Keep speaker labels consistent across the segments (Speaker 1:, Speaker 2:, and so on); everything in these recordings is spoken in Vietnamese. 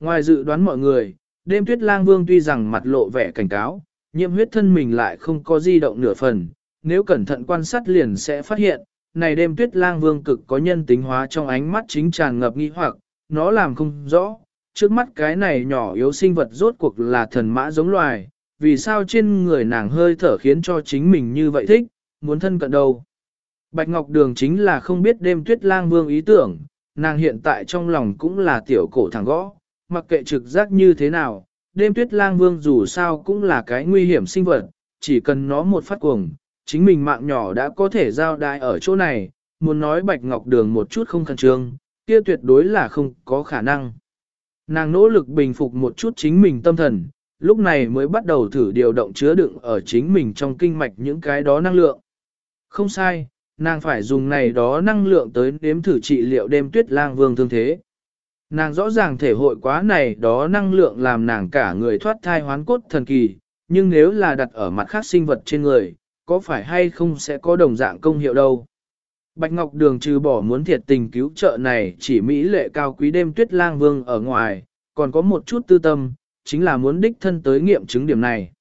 Speaker 1: Ngoài dự đoán mọi người, đêm tuyết lang vương tuy rằng mặt lộ vẻ cảnh cáo, nhiễm huyết thân mình lại không có di động nửa phần, nếu cẩn thận quan sát liền sẽ phát hiện, này đêm tuyết lang vương cực có nhân tính hóa trong ánh mắt chính tràn ngập nghi hoặc, nó làm không rõ, trước mắt cái này nhỏ yếu sinh vật rốt cuộc là thần mã giống loài, vì sao trên người nàng hơi thở khiến cho chính mình như vậy thích, muốn thân cận đâu. Bạch Ngọc Đường chính là không biết đêm tuyết lang vương ý tưởng, nàng hiện tại trong lòng cũng là tiểu cổ thẳng gõ, mặc kệ trực giác như thế nào, đêm tuyết lang vương dù sao cũng là cái nguy hiểm sinh vật, chỉ cần nó một phát cuồng, chính mình mạng nhỏ đã có thể giao đại ở chỗ này, muốn nói Bạch Ngọc Đường một chút không khẩn trương, kia tuyệt đối là không có khả năng. Nàng nỗ lực bình phục một chút chính mình tâm thần, lúc này mới bắt đầu thử điều động chứa đựng ở chính mình trong kinh mạch những cái đó năng lượng. Không sai, nàng phải dùng này đó năng lượng tới nếm thử trị liệu đêm tuyết lang vương thương thế. Nàng rõ ràng thể hội quá này đó năng lượng làm nàng cả người thoát thai hoán cốt thần kỳ, nhưng nếu là đặt ở mặt khác sinh vật trên người, có phải hay không sẽ có đồng dạng công hiệu đâu. Bạch Ngọc Đường trừ bỏ muốn thiệt tình cứu trợ này chỉ Mỹ lệ cao quý đêm tuyết lang vương ở ngoài, còn có một chút tư tâm, chính là muốn đích thân tới nghiệm chứng điểm này.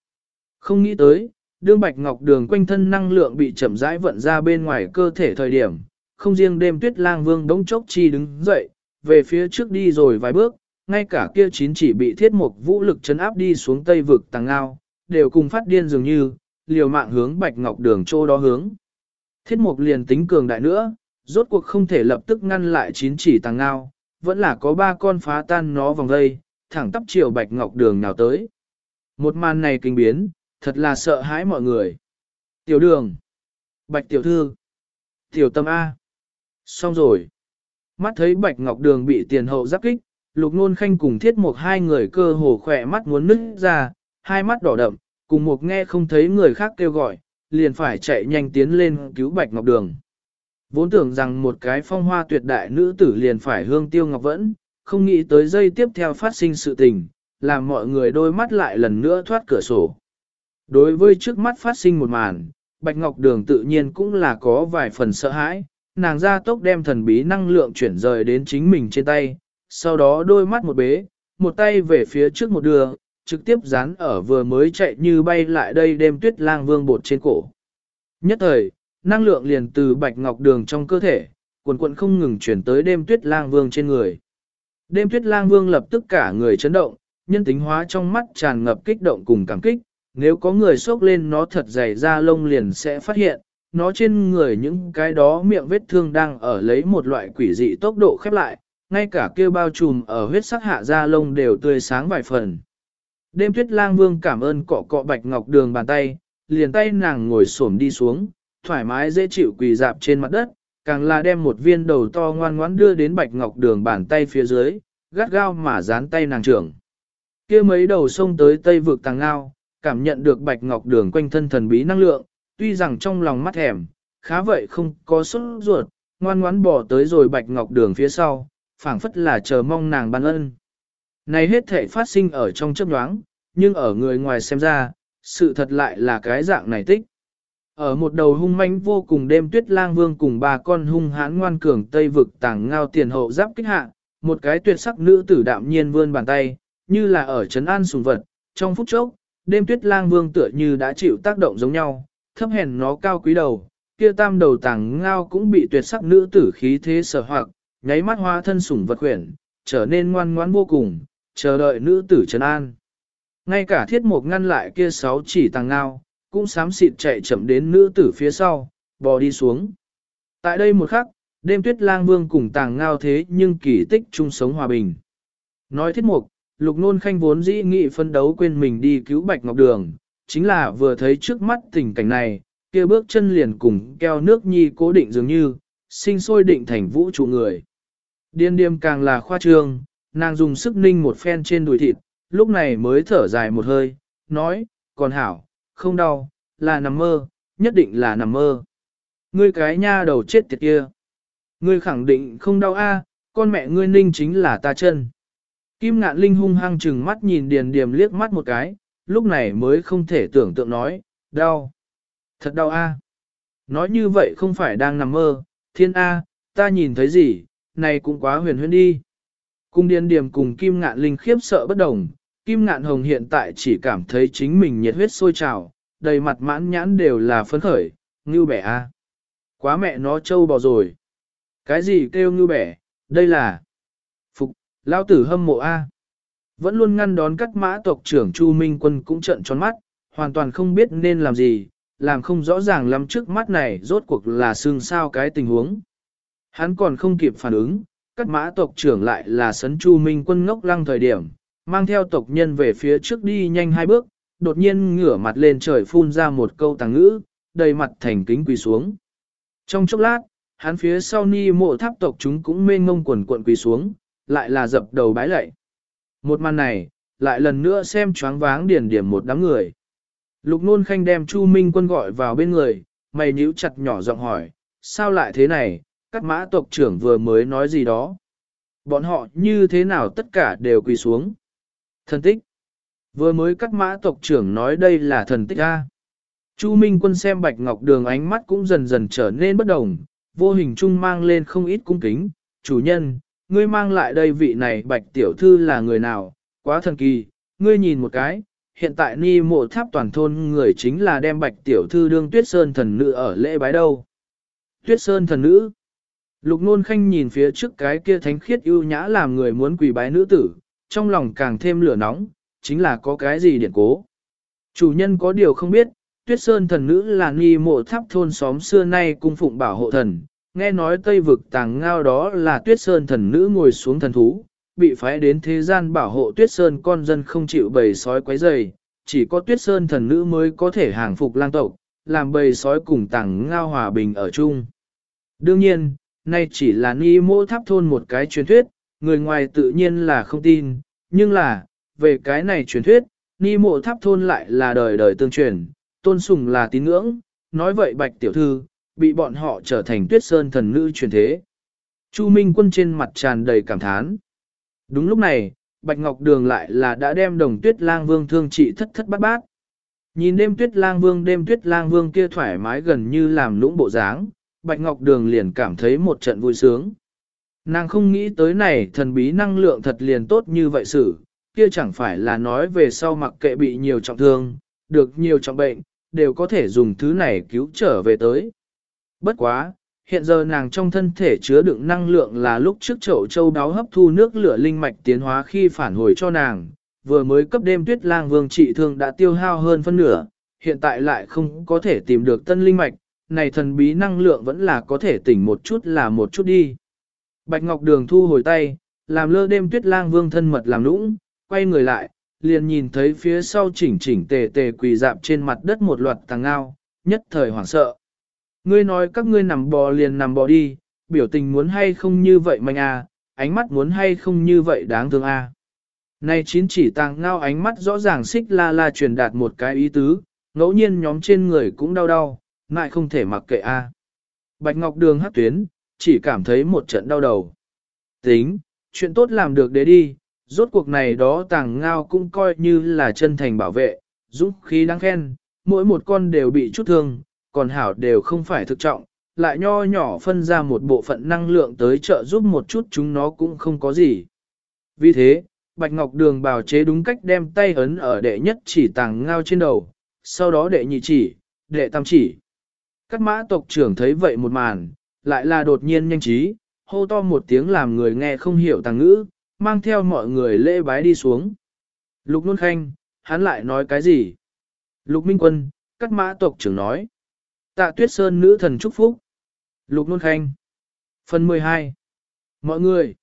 Speaker 1: Không nghĩ tới, đương Bạch Ngọc Đường quanh thân năng lượng bị chậm rãi vận ra bên ngoài cơ thể thời điểm, không riêng đêm tuyết lang vương đống chốc chi đứng dậy, về phía trước đi rồi vài bước, ngay cả kia chín chỉ bị thiết mục vũ lực chấn áp đi xuống tây vực tàng ngao, đều cùng phát điên dường như, liều mạng hướng Bạch Ngọc Đường chỗ đó hướng. Thiết mục liền tính cường đại nữa, rốt cuộc không thể lập tức ngăn lại chín chỉ tàng ngao, vẫn là có ba con phá tan nó vòng dây, thẳng tắp chiều Bạch Ngọc Đường nào tới. Một màn này kinh biến, thật là sợ hãi mọi người. Tiểu đường, Bạch Tiểu Thư, Tiểu Tâm A. Xong rồi. Mắt thấy Bạch Ngọc Đường bị tiền hậu giáp kích, Lục Nôn Khanh cùng Thiết một hai người cơ hồ khỏe mắt muốn nứt ra, hai mắt đỏ đậm, cùng một nghe không thấy người khác kêu gọi, liền phải chạy nhanh tiến lên cứu Bạch Ngọc Đường. Vốn tưởng rằng một cái phong hoa tuyệt đại nữ tử liền phải hương tiêu ngọc vẫn, không nghĩ tới giây tiếp theo phát sinh sự tình, làm mọi người đôi mắt lại lần nữa thoát cửa sổ. Đối với trước mắt phát sinh một màn, Bạch Ngọc Đường tự nhiên cũng là có vài phần sợ hãi, nàng ra tốc đem thần bí năng lượng chuyển rời đến chính mình trên tay, sau đó đôi mắt một bế, một tay về phía trước một đường, trực tiếp dán ở vừa mới chạy như bay lại đây đem tuyết lang vương bột trên cổ. Nhất thời, năng lượng liền từ bạch ngọc đường trong cơ thể, cuộn cuộn không ngừng chuyển tới đêm tuyết lang vương trên người. Đêm tuyết lang vương lập tức cả người chấn động, nhân tính hóa trong mắt tràn ngập kích động cùng cảm kích, nếu có người xốc lên nó thật dày ra lông liền sẽ phát hiện, nó trên người những cái đó miệng vết thương đang ở lấy một loại quỷ dị tốc độ khép lại, ngay cả kia bao trùm ở huyết sắc hạ da lông đều tươi sáng vài phần. Đêm tuyết lang vương cảm ơn cọ cọ bạch ngọc đường bàn tay, liền tay nàng ngồi xổm đi xuống, thoải mái dễ chịu quỳ dạp trên mặt đất, càng là đem một viên đầu to ngoan ngoãn đưa đến bạch ngọc đường bàn tay phía dưới, gắt gao mà dán tay nàng trưởng. kia mấy đầu sông tới tây vực tàng ngao, cảm nhận được bạch ngọc đường quanh thân thần bí năng lượng, tuy rằng trong lòng mắt hẻm, khá vậy không có sốt ruột, ngoan ngoãn bỏ tới rồi bạch ngọc đường phía sau, phảng phất là chờ mong nàng ban ân. Này hết thể phát sinh ở trong chấp nhoáng, nhưng ở người ngoài xem ra, sự thật lại là cái dạng này tích. Ở một đầu hung manh vô cùng đêm tuyết lang vương cùng ba con hung hãn ngoan cường tây vực tàng ngao tiền hậu giáp kích hạ, một cái tuyệt sắc nữ tử đạm nhiên vươn bàn tay, như là ở trấn an sùng vật, trong phút chốc, đêm tuyết lang vương tựa như đã chịu tác động giống nhau, thấp hèn nó cao quý đầu, kia tam đầu tàng ngao cũng bị tuyệt sắc nữ tử khí thế sở hoặc, nháy mắt hoa thân sủng vật quyển, trở nên ngoan ngoãn vô cùng, chờ đợi nữ tử trấn an. Ngay cả thiết mục ngăn lại kia sáu chỉ tàng ngao, cũng sám xịt chạy chậm đến nữ tử phía sau, bò đi xuống. Tại đây một khắc, đêm tuyết lang vương cùng tàng ngao thế nhưng kỳ tích chung sống hòa bình. Nói thiết mục, lục nôn khanh vốn dĩ nghị phân đấu quên mình đi cứu bạch ngọc đường, chính là vừa thấy trước mắt tình cảnh này, kia bước chân liền cùng keo nước nhi cố định dường như, sinh sôi định thành vũ trụ người. Điên điềm càng là khoa trương, nàng dùng sức ninh một phen trên đùi thịt, lúc này mới thở dài một hơi, nói, còn hảo, không đau, là nằm mơ, nhất định là nằm mơ. Ngươi cái nha đầu chết tiệt kia. Ngươi khẳng định không đau a, con mẹ ngươi ninh chính là ta chân. Kim ngạn linh hung hăng chừng mắt nhìn điền điềm liếc mắt một cái, lúc này mới không thể tưởng tượng nói, đau. Thật đau a. Nói như vậy không phải đang nằm mơ, thiên a, ta nhìn thấy gì, này cũng quá huyền huyền đi. Cung điên điểm cùng Kim Ngạn Linh khiếp sợ bất đồng, Kim Ngạn Hồng hiện tại chỉ cảm thấy chính mình nhiệt huyết sôi trào, đầy mặt mãn nhãn đều là phấn khởi, ngưu bẻ a. Quá mẹ nó trâu bò rồi. Cái gì kêu ngưu bẻ, đây là... Phục, lao tử hâm mộ a. Vẫn luôn ngăn đón các mã tộc trưởng Chu Minh Quân cũng trợn tròn mắt, hoàn toàn không biết nên làm gì, làm không rõ ràng lắm trước mắt này rốt cuộc là xương sao cái tình huống. Hắn còn không kịp phản ứng, các mã tộc trưởng lại là sấn Chu Minh Quân ngốc lăng thời điểm, mang theo tộc nhân về phía trước đi nhanh hai bước, đột nhiên ngửa mặt lên trời phun ra một câu tàng ngữ, đầy mặt thành kính quỳ xuống. Trong chốc lát, hắn phía sau ni mộ tháp tộc chúng cũng mênh ngông quần cuộn quỳ xuống, lại là dập đầu bái lạy. Một màn này, lại lần nữa xem choáng váng điển điểm một đám người. Lục nôn khanh đem Chu Minh quân gọi vào bên người, mày nhíu chặt nhỏ giọng hỏi, sao lại thế này, các mã tộc trưởng vừa mới nói gì đó. Bọn họ như thế nào tất cả đều quỳ xuống. Thần tích. Vừa mới các mã tộc trưởng nói đây là thần tích A. Chu Minh quân xem bạch ngọc đường ánh mắt cũng dần dần trở nên bất đồng, vô hình trung mang lên không ít cung kính. Chủ nhân, ngươi mang lại đây vị này bạch tiểu thư là người nào, quá thần kỳ, ngươi nhìn một cái, hiện tại ni mộ tháp toàn thôn người chính là đem bạch tiểu thư đương tuyết sơn thần nữ ở lễ bái đâu. Tuyết sơn thần nữ. Lục nôn khanh nhìn phía trước cái kia thánh khiết ưu nhã làm người muốn quỳ bái nữ tử, trong lòng càng thêm lửa nóng, chính là có cái gì điển cố. Chủ nhân có điều không biết, tuyết sơn thần nữ là ni mộ tháp thôn xóm xưa nay cung phụng bảo hộ thần, nghe nói tây vực tàng ngao đó là tuyết sơn thần nữ ngồi xuống thần thú, bị phái đến thế gian bảo hộ tuyết sơn con dân không chịu bầy sói quấy rầy, chỉ có tuyết sơn thần nữ mới có thể hàng phục lang tộc, làm bầy sói cùng tàng ngao hòa bình ở chung. Đương nhiên, nay chỉ là ni mô tháp thôn một cái truyền thuyết, người ngoài tự nhiên là không tin, nhưng là, về cái này truyền thuyết, ni mộ tháp thôn lại là đời đời tương truyền, tôn sùng là tín ngưỡng, nói vậy bạch tiểu thư, bị bọn họ trở thành tuyết sơn thần nữ truyền thế. Chu Minh quân trên mặt tràn đầy cảm thán. Đúng lúc này, Bạch Ngọc Đường lại là đã đem đồng tuyết lang vương thương trị thất thất bát bát. Nhìn đêm tuyết lang vương đêm tuyết lang vương kia thoải mái gần như làm lũng bộ dáng, Bạch Ngọc Đường liền cảm thấy một trận vui sướng. Nàng không nghĩ tới này thần bí năng lượng thật liền tốt như vậy sự, kia chẳng phải là nói về sau mặc kệ bị nhiều trọng thương, được nhiều trọng bệnh, đều có thể dùng thứ này cứu trở về tới. Bất quá, hiện giờ nàng trong thân thể chứa đựng năng lượng là lúc trước chậu châu đáo hấp thu nước lửa linh mạch tiến hóa khi phản hồi cho nàng, vừa mới cấp đêm tuyết lang vương trị thương đã tiêu hao hơn phân nửa, hiện tại lại không có thể tìm được tân linh mạch, này thần bí năng lượng vẫn là có thể tỉnh một chút là một chút đi. Bạch Ngọc Đường thu hồi tay, làm lơ đêm tuyết lang vương thân mật làm nũng, quay người lại, liền nhìn thấy phía sau chỉnh chỉnh tề tề quỳ dạp trên mặt đất một loạt tàng ngao, nhất thời hoảng sợ. Ngươi nói các ngươi nằm bò liền nằm bò đi, biểu tình muốn hay không như vậy mạnh à, ánh mắt muốn hay không như vậy đáng thương à. Này chín chỉ tàng ngao ánh mắt rõ ràng xích la la truyền đạt một cái ý tứ, ngẫu nhiên nhóm trên người cũng đau đau, ngại không thể mặc kệ a. À. Bạch Ngọc Đường hắc tuyến, chỉ cảm thấy một trận đau đầu. Tính, chuyện tốt làm được để đi, rốt cuộc này đó tàng ngao cũng coi như là chân thành bảo vệ, dũng khí đáng khen, mỗi một con đều bị chút thương, còn hảo đều không phải thực trọng, lại nho nhỏ phân ra một bộ phận năng lượng tới trợ giúp một chút chúng nó cũng không có gì. Vì thế, Bạch Ngọc Đường bào chế đúng cách đem tay ấn ở đệ nhất chỉ tàng ngao trên đầu, sau đó đệ nhị chỉ, đệ tam chỉ. Các mã tộc trưởng thấy vậy một màn, lại là đột nhiên nhanh trí, hô to một tiếng làm người nghe không hiểu tàng ngữ, mang theo mọi người lễ bái đi xuống. Lục Nôn Khanh, hắn lại nói cái gì? Lục Minh Quân, các mã tộc trưởng nói. Tạ Tuyết Sơn nữ thần chúc phúc. Lục Nôn Khanh. Phần 12. Mọi người.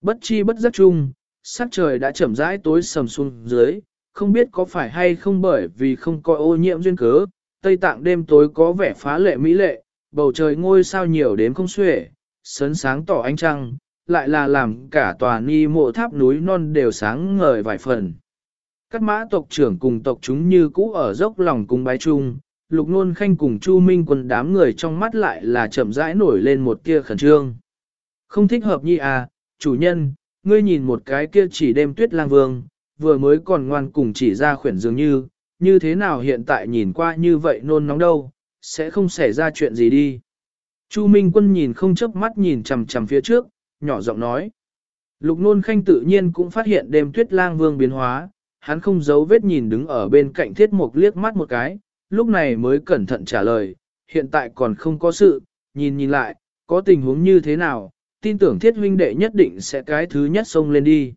Speaker 1: Bất chi bất giác chung, sắc trời đã chậm rãi tối sầm xuống dưới, không biết có phải hay không bởi vì không coi ô nhiễm duyên cớ, Tây Tạng đêm tối có vẻ phá lệ mỹ lệ, bầu trời ngôi sao nhiều đến không xuể, sấn sáng tỏ ánh trăng, lại là làm cả tòa ni mộ tháp núi non đều sáng ngời vài phần. Các mã tộc trưởng cùng tộc chúng như cũ ở dốc lòng cung bái chung, lục nôn khanh cùng Chu Minh quân đám người trong mắt lại là chậm rãi nổi lên một kia khẩn trương. Không thích hợp nhi à, chủ nhân, ngươi nhìn một cái kia chỉ đêm tuyết lang vương, vừa mới còn ngoan cùng chỉ ra khuyển dường như, như thế nào hiện tại nhìn qua như vậy nôn nóng đâu, sẽ không xảy ra chuyện gì đi. Chu Minh quân nhìn không chớp mắt nhìn chằm chằm phía trước, nhỏ giọng nói. Lục nôn khanh tự nhiên cũng phát hiện đêm tuyết lang vương biến hóa, hắn không giấu vết nhìn đứng ở bên cạnh thiết mục liếc mắt một cái, lúc này mới cẩn thận trả lời, hiện tại còn không có sự, nhìn nhìn lại, có tình huống như thế nào, tin tưởng thiết huynh đệ nhất định sẽ cái thứ nhất xông lên đi.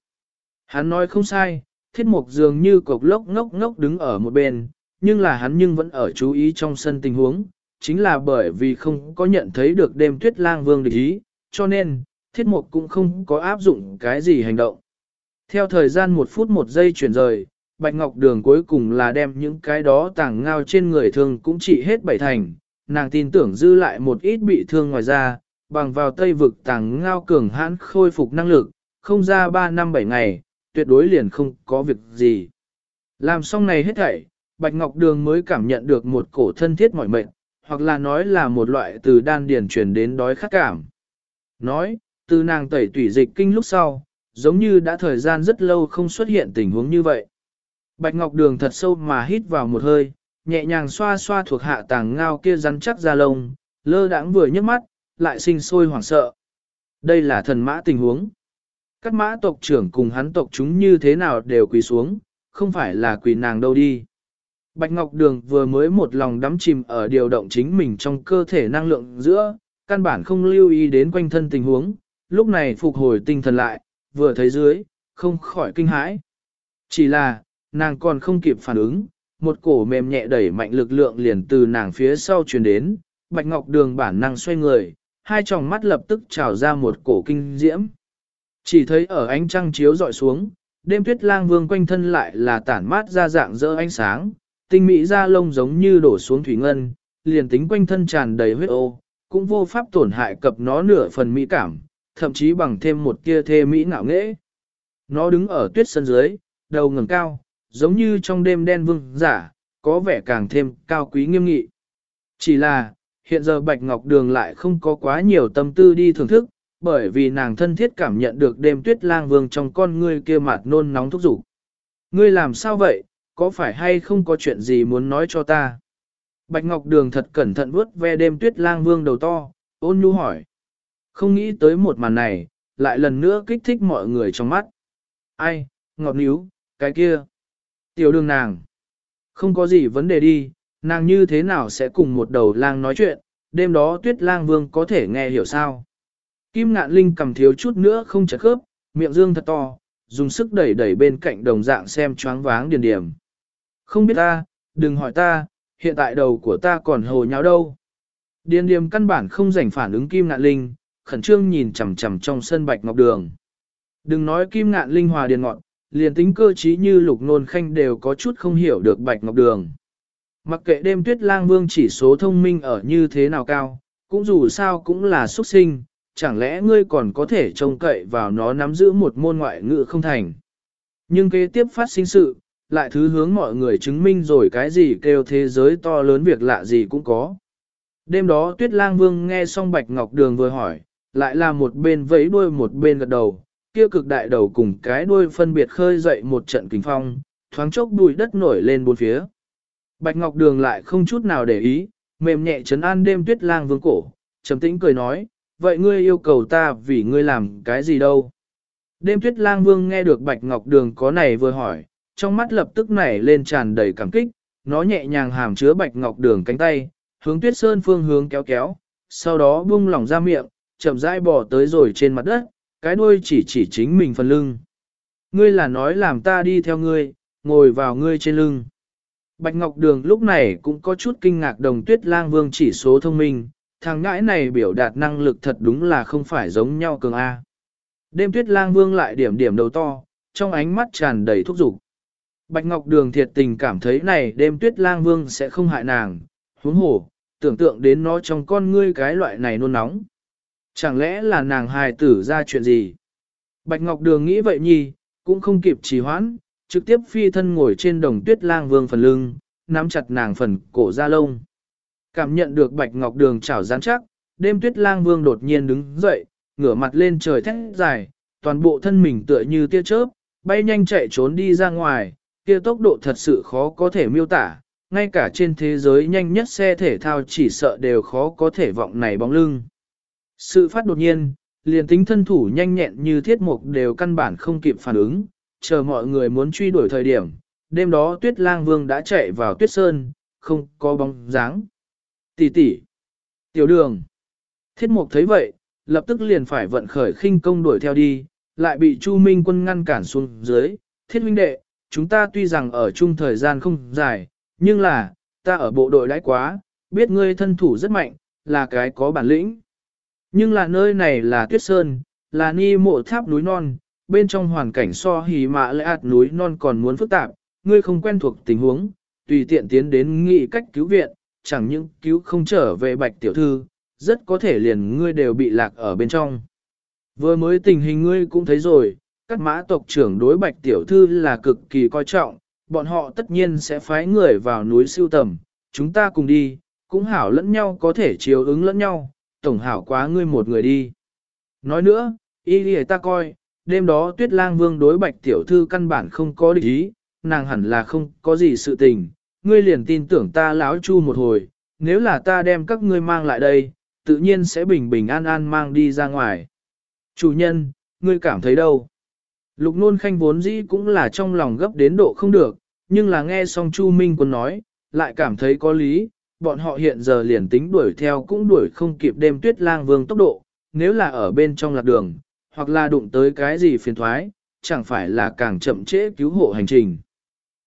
Speaker 1: Hắn nói không sai, thiết mục dường như cục lốc ngốc ngốc đứng ở một bên, nhưng là hắn nhưng vẫn ở chú ý trong sân tình huống, chính là bởi vì không có nhận thấy được đêm tuyết lang vương địch ý, cho nên, thiết mục cũng không có áp dụng cái gì hành động. Theo thời gian một phút một giây chuyển rời, Bạch Ngọc Đường cuối cùng là đem những cái đó tàng ngao trên người thương cũng trị hết bảy thành, nàng tin tưởng dư lại một ít bị thương ngoài ra, bằng vào tây vực tàng ngao cường hãn khôi phục năng lực, không ra 3 năm 7 ngày, tuyệt đối liền không có việc gì. Làm xong này hết thảy, Bạch Ngọc Đường mới cảm nhận được một cổ thân thiết mỏi mệt, hoặc là nói là một loại từ đan điền truyền đến đói khát cảm. Nói, từ nàng tẩy tủy dịch kinh lúc sau, giống như đã thời gian rất lâu không xuất hiện tình huống như vậy. Bạch Ngọc Đường thật sâu mà hít vào một hơi, nhẹ nhàng xoa xoa thuộc hạ tàng ngao kia rắn chắc ra lông, lơ đãng vừa nhấc mắt, lại sinh sôi hoảng sợ. Đây là thần mã tình huống. Các mã tộc trưởng cùng hắn tộc chúng như thế nào đều quỳ xuống, không phải là quỳ nàng đâu đi. Bạch Ngọc Đường vừa mới một lòng đắm chìm ở điều động chính mình trong cơ thể năng lượng giữa, căn bản không lưu ý đến quanh thân tình huống, lúc này phục hồi tinh thần lại, vừa thấy dưới, không khỏi kinh hãi. Chỉ là, nàng còn không kịp phản ứng, một cổ mềm nhẹ đẩy mạnh lực lượng liền từ nàng phía sau truyền đến, Bạch Ngọc Đường bản năng xoay người, hai tròng mắt lập tức trào ra một cổ kinh diễm. Chỉ thấy ở ánh trăng chiếu dọi xuống, đêm tuyết lang vương quanh thân lại là tản mát ra dạng dỡ ánh sáng, tinh mỹ da lông giống như đổ xuống thủy ngân, liền tính quanh thân tràn đầy huyết ô, cũng vô pháp tổn hại cập nó nửa phần mỹ cảm, thậm chí bằng thêm một tia thê mỹ ngạo nghễ. Nó đứng ở tuyết sân dưới, đầu ngẩng cao, giống như trong đêm đen vương giả, có vẻ càng thêm cao quý nghiêm nghị. Chỉ là, hiện giờ Bạch Ngọc Đường lại không có quá nhiều tâm tư đi thưởng thức, bởi vì nàng thân thiết cảm nhận được đêm tuyết lang vương trong con ngươi kia mặt nôn nóng thúc giục. Ngươi làm sao vậy, có phải hay không có chuyện gì muốn nói cho ta? Bạch Ngọc Đường thật cẩn thận vuốt ve đêm tuyết lang vương đầu to, ôn nhu hỏi. Không nghĩ tới một màn này, lại lần nữa kích thích mọi người trong mắt. Ai, ngọt níu, cái kia. Tiểu đường nàng. Không có gì vấn đề đi, nàng như thế nào sẽ cùng một đầu lang nói chuyện, đêm đó tuyết lang vương có thể nghe hiểu sao. Kim ngạn linh cầm thiếu chút nữa không chật khớp, miệng dương thật to, dùng sức đẩy đẩy bên cạnh đồng dạng xem choáng váng điền điểm. Không biết ta, đừng hỏi ta, hiện tại đầu của ta còn hồ nháo đâu. Điền điểm căn bản không rảnh phản ứng kim ngạn linh, khẩn trương nhìn chằm chằm trong sân bạch ngọc đường. Đừng nói kim ngạn linh hòa điền ngọn, liền tính cơ trí như lục nôn khanh đều có chút không hiểu được bạch ngọc đường. Mặc kệ đêm tuyết lang vương chỉ số thông minh ở như thế nào cao, cũng dù sao cũng là xuất sinh, chẳng lẽ ngươi còn có thể trông cậy vào nó nắm giữ một môn ngoại ngữ không thành. Nhưng kế tiếp phát sinh sự, lại thứ hướng mọi người chứng minh rồi cái gì kêu thế giới to lớn việc lạ gì cũng có. Đêm đó Tuyết Lang Vương nghe xong Bạch Ngọc Đường vừa hỏi, lại là một bên vẫy đuôi một bên gật đầu, kia cực đại đầu cùng cái đuôi phân biệt khơi dậy một trận kinh phong, thoáng chốc bụi đất nổi lên bốn phía. Bạch Ngọc Đường lại không chút nào để ý, mềm nhẹ trấn an đêm Tuyết Lang Vương cổ, trầm tĩnh cười nói, vậy ngươi yêu cầu ta vì ngươi làm cái gì đâu? Đêm tuyết lang vương nghe được bạch ngọc đường có này vừa hỏi, trong mắt lập tức nảy lên tràn đầy cảm kích, nó nhẹ nhàng hàm chứa bạch ngọc đường cánh tay, hướng tuyết sơn phương hướng kéo kéo, sau đó buông lỏng ra miệng, chậm rãi bò tới rồi trên mặt đất, cái đuôi chỉ chỉ chính mình phần lưng. Ngươi là nói làm ta đi theo ngươi, ngồi vào ngươi trên lưng. Bạch Ngọc Đường lúc này cũng có chút kinh ngạc đồng tuyết lang vương chỉ số thông minh, thằng ngãi này biểu đạt năng lực thật đúng là không phải giống nhau cường A. Đêm tuyết lang vương lại điểm điểm đầu to, trong ánh mắt tràn đầy thúc giục. Bạch Ngọc Đường thiệt tình cảm thấy này đêm tuyết lang vương sẽ không hại nàng, huống hổ, tưởng tượng đến nó trong con ngươi cái loại này nôn nóng. Chẳng lẽ là nàng hài tử ra chuyện gì? Bạch Ngọc Đường nghĩ vậy nhi, cũng không kịp trì hoãn, trực tiếp phi thân ngồi trên đồng tuyết lang vương phần lưng, nắm chặt nàng phần cổ da lông. Cảm nhận được bạch ngọc đường chảo rắn chắc, đêm tuyết lang vương đột nhiên đứng dậy, ngửa mặt lên trời thét dài, toàn bộ thân mình tựa như tia chớp, bay nhanh chạy trốn đi ra ngoài, kia tốc độ thật sự khó có thể miêu tả, ngay cả trên thế giới nhanh nhất xe thể thao chỉ sợ đều khó có thể vọng này bóng lưng. Sự phát đột nhiên, liền tính thân thủ nhanh nhẹn như thiết mục đều căn bản không kịp phản ứng, chờ mọi người muốn truy đuổi thời điểm, đêm đó tuyết lang vương đã chạy vào tuyết sơn, không có bóng dáng. Tỷ tỷ, tiểu đường, thiết mục thấy vậy, lập tức liền phải vận khởi khinh công đuổi theo đi, lại bị Chu Minh quân ngăn cản xuống dưới, thiết huynh đệ, chúng ta tuy rằng ở chung thời gian không dài, nhưng là, ta ở bộ đội đãi quá, biết ngươi thân thủ rất mạnh, là cái có bản lĩnh. Nhưng là nơi này là tuyết sơn, là ni mộ tháp núi non, bên trong hoàn cảnh so hì mạ lệ ạt núi non còn muốn phức tạp, ngươi không quen thuộc tình huống, tùy tiện tiến đến nghị cách cứu viện, chẳng những cứu không trở về bạch tiểu thư, rất có thể liền ngươi đều bị lạc ở bên trong. Vừa mới tình hình ngươi cũng thấy rồi, các mã tộc trưởng đối bạch tiểu thư là cực kỳ coi trọng, bọn họ tất nhiên sẽ phái người vào núi siêu tầm, chúng ta cùng đi, cũng hảo lẫn nhau có thể chiếu ứng lẫn nhau, tổng hảo quá ngươi một người đi. Nói nữa, y đi ta coi, đêm đó tuyết lang vương đối bạch tiểu thư căn bản không có địch ý, nàng hẳn là không có gì sự tình, ngươi liền tin tưởng ta láo chu một hồi, nếu là ta đem các ngươi mang lại đây, tự nhiên sẽ bình bình an an mang đi ra ngoài. Chủ nhân, ngươi cảm thấy đâu? Lục nôn khanh vốn dĩ cũng là trong lòng gấp đến độ không được, nhưng là nghe xong Chu Minh Quân nói, lại cảm thấy có lý, bọn họ hiện giờ liền tính đuổi theo cũng đuổi không kịp đêm tuyết lang vương tốc độ, nếu là ở bên trong lạc đường, hoặc là đụng tới cái gì phiền thoái, chẳng phải là càng chậm trễ cứu hộ hành trình.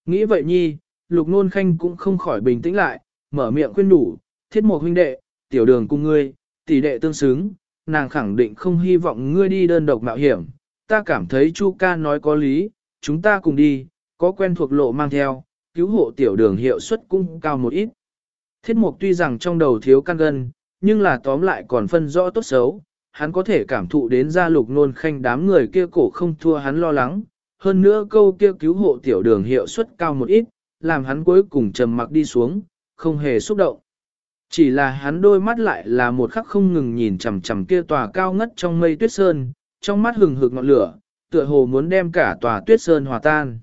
Speaker 1: Nghĩ vậy nhi, lục nôn khanh cũng không khỏi bình tĩnh lại, mở miệng khuyên đủ, thiết một huynh đệ, tiểu đường cùng ngươi, tỷ đệ tương xứng, nàng khẳng định không hy vọng ngươi đi đơn độc mạo hiểm. Ta cảm thấy Chu ca nói có lý, chúng ta cùng đi, có quen thuộc lộ mang theo, cứu hộ tiểu đường hiệu suất cũng cao một ít. Thiết mục tuy rằng trong đầu thiếu căn gân, nhưng là tóm lại còn phân rõ tốt xấu, hắn có thể cảm thụ đến gia lục nôn khanh đám người kia cổ không thua hắn lo lắng, hơn nữa câu kia cứu hộ tiểu đường hiệu suất cao một ít, làm hắn cuối cùng trầm mặc đi xuống, không hề xúc động. Chỉ là hắn đôi mắt lại là một khắc không ngừng nhìn chằm chằm kia tòa cao ngất trong mây tuyết sơn, trong mắt hừng hực ngọn lửa, tựa hồ muốn đem cả tòa tuyết sơn hòa tan.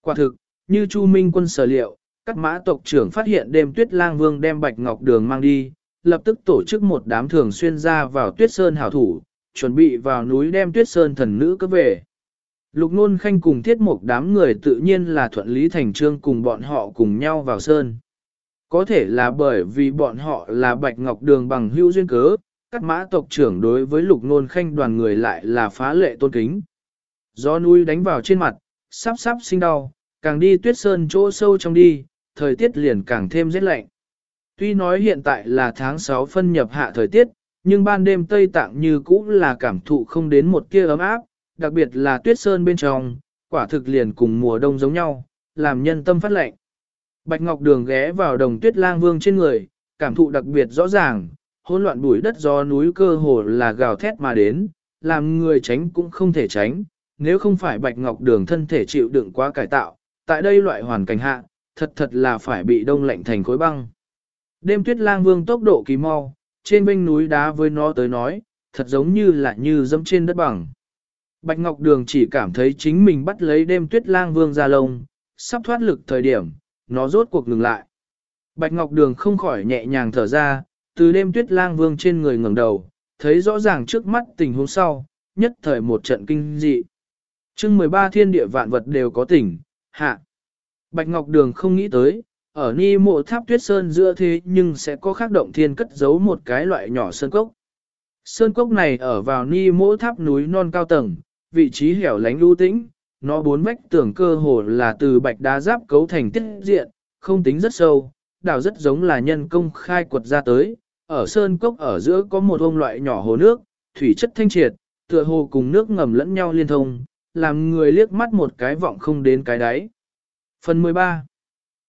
Speaker 1: Quả thực, như Chu Minh quân sở liệu, các mã tộc trưởng phát hiện đêm tuyết lang vương đem bạch ngọc đường mang đi, lập tức tổ chức một đám thường xuyên ra vào tuyết sơn hảo thủ, chuẩn bị vào núi đem tuyết sơn thần nữ cấp về. Lục nôn khanh cùng thiết một đám người tự nhiên là thuận lý thành trương cùng bọn họ cùng nhau vào sơn. Có thể là bởi vì bọn họ là bạch ngọc đường bằng hữu duyên cớ, các mã tộc trưởng đối với lục nôn khanh đoàn người lại là phá lệ tôn kính. Gió núi đánh vào trên mặt, sắp sắp sinh đau, càng đi tuyết sơn chỗ sâu trong đi, thời tiết liền càng thêm rét lạnh. Tuy nói hiện tại là tháng 6 phân nhập hạ thời tiết, nhưng ban đêm Tây Tạng như cũ là cảm thụ không đến một kia ấm áp, đặc biệt là tuyết sơn bên trong, quả thực liền cùng mùa đông giống nhau, làm nhân tâm phát lạnh. Bạch Ngọc Đường ghé vào đồng tuyết lang vương trên người, cảm thụ đặc biệt rõ ràng, hỗn loạn bụi đất do núi cơ hồ là gào thét mà đến, làm người tránh cũng không thể tránh, nếu không phải Bạch Ngọc Đường thân thể chịu đựng quá cải tạo, tại đây loại hoàn cảnh hạ, thật thật là phải bị đông lạnh thành khối băng. Đêm tuyết lang vương tốc độ kỳ mau, trên bên núi đá với nó tới nói, thật giống như là như dẫm trên đất bằng. Bạch Ngọc Đường chỉ cảm thấy chính mình bắt lấy đêm tuyết lang vương ra lông, sắp thoát lực thời điểm, nó rốt cuộc ngừng lại. Bạch Ngọc Đường không khỏi nhẹ nhàng thở ra, từ đêm tuyết lang vương trên người ngẩng đầu, thấy rõ ràng trước mắt tình huống sau, nhất thời một trận kinh dị. chương 13 thiên địa vạn vật đều có tỉnh, hạ. Bạch Ngọc Đường không nghĩ tới, ở ni mộ tháp tuyết sơn giữa thế nhưng sẽ có khác động thiên cất giấu một cái loại nhỏ sơn cốc. Sơn cốc này ở vào ni mộ tháp núi non cao tầng, vị trí hẻo lánh lưu tĩnh, nó bốn vách tưởng cơ hồ là từ bạch đá giáp cấu thành tiết diện, không tính rất sâu, đảo rất giống là nhân công khai quật ra tới. Ở sơn cốc ở giữa có một ông loại nhỏ hồ nước, thủy chất thanh triệt, tựa hồ cùng nước ngầm lẫn nhau liên thông, làm người liếc mắt một cái vọng không đến cái đáy. Phần 13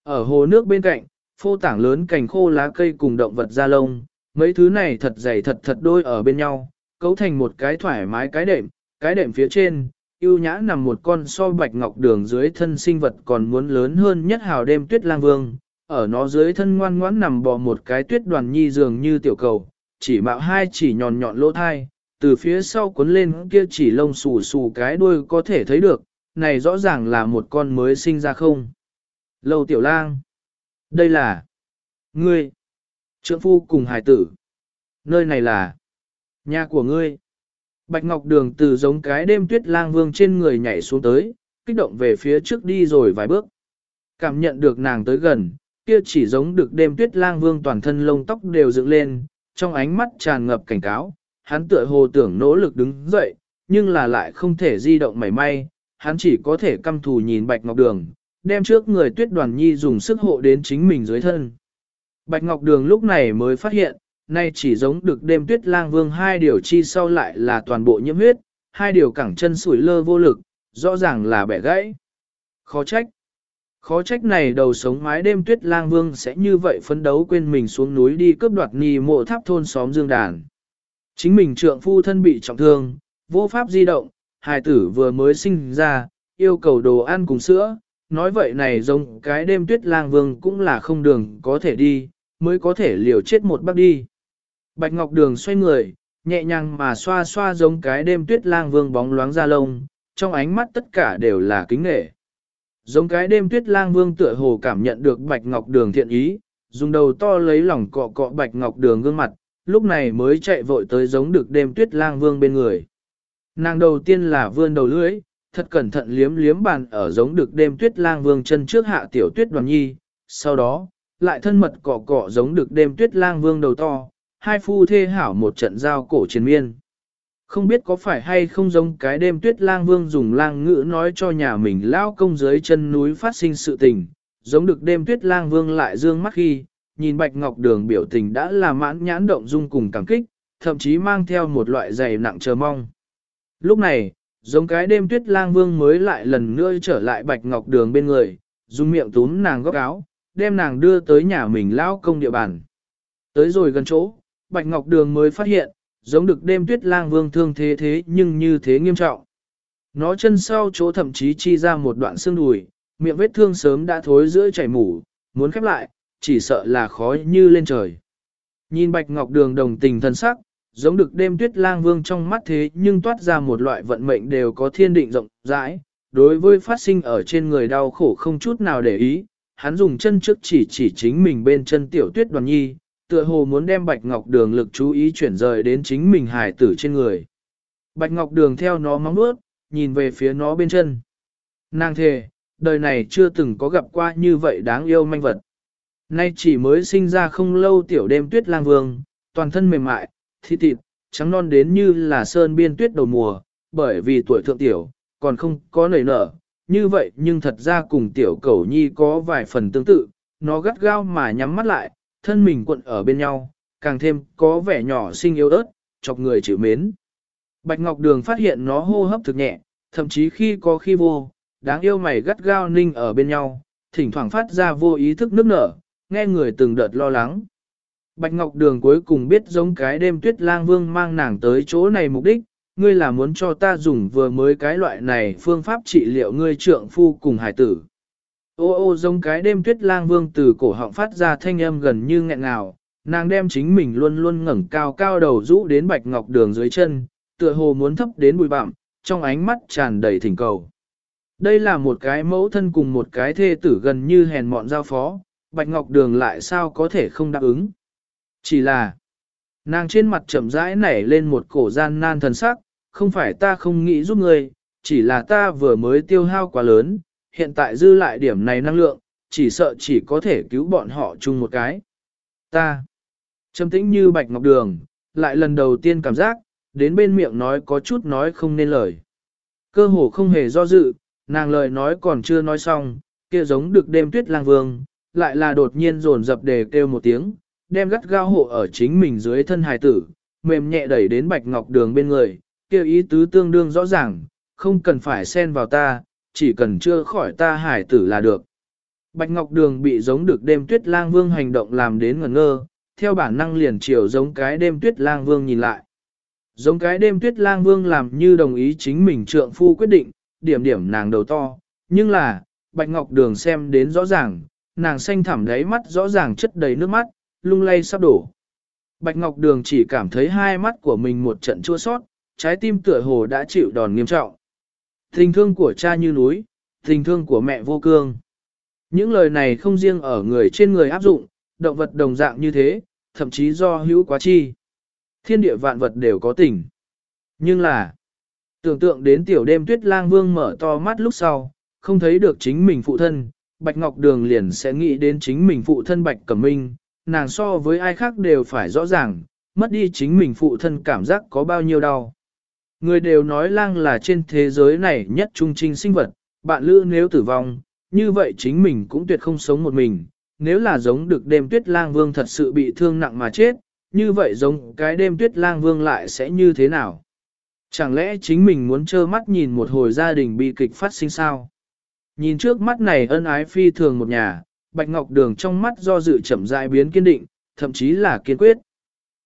Speaker 1: Ở hồ nước bên cạnh, phô tảng lớn cành khô lá cây cùng động vật da lông, mấy thứ này thật dày thật thật đôi ở bên nhau, cấu thành một cái thoải mái cái đệm, cái đệm phía trên, yêu nhã nằm một con so bạch ngọc đường dưới thân sinh vật còn muốn lớn hơn nhất hào đêm tuyết lang vương, ở nó dưới thân ngoan ngoãn nằm bò một cái tuyết đoàn nhi dường như tiểu cầu, chỉ mạo hai chỉ nhọn nhọn lỗ thai, từ phía sau cuốn lên kia chỉ lông xù xù cái đuôi có thể thấy được, này rõ ràng là một con mới sinh ra không. Lâu tiểu lang. Đây là... Ngươi. Trượng phu cùng hải tử. Nơi này là... Nhà của ngươi. Bạch Ngọc Đường từ giống cái đêm tuyết lang vương trên người nhảy xuống tới, kích động về phía trước đi rồi vài bước. Cảm nhận được nàng tới gần, kia chỉ giống được đêm tuyết lang vương toàn thân lông tóc đều dựng lên, trong ánh mắt tràn ngập cảnh cáo, hắn tựa hồ tưởng nỗ lực đứng dậy, nhưng là lại không thể di động mảy may, hắn chỉ có thể căm thù nhìn Bạch Ngọc Đường, đem trước người tuyết đoàn nhi dùng sức hộ đến chính mình dưới thân. Bạch Ngọc Đường lúc này mới phát hiện, nay chỉ giống được đêm tuyết lang vương hai điều chi sau lại là toàn bộ nhiễm huyết, hai điều cẳng chân sủi lơ vô lực, rõ ràng là bẻ gãy. Khó trách. Khó trách này đầu sống mái đêm tuyết lang vương sẽ như vậy phấn đấu quên mình xuống núi đi cướp đoạt nì mộ tháp thôn xóm dương đàn. Chính mình trượng phu thân bị trọng thương, vô pháp di động, hài tử vừa mới sinh ra, yêu cầu đồ ăn cùng sữa, nói vậy này giống cái đêm tuyết lang vương cũng là không đường có thể đi, mới có thể liều chết một bác đi. Bạch Ngọc Đường xoay người, nhẹ nhàng mà xoa xoa giống cái đêm tuyết lang vương bóng loáng ra lông, trong ánh mắt tất cả đều là kính nghệ. Giống cái đêm tuyết lang vương tựa hồ cảm nhận được Bạch Ngọc Đường thiện ý, dùng đầu to lấy lòng cọ cọ Bạch Ngọc Đường gương mặt, lúc này mới chạy vội tới giống được đêm tuyết lang vương bên người. Nàng đầu tiên là vươn đầu lưỡi, thật cẩn thận liếm liếm bàn ở giống được đêm tuyết lang vương chân trước hạ tiểu tuyết đoàn nhi, sau đó, lại thân mật cọ cọ giống được đêm tuyết lang vương đầu to, hai phu thê hảo một trận giao cổ chiến miên. Không biết có phải hay không giống cái đêm tuyết lang vương dùng lang ngữ nói cho nhà mình lao công dưới chân núi phát sinh sự tình, giống được đêm tuyết lang vương lại dương mắt khi, nhìn bạch ngọc đường biểu tình đã là mãn nhãn động dung cùng cảm kích, thậm chí mang theo một loại dày nặng chờ mong. Lúc này, giống cái đêm tuyết lang vương mới lại lần nữa trở lại bạch ngọc đường bên người, dùng miệng túm nàng góc áo, đem nàng đưa tới nhà mình lao công địa bàn. Tới rồi gần chỗ, bạch ngọc đường mới phát hiện, giống được đêm tuyết lang vương thương thế thế nhưng như thế nghiêm trọng. Nó chân sau chỗ thậm chí chi ra một đoạn xương đùi, miệng vết thương sớm đã thối giữa chảy mủ, muốn khép lại, chỉ sợ là khó như lên trời. Nhìn bạch ngọc đường đồng tình thân sắc, giống được đêm tuyết lang vương trong mắt thế nhưng toát ra một loại vận mệnh đều có thiên định rộng rãi, đối với phát sinh ở trên người đau khổ không chút nào để ý, hắn dùng chân trước chỉ chỉ chính mình bên chân tiểu tuyết đoàn nhi, tựa hồ muốn đem Bạch Ngọc Đường lực chú ý chuyển rời đến chính mình hài tử trên người. Bạch Ngọc Đường theo nó móng nuốt, nhìn về phía nó bên chân. Nàng thề, đời này chưa từng có gặp qua như vậy đáng yêu manh vật. Nay chỉ mới sinh ra không lâu tiểu đêm tuyết lang vương, toàn thân mềm mại, thịt thịt, trắng non đến như là sơn biên tuyết đầu mùa, bởi vì tuổi thượng tiểu, còn không có nảy nở, như vậy nhưng thật ra cùng tiểu cẩu nhi có vài phần tương tự, nó gắt gao mà nhắm mắt lại, thân mình cuộn ở bên nhau, càng thêm có vẻ nhỏ xinh yếu ớt, chọc người chịu mến. Bạch Ngọc Đường phát hiện nó hô hấp thực nhẹ, thậm chí khi có khi vô, đáng yêu mày gắt gao ninh ở bên nhau, thỉnh thoảng phát ra vô ý thức nức nở, nghe người từng đợt lo lắng. Bạch Ngọc Đường cuối cùng biết giống cái đêm tuyết lang vương mang nàng tới chỗ này mục đích, ngươi là muốn cho ta dùng vừa mới cái loại này phương pháp trị liệu ngươi trượng phu cùng hải tử. Ô ô giống cái đêm tuyết lang vương từ cổ họng phát ra thanh âm gần như nghẹn ngào, nàng đem chính mình luôn luôn ngẩng cao cao đầu rũ đến bạch ngọc đường dưới chân, tựa hồ muốn thấp đến bụi bặm, trong ánh mắt tràn đầy thỉnh cầu. Đây là một cái mẫu thân cùng một cái thê tử gần như hèn mọn giao phó, bạch ngọc đường lại sao có thể không đáp ứng. Chỉ là, nàng trên mặt chậm rãi nảy lên một cổ gian nan thần sắc, không phải ta không nghĩ giúp người, chỉ là ta vừa mới tiêu hao quá lớn, hiện tại dư lại điểm này năng lượng, chỉ sợ chỉ có thể cứu bọn họ chung một cái. Ta, trầm tĩnh như bạch ngọc đường, lại lần đầu tiên cảm giác, đến bên miệng nói có chút nói không nên lời. Cơ hồ không hề do dự, nàng lời nói còn chưa nói xong, kia giống được đêm tuyết lang vương, lại là đột nhiên rồn dập đề kêu một tiếng, đem gắt gao hộ ở chính mình dưới thân hài tử, mềm nhẹ đẩy đến bạch ngọc đường bên người, kêu ý tứ tương đương rõ ràng, không cần phải xen vào ta, chỉ cần chưa khỏi ta hải tử là được. Bạch Ngọc Đường bị giống được đêm tuyết lang vương hành động làm đến ngẩn ngơ, theo bản năng liền chiều giống cái đêm tuyết lang vương nhìn lại. Giống cái đêm tuyết lang vương làm như đồng ý chính mình trượng phu quyết định, điểm điểm nàng đầu to, nhưng là, Bạch Ngọc Đường xem đến rõ ràng, nàng xanh thẳm đáy mắt rõ ràng chất đầy nước mắt, lung lay sắp đổ. Bạch Ngọc Đường chỉ cảm thấy hai mắt của mình một trận chua sót, trái tim tựa hồ đã chịu đòn nghiêm trọng. Tình thương của cha như núi, tình thương của mẹ vô cương. Những lời này không riêng ở người trên người áp dụng, động vật đồng dạng như thế, thậm chí do hữu quá chi. Thiên địa vạn vật đều có tình. Nhưng là, tưởng tượng đến tiểu đêm tuyết lang vương mở to mắt lúc sau, không thấy được chính mình phụ thân, Bạch Ngọc Đường liền sẽ nghĩ đến chính mình phụ thân Bạch Cẩm Minh, nàng so với ai khác đều phải rõ ràng, mất đi chính mình phụ thân cảm giác có bao nhiêu đau. Người đều nói lang là trên thế giới này nhất trung trinh sinh vật, bạn lữ nếu tử vong, như vậy chính mình cũng tuyệt không sống một mình. Nếu là giống được đêm tuyết lang vương thật sự bị thương nặng mà chết, như vậy giống cái đêm tuyết lang vương lại sẽ như thế nào? Chẳng lẽ chính mình muốn trơ mắt nhìn một hồi gia đình bị kịch phát sinh sao? Nhìn trước mắt này ân ái phi thường một nhà, Bạch Ngọc Đường trong mắt do dự chậm rãi biến kiên định, thậm chí là kiên quyết.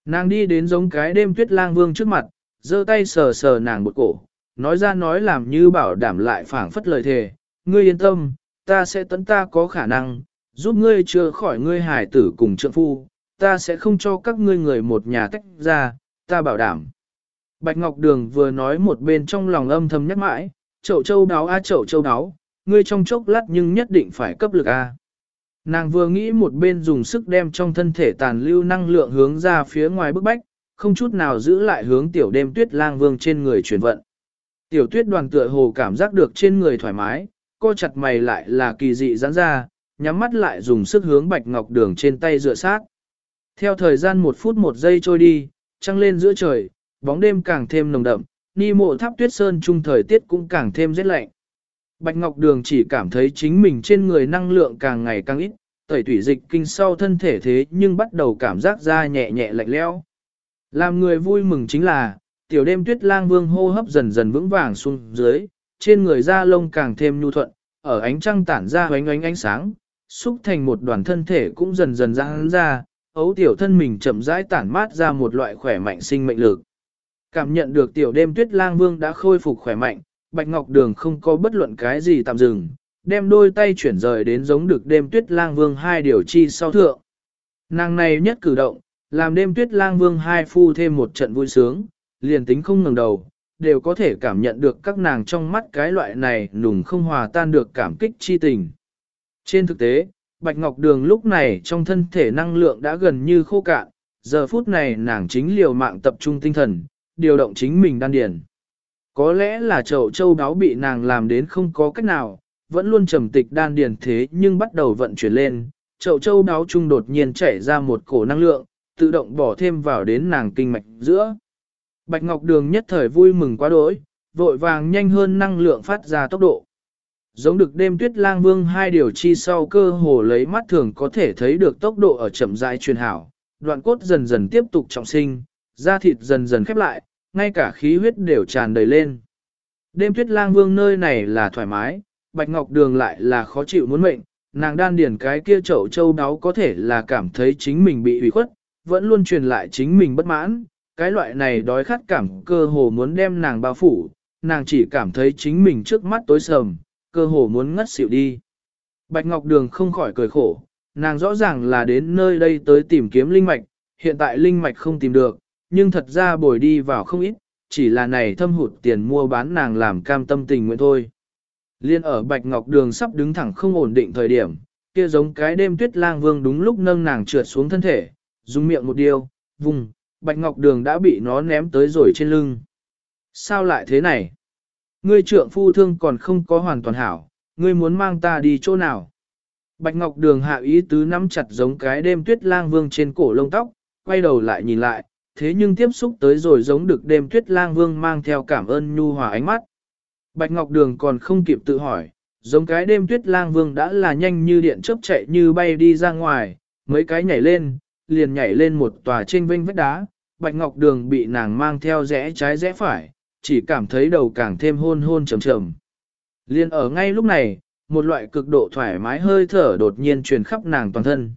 Speaker 1: Nàng đi đến giống cái đêm tuyết lang vương trước mặt, giơ tay sờ sờ nàng một cổ, nói ra nói làm như bảo đảm lại phảng phất lời thề, ngươi yên tâm, ta sẽ tấn ta có khả năng, giúp ngươi chữa khỏi ngươi hải tử cùng trượng phu, ta sẽ không cho các ngươi người một nhà tách ra, ta bảo đảm. Bạch Ngọc Đường vừa nói một bên trong lòng âm thầm nhắc mãi, chậu châu đáo a chậu châu đáo, ngươi trong chốc lát nhưng nhất định phải cấp lực a. Nàng vừa nghĩ một bên dùng sức đem trong thân thể tàn lưu năng lượng hướng ra phía ngoài bức bách, không chút nào giữ lại hướng tiểu đêm tuyết lang vương trên người chuyển vận. Tiểu tuyết đoàn tựa hồ cảm giác được trên người thoải mái, co chặt mày lại là kỳ dị giãn ra, nhắm mắt lại dùng sức hướng bạch ngọc đường trên tay dựa sát. Theo thời gian một phút một giây trôi đi, trăng lên giữa trời, bóng đêm càng thêm nồng đậm, ni mộ tháp tuyết sơn trung thời tiết cũng càng thêm rét lạnh. Bạch Ngọc Đường chỉ cảm thấy chính mình trên người năng lượng càng ngày càng ít, tẩy thủy dịch kinh sau thân thể thế nhưng bắt đầu cảm giác ra nhẹ nhẹ lạnh lẽo. Làm người vui mừng chính là, tiểu đêm tuyết lang vương hô hấp dần dần vững vàng xuống dưới, trên người da lông càng thêm nhu thuận, ở ánh trăng tản ra ánh ánh ánh sáng, xúc thành một đoàn thân thể cũng dần dần ra hắn ra, ấu tiểu thân mình chậm rãi tản mát ra một loại khỏe mạnh sinh mệnh lực. Cảm nhận được tiểu đêm tuyết lang vương đã khôi phục khỏe mạnh, Bạch Ngọc Đường không có bất luận cái gì tạm dừng, đem đôi tay chuyển rời đến giống được đêm tuyết lang vương hai điều chi sau thượng. Nàng này nhất cử động, làm đêm tuyết lang vương hai phu thêm một trận vui sướng, liền tính không ngừng đầu, đều có thể cảm nhận được các nàng trong mắt cái loại này nùng không hòa tan được cảm kích chi tình. Trên thực tế, Bạch Ngọc Đường lúc này trong thân thể năng lượng đã gần như khô cạn, giờ phút này nàng chính liều mạng tập trung tinh thần, điều động chính mình đan điền. Có lẽ là chậu châu đáo bị nàng làm đến không có cách nào, vẫn luôn trầm tịch đan điền thế nhưng bắt đầu vận chuyển lên, chậu châu đáo trung đột nhiên chảy ra một cổ năng lượng, tự động bỏ thêm vào đến nàng kinh mạch giữa. Bạch Ngọc Đường nhất thời vui mừng quá đỗi, vội vàng nhanh hơn năng lượng phát ra tốc độ. Giống được đêm tuyết lang vương hai điều chi sau cơ hồ lấy mắt thường có thể thấy được tốc độ ở chậm rãi truyền hảo, đoạn cốt dần dần tiếp tục trọng sinh, da thịt dần dần khép lại, ngay cả khí huyết đều tràn đầy lên. Đêm tuyết lang vương nơi này là thoải mái, bạch ngọc đường lại là khó chịu muốn mệnh, nàng đan điền cái kia chậu châu đáo có thể là cảm thấy chính mình bị hủy khuất, vẫn luôn truyền lại chính mình bất mãn, cái loại này đói khát cảm cơ hồ muốn đem nàng bao phủ, nàng chỉ cảm thấy chính mình trước mắt tối sầm, cơ hồ muốn ngất xỉu đi. Bạch Ngọc Đường không khỏi cười khổ, nàng rõ ràng là đến nơi đây tới tìm kiếm linh mạch, hiện tại linh mạch không tìm được, nhưng thật ra bồi đi vào không ít, chỉ là này thâm hụt tiền mua bán nàng làm cam tâm tình nguyện thôi. Liên ở Bạch Ngọc Đường sắp đứng thẳng không ổn định thời điểm, kia giống cái đêm tuyết lang vương đúng lúc nâng nàng trượt xuống thân thể, dùng miệng một điều, vùng, Bạch Ngọc Đường đã bị nó ném tới rồi trên lưng. Sao lại thế này? Ngươi trượng phu thương còn không có hoàn toàn hảo, ngươi muốn mang ta đi chỗ nào? Bạch Ngọc Đường hạ ý tứ nắm chặt giống cái đêm tuyết lang vương trên cổ lông tóc, quay đầu lại nhìn lại, thế nhưng tiếp xúc tới rồi giống được đêm tuyết lang vương mang theo cảm ơn nhu hòa ánh mắt. Bạch Ngọc Đường còn không kịp tự hỏi, giống cái đêm tuyết lang vương đã là nhanh như điện chớp chạy như bay đi ra ngoài, mấy cái nhảy lên, liền nhảy lên một tòa trên vinh vách đá, Bạch Ngọc Đường bị nàng mang theo rẽ trái rẽ phải, chỉ cảm thấy đầu càng thêm hôn hôn trầm trầm. Liên ở ngay lúc này, một loại cực độ thoải mái hơi thở đột nhiên truyền khắp nàng toàn thân.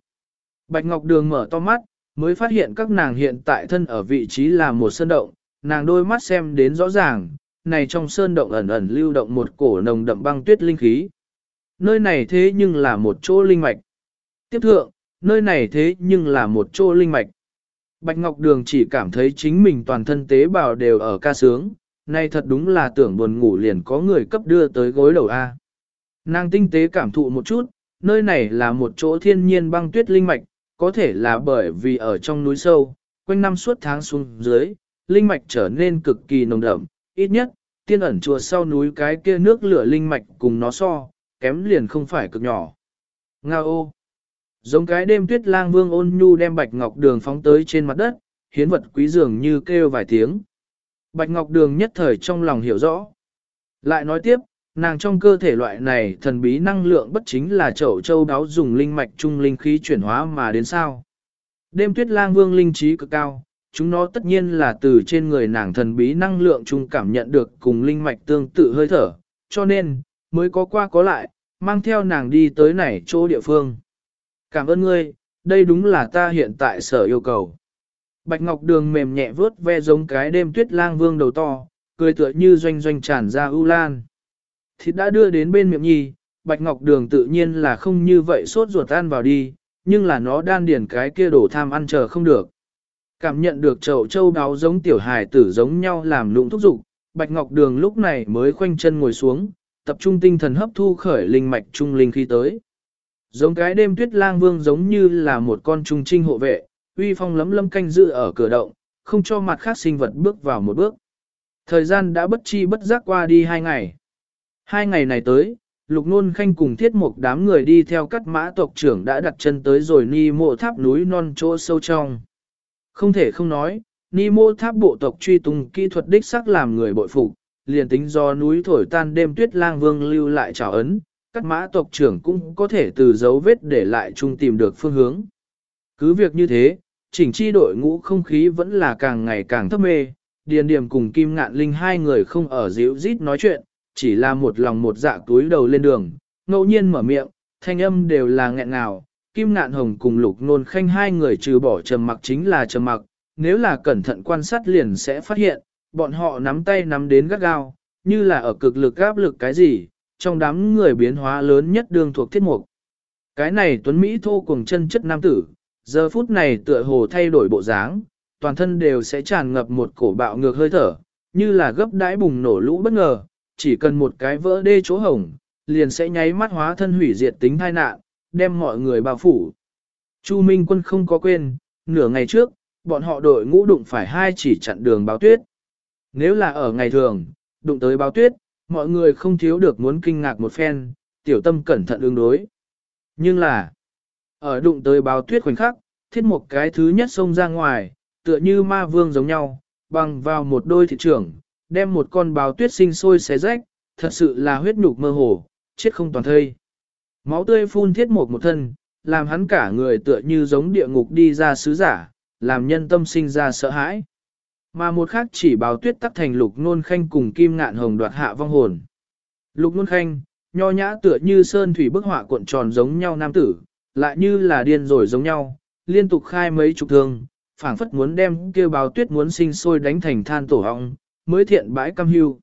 Speaker 1: Bạch Ngọc Đường mở to mắt, mới phát hiện các nàng hiện tại thân ở vị trí là một sơn động, nàng đôi mắt xem đến rõ ràng, này trong sơn động ẩn ẩn lưu động một cổ nồng đậm băng tuyết linh khí. Nơi này thế nhưng là một chỗ linh mạch. Tiếp thượng, nơi này thế nhưng là một chỗ linh mạch. Bạch Ngọc Đường chỉ cảm thấy chính mình toàn thân tế bào đều ở ca sướng, nay thật đúng là tưởng buồn ngủ liền có người cấp đưa tới gối đầu A. Nàng tinh tế cảm thụ một chút, nơi này là một chỗ thiên nhiên băng tuyết linh mạch, có thể là bởi vì ở trong núi sâu, quanh năm suốt tháng xuống dưới, linh mạch trở nên cực kỳ nồng đậm, ít nhất, tiên ẩn chùa sau núi cái kia nước lửa linh mạch cùng nó so, kém liền không phải cực nhỏ. Nga ô! Giống cái đêm tuyết lang vương ôn nhu đem bạch ngọc đường phóng tới trên mặt đất, hiến vật quý dường như kêu vài tiếng. Bạch ngọc đường nhất thời trong lòng hiểu rõ. Lại nói tiếp, nàng trong cơ thể loại này thần bí năng lượng bất chính là chậu châu đáo dùng linh mạch trung linh khí chuyển hóa mà đến sao. Đêm tuyết lang vương linh trí cực cao, chúng nó tất nhiên là từ trên người nàng thần bí năng lượng chung cảm nhận được cùng linh mạch tương tự hơi thở, cho nên, mới có qua có lại, mang theo nàng đi tới này chỗ địa phương. Cảm ơn ngươi, đây đúng là ta hiện tại sở yêu cầu. Bạch Ngọc Đường mềm nhẹ vớt ve giống cái đêm tuyết lang vương đầu to, cười tựa như doanh doanh tràn ra ưu lan. Thịt đã đưa đến bên miệng nhi, Bạch Ngọc Đường tự nhiên là không như vậy sốt ruột ăn vào đi, nhưng là nó đan điền cái kia đổ tham ăn chờ không được. Cảm nhận được chậu châu đáo giống tiểu hài tử giống nhau làm lụng thúc dục Bạch Ngọc Đường lúc này mới khoanh chân ngồi xuống, tập trung tinh thần hấp thu khởi linh mạch trung linh khí tới. Giống cái đêm tuyết lang vương giống như là một con trung trinh hộ vệ, uy phong lấm lâm canh giữ ở cửa động, không cho mặt khác sinh vật bước vào một bước. Thời gian đã bất chi bất giác qua đi hai ngày. Hai ngày này tới, Lục Nôn Khanh cùng thiết một đám người đi theo cắt mã tộc trưởng đã đặt chân tới rồi ni mộ tháp núi non chỗ sâu trong. Không thể không nói, ni mộ tháp bộ tộc truy tung kỹ thuật đích sắc làm người bội phục, liền tính do núi thổi tan đêm tuyết lang vương lưu lại trào ấn, các mã tộc trưởng cũng có thể từ dấu vết để lại chung tìm được phương hướng. Cứ việc như thế, chỉnh chi đội ngũ không khí vẫn là càng ngày càng thấp mê, điền điểm cùng kim ngạn linh hai người không ở dịu rít nói chuyện, chỉ là một lòng một dạ túi đầu lên đường, ngẫu nhiên mở miệng, thanh âm đều là nghẹn ngào, kim ngạn hồng cùng lục nôn khanh hai người trừ bỏ trầm mặc chính là trầm mặc, nếu là cẩn thận quan sát liền sẽ phát hiện, bọn họ nắm tay nắm đến gắt gao, như là ở cực lực áp lực cái gì, trong đám người biến hóa lớn nhất đương thuộc thiết mục. Cái này tuấn Mỹ thô cùng chân chất nam tử, giờ phút này tựa hồ thay đổi bộ dáng, toàn thân đều sẽ tràn ngập một cổ bạo ngược hơi thở, như là gấp đãi bùng nổ lũ bất ngờ, chỉ cần một cái vỡ đê chỗ hổng, liền sẽ nháy mắt hóa thân hủy diệt tính tai nạn, đem mọi người bao phủ. Chu Minh quân không có quên, nửa ngày trước, bọn họ đội ngũ đụng phải hai chỉ chặn đường báo tuyết. Nếu là ở ngày thường, đụng tới báo tuyết, mọi người không thiếu được muốn kinh ngạc một phen, tiểu tâm cẩn thận ứng đối. Nhưng là, ở đụng tới báo tuyết khoảnh khắc, thiết một cái thứ nhất xông ra ngoài, tựa như ma vương giống nhau, bằng vào một đôi thị trưởng, đem một con báo tuyết sinh sôi xé rách, thật sự là huyết nhục mơ hồ, chết không toàn thây. Máu tươi phun thiết một một thân, làm hắn cả người tựa như giống địa ngục đi ra sứ giả, làm nhân tâm sinh ra sợ hãi. Mà một khác chỉ báo tuyết tắc thành lục nôn khanh cùng kim ngạn hồng đoạt hạ vong hồn. Lục nôn khanh, nho nhã tựa như sơn thủy bức họa cuộn tròn giống nhau nam tử, lại như là điên rồi giống nhau, liên tục khai mấy chục thương, phảng phất muốn đem kia báo tuyết muốn sinh sôi đánh thành than tổ họng, mới thiện bãi cam hưu.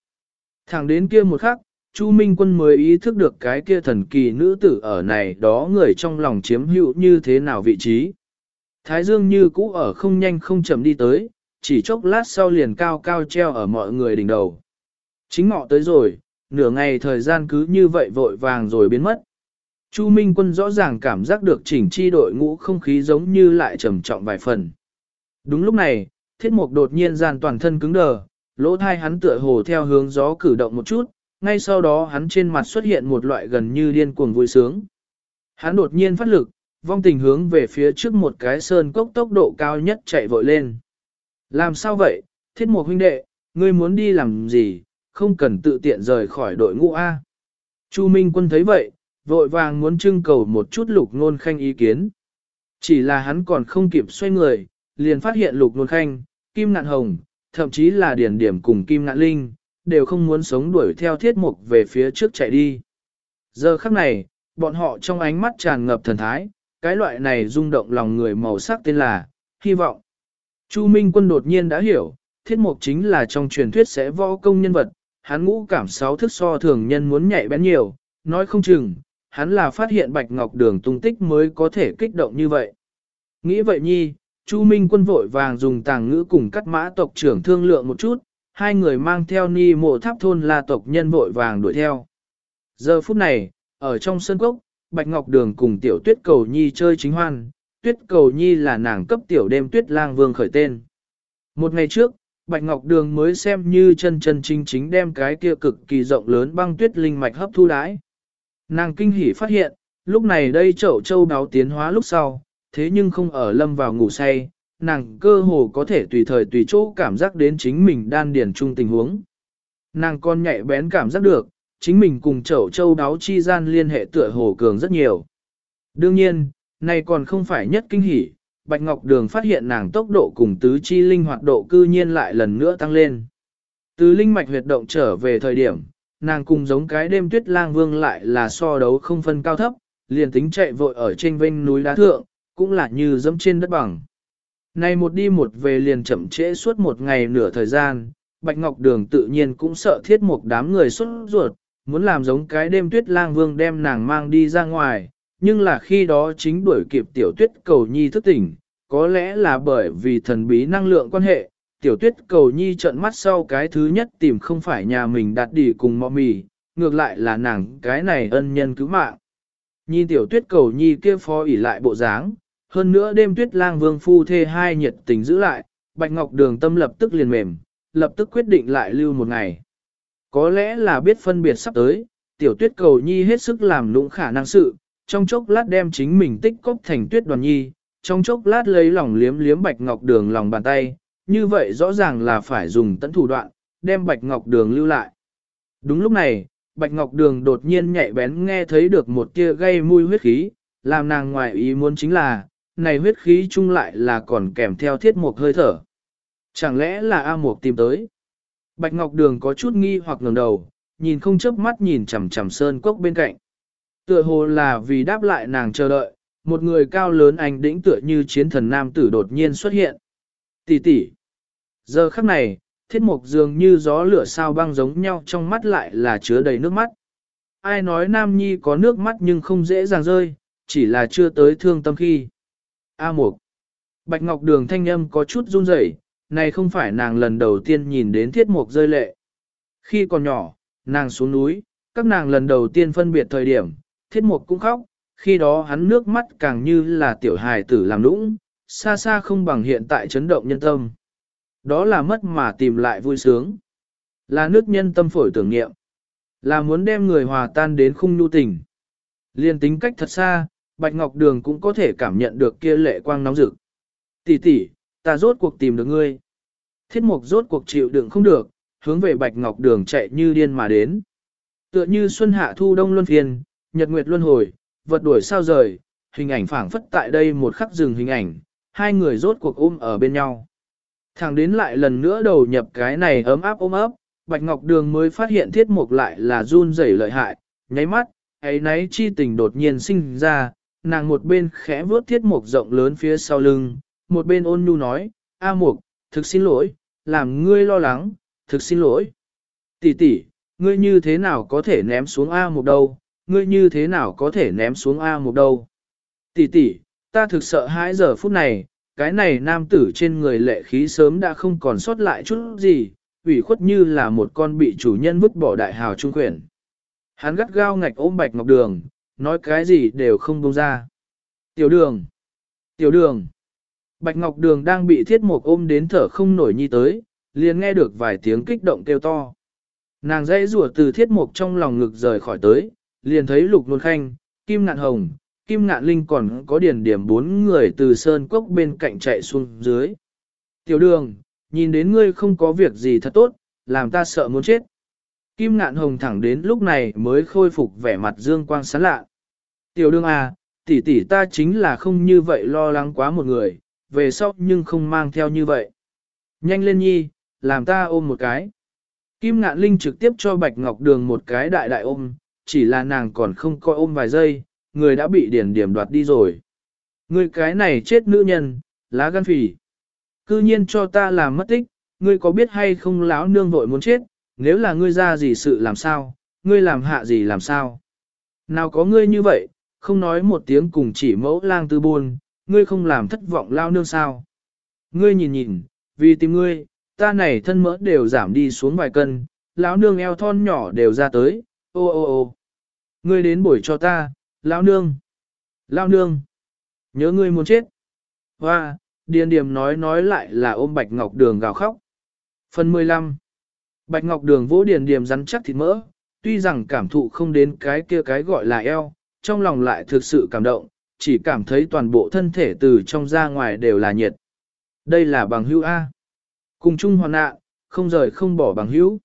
Speaker 1: Thẳng đến kia một khắc, Chu Minh Quân mới ý thức được cái kia thần kỳ nữ tử ở này đó người trong lòng chiếm hữu như thế nào vị trí. Thái Dương như cũ ở không nhanh không chậm đi tới, chỉ chốc lát sau liền cao cao treo ở mọi người đỉnh đầu. Chính ngọ tới rồi, nửa ngày thời gian cứ như vậy vội vàng rồi biến mất. Chu Minh Quân rõ ràng cảm giác được chỉnh chi đội ngũ không khí giống như lại trầm trọng vài phần. Đúng lúc này, thiết mục đột nhiên gian toàn thân cứng đờ, lỗ thai hắn tựa hồ theo hướng gió cử động một chút, ngay sau đó hắn trên mặt xuất hiện một loại gần như điên cuồng vui sướng. Hắn đột nhiên phát lực, vong tình hướng về phía trước một cái sơn cốc tốc độ cao nhất chạy vội lên. Làm sao vậy, thiết một huynh đệ, ngươi muốn đi làm gì, không cần tự tiện rời khỏi đội ngũ A. Chu Minh quân thấy vậy, vội vàng muốn trưng cầu một chút lục nôn khanh ý kiến. Chỉ là hắn còn không kịp xoay người, liền phát hiện lục nôn khanh, kim nạn hồng, thậm chí là điển điểm cùng kim Ngạn linh, đều không muốn sống đuổi theo thiết mục về phía trước chạy đi. Giờ khắc này, bọn họ trong ánh mắt tràn ngập thần thái, cái loại này rung động lòng người màu sắc tên là, hy vọng. Chu Minh Quân đột nhiên đã hiểu, thiết mục chính là trong truyền thuyết sẽ võ công nhân vật, hắn ngũ cảm sáu thức so thường nhân muốn nhạy bén nhiều, nói không chừng, hắn là phát hiện bạch ngọc đường tung tích mới có thể kích động như vậy. Nghĩ vậy nhi, Chu Minh Quân vội vàng dùng tàng ngữ cùng cắt mã tộc trưởng thương lượng một chút, hai người mang theo ni mộ tháp thôn la tộc nhân vội vàng đuổi theo. Giờ phút này, ở trong sân cốc, Bạch Ngọc Đường cùng tiểu tuyết cầu nhi chơi chính hoan, tuyết cầu nhi là nàng cấp tiểu đêm tuyết lang vương khởi tên. Một ngày trước, Bạch Ngọc Đường mới xem như chân chân chính chính đem cái kia cực kỳ rộng lớn băng tuyết linh mạch hấp thu đái. Nàng kinh hỉ phát hiện, lúc này đây chậu châu đáo tiến hóa lúc sau, thế nhưng không ở lâm vào ngủ say, nàng cơ hồ có thể tùy thời tùy chỗ cảm giác đến chính mình đan điển chung tình huống. Nàng con nhạy bén cảm giác được, chính mình cùng chậu châu đáo chi gian liên hệ tựa hồ cường rất nhiều. Đương nhiên, này còn không phải nhất kinh hỉ, Bạch Ngọc Đường phát hiện nàng tốc độ cùng tứ chi linh hoạt độ cư nhiên lại lần nữa tăng lên. tứ linh mạch huyệt động trở về thời điểm, nàng cùng giống cái đêm tuyết lang vương lại là so đấu không phân cao thấp, liền tính chạy vội ở trên vênh núi đá thượng, cũng là như dẫm trên đất bằng. Này một đi một về liền chậm trễ suốt một ngày nửa thời gian, Bạch Ngọc Đường tự nhiên cũng sợ thiết một đám người xuất ruột, muốn làm giống cái đêm tuyết lang vương đem nàng mang đi ra ngoài, nhưng là khi đó chính đuổi kịp tiểu tuyết cầu nhi thức tỉnh, có lẽ là bởi vì thần bí năng lượng quan hệ, tiểu tuyết cầu nhi trợn mắt sau cái thứ nhất tìm không phải nhà mình đặt đi cùng mọ mì, ngược lại là nàng cái này ân nhân cứu mạng. Nhìn tiểu tuyết cầu nhi kia phó ỉ lại bộ dáng, hơn nữa đêm tuyết lang vương phu thê hai nhiệt tình giữ lại, bạch ngọc đường tâm lập tức liền mềm, lập tức quyết định lại lưu một ngày. Có lẽ là biết phân biệt sắp tới, tiểu tuyết cầu nhi hết sức làm lũng khả năng sự, trong chốc lát đem chính mình tích cốc thành tuyết đoàn nhi, trong chốc lát lấy lòng liếm liếm bạch ngọc đường lòng bàn tay, như vậy rõ ràng là phải dùng tận thủ đoạn, đem bạch ngọc đường lưu lại. Đúng lúc này, bạch ngọc đường đột nhiên nhạy bén nghe thấy được một tia gây mùi huyết khí, làm nàng ngoài ý muốn chính là, này huyết khí chung lại là còn kèm theo thiết mục hơi thở. Chẳng lẽ là A Mục tìm tới? Bạch Ngọc Đường có chút nghi hoặc ngẩng đầu, nhìn không chớp mắt nhìn chằm chằm sơn cốc bên cạnh. Tựa hồ là vì đáp lại nàng chờ đợi, một người cao lớn anh đĩnh tựa như chiến thần nam tử đột nhiên xuất hiện. Tỷ tỷ. Giờ khắc này, thiết mục dường như gió lửa sao băng giống nhau trong mắt lại là chứa đầy nước mắt. Ai nói nam nhi có nước mắt nhưng không dễ dàng rơi, chỉ là chưa tới thương tâm khi. A mục. Bạch Ngọc Đường thanh âm có chút run rẩy, này không phải nàng lần đầu tiên nhìn đến thiết mục rơi lệ. Khi còn nhỏ, nàng xuống núi, các nàng lần đầu tiên phân biệt thời điểm, thiết mục cũng khóc, khi đó hắn nước mắt càng như là tiểu hài tử làm lũng, xa xa không bằng hiện tại chấn động nhân tâm. Đó là mất mà tìm lại vui sướng. Là nước nhân tâm phổi tưởng niệm. Là muốn đem người hòa tan đến khung nhu tình. Liên tính cách thật xa, Bạch Ngọc Đường cũng có thể cảm nhận được kia lệ quang nóng rực. Tỷ tỷ, ta rốt cuộc tìm được ngươi. Thiết mục rốt cuộc chịu đựng không được, hướng về Bạch Ngọc Đường chạy như điên mà đến. Tựa như xuân hạ thu đông luân phiên, nhật nguyệt luân hồi, vật đuổi sao rời, hình ảnh phảng phất tại đây một khắc dừng hình ảnh, hai người rốt cuộc ôm ở bên nhau. Thẳng đến lại lần nữa đầu nhập cái này ấm áp ôm ấp, Bạch Ngọc Đường mới phát hiện thiết mục lại là run rẩy lợi hại, nháy mắt, ấy nấy chi tình đột nhiên sinh ra, nàng một bên khẽ vướt thiết mục rộng lớn phía sau lưng, một bên ôn nhu nói, A mục, thực xin lỗi, làm ngươi lo lắng, thực xin lỗi. Tỷ tỷ, ngươi như thế nào có thể ném xuống A mục đâu, ngươi như thế nào có thể ném xuống A mục đâu. Tỷ tỷ, ta thực sợ hãi giờ phút này, cái này nam tử trên người lệ khí sớm đã không còn sót lại chút gì, ủy khuất như là một con bị chủ nhân vứt bỏ đại hào trung quyển. Hắn gắt gao ngạch ôm bạch ngọc đường, nói cái gì đều không bông ra. Tiểu đường! Tiểu đường! Bạch ngọc đường đang bị thiết mục ôm đến thở không nổi nhi tới, liền nghe được vài tiếng kích động kêu to. Nàng dãy rủa từ thiết mục trong lòng ngực rời khỏi tới, liền thấy lục nôn khanh, kim ngạn hồng, kim ngạn linh còn có điển điểm bốn người từ sơn cốc bên cạnh chạy xuống dưới. Tiểu đường, nhìn đến ngươi không có việc gì thật tốt, làm ta sợ muốn chết. Kim ngạn hồng thẳng đến lúc này mới khôi phục vẻ mặt dương quang sáng lạ. Tiểu đường à, tỷ tỷ ta chính là không như vậy lo lắng quá một người, về sau nhưng không mang theo như vậy. Nhanh lên nhi, làm ta ôm một cái. Kim ngạn linh trực tiếp cho Bạch Ngọc Đường một cái đại đại ôm, chỉ là nàng còn không coi ôm vài giây, người đã bị điển điểm đoạt đi rồi. Người cái này chết nữ nhân, lá gan phỉ. Cư nhiên cho ta làm mất tích, ngươi có biết hay không lão nương vội muốn chết, nếu là ngươi ra gì sự làm sao, ngươi làm hạ gì làm sao. Nào có ngươi như vậy, không nói một tiếng cùng chỉ mẫu lang tư buồn, ngươi không làm thất vọng lao nương sao. Ngươi nhìn nhìn, vì tìm ngươi, ta này thân mỡ đều giảm đi xuống vài cân, lão nương eo thon nhỏ đều ra tới, ô ô ô. Ngươi đến buổi cho ta, lão nương. Lão nương. Nhớ ngươi muốn chết. Hoa, điền điểm nói nói lại là ôm bạch ngọc đường gào khóc. Phần 15 Bạch Ngọc Đường vỗ điền điểm rắn chắc thịt mỡ, tuy rằng cảm thụ không đến cái kia cái gọi là eo, trong lòng lại thực sự cảm động, chỉ cảm thấy toàn bộ thân thể từ trong ra ngoài đều là nhiệt. Đây là bằng hữu A. Cùng chung hoàn nạn, không rời không bỏ bằng hữu.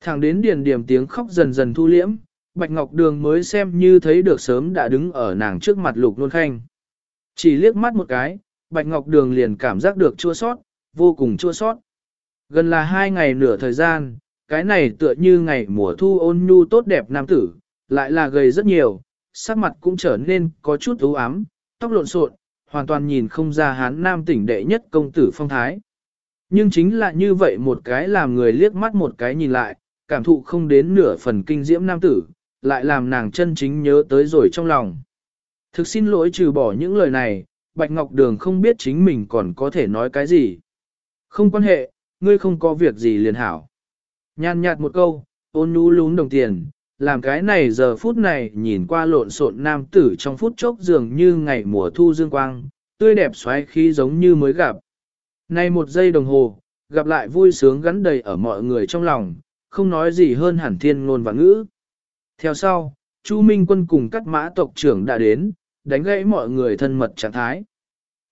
Speaker 1: Thẳng đến điền điểm tiếng khóc dần dần thu liễm, Bạch Ngọc Đường mới xem như thấy được sớm đã đứng ở nàng trước mặt lục nôn khanh. Chỉ liếc mắt một cái, Bạch Ngọc Đường liền cảm giác được chua sót, vô cùng chua sót. Gần là hai ngày nửa thời gian, cái này tựa như ngày mùa thu ôn nhu tốt đẹp nam tử, lại là gầy rất nhiều, sắc mặt cũng trở nên có chút ưu ám, tóc lộn xộn, hoàn toàn nhìn không ra hán nam tỉnh đệ nhất công tử phong thái. Nhưng chính là như vậy một cái làm người liếc mắt một cái nhìn lại, cảm thụ không đến nửa phần kinh diễm nam tử, lại làm nàng chân chính nhớ tới rồi trong lòng. Thực xin lỗi trừ bỏ những lời này, Bạch Ngọc Đường không biết chính mình còn có thể nói cái gì. Không quan hệ, ngươi không có việc gì liền hảo. Nhàn nhạt một câu, ôn nhu lún đồng tiền, làm cái này giờ phút này nhìn qua lộn xộn nam tử trong phút chốc dường như ngày mùa thu dương quang, tươi đẹp xoáy khí giống như mới gặp. Nay một giây đồng hồ, gặp lại vui sướng gắn đầy ở mọi người trong lòng, không nói gì hơn hẳn thiên ngôn và ngữ. Theo sau, Chu Minh quân cùng các mã tộc trưởng đã đến, đánh gãy mọi người thân mật trạng thái.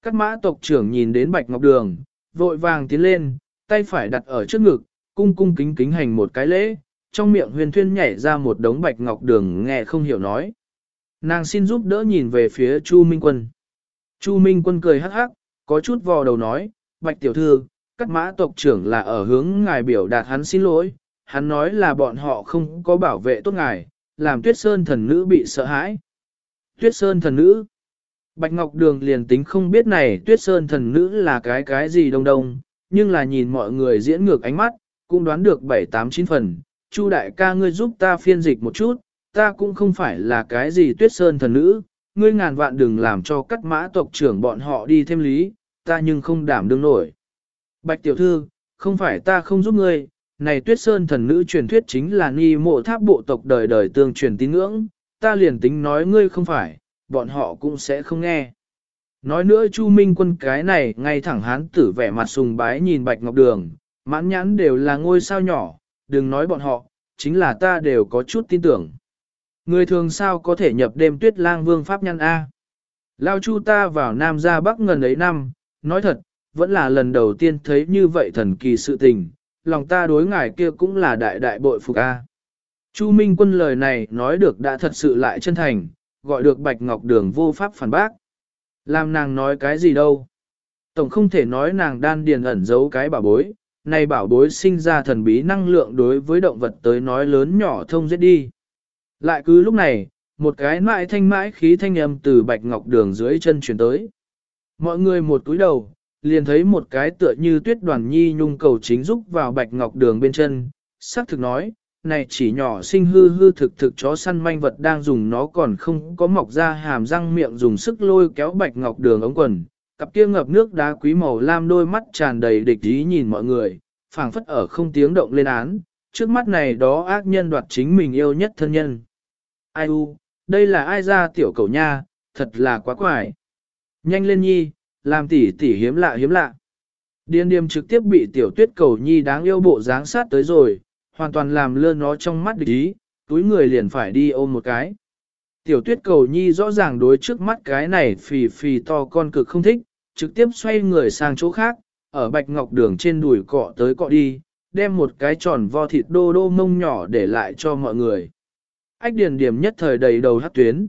Speaker 1: Các mã tộc trưởng nhìn đến Bạch Ngọc Đường, vội vàng tiến lên, tay phải đặt ở trước ngực, cung cung kính kính hành một cái lễ, trong miệng huyền thuyên nhảy ra một đống Bạch Ngọc Đường nghe không hiểu nói. Nàng xin giúp đỡ nhìn về phía Chu Minh quân. Chu Minh quân cười hắc hắc, có chút vò đầu nói, Bạch tiểu thư, các mã tộc trưởng là ở hướng ngài biểu đạt hắn xin lỗi, hắn nói là bọn họ không có bảo vệ tốt ngài, làm tuyết sơn thần nữ bị sợ hãi. Tuyết sơn thần nữ. Bạch Ngọc Đường liền tính không biết này tuyết sơn thần nữ là cái cái gì đông đông, nhưng là nhìn mọi người diễn ngược ánh mắt, cũng đoán được 7-8-9 phần. Chu đại ca ngươi giúp ta phiên dịch một chút, ta cũng không phải là cái gì tuyết sơn thần nữ, ngươi ngàn vạn đừng làm cho các mã tộc trưởng bọn họ đi thêm lý, ta nhưng không đảm đương nổi. Bạch tiểu thư, không phải ta không giúp ngươi, này tuyết sơn thần nữ truyền thuyết chính là ni mộ tháp bộ tộc đời đời tương truyền tín ngưỡng, ta liền tính nói ngươi không phải, bọn họ cũng sẽ không nghe. Nói nữa Chu Minh quân cái này ngay thẳng hán tử vẻ mặt sùng bái nhìn Bạch Ngọc Đường, mãn nhãn đều là ngôi sao nhỏ, đừng nói bọn họ, chính là ta đều có chút tin tưởng. Người thường sao có thể nhập đêm tuyết lang vương pháp nhân A. Lao Chu ta vào Nam ra Bắc ngần ấy năm, nói thật, vẫn là lần đầu tiên thấy như vậy thần kỳ sự tình, lòng ta đối ngài kia cũng là đại đại bội phục A. Chu Minh quân lời này nói được đã thật sự lại chân thành, gọi được Bạch Ngọc Đường vô pháp phản bác. Làm nàng nói cái gì đâu. Tổng không thể nói nàng đan điền ẩn giấu cái bảo bối, này bảo bối sinh ra thần bí năng lượng đối với động vật tới nói lớn nhỏ thông giết đi. Lại cứ lúc này, một cái mãi thanh mãi khí thanh âm từ Bạch Ngọc Đường dưới chân chuyển tới. Mọi người một túi đầu, liền thấy một cái tựa như tuyết đoàn nhi nhung cầu chính rúc vào bạch ngọc đường bên chân, xác thực nói, này chỉ nhỏ sinh hư hư thực thực chó săn manh vật đang dùng nó còn không có mọc ra hàm răng miệng dùng sức lôi kéo bạch ngọc đường ống quần, cặp kia ngập nước đá quý màu lam đôi mắt tràn đầy địch ý nhìn mọi người, phảng phất ở không tiếng động lên án, trước mắt này đó ác nhân đoạt chính mình yêu nhất thân nhân. Ai u, đây là ai ra tiểu cầu nha, thật là quá quải. Nhanh lên nhi, làm tỉ tỉ hiếm lạ hiếm lạ. Điên điềm trực tiếp bị tiểu tuyết cầu nhi đáng yêu bộ dáng sát tới rồi, hoàn toàn làm lơ nó trong mắt địch ý, túi người liền phải đi ôm một cái. Tiểu tuyết cầu nhi rõ ràng đối trước mắt cái này phì phì to con cực không thích, trực tiếp xoay người sang chỗ khác, ở bạch ngọc đường trên đùi cọ tới cọ đi, đem một cái tròn vo thịt đô đô mông nhỏ để lại cho mọi người. Ách điền điểm nhất thời đầy đầu hát tuyến.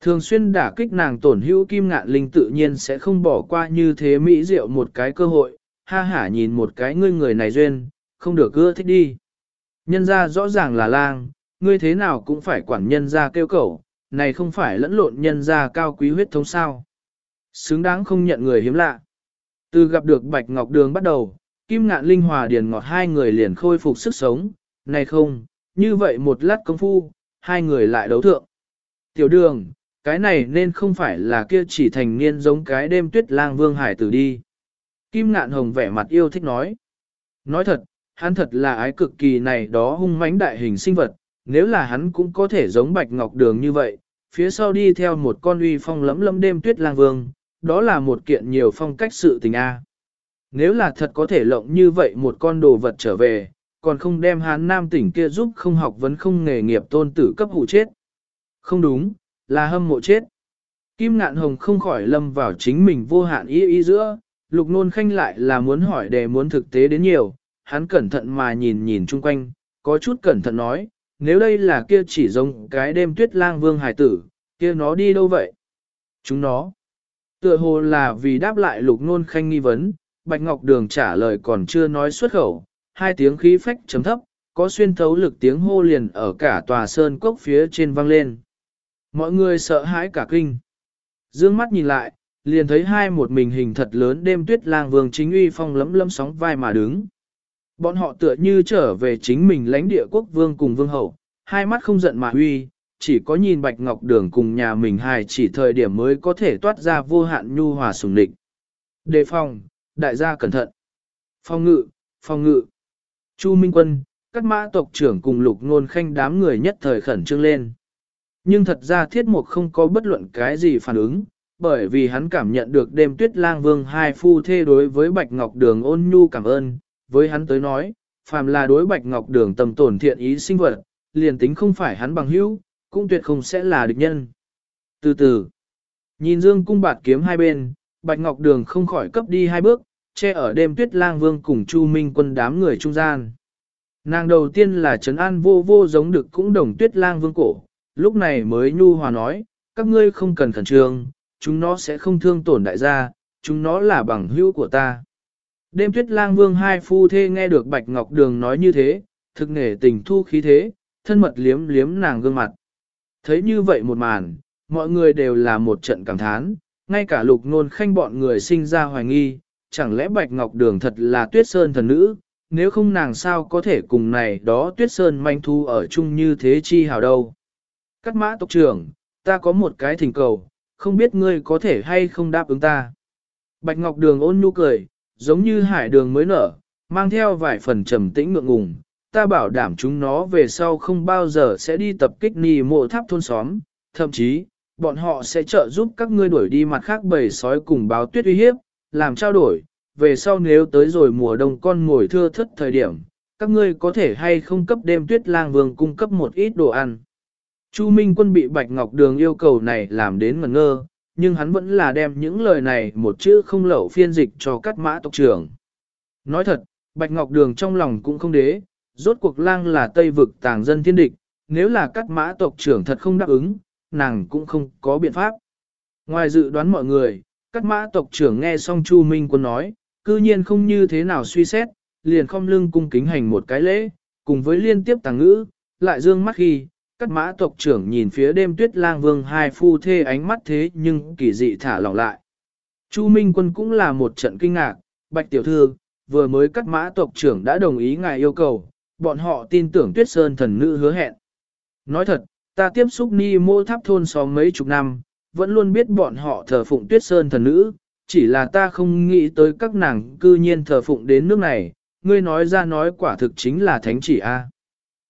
Speaker 1: Thường xuyên đả kích nàng tổn hữu kim ngạn linh tự nhiên sẽ không bỏ qua như thế mỹ diệu một cái cơ hội, ha hả nhìn một cái ngươi người này duyên, không được ưa thích đi. Nhân ra rõ ràng là lang, ngươi thế nào cũng phải quản nhân ra kêu cầu, này không phải lẫn lộn nhân ra cao quý huyết thống sao. Xứng đáng không nhận người hiếm lạ. Từ gặp được Bạch Ngọc Đường bắt đầu, Kim Ngạn Linh Hòa Điền Ngọt hai người liền khôi phục sức sống, này không, như vậy một lát công phu, hai người lại đấu thượng. Tiểu đường, cái này nên không phải là kia chỉ thành niên giống cái đêm tuyết lang vương hải tử đi. Kim ngạn hồng vẻ mặt yêu thích nói. Nói thật, hắn thật là ái cực kỳ này đó hung mãnh đại hình sinh vật, nếu là hắn cũng có thể giống bạch ngọc đường như vậy, phía sau đi theo một con uy phong lấm lấm đêm tuyết lang vương, đó là một kiện nhiều phong cách sự tình A. nếu là thật có thể lộng như vậy một con đồ vật trở về, còn không đem hán nam tỉnh kia giúp không học vấn không nghề nghiệp tôn tử cấp hụ chết. Không đúng, là hâm mộ chết. Kim ngạn hồng không khỏi lâm vào chính mình vô hạn ý ý giữa, lục nôn khanh lại là muốn hỏi đề muốn thực tế đến nhiều, hắn cẩn thận mà nhìn nhìn chung quanh, có chút cẩn thận nói, nếu đây là kia chỉ giống cái đêm tuyết lang vương hải tử, kia nó đi đâu vậy? Chúng nó. Tựa hồ là vì đáp lại lục nôn khanh nghi vấn, Bạch Ngọc Đường trả lời còn chưa nói xuất khẩu, hai tiếng khí phách chấm thấp, có xuyên thấu lực tiếng hô liền ở cả tòa sơn cốc phía trên vang lên. Mọi người sợ hãi cả kinh. Dương mắt nhìn lại, liền thấy hai một mình hình thật lớn đêm tuyết lang vương chính uy phong lấm lấm sóng vai mà đứng. Bọn họ tựa như trở về chính mình lãnh địa quốc vương cùng vương hậu, hai mắt không giận mà huy chỉ có nhìn bạch ngọc đường cùng nhà mình hài chỉ thời điểm mới có thể toát ra vô hạn nhu hòa sùng địch. Đề phòng, đại gia cẩn thận. Phòng ngự, phòng ngự. Chu Minh Quân, các mã tộc trưởng cùng lục ngôn khanh đám người nhất thời khẩn trương lên. Nhưng thật ra thiết mục không có bất luận cái gì phản ứng, bởi vì hắn cảm nhận được đêm tuyết lang vương hai phu thê đối với Bạch Ngọc Đường ôn nhu cảm ơn, với hắn tới nói, phàm là đối Bạch Ngọc Đường tầm tổn thiện ý sinh vật, liền tính không phải hắn bằng hữu, cũng tuyệt không sẽ là địch nhân. Từ từ, nhìn dương cung bạt kiếm hai bên, Bạch Ngọc Đường không khỏi cấp đi hai bước, che ở đêm tuyết lang vương cùng Chu Minh quân đám người trung gian. Nàng đầu tiên là trấn an vô vô giống được cũng đồng tuyết lang vương cổ, lúc này mới nhu hòa nói, các ngươi không cần khẩn trương, chúng nó sẽ không thương tổn đại gia, chúng nó là bằng hữu của ta. Đêm tuyết lang vương hai phu thê nghe được Bạch Ngọc Đường nói như thế, thực nể tình thu khí thế, thân mật liếm liếm nàng gương mặt. Thấy như vậy một màn, mọi người đều là một trận cảm thán, ngay cả lục nôn khanh bọn người sinh ra hoài nghi, chẳng lẽ Bạch Ngọc Đường thật là tuyết sơn thần nữ, nếu không nàng sao có thể cùng này đó tuyết sơn manh thu ở chung như thế chi hào đâu. Cắt mã tộc trưởng, ta có một cái thỉnh cầu, không biết ngươi có thể hay không đáp ứng ta. Bạch Ngọc Đường ôn nhu cười, giống như hải đường mới nở, mang theo vài phần trầm tĩnh ngượng ngùng. Ta bảo đảm chúng nó về sau không bao giờ sẽ đi tập kích nì mộ tháp thôn xóm, thậm chí, bọn họ sẽ trợ giúp các ngươi đuổi đi mặt khác bầy sói cùng báo tuyết uy hiếp, làm trao đổi, về sau nếu tới rồi mùa đông con ngồi thưa thất thời điểm, các ngươi có thể hay không cấp đêm tuyết lang vương cung cấp một ít đồ ăn. Chu Minh quân bị Bạch Ngọc Đường yêu cầu này làm đến ngẩn ngơ, nhưng hắn vẫn là đem những lời này một chữ không lậu phiên dịch cho các mã tộc trưởng. Nói thật, Bạch Ngọc Đường trong lòng cũng không đế, rốt cuộc lang là Tây vực tàng dân thiên địch, nếu là các mã tộc trưởng thật không đáp ứng, nàng cũng không có biện pháp. Ngoài dự đoán mọi người, các mã tộc trưởng nghe xong Chu Minh quân nói, cư nhiên không như thế nào suy xét, liền không lưng cung kính hành một cái lễ, cùng với liên tiếp tàng ngữ, lại dương mắt khi, các mã tộc trưởng nhìn phía đêm tuyết lang vương hai phu thê ánh mắt thế nhưng kỳ dị thả lỏng lại. Chu Minh Quân cũng là một trận kinh ngạc, bạch tiểu thư, vừa mới các mã tộc trưởng đã đồng ý ngài yêu cầu, bọn họ tin tưởng tuyết sơn thần nữ hứa hẹn. Nói thật, ta tiếp xúc ni mô tháp thôn xóm mấy chục năm, vẫn luôn biết bọn họ thờ phụng tuyết sơn thần nữ, chỉ là ta không nghĩ tới các nàng cư nhiên thờ phụng đến nước này, ngươi nói ra nói quả thực chính là thánh chỉ A.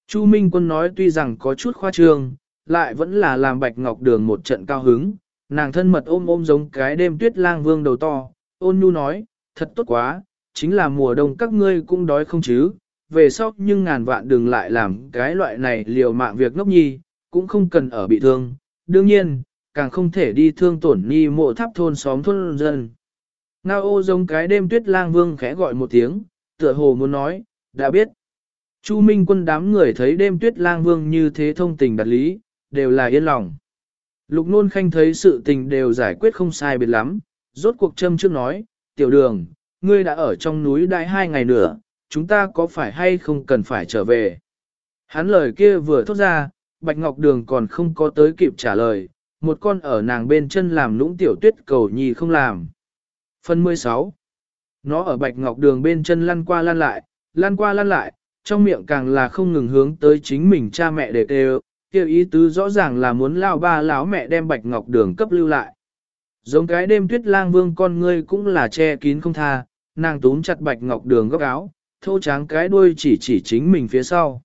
Speaker 1: Chu Minh Quân nói tuy rằng có chút khoa trương, lại vẫn là làm Bạch Ngọc Đường một trận cao hứng, nàng thân mật ôm ôm giống cái đêm tuyết lang vương đầu to, ôn nhu nói, thật tốt quá, chính là mùa đông các ngươi cũng đói không chứ, về sau nhưng ngàn vạn đừng lại làm cái loại này liều mạng việc ngốc nhi, cũng không cần ở bị thương, đương nhiên, càng không thể đi thương tổn ni mộ tháp thôn xóm thôn dân. Ngao ô giống cái đêm tuyết lang vương khẽ gọi một tiếng, tựa hồ muốn nói, đã biết. Chu Minh quân đám người thấy đêm tuyết lang vương như thế thông tình đặt lý, đều là yên lòng. Lục nôn khanh thấy sự tình đều giải quyết không sai biệt lắm, rốt cuộc châm trước nói, tiểu đường, ngươi đã ở trong núi đại hai ngày nữa, chúng ta có phải hay không cần phải trở về. Hắn lời kia vừa thốt ra, Bạch Ngọc Đường còn không có tới kịp trả lời, một con ở nàng bên chân làm lũng tiểu tuyết cầu nhì không làm. Phần 16 Nó ở Bạch Ngọc Đường bên chân lăn qua lăn lại, lăn qua lăn lại, trong miệng càng là không ngừng hướng tới chính mình cha mẹ để kêu, kêu ý tứ rõ ràng là muốn lao ba lão mẹ đem bạch ngọc đường cấp lưu lại. Giống cái đêm tuyết lang vương con ngươi cũng là che kín không tha, nàng túm chặt bạch ngọc đường góc áo, thô tráng cái đuôi chỉ chỉ chính mình phía sau.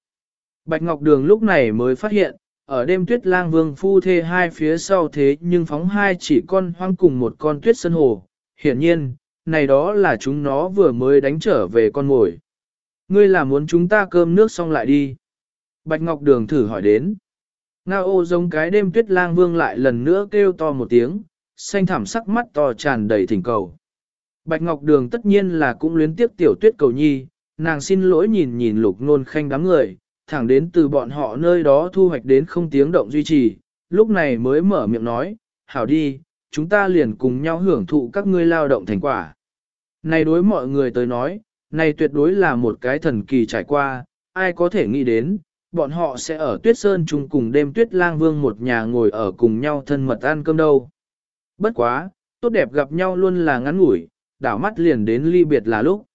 Speaker 1: Bạch ngọc đường lúc này mới phát hiện, ở đêm tuyết lang vương phu thê hai phía sau thế nhưng phóng hai chỉ con hoang cùng một con tuyết sân hồ. Hiển nhiên, này đó là chúng nó vừa mới đánh trở về con ngồi. Ngươi là muốn chúng ta cơm nước xong lại đi. Bạch Ngọc Đường thử hỏi đến. Ngao ô giống cái đêm tuyết lang vương lại lần nữa kêu to một tiếng, xanh thảm sắc mắt to tràn đầy thỉnh cầu. Bạch Ngọc Đường tất nhiên là cũng luyến tiếp tiểu tuyết cầu nhi, nàng xin lỗi nhìn nhìn lục nôn khanh đám người, thẳng đến từ bọn họ nơi đó thu hoạch đến không tiếng động duy trì, lúc này mới mở miệng nói, hảo đi, chúng ta liền cùng nhau hưởng thụ các ngươi lao động thành quả. Này đối mọi người tới nói, này tuyệt đối là một cái thần kỳ trải qua, ai có thể nghĩ đến, bọn họ sẽ ở tuyết sơn chung cùng đêm tuyết lang vương một nhà ngồi ở cùng nhau thân mật ăn cơm đâu. Bất quá, tốt đẹp gặp nhau luôn là ngắn ngủi, đảo mắt liền đến ly biệt là lúc.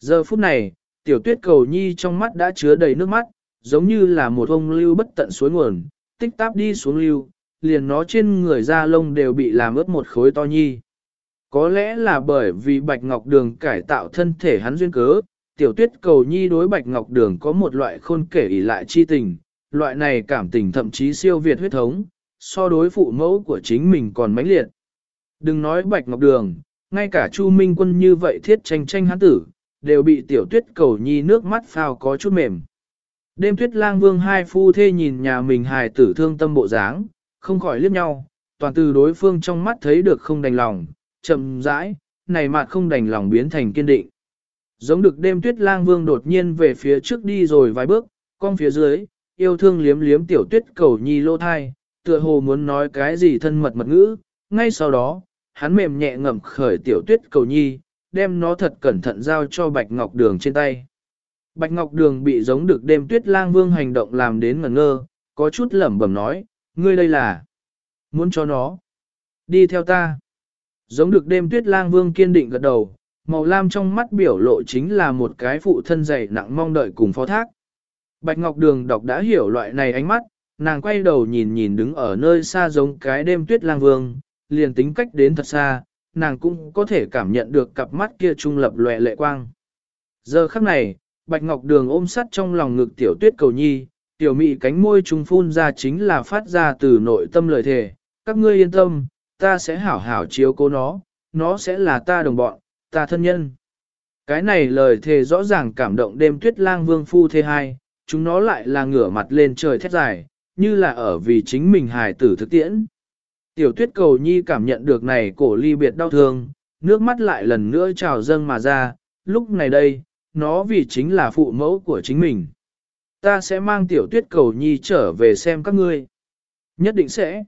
Speaker 1: Giờ phút này, tiểu tuyết cầu nhi trong mắt đã chứa đầy nước mắt, giống như là một ông lưu bất tận suối nguồn, tích táp đi xuống lưu, liền nó trên người da lông đều bị làm ướt một khối to nhi. Có lẽ là bởi vì Bạch Ngọc Đường cải tạo thân thể hắn duyên cớ, tiểu tuyết cầu nhi đối Bạch Ngọc Đường có một loại khôn kể ỷ lại chi tình, loại này cảm tình thậm chí siêu việt huyết thống, so đối phụ mẫu của chính mình còn mãnh liệt. Đừng nói Bạch Ngọc Đường, ngay cả Chu Minh Quân như vậy thiết tranh tranh hắn tử, đều bị tiểu tuyết cầu nhi nước mắt phao có chút mềm. Đêm tuyết lang vương hai phu thê nhìn nhà mình hài tử thương tâm bộ dáng, không khỏi liếc nhau, toàn từ đối phương trong mắt thấy được không đành lòng, chậm rãi, này mặt không đành lòng biến thành kiên định. Giống được đêm tuyết lang vương đột nhiên về phía trước đi rồi vài bước, con phía dưới, yêu thương liếm liếm tiểu tuyết cầu nhi lô thai, tựa hồ muốn nói cái gì thân mật mật ngữ, ngay sau đó, hắn mềm nhẹ ngậm khởi tiểu tuyết cầu nhi, đem nó thật cẩn thận giao cho Bạch Ngọc Đường trên tay. Bạch Ngọc Đường bị giống được đêm tuyết lang vương hành động làm đến ngẩn ngơ, có chút lẩm bẩm nói, ngươi đây là muốn cho nó đi theo ta. Giống được đêm tuyết lang vương kiên định gật đầu, màu lam trong mắt biểu lộ chính là một cái phụ thân dày nặng mong đợi cùng phó thác. Bạch Ngọc Đường đọc đã hiểu loại này ánh mắt, nàng quay đầu nhìn nhìn đứng ở nơi xa giống cái đêm tuyết lang vương, liền tính cách đến thật xa, nàng cũng có thể cảm nhận được cặp mắt kia trung lập lòe lệ quang. Giờ khắc này, Bạch Ngọc Đường ôm sắt trong lòng ngực tiểu tuyết cầu nhi, tiểu mị cánh môi trung phun ra chính là phát ra từ nội tâm lời thề, các ngươi yên tâm, ta sẽ hảo hảo chiếu cố nó, nó sẽ là ta đồng bọn, ta thân nhân. Cái này lời thề rõ ràng cảm động đêm tuyết lang vương phu thê hai, chúng nó lại là ngửa mặt lên trời thét dài, như là ở vì chính mình hài tử thực tiễn. Tiểu tuyết cầu nhi cảm nhận được này cổ ly biệt đau thương, nước mắt lại lần nữa trào dâng mà ra, lúc này đây, nó vì chính là phụ mẫu của chính mình. Ta sẽ mang tiểu tuyết cầu nhi trở về xem các ngươi. Nhất định sẽ.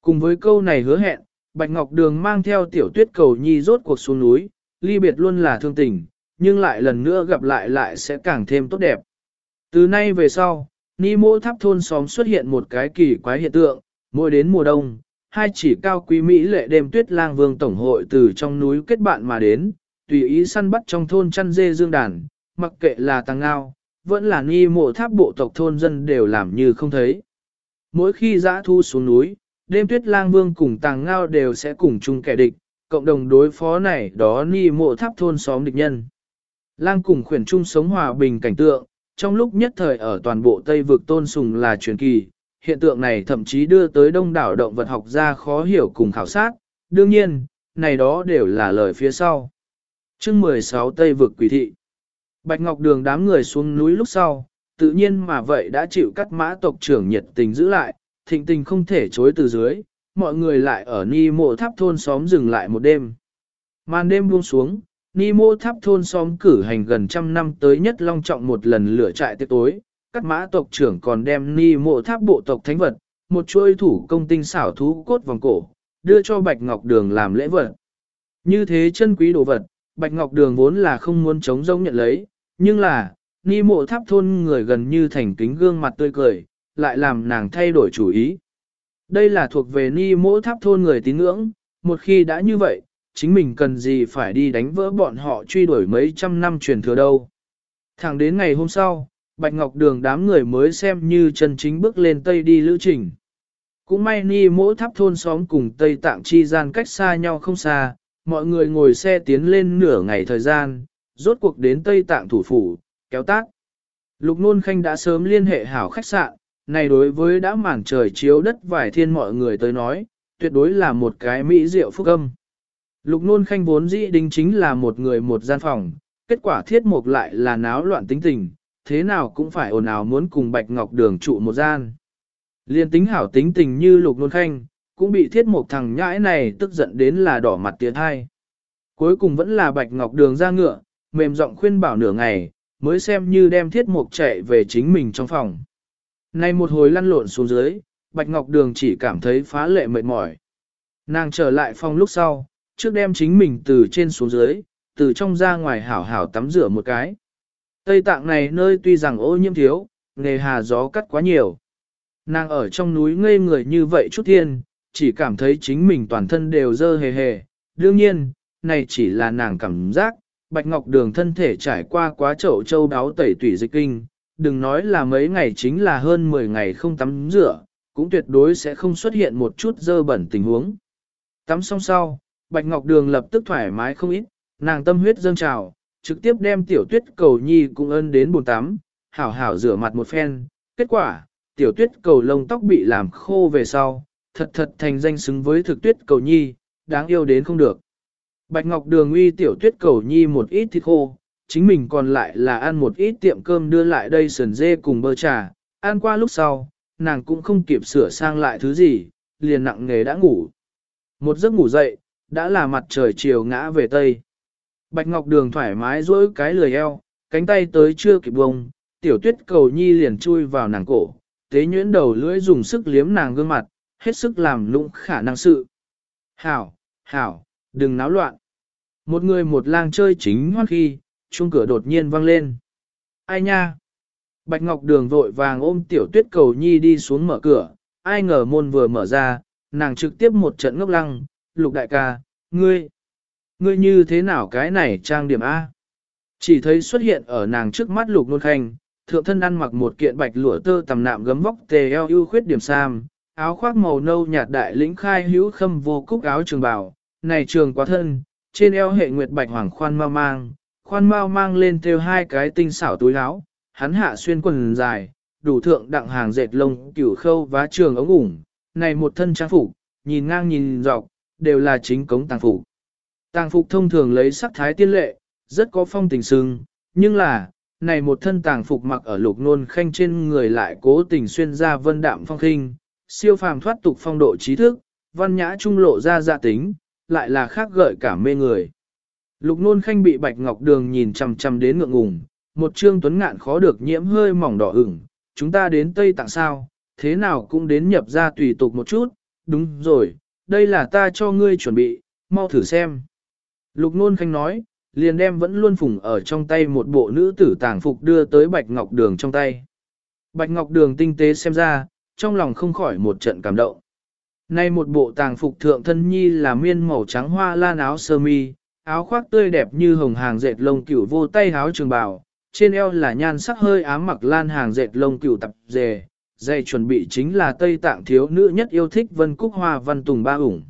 Speaker 1: Cùng với câu này hứa hẹn, Bạch Ngọc Đường mang theo tiểu tuyết cầu nhi rốt cuộc xuống núi, ly biệt luôn là thương tình, nhưng lại lần nữa gặp lại lại sẽ càng thêm tốt đẹp. Từ nay về sau, Ni mô tháp thôn xóm xuất hiện một cái kỳ quái hiện tượng, mỗi đến mùa đông, hai chỉ cao quý Mỹ lệ đêm tuyết lang vương tổng hội từ trong núi kết bạn mà đến, tùy ý săn bắt trong thôn chăn dê dương đàn, mặc kệ là tăng ngao, vẫn là ni mộ tháp bộ tộc thôn dân đều làm như không thấy. Mỗi khi dã thu xuống núi, đêm tuyết lang vương cùng tàng ngao đều sẽ cùng chung kẻ địch, cộng đồng đối phó này đó ni mộ tháp thôn xóm địch nhân. Lang cùng khuyển chung sống hòa bình cảnh tượng, trong lúc nhất thời ở toàn bộ Tây vực tôn sùng là truyền kỳ, hiện tượng này thậm chí đưa tới đông đảo động vật học ra khó hiểu cùng khảo sát, đương nhiên, này đó đều là lời phía sau. chương 16 Tây vực quỷ thị Bạch Ngọc Đường đám người xuống núi lúc sau, tự nhiên mà vậy đã chịu cắt mã tộc trưởng nhiệt tình giữ lại, thịnh tình không thể chối từ dưới, mọi người lại ở Ni Mộ Tháp thôn xóm dừng lại một đêm. Màn đêm buông xuống, Ni Mộ Tháp thôn xóm cử hành gần trăm năm tới nhất long trọng một lần lửa trại tiệc tối, các mã tộc trưởng còn đem Ni Mộ Tháp bộ tộc thánh vật, một chuôi thủ công tinh xảo thú cốt vòng cổ, đưa cho Bạch Ngọc Đường làm lễ vật. Như thế chân quý đồ vật, Bạch Ngọc Đường vốn là không muốn chống rông nhận lấy, nhưng là, Ni Mộ Tháp thôn người gần như thành kính gương mặt tươi cười, lại làm nàng thay đổi chủ ý. Đây là thuộc về ni mỗ tháp thôn người tín ngưỡng, một khi đã như vậy, chính mình cần gì phải đi đánh vỡ bọn họ truy đuổi mấy trăm năm truyền thừa đâu. Thẳng đến ngày hôm sau, Bạch Ngọc Đường đám người mới xem như chân chính bước lên Tây đi lữ trình. Cũng may ni mỗ tháp thôn xóm cùng Tây Tạng chi gian cách xa nhau không xa, mọi người ngồi xe tiến lên nửa ngày thời gian, rốt cuộc đến Tây Tạng thủ phủ, kéo tác. Lục Nôn Khanh đã sớm liên hệ hảo khách sạn, này đối với đã màn trời chiếu đất vải thiên mọi người tới nói, tuyệt đối là một cái mỹ diệu phúc âm. Lục nôn khanh vốn dĩ đính chính là một người một gian phòng, kết quả thiết mục lại là náo loạn tính tình, thế nào cũng phải ồn ào muốn cùng Bạch Ngọc Đường trụ một gian. Liên tính hảo tính tình như lục nôn khanh, cũng bị thiết mục thằng nhãi này tức giận đến là đỏ mặt tiệt hai. Cuối cùng vẫn là Bạch Ngọc Đường ra ngựa, mềm giọng khuyên bảo nửa ngày, mới xem như đem thiết mục chạy về chính mình trong phòng. Nay một hồi lăn lộn xuống dưới, Bạch Ngọc Đường chỉ cảm thấy phá lệ mệt mỏi. Nàng trở lại phòng lúc sau, trước đem chính mình từ trên xuống dưới, từ trong ra ngoài hảo hảo tắm rửa một cái. Tây tạng này nơi tuy rằng ô nhiễm thiếu, nghề hà gió cắt quá nhiều. Nàng ở trong núi ngây người như vậy chút thiên, chỉ cảm thấy chính mình toàn thân đều dơ hề hề. Đương nhiên, này chỉ là nàng cảm giác, Bạch Ngọc Đường thân thể trải qua quá chậu châu đáo tẩy tủy dịch kinh, đừng nói là mấy ngày chính là hơn 10 ngày không tắm rửa, cũng tuyệt đối sẽ không xuất hiện một chút dơ bẩn tình huống. Tắm xong sau, Bạch Ngọc Đường lập tức thoải mái không ít, nàng tâm huyết dâng trào, trực tiếp đem tiểu tuyết cầu nhi cũng ân đến bồn tắm, hảo hảo rửa mặt một phen. Kết quả, tiểu tuyết cầu lông tóc bị làm khô về sau, thật thật thành danh xứng với thực tuyết cầu nhi, đáng yêu đến không được. Bạch Ngọc Đường uy tiểu tuyết cầu nhi một ít thịt khô, chính mình còn lại là ăn một ít tiệm cơm đưa lại đây sườn dê cùng bơ trà, ăn qua lúc sau, nàng cũng không kịp sửa sang lại thứ gì, liền nặng nghề đã ngủ. Một giấc ngủ dậy, đã là mặt trời chiều ngã về tây. Bạch Ngọc Đường thoải mái duỗi cái lười eo, cánh tay tới chưa kịp bông, tiểu tuyết cầu nhi liền chui vào nàng cổ, tế nhuyễn đầu lưỡi dùng sức liếm nàng gương mặt, hết sức làm lũng khả năng sự. Hảo, hảo, đừng náo loạn. Một người một lang chơi chính hoan khi, chuông cửa đột nhiên vang lên. Ai nha? Bạch Ngọc Đường vội vàng ôm tiểu tuyết cầu nhi đi xuống mở cửa, ai ngờ môn vừa mở ra, nàng trực tiếp một trận ngốc lăng, lục đại ca, ngươi, ngươi như thế nào cái này trang điểm A? Chỉ thấy xuất hiện ở nàng trước mắt lục nôn khanh, thượng thân ăn mặc một kiện bạch lụa tơ tầm nạm gấm vóc tề eo ưu khuyết điểm sam, áo khoác màu nâu nhạt đại lĩnh khai hữu khâm vô cúc áo trường bào, này trường quá thân, trên eo hệ nguyệt bạch hoàng khoan mau mang, khoan mau mang lên theo hai cái tinh xảo túi áo, hắn hạ xuyên quần dài, đủ thượng đặng hàng dệt lông cửu khâu vá trường ống ủng, này một thân trang phục, nhìn ngang nhìn dọc, đều là chính cống tàng phục. Tàng phục thông thường lấy sắc thái tiên lệ, rất có phong tình sưng, nhưng là, này một thân tàng phục mặc ở lục nôn khanh trên người lại cố tình xuyên ra vân đạm phong khinh, siêu phàm thoát tục phong độ trí thức, văn nhã trung lộ ra dạ tính, lại là khác gợi cả mê người. Lục nôn khanh bị bạch ngọc đường nhìn chằm chằm đến ngượng ngùng, một trương tuấn ngạn khó được nhiễm hơi mỏng đỏ ửng, chúng ta đến Tây Tạng sao, thế nào cũng đến nhập ra tùy tục một chút, đúng rồi, đây là ta cho ngươi chuẩn bị, mau thử xem. Lục nôn khanh nói, liền đem vẫn luôn phùng ở trong tay một bộ nữ tử tàng phục đưa tới Bạch Ngọc Đường trong tay. Bạch Ngọc Đường tinh tế xem ra, trong lòng không khỏi một trận cảm động. Nay một bộ tàng phục thượng thân nhi là miên màu trắng hoa lan áo sơ mi, áo khoác tươi đẹp như hồng hàng dệt lông cửu vô tay áo trường bào, trên eo là nhan sắc hơi ám mặc lan hàng dệt lông cửu tập dề, dây chuẩn bị chính là Tây Tạng thiếu nữ nhất yêu thích vân cúc hoa văn tùng ba ủng.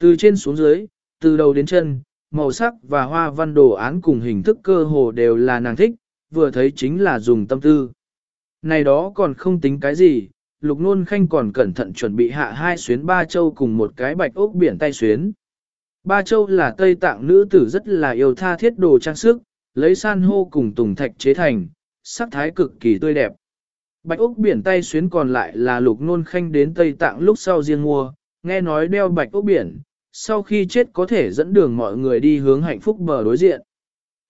Speaker 1: Từ trên xuống dưới, từ đầu đến chân, màu sắc và hoa văn đồ án cùng hình thức cơ hồ đều là nàng thích, vừa thấy chính là dùng tâm tư. Này đó còn không tính cái gì, lục nôn khanh còn cẩn thận chuẩn bị hạ hai xuyến ba châu cùng một cái bạch ốc biển tay xuyến. Ba châu là Tây Tạng nữ tử rất là yêu tha thiết đồ trang sức, lấy san hô cùng tùng thạch chế thành, sắc thái cực kỳ tươi đẹp. Bạch Úc biển tay xuyến còn lại là lục nôn khanh đến Tây Tạng lúc sau riêng mua, nghe nói đeo bạch Úc biển, sau khi chết có thể dẫn đường mọi người đi hướng hạnh phúc bờ đối diện.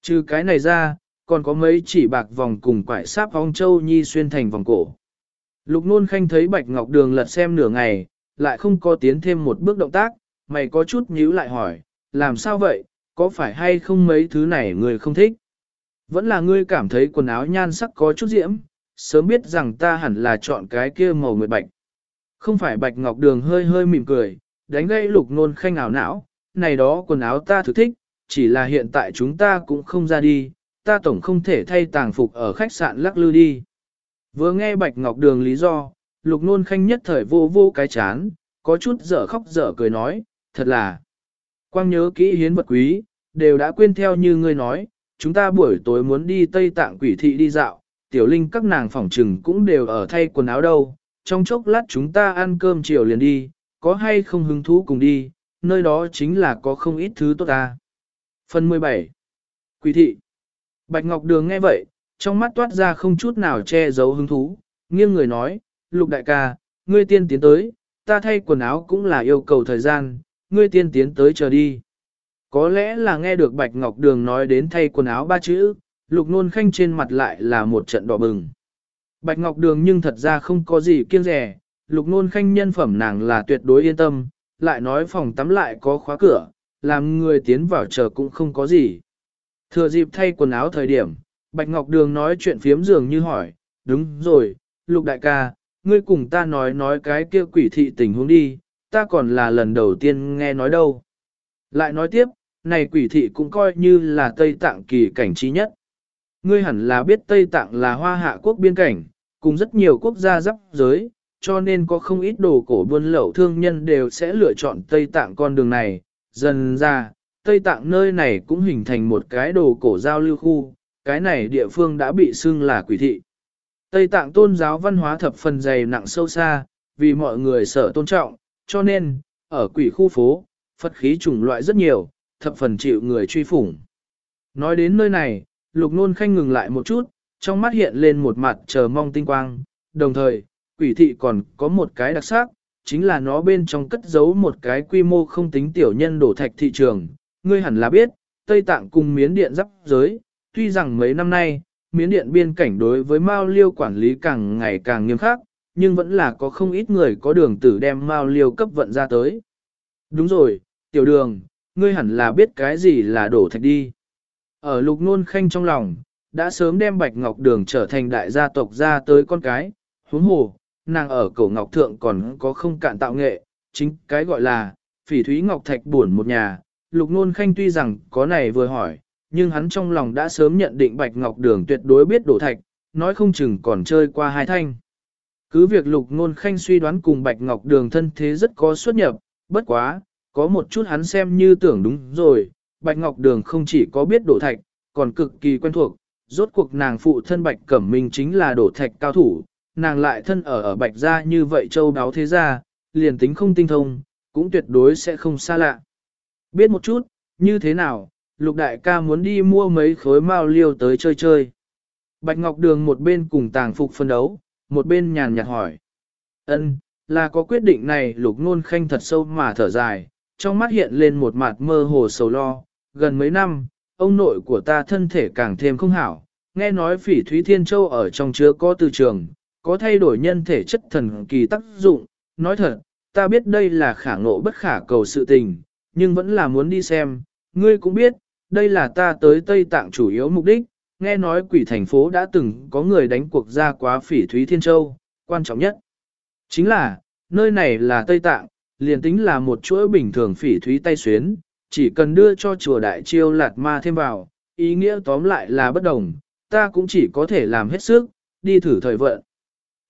Speaker 1: Trừ cái này ra, còn có mấy chỉ bạc vòng cùng quải sáp ong châu nhi xuyên thành vòng cổ. Lục nôn khanh thấy bạch ngọc đường lật xem nửa ngày, lại không có tiến thêm một bước động tác, mày có chút nhíu lại hỏi, làm sao vậy, có phải hay không mấy thứ này người không thích? Vẫn là ngươi cảm thấy quần áo nhan sắc có chút diễm, sớm biết rằng ta hẳn là chọn cái kia màu nguyệt bạch. Không phải bạch ngọc đường hơi hơi mỉm cười, đánh gây lục nôn khanh ảo não, này đó quần áo ta thực thích, chỉ là hiện tại chúng ta cũng không ra đi, ta tổng không thể thay tàng phục ở khách sạn lắc lư đi. Vừa nghe Bạch Ngọc Đường lý do, lục nôn khanh nhất thời vô vô cái chán, có chút dở khóc dở cười nói, thật là, quang nhớ kỹ hiến vật quý, đều đã quên theo như ngươi nói, chúng ta buổi tối muốn đi Tây Tạng quỷ thị đi dạo, tiểu linh các nàng phỏng trừng cũng đều ở thay quần áo đâu, trong chốc lát chúng ta ăn cơm chiều liền đi, có hay không hứng thú cùng đi, nơi đó chính là có không ít thứ tốt ta. Phần 17 Quỷ thị. Bạch Ngọc Đường nghe vậy, trong mắt toát ra không chút nào che giấu hứng thú, nghiêng người nói, lục đại ca, ngươi tiên tiến tới, ta thay quần áo cũng là yêu cầu thời gian, ngươi tiên tiến tới chờ đi. Có lẽ là nghe được Bạch Ngọc Đường nói đến thay quần áo ba chữ, lục nôn khanh trên mặt lại là một trận đỏ bừng. Bạch Ngọc Đường nhưng thật ra không có gì kiêng rẻ, lục nôn khanh nhân phẩm nàng là tuyệt đối yên tâm, lại nói phòng tắm lại có khóa cửa, làm người tiến vào chờ cũng không có gì. Thừa dịp thay quần áo thời điểm, Bạch Ngọc Đường nói chuyện phiếm dường như hỏi, đúng rồi, lục đại ca, ngươi cùng ta nói nói cái kia quỷ thị tình huống đi, ta còn là lần đầu tiên nghe nói đâu. Lại nói tiếp, này quỷ thị cũng coi như là Tây Tạng kỳ cảnh trí nhất. Ngươi hẳn là biết Tây Tạng là hoa hạ quốc biên cảnh, cùng rất nhiều quốc gia giáp giới, cho nên có không ít đồ cổ buôn lậu thương nhân đều sẽ lựa chọn Tây Tạng con đường này. Dần ra, Tây Tạng nơi này cũng hình thành một cái đồ cổ giao lưu khu, cái này địa phương đã bị xưng là quỷ thị. Tây Tạng tôn giáo văn hóa thập phần dày nặng sâu xa, vì mọi người sở tôn trọng, cho nên, ở quỷ khu phố, Phật khí chủng loại rất nhiều, thập phần chịu người truy phủng. Nói đến nơi này, lục nôn khanh ngừng lại một chút, trong mắt hiện lên một mặt chờ mong tinh quang, đồng thời, quỷ thị còn có một cái đặc sắc, chính là nó bên trong cất giấu một cái quy mô không tính tiểu nhân đổ thạch thị trường. Ngươi hẳn là biết, Tây Tạng cùng miến điện giáp giới, tuy rằng mấy năm nay, miến điện biên cảnh đối với Mao Liêu quản lý càng ngày càng nghiêm khắc, nhưng vẫn là có không ít người có đường tử đem Mao Liêu cấp vận ra tới. Đúng rồi, tiểu đường, ngươi hẳn là biết cái gì là đổ thạch đi. Ở lục nôn khanh trong lòng, đã sớm đem Bạch Ngọc Đường trở thành đại gia tộc ra tới con cái, huống hồ, nàng ở cổ Ngọc Thượng còn có không cạn tạo nghệ, chính cái gọi là, phỉ thúy Ngọc Thạch buồn một nhà, lục nôn khanh tuy rằng có này vừa hỏi, nhưng hắn trong lòng đã sớm nhận định Bạch Ngọc Đường tuyệt đối biết đổ thạch, nói không chừng còn chơi qua hai thanh. Cứ việc lục nôn khanh suy đoán cùng Bạch Ngọc Đường thân thế rất có xuất nhập, bất quá, có một chút hắn xem như tưởng đúng rồi, Bạch Ngọc Đường không chỉ có biết đổ thạch, còn cực kỳ quen thuộc, rốt cuộc nàng phụ thân Bạch Cẩm Minh chính là đổ thạch cao thủ, nàng lại thân ở ở Bạch gia như vậy châu đáo thế gia, liền tính không tinh thông, cũng tuyệt đối sẽ không xa lạ. Biết một chút, như thế nào, lục đại ca muốn đi mua mấy khối mao liêu tới chơi chơi. Bạch Ngọc Đường một bên cùng tàng phục phân đấu, một bên nhàn nhạt hỏi. ân là có quyết định này lục ngôn khanh thật sâu mà thở dài, trong mắt hiện lên một mặt mơ hồ sầu lo, gần mấy năm, ông nội của ta thân thể càng thêm không hảo, nghe nói phỉ Thúy Thiên Châu ở trong chứa có từ trường, có thay đổi nhân thể chất thần kỳ tác dụng, nói thật, ta biết đây là khả ngộ bất khả cầu sự tình, nhưng vẫn là muốn đi xem, ngươi cũng biết, đây là ta tới Tây Tạng chủ yếu mục đích, nghe nói quỷ thành phố đã từng có người đánh cuộc ra quá phỉ Thúy Thiên Châu, quan trọng nhất. Chính là, nơi này là Tây Tạng, liền tính là một chuỗi bình thường phỉ Thúy tay xuyến, chỉ cần đưa cho chùa đại chiêu lạt ma thêm vào, ý nghĩa tóm lại là bất đồng, ta cũng chỉ có thể làm hết sức, đi thử thời vận.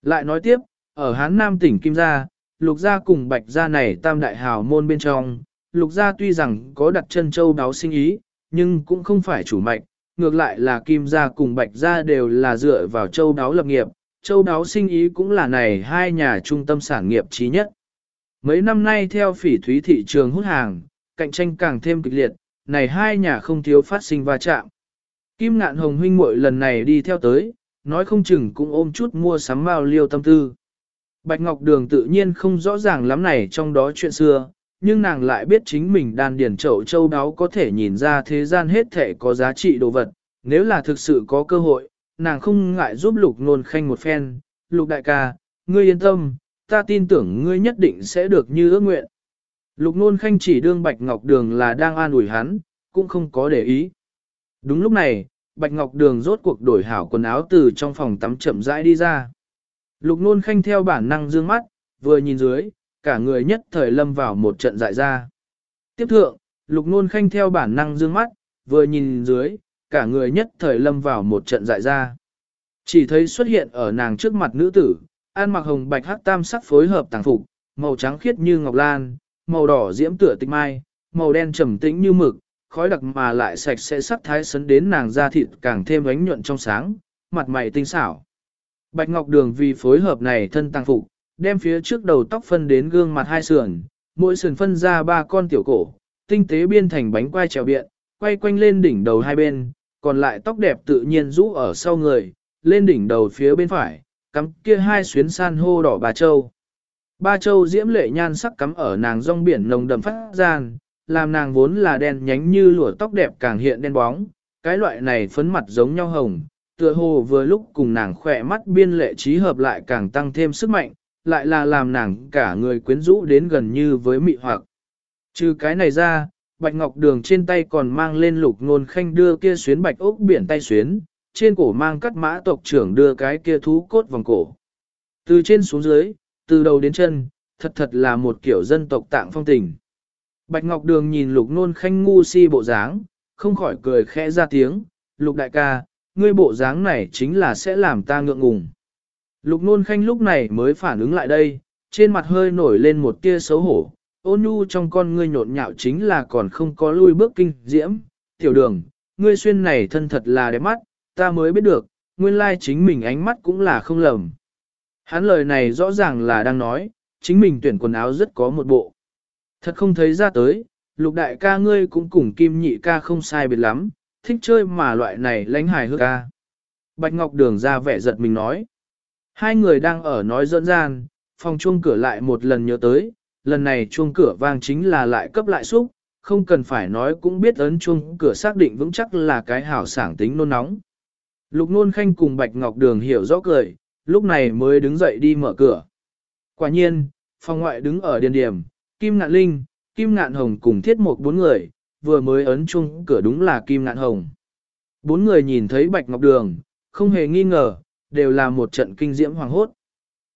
Speaker 1: Lại nói tiếp, ở Hán Nam tỉnh Kim Gia, Lục Gia cùng Bạch Gia này tam đại hào môn bên trong, Lục Gia tuy rằng có đặt chân châu đáo sinh ý, nhưng cũng không phải chủ mạch, ngược lại là Kim Gia cùng Bạch Gia đều là dựa vào châu đáo lập nghiệp, châu đáo sinh ý cũng là này hai nhà trung tâm sản nghiệp trí nhất. Mấy năm nay theo phỉ thúy thị trường hút hàng, cạnh tranh càng thêm kịch liệt, này hai nhà không thiếu phát sinh va chạm. Kim ngạn hồng huynh muội lần này đi theo tới, nói không chừng cũng ôm chút mua sắm mao liêu tâm tư. Bạch Ngọc Đường tự nhiên không rõ ràng lắm này trong đó chuyện xưa, nhưng nàng lại biết chính mình đan điển chậu châu đáo có thể nhìn ra thế gian hết thể có giá trị đồ vật. Nếu là thực sự có cơ hội, nàng không ngại giúp lục nôn khanh một phen. Lục đại ca, ngươi yên tâm, ta tin tưởng ngươi nhất định sẽ được như ước nguyện. Lục nôn khanh chỉ đương Bạch Ngọc Đường là đang an ủi hắn, cũng không có để ý. Đúng lúc này, Bạch Ngọc Đường rốt cuộc đổi hảo quần áo từ trong phòng tắm chậm rãi đi ra. Lục nôn khanh theo bản năng dương mắt, vừa nhìn dưới, cả người nhất thời lâm vào một trận dại ra. Tiếp thượng, lục nôn khanh theo bản năng dương mắt, vừa nhìn dưới, cả người nhất thời lâm vào một trận dại ra. Chỉ thấy xuất hiện ở nàng trước mặt nữ tử, an mặc hồng bạch hắc tam sắc phối hợp tàng phục, màu trắng khiết như ngọc lan, màu đỏ diễm tựa tịch mai, màu đen trầm tĩnh như mực, khói đặc mà lại sạch sẽ sắc thái sấn đến nàng da thịt càng thêm ánh nhuận trong sáng, mặt mày tinh xảo. Bạch Ngọc Đường vì phối hợp này thân tăng phục, đem phía trước đầu tóc phân đến gương mặt hai sườn, mỗi sườn phân ra ba con tiểu cổ, tinh tế biên thành bánh quai trèo biện, quay quanh lên đỉnh đầu hai bên, còn lại tóc đẹp tự nhiên rũ ở sau người, lên đỉnh đầu phía bên phải, cắm kia hai xuyến san hô đỏ bà châu. Ba châu diễm lệ nhan sắc cắm ở nàng rong biển nồng đầm phát gian, làm nàng vốn là đen nhánh như lụa tóc đẹp càng hiện đen bóng, cái loại này phấn mặt giống nhau hồng, tựa hồ vừa lúc cùng nàng khỏe mắt biên lệ trí hợp lại càng tăng thêm sức mạnh, lại là làm nàng cả người quyến rũ đến gần như với mị hoặc. Trừ cái này ra, bạch ngọc đường trên tay còn mang lên lục ngôn khanh đưa kia xuyến bạch ốc biển tay xuyến, trên cổ mang cắt mã tộc trưởng đưa cái kia thú cốt vòng cổ. Từ trên xuống dưới, từ đầu đến chân, thật thật là một kiểu dân tộc tạng phong tình. Bạch Ngọc Đường nhìn lục nôn khanh ngu si bộ dáng, không khỏi cười khẽ ra tiếng, lục đại ca, ngươi bộ dáng này chính là sẽ làm ta ngượng ngùng. Lục nôn khanh lúc này mới phản ứng lại đây, trên mặt hơi nổi lên một tia xấu hổ, ôn nhu trong con ngươi nhộn nhạo chính là còn không có lui bước kinh diễm, tiểu đường, ngươi xuyên này thân thật là đẹp mắt, ta mới biết được, nguyên lai chính mình ánh mắt cũng là không lầm. Hắn lời này rõ ràng là đang nói, chính mình tuyển quần áo rất có một bộ. Thật không thấy ra tới, lục đại ca ngươi cũng cùng kim nhị ca không sai biệt lắm, thích chơi mà loại này lánh hài hước ca. Bạch Ngọc Đường ra vẻ giật mình nói. Hai người đang ở nói dẫn gian, phòng chuông cửa lại một lần nhớ tới, lần này chuông cửa vang chính là lại cấp lại xúc, không cần phải nói cũng biết ấn chuông cửa xác định vững chắc là cái hảo sảng tính nôn nóng. Lục nôn khanh cùng Bạch Ngọc Đường hiểu rõ cười, lúc này mới đứng dậy đi mở cửa. Quả nhiên, phòng ngoại đứng ở điền điểm, Kim Ngạn Linh, Kim Ngạn Hồng cùng thiết một bốn người, vừa mới ấn chuông cửa đúng là Kim Ngạn Hồng. Bốn người nhìn thấy Bạch Ngọc Đường, không hề nghi ngờ, đều là một trận kinh diễm hoàng hốt.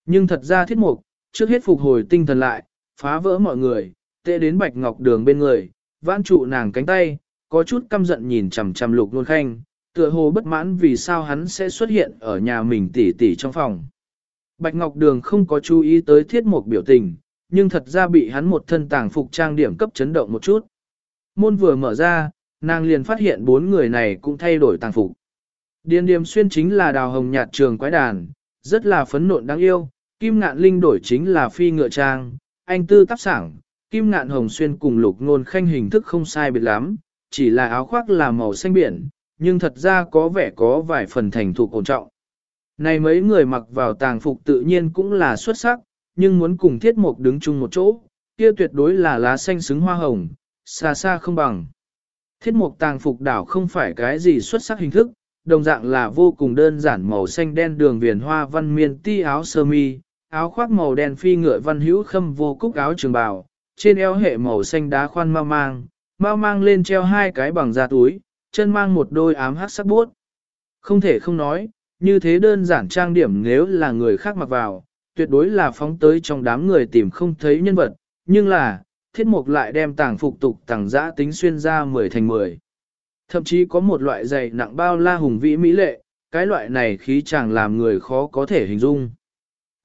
Speaker 1: Nhưng thật ra thiết mục, trước hết phục hồi tinh thần lại, phá vỡ mọi người, tệ đến Bạch Ngọc Đường bên người, vãn trụ nàng cánh tay, có chút căm giận nhìn chằm chằm lục nôn khanh, tựa hồ bất mãn vì sao hắn sẽ xuất hiện ở nhà mình tỉ tỉ trong phòng. Bạch Ngọc Đường không có chú ý tới thiết mục biểu tình, nhưng thật ra bị hắn một thân tàng phục trang điểm cấp chấn động một chút. Môn vừa mở ra, nàng liền phát hiện bốn người này cũng thay đổi tàng phục. Điền điềm xuyên chính là đào hồng nhạt trường quái đàn, rất là phấn nộn đáng yêu, kim ngạn linh đổi chính là phi ngựa trang, anh tư tắp sảng, kim ngạn hồng xuyên cùng lục ngôn khanh hình thức không sai biệt lắm, chỉ là áo khoác là màu xanh biển, nhưng thật ra có vẻ có vài phần thành thục ổn trọng. Này mấy người mặc vào tàng phục tự nhiên cũng là xuất sắc, nhưng muốn cùng thiết mục đứng chung một chỗ, kia tuyệt đối là lá xanh xứng hoa hồng, xa xa không bằng. Thiết mục tàng phục đảo không phải cái gì xuất sắc hình thức, đồng dạng là vô cùng đơn giản màu xanh đen đường viền hoa văn miên ti áo sơ mi, áo khoác màu đen phi ngựa văn hữu khâm vô cúc áo trường bào, trên eo hệ màu xanh đá khoan mau mang, mau mang lên treo hai cái bằng da túi, chân mang một đôi ám hát sắc bút. Không thể không nói, như thế đơn giản trang điểm nếu là người khác mặc vào, tuyệt đối là phóng tới trong đám người tìm không thấy nhân vật, nhưng là, thiết mục lại đem tàng phục tục tàng giã tính xuyên ra 10 thành 10. Thậm chí có một loại dày nặng bao la hùng vĩ mỹ lệ, cái loại này khí chàng làm người khó có thể hình dung.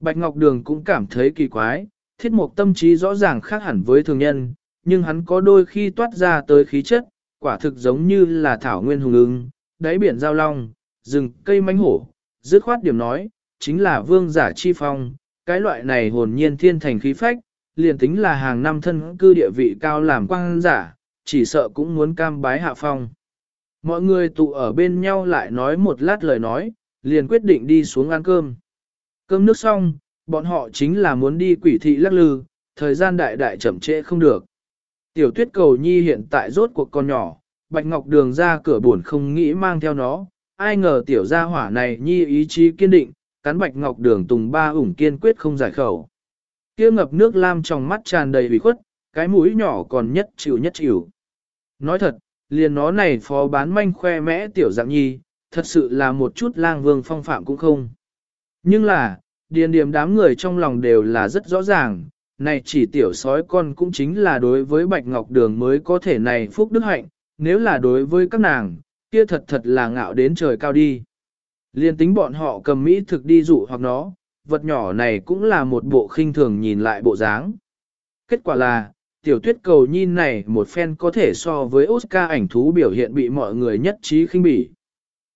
Speaker 1: Bạch Ngọc Đường cũng cảm thấy kỳ quái, thiết mục tâm trí rõ ràng khác hẳn với thường nhân, nhưng hắn có đôi khi toát ra tới khí chất, quả thực giống như là thảo nguyên hùng ưng, đáy biển giao long, rừng cây mánh hổ, dứt khoát điểm nói, chính là vương giả chi phong, cái loại này hồn nhiên thiên thành khí phách, liền tính là hàng năm thân cư địa vị cao làm quang giả, chỉ sợ cũng muốn cam bái hạ phong. Mọi người tụ ở bên nhau lại nói một lát lời nói, liền quyết định đi xuống ăn cơm. Cơm nước xong, bọn họ chính là muốn đi quỷ thị lắc lư, thời gian đại đại chậm trễ không được. Tiểu tuyết cầu nhi hiện tại rốt cuộc con nhỏ, Bạch Ngọc Đường ra cửa buồn không nghĩ mang theo nó, ai ngờ tiểu gia hỏa này nhi ý chí kiên định, cắn Bạch Ngọc Đường tùng ba ủng kiên quyết không giải khẩu. Kia ngập nước lam trong mắt tràn đầy ủy khuất, cái mũi nhỏ còn nhất chịu nhất chịu. Nói thật, liền nó này phó bán manh khoe mẽ tiểu dạng nhi, thật sự là một chút lang vương phong phạm cũng không. Nhưng là, điền điểm đám người trong lòng đều là rất rõ ràng, này chỉ tiểu sói con cũng chính là đối với Bạch Ngọc Đường mới có thể này phúc đức hạnh, nếu là đối với các nàng, kia thật thật là ngạo đến trời cao đi. Liên tính bọn họ cầm mỹ thực đi dụ hoặc nó, vật nhỏ này cũng là một bộ khinh thường nhìn lại bộ dáng. Kết quả là, tiểu tuyết cầu nhìn này một phen có thể so với Oscar ảnh thú biểu hiện bị mọi người nhất trí khinh bỉ.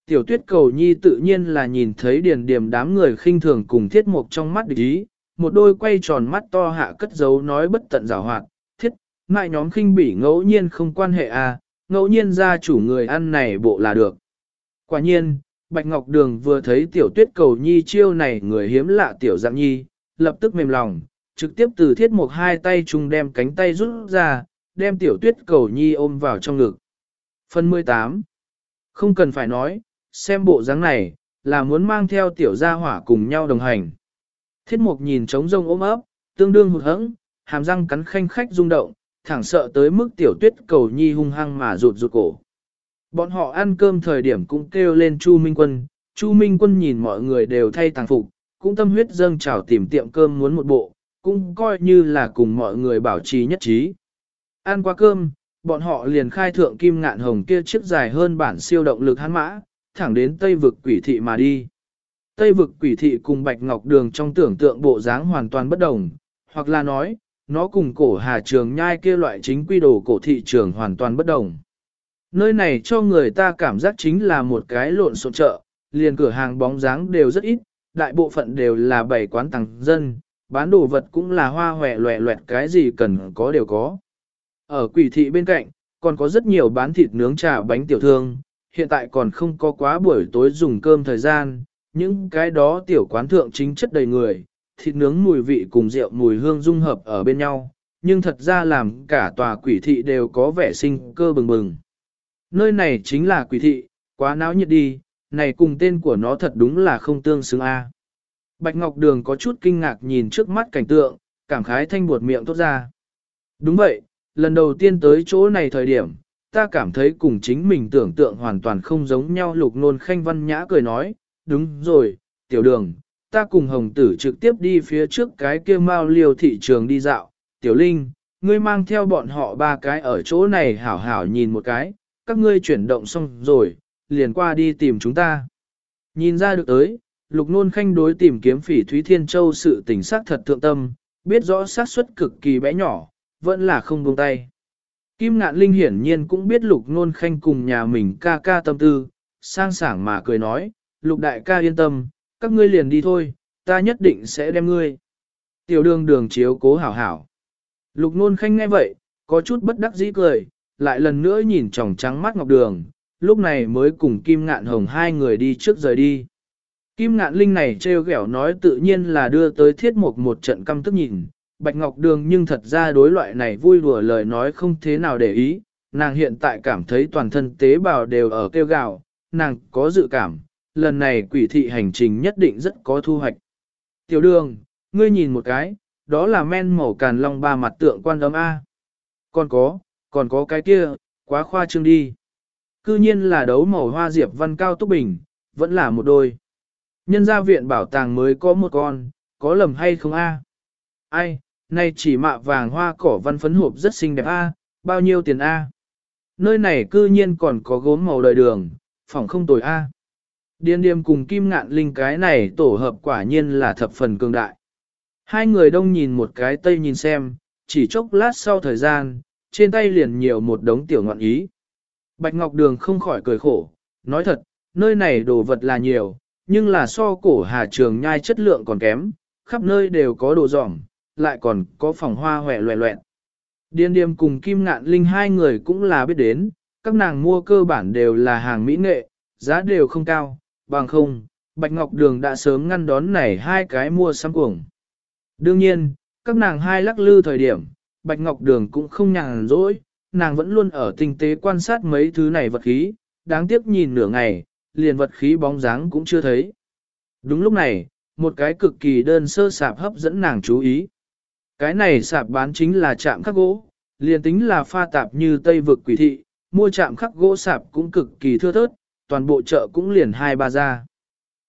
Speaker 1: Tiểu tuyết cầu nhi tự nhiên là nhìn thấy điền điểm đám người khinh thường cùng thiết mục trong mắt địch ý, một đôi quay tròn mắt to hạ cất giấu nói bất tận rào hoạt, ngại nhóm khinh bỉ ngẫu nhiên không quan hệ à, ngẫu nhiên ra chủ người ăn này bộ là được. Quả nhiên, Bạch Ngọc Đường vừa thấy tiểu tuyết cầu nhi chiêu này người hiếm lạ tiểu dạng nhi, lập tức mềm lòng, trực tiếp từ thiết mục hai tay chung đem cánh tay rút ra, đem tiểu tuyết cầu nhi ôm vào trong ngực. Phần 18 Không cần phải nói, xem bộ dáng này, là muốn mang theo tiểu gia hỏa cùng nhau đồng hành. Thiết mục nhìn trống rông ôm ấp, tương đương hụt hẫng, hàm răng cắn khanh khách rung động, thẳng sợ tới mức tiểu tuyết cầu nhi hung hăng mà rụt rụt cổ. Bọn họ ăn cơm thời điểm cũng kêu lên Chu Minh Quân, Chu Minh Quân nhìn mọi người đều thay tàng phục, cũng tâm huyết dâng trào tìm tiệm cơm muốn một bộ, cũng coi như là cùng mọi người bảo trì nhất trí. Ăn qua cơm, bọn họ liền khai thượng kim ngạn hồng kia chiếc dài hơn bản siêu động lực hắn mã, thẳng đến Tây vực quỷ thị mà đi. Tây vực quỷ thị cùng Bạch Ngọc Đường trong tưởng tượng bộ dáng hoàn toàn bất đồng, hoặc là nói, nó cùng cổ hà trường nhai kia loại chính quy đồ cổ thị trường hoàn toàn bất đồng. Nơi này cho người ta cảm giác chính là một cái lộn xộn chợ, liền cửa hàng bóng dáng đều rất ít, đại bộ phận đều là bảy quán tàng dân, bán đồ vật cũng là hoa hòe loẹ loẹt cái gì cần có đều có. Ở quỷ thị bên cạnh, còn có rất nhiều bán thịt nướng trà bánh tiểu thương, hiện tại còn không có quá buổi tối dùng cơm thời gian, những cái đó tiểu quán thượng chính chất đầy người, thịt nướng mùi vị cùng rượu mùi hương dung hợp ở bên nhau, nhưng thật ra làm cả tòa quỷ thị đều có vẻ sinh cơ bừng bừng. Nơi này chính là quỷ thị, quá náo nhiệt đi, này cùng tên của nó thật đúng là không tương xứng a. Bạch Ngọc Đường có chút kinh ngạc nhìn trước mắt cảnh tượng, cảm khái thanh buột miệng tốt ra. Đúng vậy, lần đầu tiên tới chỗ này thời điểm, ta cảm thấy cùng chính mình tưởng tượng hoàn toàn không giống nhau lục nôn khanh văn nhã cười nói, đúng rồi, tiểu đường, ta cùng hồng tử trực tiếp đi phía trước cái kia mau liều thị trường đi dạo, tiểu linh, ngươi mang theo bọn họ ba cái ở chỗ này hảo hảo nhìn một cái, các ngươi chuyển động xong rồi, liền qua đi tìm chúng ta. Nhìn ra được tới, lục nôn khanh đối tìm kiếm phỉ Thúy Thiên Châu sự tình xác thật thượng tâm, biết rõ xác suất cực kỳ bé nhỏ, vẫn là không buông tay. Kim ngạn linh hiển nhiên cũng biết lục nôn khanh cùng nhà mình ca ca tâm tư, sang sảng mà cười nói, lục đại ca yên tâm, các ngươi liền đi thôi, ta nhất định sẽ đem ngươi. Tiểu đường đường chiếu cố hảo hảo. Lục nôn khanh nghe vậy, có chút bất đắc dĩ cười, lại lần nữa nhìn tròng trắng mắt ngọc đường, lúc này mới cùng Kim Ngạn Hồng hai người đi trước rời đi. Kim Ngạn Linh này trêu ghẻo nói tự nhiên là đưa tới thiết mục một trận căm tức nhìn, Bạch Ngọc Đường nhưng thật ra đối loại này vui đùa lời nói không thế nào để ý, nàng hiện tại cảm thấy toàn thân tế bào đều ở kêu gạo, nàng có dự cảm, lần này quỷ thị hành trình nhất định rất có thu hoạch. Tiểu đường, ngươi nhìn một cái, đó là men màu càn long ba mặt tượng quan ấm A. Còn có, còn có cái kia, quá khoa trương đi. Cư nhiên là đấu màu hoa diệp văn cao túc bình, vẫn là một đôi. Nhân gia viện bảo tàng mới có một con, có lầm hay không a? Ai, nay chỉ mạ vàng hoa cỏ văn phấn hộp rất xinh đẹp a, bao nhiêu tiền a? Nơi này cư nhiên còn có gốm màu đời đường, phỏng không tồi a. Điên điềm cùng kim ngạn linh cái này tổ hợp quả nhiên là thập phần cường đại. Hai người đông nhìn một cái tây nhìn xem, chỉ chốc lát sau thời gian, trên tay liền nhiều một đống tiểu ngọn ý. Bạch Ngọc Đường không khỏi cười khổ, nói thật, nơi này đồ vật là nhiều, nhưng là so cổ hà trường nhai chất lượng còn kém, khắp nơi đều có đồ dỏng, lại còn có phòng hoa hòe loẹ loẹn. Điên điềm cùng Kim Ngạn Linh hai người cũng là biết đến, các nàng mua cơ bản đều là hàng mỹ nghệ, giá đều không cao, bằng không, Bạch Ngọc Đường đã sớm ngăn đón này hai cái mua sắm cuồng. Đương nhiên, các nàng hai lắc lư thời điểm, Bạch Ngọc Đường cũng không nhàn rỗi, nàng vẫn luôn ở tinh tế quan sát mấy thứ này vật khí, đáng tiếc nhìn nửa ngày, liền vật khí bóng dáng cũng chưa thấy. Đúng lúc này, một cái cực kỳ đơn sơ sạp hấp dẫn nàng chú ý. Cái này sạp bán chính là chạm khắc gỗ, liền tính là pha tạp như Tây vực quỷ thị, mua chạm khắc gỗ sạp cũng cực kỳ thưa thớt, toàn bộ chợ cũng liền hai ba ra.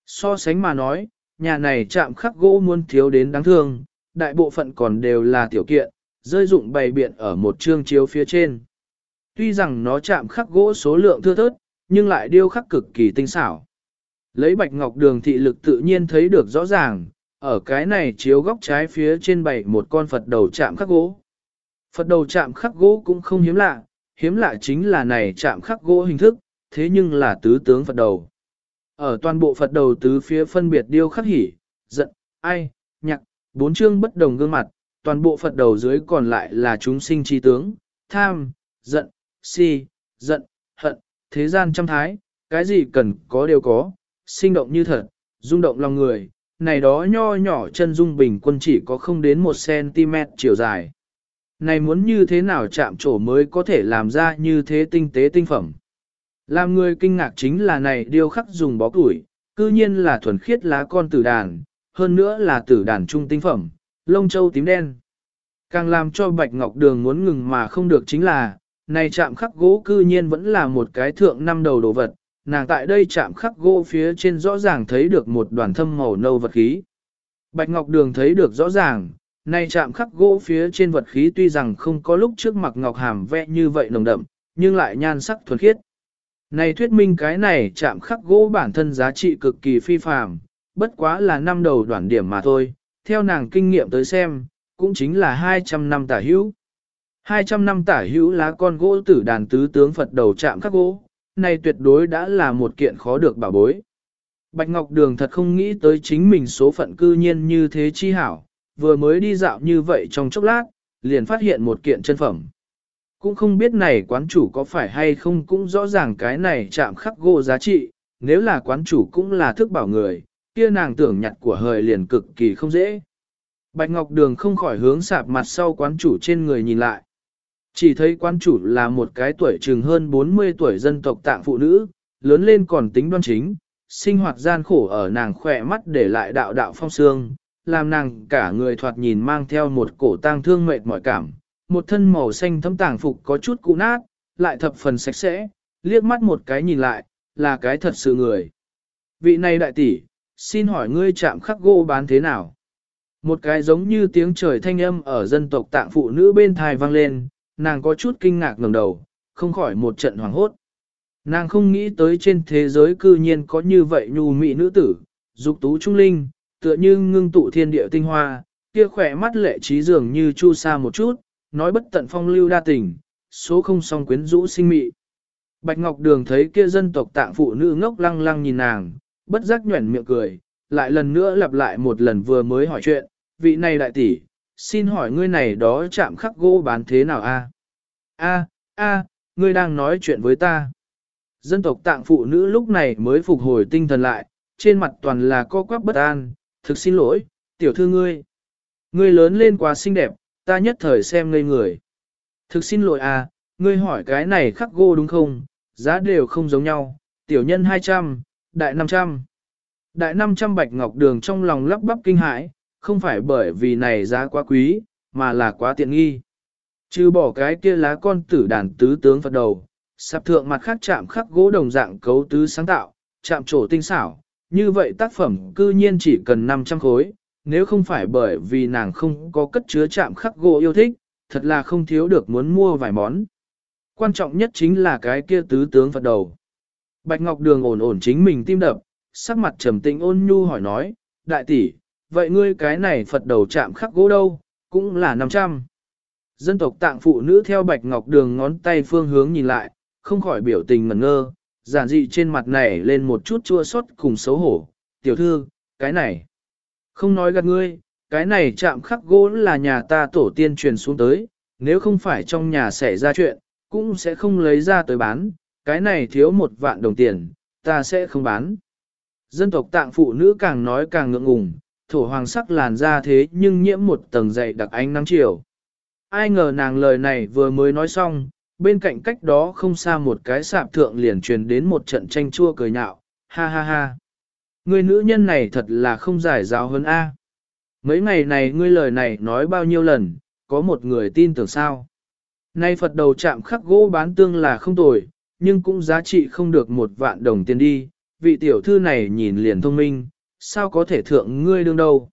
Speaker 1: So sánh mà nói, nhà này chạm khắc gỗ muốn thiếu đến đáng thương, đại bộ phận còn đều là tiểu kiện, rơi dụng bày biện ở một chương chiếu phía trên. Tuy rằng nó chạm khắc gỗ số lượng thưa thớt, nhưng lại điêu khắc cực kỳ tinh xảo. Lấy bạch ngọc đường thị lực tự nhiên thấy được rõ ràng, ở cái này chiếu góc trái phía trên bày một con Phật đầu chạm khắc gỗ. Phật đầu chạm khắc gỗ cũng không hiếm lạ, hiếm lạ chính là này chạm khắc gỗ hình thức, thế nhưng là tứ tướng Phật đầu. Ở toàn bộ Phật đầu tứ phía phân biệt điêu khắc hỉ, giận, ai, nhạc, bốn chương bất đồng gương mặt, toàn bộ Phật đầu dưới còn lại là chúng sinh chi tướng, tham, giận, si, giận, hận, thế gian trăm thái, cái gì cần có đều có, sinh động như thật, rung động lòng người, này đó nho nhỏ chân dung bình quân chỉ có không đến 1cm chiều dài. Này muốn như thế nào chạm trổ mới có thể làm ra như thế tinh tế tinh phẩm. Làm người kinh ngạc chính là này điêu khắc dùng bó củi, cư nhiên là thuần khiết lá con tử đàn, hơn nữa là tử đàn trung tinh phẩm, lông châu tím đen. Càng làm cho Bạch Ngọc Đường muốn ngừng mà không được chính là, này chạm khắc gỗ cư nhiên vẫn là một cái thượng năm đầu đồ vật, nàng tại đây chạm khắc gỗ phía trên rõ ràng thấy được một đoàn thâm màu nâu vật khí. Bạch Ngọc Đường thấy được rõ ràng, này chạm khắc gỗ phía trên vật khí tuy rằng không có lúc trước mặc ngọc hàm vẽ như vậy nồng đậm, nhưng lại nhan sắc thuần khiết. Này thuyết minh cái này chạm khắc gỗ bản thân giá trị cực kỳ phi phàm, bất quá là năm đầu đoạn điểm mà thôi, theo nàng kinh nghiệm tới xem, cũng chính là 200 năm tả hữu. 200 năm tả hữu lá con gỗ tử đàn tứ tướng Phật đầu chạm khắc gỗ, này tuyệt đối đã là một kiện khó được bảo bối. Bạch Ngọc Đường thật không nghĩ tới chính mình số phận cư nhiên như thế chi hảo, vừa mới đi dạo như vậy trong chốc lát, liền phát hiện một kiện chân phẩm. Cũng không biết này quán chủ có phải hay không cũng rõ ràng cái này chạm khắc gỗ giá trị, nếu là quán chủ cũng là thức bảo người, kia nàng tưởng nhặt của hời liền cực kỳ không dễ. Bạch Ngọc Đường không khỏi hướng sạp mặt sau quán chủ trên người nhìn lại. Chỉ thấy quan chủ là một cái tuổi chừng hơn 40 tuổi dân tộc tạng phụ nữ, lớn lên còn tính đoan chính, sinh hoạt gian khổ ở nàng khỏe mắt để lại đạo đạo phong sương, làm nàng cả người thoạt nhìn mang theo một cổ tang thương mệt mỏi cảm, một thân màu xanh thấm tàng phục có chút cũ nát, lại thập phần sạch sẽ, liếc mắt một cái nhìn lại, là cái thật sự người. Vị này đại tỷ, xin hỏi ngươi chạm khắc gỗ bán thế nào? Một cái giống như tiếng trời thanh âm ở dân tộc tạng phụ nữ bên thai vang lên, nàng có chút kinh ngạc ngẩng đầu, không khỏi một trận hoảng hốt. Nàng không nghĩ tới trên thế giới cư nhiên có như vậy nhu mị nữ tử, dục tú trung linh, tựa như ngưng tụ thiên địa tinh hoa, kia khỏe mắt lệ trí dường như chu sa một chút, nói bất tận phong lưu đa tình, số không song quyến rũ sinh mị. Bạch Ngọc Đường thấy kia dân tộc tạng phụ nữ ngốc lăng lăng nhìn nàng, bất giác nhuẩn miệng cười, lại lần nữa lặp lại một lần vừa mới hỏi chuyện, vị này đại tỷ, xin hỏi ngươi này đó chạm khắc gỗ bán thế nào a? A, a, ngươi đang nói chuyện với ta. Dân tộc tạng phụ nữ lúc này mới phục hồi tinh thần lại, trên mặt toàn là co quắp bất an, thực xin lỗi, tiểu thư ngươi. Ngươi lớn lên quá xinh đẹp, ta nhất thời xem ngây người. Thực xin lỗi à, ngươi hỏi cái này khắc gỗ đúng không, giá đều không giống nhau, tiểu nhân 200, đại 500. Đại 500 bạch ngọc đường trong lòng lắp bắp kinh hãi, không phải bởi vì này giá quá quý, mà là quá tiện nghi. Chứ bỏ cái kia lá con tử đàn tứ tướng Phật đầu, sạp thượng mặt khác chạm khắc gỗ đồng dạng cấu tứ sáng tạo, chạm trổ tinh xảo, như vậy tác phẩm cư nhiên chỉ cần 500 khối, nếu không phải bởi vì nàng không có cất chứa chạm khắc gỗ yêu thích, thật là không thiếu được muốn mua vài món. Quan trọng nhất chính là cái kia tứ tướng Phật đầu. Bạch Ngọc Đường ổn ổn chính mình tim đập, sắc mặt trầm tĩnh ôn nhu hỏi nói, đại tỷ, vậy ngươi cái này Phật đầu chạm khắc gỗ đâu, cũng là 500. Dân tộc tạng phụ nữ theo Bạch Ngọc Đường ngón tay phương hướng nhìn lại, không khỏi biểu tình ngẩn ngơ, giản dị trên mặt này lên một chút chua xót cùng xấu hổ. Tiểu thư, cái này, không nói gạt ngươi, cái này chạm khắc gỗ là nhà ta tổ tiên truyền xuống tới, nếu không phải trong nhà xảy ra chuyện, cũng sẽ không lấy ra tới bán, cái này thiếu một vạn đồng tiền, ta sẽ không bán. Dân tộc tạng phụ nữ càng nói càng ngượng ngùng, thổ hoàng sắc làn ra thế nhưng nhiễm một tầng dày đặc ánh nắng chiều. Ai ngờ nàng lời này vừa mới nói xong, bên cạnh cách đó không xa một cái sạp thượng liền truyền đến một trận tranh chua cười nhạo, ha ha ha. Người nữ nhân này thật là không giải giáo hơn A. Mấy ngày này ngươi lời này nói bao nhiêu lần, có một người tin tưởng sao. Nay Phật đầu chạm khắc gỗ bán tương là không tồi, nhưng cũng giá trị không được một vạn đồng tiền đi, vị tiểu thư này nhìn liền thông minh, sao có thể thượng ngươi đương đâu.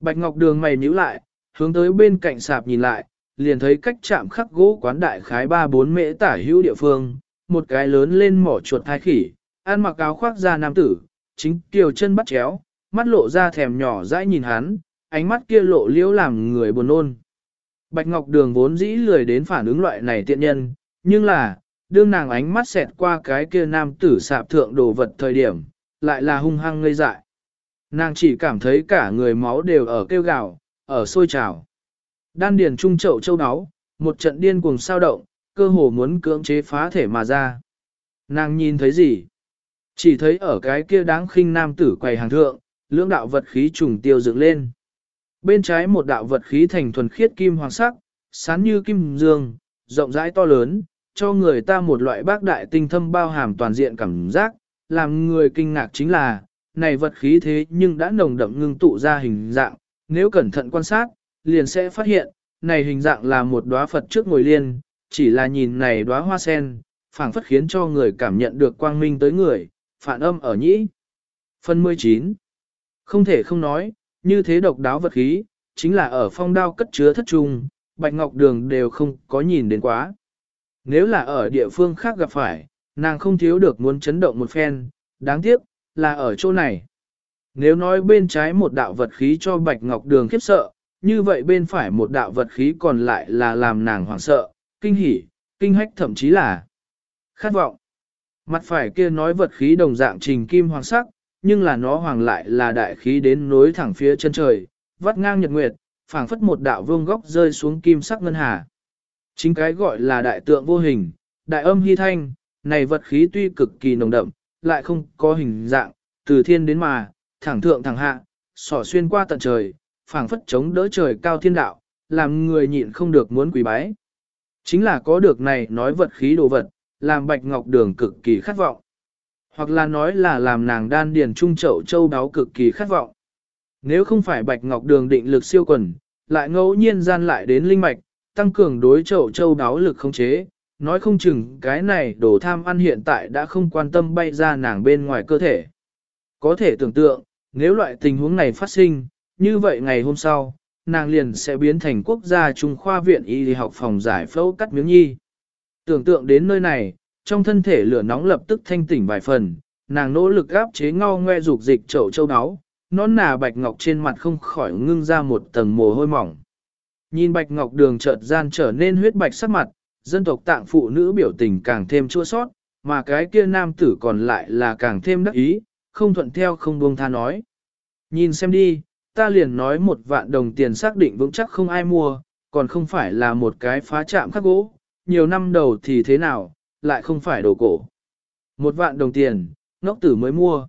Speaker 1: Bạch Ngọc Đường mày nhíu lại, hướng tới bên cạnh sạp nhìn lại, liền thấy cách chạm khắc gỗ quán đại khái ba bốn mễ tả hữu địa phương, một cái lớn lên mỏ chuột thai khỉ, ăn mặc áo khoác da nam tử, chính kiều chân bắt chéo, mắt lộ ra thèm nhỏ dãi nhìn hắn, ánh mắt kia lộ liễu làm người buồn nôn. Bạch Ngọc Đường vốn dĩ lười đến phản ứng loại này tiện nhân, nhưng là, đương nàng ánh mắt xẹt qua cái kia nam tử sạp thượng đồ vật thời điểm, lại là hung hăng ngây dại. Nàng chỉ cảm thấy cả người máu đều ở kêu gào, ở sôi trào. Đan điền trung chậu châu náu, một trận điên cuồng sao động, cơ hồ muốn cưỡng chế phá thể mà ra. Nàng nhìn thấy gì? Chỉ thấy ở cái kia đáng khinh nam tử quầy hàng thượng, lưỡng đạo vật khí trùng tiêu dựng lên. Bên trái một đạo vật khí thành thuần khiết kim hoàng sắc, sáng như kim dương, rộng rãi to lớn, cho người ta một loại bác đại tinh thâm bao hàm toàn diện cảm giác, làm người kinh ngạc chính là, này vật khí thế nhưng đã nồng đậm ngưng tụ ra hình dạng, nếu cẩn thận quan sát, liền sẽ phát hiện, này hình dạng là một đóa Phật trước ngồi liên, chỉ là nhìn này đóa hoa sen, phảng phất khiến cho người cảm nhận được quang minh tới người, phản âm ở nhĩ. Phần 19 Không thể không nói, như thế độc đáo vật khí, chính là ở phong đao cất chứa thất trung, bạch ngọc đường đều không có nhìn đến quá. Nếu là ở địa phương khác gặp phải, nàng không thiếu được muốn chấn động một phen, đáng tiếc, là ở chỗ này. Nếu nói bên trái một đạo vật khí cho bạch ngọc đường khiếp sợ, như vậy bên phải một đạo vật khí còn lại là làm nàng hoảng sợ, kinh hỉ, kinh hách thậm chí là khát vọng. Mặt phải kia nói vật khí đồng dạng trình kim hoàng sắc, nhưng là nó hoàng lại là đại khí đến nối thẳng phía chân trời, vắt ngang nhật nguyệt, phảng phất một đạo vương góc rơi xuống kim sắc ngân hà. Chính cái gọi là đại tượng vô hình, đại âm hy thanh, này vật khí tuy cực kỳ nồng đậm, lại không có hình dạng, từ thiên đến mà, thẳng thượng thẳng hạ, sỏ xuyên qua tận trời, phảng phất chống đỡ trời cao thiên đạo, làm người nhịn không được muốn quỳ bái. Chính là có được này nói vật khí đồ vật, làm bạch ngọc đường cực kỳ khát vọng. Hoặc là nói là làm nàng đan điền trung chậu châu đáo cực kỳ khát vọng. Nếu không phải bạch ngọc đường định lực siêu quần, lại ngẫu nhiên gian lại đến linh mạch, tăng cường đối chậu châu đáo lực không chế, nói không chừng cái này đồ tham ăn hiện tại đã không quan tâm bay ra nàng bên ngoài cơ thể. Có thể tưởng tượng, nếu loại tình huống này phát sinh, như vậy ngày hôm sau, nàng liền sẽ biến thành quốc gia trung khoa viện y học phòng giải phẫu cắt miếng nhi. Tưởng tượng đến nơi này, trong thân thể lửa nóng lập tức thanh tỉnh vài phần, nàng nỗ lực gáp chế ngao ngoe dục dịch chậu châu áo, nón nà bạch ngọc trên mặt không khỏi ngưng ra một tầng mồ hôi mỏng. Nhìn bạch ngọc đường chợt gian trở nên huyết bạch sắc mặt, dân tộc tạng phụ nữ biểu tình càng thêm chua sót, mà cái kia nam tử còn lại là càng thêm đắc ý, không thuận theo không buông tha nói. Nhìn xem đi, ta liền nói một vạn đồng tiền xác định vững chắc không ai mua, còn không phải là một cái phá chạm khắc gỗ, nhiều năm đầu thì thế nào, lại không phải đồ cổ. Một vạn đồng tiền, ngốc tử mới mua.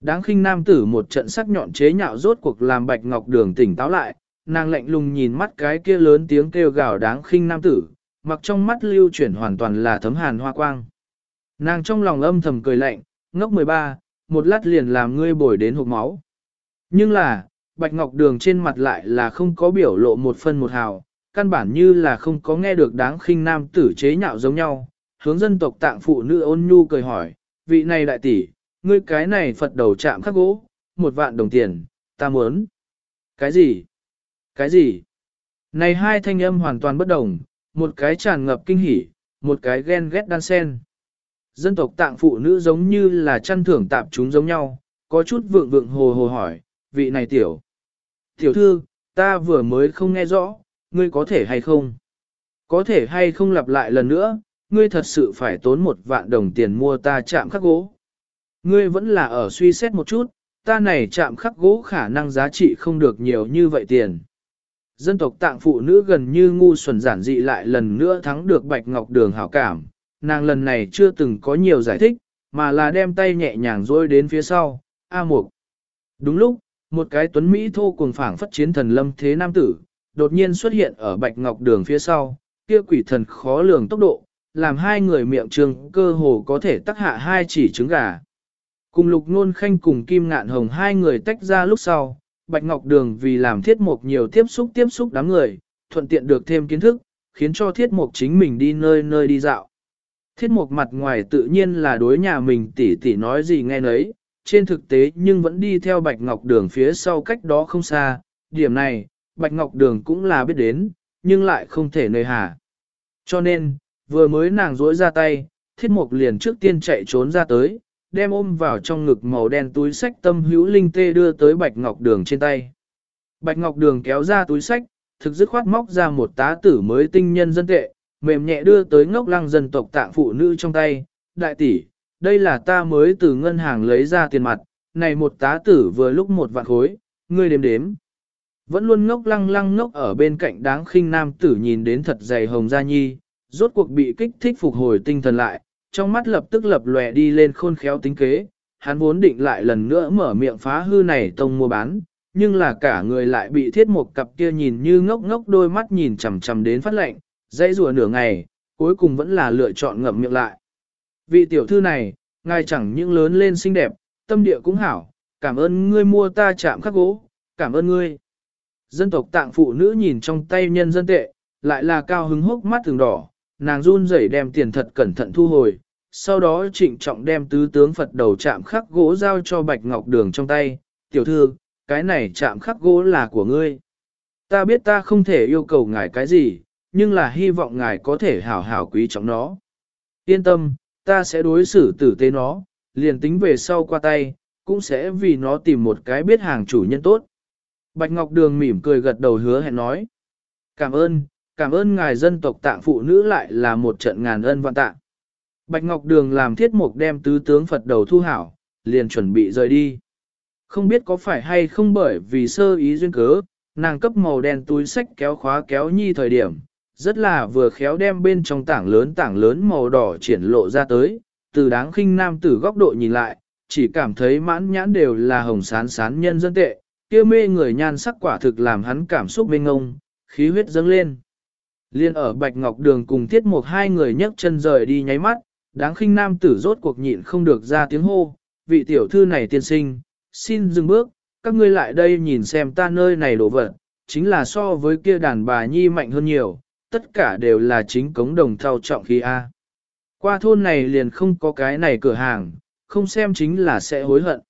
Speaker 1: Đáng khinh nam tử một trận sắc nhọn chế nhạo rốt cuộc làm bạch ngọc đường tỉnh táo lại, nàng lạnh lùng nhìn mắt cái kia lớn tiếng kêu gào đáng khinh nam tử, mặc trong mắt lưu chuyển hoàn toàn là thấm hàn hoa quang. Nàng trong lòng âm thầm cười lạnh, ngốc 13, một lát liền làm ngươi bồi đến hộp máu. Nhưng là, bạch ngọc đường trên mặt lại là không có biểu lộ một phân một hào, căn bản như là không có nghe được đáng khinh nam tử chế nhạo giống nhau, hướng dân tộc tạng phụ nữ ôn nhu cười hỏi, vị này đại tỷ, ngươi cái này Phật đầu chạm khắc gỗ, một vạn đồng tiền, ta muốn. Cái gì? Cái gì? Này hai thanh âm hoàn toàn bất đồng, một cái tràn ngập kinh hỉ, một cái ghen ghét đan sen. Dân tộc tạng phụ nữ giống như là chăn thưởng tạp chúng giống nhau, có chút vượng vượng hồ hồ hỏi, vị này tiểu. Tiểu thư, ta vừa mới không nghe rõ, ngươi có thể hay không? Có thể hay không lặp lại lần nữa, ngươi thật sự phải tốn một vạn đồng tiền mua ta chạm khắc gỗ. Ngươi vẫn là ở suy xét một chút, ta này chạm khắc gỗ khả năng giá trị không được nhiều như vậy tiền. Dân tộc tạng phụ nữ gần như ngu xuẩn giản dị lại lần nữa thắng được Bạch Ngọc Đường hảo cảm, nàng lần này chưa từng có nhiều giải thích, mà là đem tay nhẹ nhàng rôi đến phía sau, A Mục. Đúng lúc, một cái tuấn Mỹ thô cuồng phảng phất chiến thần lâm thế nam tử, đột nhiên xuất hiện ở Bạch Ngọc Đường phía sau, kia quỷ thần khó lường tốc độ, làm hai người miệng trường cơ hồ có thể tắc hạ hai chỉ trứng gà. Cùng lục nôn khanh cùng kim ngạn hồng hai người tách ra lúc sau, Bạch Ngọc Đường vì làm thiết mục nhiều tiếp xúc tiếp xúc đám người, thuận tiện được thêm kiến thức, khiến cho thiết mục chính mình đi nơi nơi đi dạo. Thiết mục mặt ngoài tự nhiên là đối nhà mình tỉ tỉ nói gì nghe nấy, trên thực tế nhưng vẫn đi theo Bạch Ngọc Đường phía sau cách đó không xa, điểm này, Bạch Ngọc Đường cũng là biết đến, nhưng lại không thể nơi hà. Cho nên, vừa mới nàng rỗi ra tay, thiết mục liền trước tiên chạy trốn ra tới, đem ôm vào trong ngực màu đen túi sách tâm hữu linh tê đưa tới Bạch Ngọc Đường trên tay. Bạch Ngọc Đường kéo ra túi sách, thực dứt khoát móc ra một tá tử mới tinh nhân dân tệ, mềm nhẹ đưa tới ngốc lăng dân tộc tạng phụ nữ trong tay. Đại tỷ, đây là ta mới từ ngân hàng lấy ra tiền mặt, này một tá tử vừa lúc một vạn khối, ngươi đếm đếm. Vẫn luôn ngốc lăng lăng ngốc ở bên cạnh đáng khinh nam tử nhìn đến thật dày hồng gia nhi, rốt cuộc bị kích thích phục hồi tinh thần lại, trong mắt lập tức lập lòe đi lên khôn khéo tính kế, hắn vốn định lại lần nữa mở miệng phá hư này tông mua bán, nhưng là cả người lại bị thiết một cặp kia nhìn như ngốc ngốc đôi mắt nhìn chằm chằm đến phát lệnh, dây rùa nửa ngày, cuối cùng vẫn là lựa chọn ngậm miệng lại. Vị tiểu thư này, ngài chẳng những lớn lên xinh đẹp, tâm địa cũng hảo, cảm ơn ngươi mua ta chạm khắc gỗ, cảm ơn ngươi. Dân tộc tạng phụ nữ nhìn trong tay nhân dân tệ, lại là cao hứng hốc mắt thường đỏ, nàng run rẩy đem tiền thật cẩn thận thu hồi, sau đó trịnh trọng đem tứ tướng Phật đầu chạm khắc gỗ giao cho Bạch Ngọc Đường trong tay, tiểu thư, cái này chạm khắc gỗ là của ngươi. Ta biết ta không thể yêu cầu ngài cái gì, nhưng là hy vọng ngài có thể hảo hảo quý trọng nó. Yên tâm, ta sẽ đối xử tử tế nó, liền tính về sau qua tay, cũng sẽ vì nó tìm một cái biết hàng chủ nhân tốt. Bạch Ngọc Đường mỉm cười gật đầu hứa hẹn nói. Cảm ơn, cảm ơn ngài dân tộc tạng phụ nữ lại là một trận ngàn ân vạn tạng. Bạch Ngọc Đường làm thiết mục đem tứ tướng Phật đầu thu hảo, liền chuẩn bị rời đi. Không biết có phải hay không bởi vì sơ ý duyên cớ, nàng cấp màu đen túi sách kéo khóa kéo nhi thời điểm, rất là vừa khéo đem bên trong tảng lớn tảng lớn màu đỏ triển lộ ra tới, từ đáng khinh nam tử góc độ nhìn lại, chỉ cảm thấy mãn nhãn đều là hồng sán sán nhân dân tệ, kia mê người nhan sắc quả thực làm hắn cảm xúc mênh ngông, khí huyết dâng lên. Liên ở Bạch Ngọc Đường cùng Tiết Mục hai người nhấc chân rời đi nháy mắt, đáng khinh nam tử rốt cuộc nhịn không được ra tiếng hô, vị tiểu thư này tiên sinh, xin dừng bước, các ngươi lại đây nhìn xem ta nơi này đổ vật, chính là so với kia đàn bà nhi mạnh hơn nhiều, tất cả đều là chính cống đồng thao trọng khí A. Qua thôn này liền không có cái này cửa hàng, không xem chính là sẽ hối hận.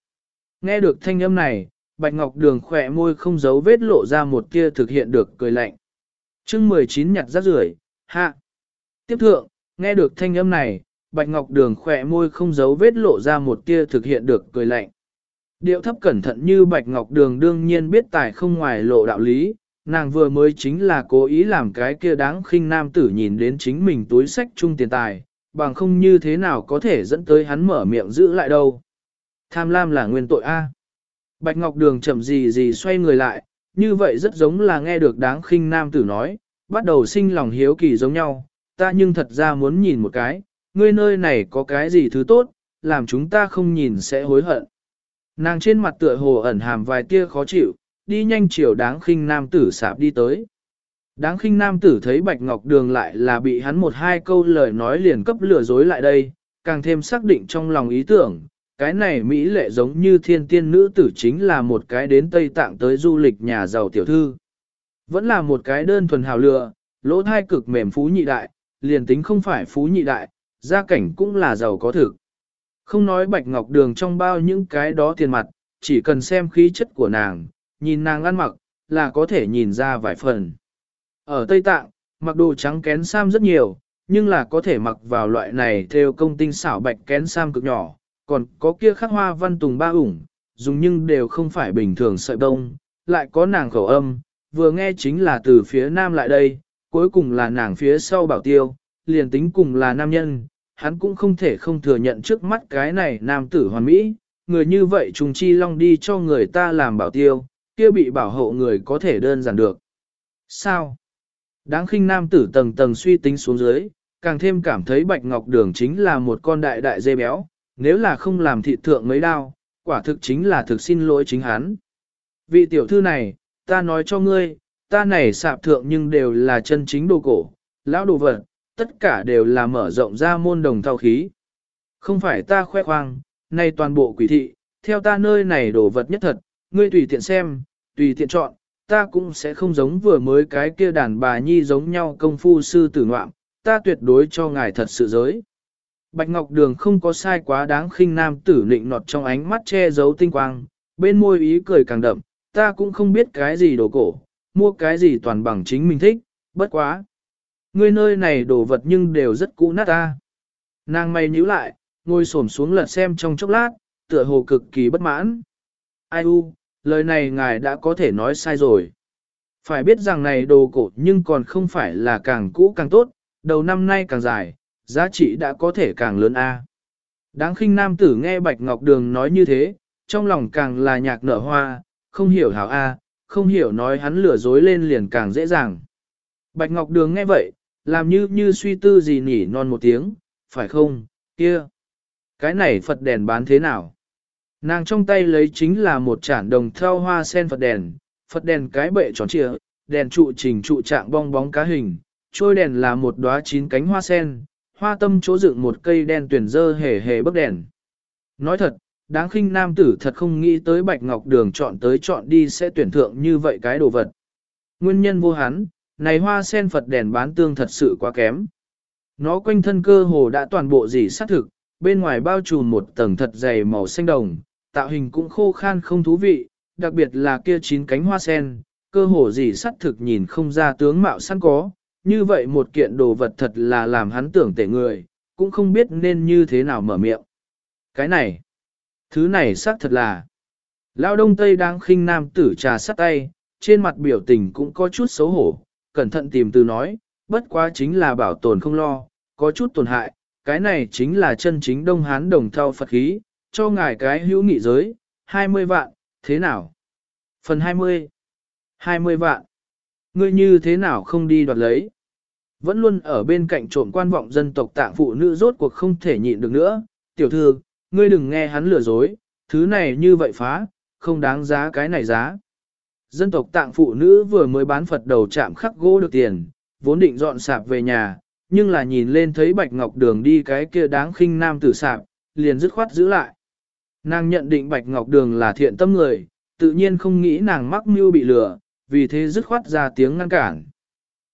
Speaker 1: Nghe được thanh âm này, Bạch Ngọc Đường khỏe môi không giấu vết lộ ra một kia thực hiện được cười lạnh. chương 19 nhặt rác rưởi hạ. Tiếp thượng, nghe được thanh âm này, Bạch Ngọc Đường khỏe môi không giấu vết lộ ra một tia thực hiện được cười lạnh. Điệu thấp cẩn thận như Bạch Ngọc Đường đương nhiên biết tài không ngoài lộ đạo lý, nàng vừa mới chính là cố ý làm cái kia đáng khinh nam tử nhìn đến chính mình túi sách chung tiền tài, bằng không như thế nào có thể dẫn tới hắn mở miệng giữ lại đâu. Tham lam là nguyên tội A. Bạch Ngọc Đường chậm gì gì xoay người lại, như vậy rất giống là nghe được đáng khinh nam tử nói, bắt đầu sinh lòng hiếu kỳ giống nhau, ta nhưng thật ra muốn nhìn một cái, ngươi nơi này có cái gì thứ tốt, làm chúng ta không nhìn sẽ hối hận. Nàng trên mặt tựa hồ ẩn hàm vài tia khó chịu, đi nhanh chiều đáng khinh nam tử sạp đi tới. Đáng khinh nam tử thấy Bạch Ngọc Đường lại là bị hắn một hai câu lời nói liền cấp lừa dối lại đây, càng thêm xác định trong lòng ý tưởng, cái này Mỹ lệ giống như thiên tiên nữ tử chính là một cái đến Tây Tạng tới du lịch nhà giàu tiểu thư. Vẫn là một cái đơn thuần hào lựa, lỗ thai cực mềm phú nhị đại, liền tính không phải phú nhị đại, gia cảnh cũng là giàu có thực. Không nói bạch ngọc đường trong bao những cái đó tiền mặt, chỉ cần xem khí chất của nàng, nhìn nàng ăn mặc, là có thể nhìn ra vài phần. Ở Tây Tạng, mặc đồ trắng kén sam rất nhiều, nhưng là có thể mặc vào loại này theo công tinh xảo bạch kén sam cực nhỏ, còn có kia khắc hoa văn tùng ba ủng, dùng nhưng đều không phải bình thường sợi bông, lại có nàng khẩu âm, vừa nghe chính là từ phía nam lại đây, cuối cùng là nàng phía sau bảo tiêu, liền tính cùng là nam nhân, hắn cũng không thể không thừa nhận trước mắt cái này nam tử hoàn mỹ, người như vậy trùng chi long đi cho người ta làm bảo tiêu, kia bị bảo hộ người có thể đơn giản được. Sao? Đáng khinh nam tử tầng tầng suy tính xuống dưới, càng thêm cảm thấy bạch ngọc đường chính là một con đại đại dê béo, nếu là không làm thị thượng mấy đao, quả thực chính là thực xin lỗi chính hắn. Vị tiểu thư này, ta nói cho ngươi, ta này sạp thượng nhưng đều là chân chính đồ cổ, lão đồ vật, tất cả đều là mở rộng ra môn đồng thao khí. Không phải ta khoe khoang, nay toàn bộ quỷ thị, theo ta nơi này đồ vật nhất thật, ngươi tùy tiện xem, tùy tiện chọn, ta cũng sẽ không giống vừa mới cái kia đàn bà nhi giống nhau công phu sư tử ngoạm, ta tuyệt đối cho ngài thật sự giới. Bạch Ngọc Đường không có sai quá đáng khinh nam tử nịnh nọt trong ánh mắt che giấu tinh quang, bên môi ý cười càng đậm, ta cũng không biết cái gì đồ cổ, mua cái gì toàn bằng chính mình thích, bất quá. Ngươi nơi này đồ vật nhưng đều rất cũ nát ta. Nàng mày nhíu lại, ngồi xổm xuống lật xem trong chốc lát, tựa hồ cực kỳ bất mãn. Ai u, lời này ngài đã có thể nói sai rồi. Phải biết rằng này đồ cổ nhưng còn không phải là càng cũ càng tốt, đầu năm nay càng dài, giá trị đã có thể càng lớn a. Đáng khinh nam tử nghe Bạch Ngọc Đường nói như thế, trong lòng càng là nhạc nở hoa, không hiểu hảo a, không hiểu nói hắn lừa dối lên liền càng dễ dàng. Bạch Ngọc Đường nghe vậy, làm như như suy tư gì nhỉ non một tiếng, phải không, kia. Cái này Phật đèn bán thế nào? Nàng trong tay lấy chính là một chản đồng theo hoa sen Phật đèn, Phật đèn cái bệ tròn trịa, đèn trụ trình trụ trạng bong bóng cá hình, trôi đèn là một đóa chín cánh hoa sen, hoa tâm chỗ dựng một cây đen tuyển dơ hề hề bức đèn. Nói thật, đáng khinh nam tử thật không nghĩ tới Bạch Ngọc Đường chọn tới chọn đi sẽ tuyển thượng như vậy cái đồ vật. Nguyên nhân vô hắn, này hoa sen Phật đèn bán tương thật sự quá kém. Nó quanh thân cơ hồ đã toàn bộ dỉ sát thực, bên ngoài bao trùm một tầng thật dày màu xanh đồng, tạo hình cũng khô khan không thú vị, đặc biệt là kia chín cánh hoa sen, cơ hồ dỉ sát thực nhìn không ra tướng mạo sẵn có, như vậy một kiện đồ vật thật là làm hắn tưởng tệ người, cũng không biết nên như thế nào mở miệng. Cái này, thứ này xác thật là, Lao đông tây đang khinh nam tử trà sắt tay, trên mặt biểu tình cũng có chút xấu hổ, cẩn thận tìm từ nói, bất quá chính là bảo tồn không lo, có chút tổn hại, cái này chính là chân chính Đông Hán đồng thao Phật khí, cho ngài cái hữu nghị giới, 20 vạn, thế nào? Phần 20 20 vạn. Ngươi như thế nào không đi đoạt lấy? Vẫn luôn ở bên cạnh trộm quan vọng dân tộc tạng phụ nữ rốt cuộc không thể nhịn được nữa. Tiểu thư, ngươi đừng nghe hắn lừa dối, thứ này như vậy phá, không đáng giá cái này giá. Dân tộc tạng phụ nữ vừa mới bán Phật đầu chạm khắc gỗ được tiền, vốn định dọn sạp về nhà, nhưng là nhìn lên thấy Bạch Ngọc Đường đi cái kia đáng khinh nam tử sạp, liền dứt khoát giữ lại. Nàng nhận định Bạch Ngọc Đường là thiện tâm người, tự nhiên không nghĩ nàng mắc mưu bị lừa, vì thế dứt khoát ra tiếng ngăn cản.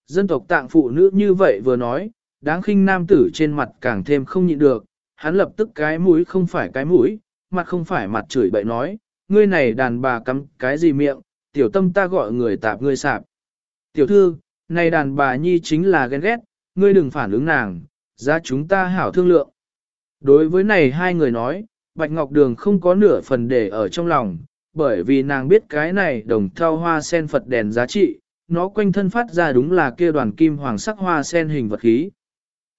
Speaker 1: Dân tộc tạng phụ nữ như vậy vừa nói, đáng khinh nam tử trên mặt càng thêm không nhịn được, hắn lập tức cái mũi không phải cái mũi, mặt không phải mặt chửi bậy nói, ngươi này đàn bà cắm cái gì miệng, tiểu tâm ta gọi người tạp ngươi sạp. Tiểu thư, này đàn bà nhi chính là ghen ghét, ngươi đừng phản ứng nàng, ra chúng ta hảo thương lượng. Đối với này hai người nói, Bạch Ngọc Đường không có nửa phần để ở trong lòng, bởi vì nàng biết cái này đồng thau hoa sen Phật đèn giá trị, nó quanh thân phát ra đúng là kia đoàn kim hoàng sắc hoa sen hình vật khí.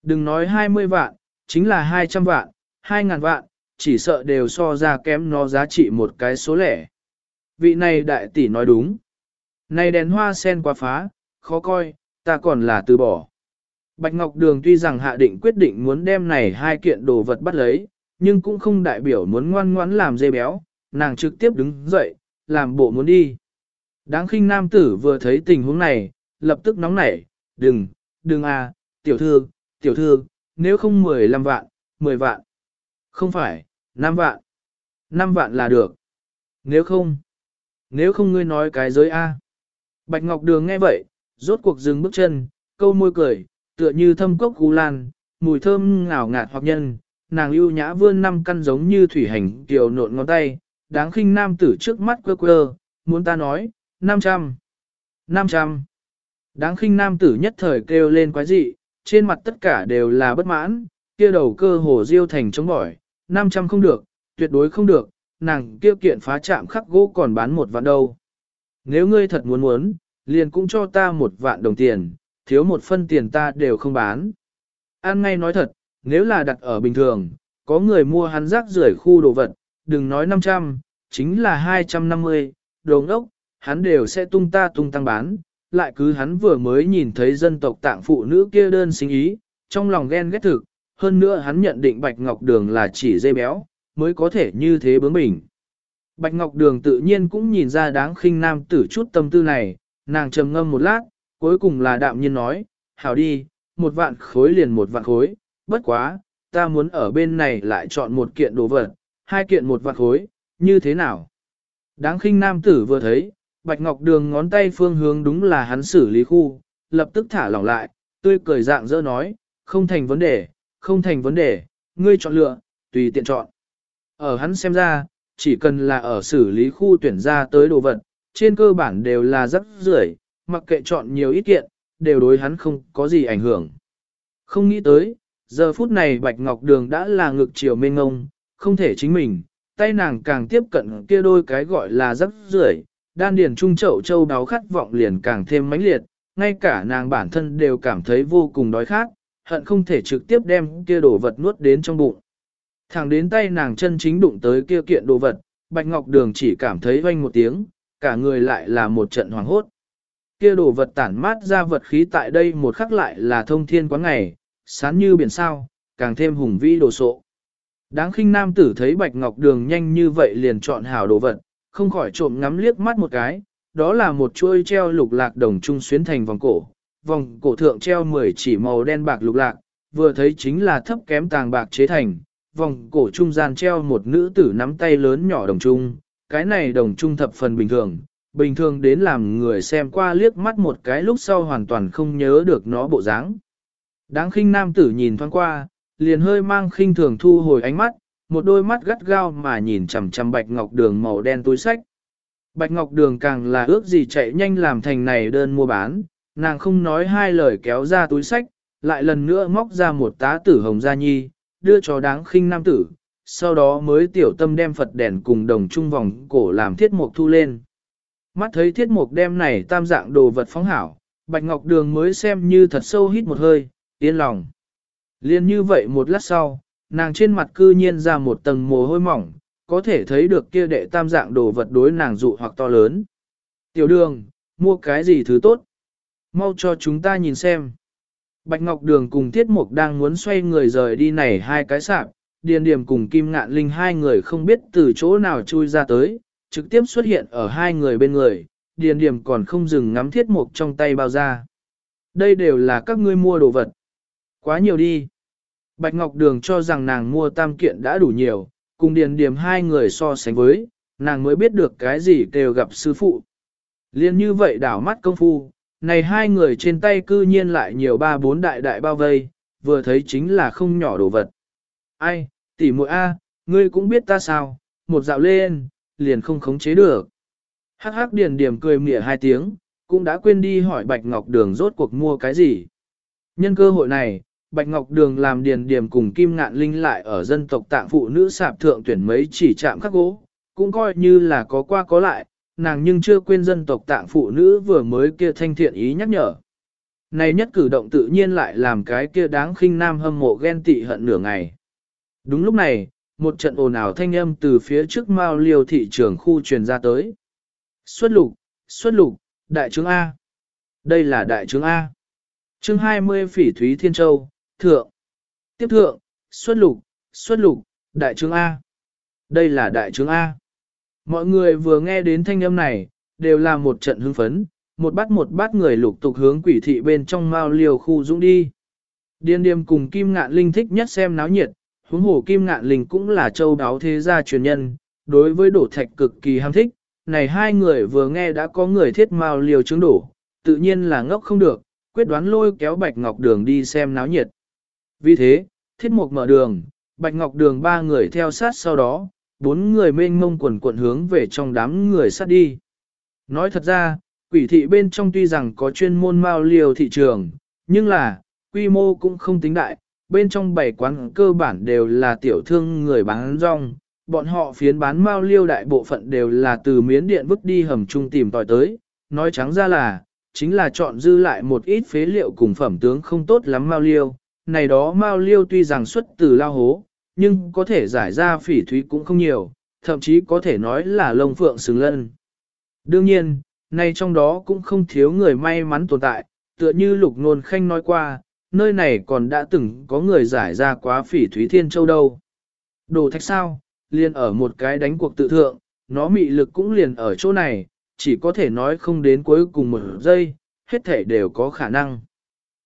Speaker 1: Đừng nói 20 vạn, chính là 200 vạn, 2.000 vạn, chỉ sợ đều so ra kém nó giá trị một cái số lẻ. Vị này đại tỷ nói đúng. Này đèn hoa sen quá phá, khó coi, ta còn là từ bỏ. Bạch Ngọc Đường tuy rằng hạ định quyết định muốn đem này hai kiện đồ vật bắt lấy, nhưng cũng không đại biểu muốn ngoan ngoãn làm dê béo, nàng trực tiếp đứng dậy, làm bộ muốn đi. Đáng khinh nam tử vừa thấy tình huống này, lập tức nóng nảy, đừng, đừng à, tiểu thư, tiểu thư, nếu không 15 vạn, 10 vạn. Không phải, 5 vạn. 5 vạn là được. Nếu không, nếu không ngươi nói cái giới A. Bạch Ngọc Đường nghe vậy, rốt cuộc dừng bước chân, câu môi cười, tựa như thâm cốc gu lan, mùi thơm ngào ngạt hoặc nhân, nàng ưu nhã vươn năm căn giống như thủy hành kiều nộn ngón tay, đáng khinh nam tử trước mắt quơ quơ, muốn ta nói, 500, 500. Đáng khinh nam tử nhất thời kêu lên quái dị, trên mặt tất cả đều là bất mãn, kia đầu cơ hồ diêu thành chống bỏi, 500 không được, tuyệt đối không được, nàng kia kiện phá chạm khắc gỗ còn bán một vạn đâu. Nếu ngươi thật muốn muốn, liền cũng cho ta một vạn đồng tiền, thiếu một phân tiền ta đều không bán. An ngay nói thật, nếu là đặt ở bình thường, có người mua hắn rác rưởi khu đồ vật, đừng nói 500, chính là 250, đồ ngốc, hắn đều sẽ tung ta tung tăng bán, lại cứ hắn vừa mới nhìn thấy dân tộc tạng phụ nữ kia đơn sinh ý, trong lòng ghen ghét thực, hơn nữa hắn nhận định Bạch Ngọc Đường là chỉ dây béo, mới có thể như thế bướng bỉnh. Bạch Ngọc Đường tự nhiên cũng nhìn ra đáng khinh nam tử chút tâm tư này, nàng trầm ngâm một lát, cuối cùng là đạm nhiên nói, hảo đi, một vạn khối liền một vạn khối, bất quá, ta muốn ở bên này lại chọn một kiện đồ vật, hai kiện một vạn khối, như thế nào? Đáng khinh nam tử vừa thấy, Bạch Ngọc Đường ngón tay phương hướng đúng là hắn xử lý khu, lập tức thả lỏng lại, tươi cười dạng dỡ nói, không thành vấn đề, không thành vấn đề, ngươi chọn lựa, tùy tiện chọn. Ở hắn xem ra, chỉ cần là ở xử lý khu tuyển ra tới đồ vật, trên cơ bản đều là rất rưởi, mặc kệ chọn nhiều ít kiện, đều đối hắn không có gì ảnh hưởng. Không nghĩ tới, giờ phút này Bạch Ngọc Đường đã là ngực chiều mênh ngông, không thể chính mình, tay nàng càng tiếp cận kia đôi cái gọi là rất rưởi, đan điền trung chậu châu đáo khát vọng liền càng thêm mãnh liệt, ngay cả nàng bản thân đều cảm thấy vô cùng đói khát, hận không thể trực tiếp đem kia đồ vật nuốt đến trong bụng. Thẳng đến tay nàng chân chính đụng tới kia kiện đồ vật, Bạch Ngọc Đường chỉ cảm thấy vang một tiếng, cả người lại là một trận hoàng hốt. Kia đồ vật tản mát ra vật khí tại đây một khắc lại là thông thiên quán ngày, sán như biển sao, càng thêm hùng vĩ đồ sộ. Đáng khinh nam tử thấy bạch ngọc đường nhanh như vậy liền chọn hảo đồ vật, không khỏi trộm ngắm liếc mắt một cái, đó là một chuôi treo lục lạc đồng trung xuyến thành vòng cổ, vòng cổ thượng treo 10 chỉ màu đen bạc lục lạc, vừa thấy chính là thấp kém tàng bạc chế thành, vòng cổ trung gian treo một nữ tử nắm tay lớn nhỏ đồng trung, cái này đồng trung thập phần bình thường, bình thường đến làm người xem qua liếc mắt một cái lúc sau hoàn toàn không nhớ được nó bộ dáng. Đáng khinh nam tử nhìn thoáng qua, liền hơi mang khinh thường thu hồi ánh mắt, một đôi mắt gắt gao mà nhìn chằm chằm bạch ngọc đường màu đen túi sách. Bạch ngọc đường càng là ước gì chạy nhanh làm thành này đơn mua bán, nàng không nói hai lời kéo ra túi sách, lại lần nữa móc ra một tá tử hồng gia nhi, đưa cho đáng khinh nam tử, sau đó mới tiểu tâm đem Phật đèn cùng đồng trung vòng cổ làm thiết mục thu lên. Mắt thấy thiết mục đem này tam dạng đồ vật phóng hảo, Bạch Ngọc Đường mới xem như thật sâu hít một hơi, yên lòng. Liên như vậy một lát sau, nàng trên mặt cư nhiên ra một tầng mồ hôi mỏng, có thể thấy được kia đệ tam dạng đồ vật đối nàng dụ hoặc to lớn. Tiểu đường, mua cái gì thứ tốt? Mau cho chúng ta nhìn xem. Bạch Ngọc Đường cùng Thiết Mục đang muốn xoay người rời đi này hai cái sạp, Điền Điềm cùng Kim Ngạn Linh hai người không biết từ chỗ nào chui ra tới, trực tiếp xuất hiện ở hai người bên người, Điền Điềm còn không dừng ngắm Thiết Mục trong tay bao ra. Đây đều là các ngươi mua đồ vật. Quá nhiều đi. Bạch Ngọc Đường cho rằng nàng mua tam kiện đã đủ nhiều, cùng Điền Điềm hai người so sánh với, nàng mới biết được cái gì đều gặp sư phụ. Liên như vậy đảo mắt công phu, này hai người trên tay cư nhiên lại nhiều ba bốn đại đại bao vây, vừa thấy chính là không nhỏ đồ vật. Ai, tỷ muội A, ngươi cũng biết ta sao, một dạo lên, liền không khống chế được. Hắc hắc điền điểm cười mỉa hai tiếng, cũng đã quên đi hỏi Bạch Ngọc Đường rốt cuộc mua cái gì. Nhân cơ hội này, Bạch Ngọc Đường làm điền điểm cùng Kim Ngạn Linh lại ở dân tộc tạng phụ nữ sạp thượng tuyển mấy chỉ chạm khắc gỗ, cũng coi như là có qua có lại, nàng nhưng chưa quên dân tộc tạng phụ nữ vừa mới kia thanh thiện ý nhắc nhở. Này nhất cử động tự nhiên lại làm cái kia đáng khinh nam hâm mộ ghen tị hận nửa ngày. Đúng lúc này, một trận ồn ào thanh âm từ phía trước mao liều thị trường khu truyền ra tới. Xuất lục, xuất lục, đại trướng A. Đây là đại trướng A. Chương 20 Phỉ Thúy Thiên Châu, Thượng. Tiếp thượng, xuất lục, xuất lục, đại trướng A. Đây là đại trướng A. Mọi người vừa nghe đến thanh âm này, đều là một trận hưng phấn, một bát một bát người lục tục hướng quỷ thị bên trong mao liều khu dũng đi. Điên điềm cùng Kim Ngạn Linh thích nhất xem náo nhiệt, huống hồ Kim Ngạn Linh cũng là châu đáo thế gia truyền nhân, đối với đổ thạch cực kỳ ham thích. Này hai người vừa nghe đã có người thiết mao liều chứng đổ, tự nhiên là ngốc không được, quyết đoán lôi kéo Bạch Ngọc Đường đi xem náo nhiệt. Vì thế, thiết mục mở đường, Bạch Ngọc Đường ba người theo sát sau đó, bốn người mênh mông quần cuộn hướng về trong đám người sát đi. Nói thật ra, quỷ thị bên trong tuy rằng có chuyên môn mao liều thị trường, nhưng là, quy mô cũng không tính đại, bên trong bảy quán cơ bản đều là tiểu thương người bán rong, bọn họ phiến bán mao liêu đại bộ phận đều là từ miến điện vứt đi hầm trung tìm tòi tới, nói trắng ra là, chính là chọn dư lại một ít phế liệu cùng phẩm tướng không tốt lắm mao liêu, này đó mao liêu tuy rằng xuất từ lao hố, nhưng có thể giải ra phỉ thúy cũng không nhiều, thậm chí có thể nói là lông phượng xứng lân. Đương nhiên, nay trong đó cũng không thiếu người may mắn tồn tại, tựa như lục nôn khanh nói qua, nơi này còn đã từng có người giải ra quá phỉ thúy thiên châu đâu. Đồ thạch sao, liền ở một cái đánh cuộc tự thượng, nó mị lực cũng liền ở chỗ này, chỉ có thể nói không đến cuối cùng một giây, hết thể đều có khả năng.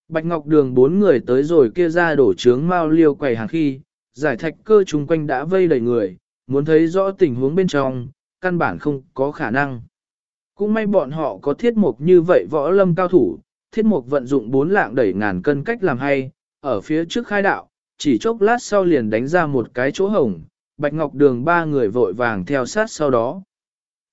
Speaker 1: Bạch Ngọc Đường bốn người tới rồi kia ra đổ trướng mau liêu quầy hàng khi, giải thạch cơ chung quanh đã vây đầy người, muốn thấy rõ tình huống bên trong, căn bản không có khả năng. Cũng may bọn họ có thiết mục như vậy võ lâm cao thủ, thiết mục vận dụng bốn lạng đẩy ngàn cân cách làm hay, ở phía trước khai đạo, chỉ chốc lát sau liền đánh ra một cái chỗ hồng, bạch ngọc đường ba người vội vàng theo sát sau đó.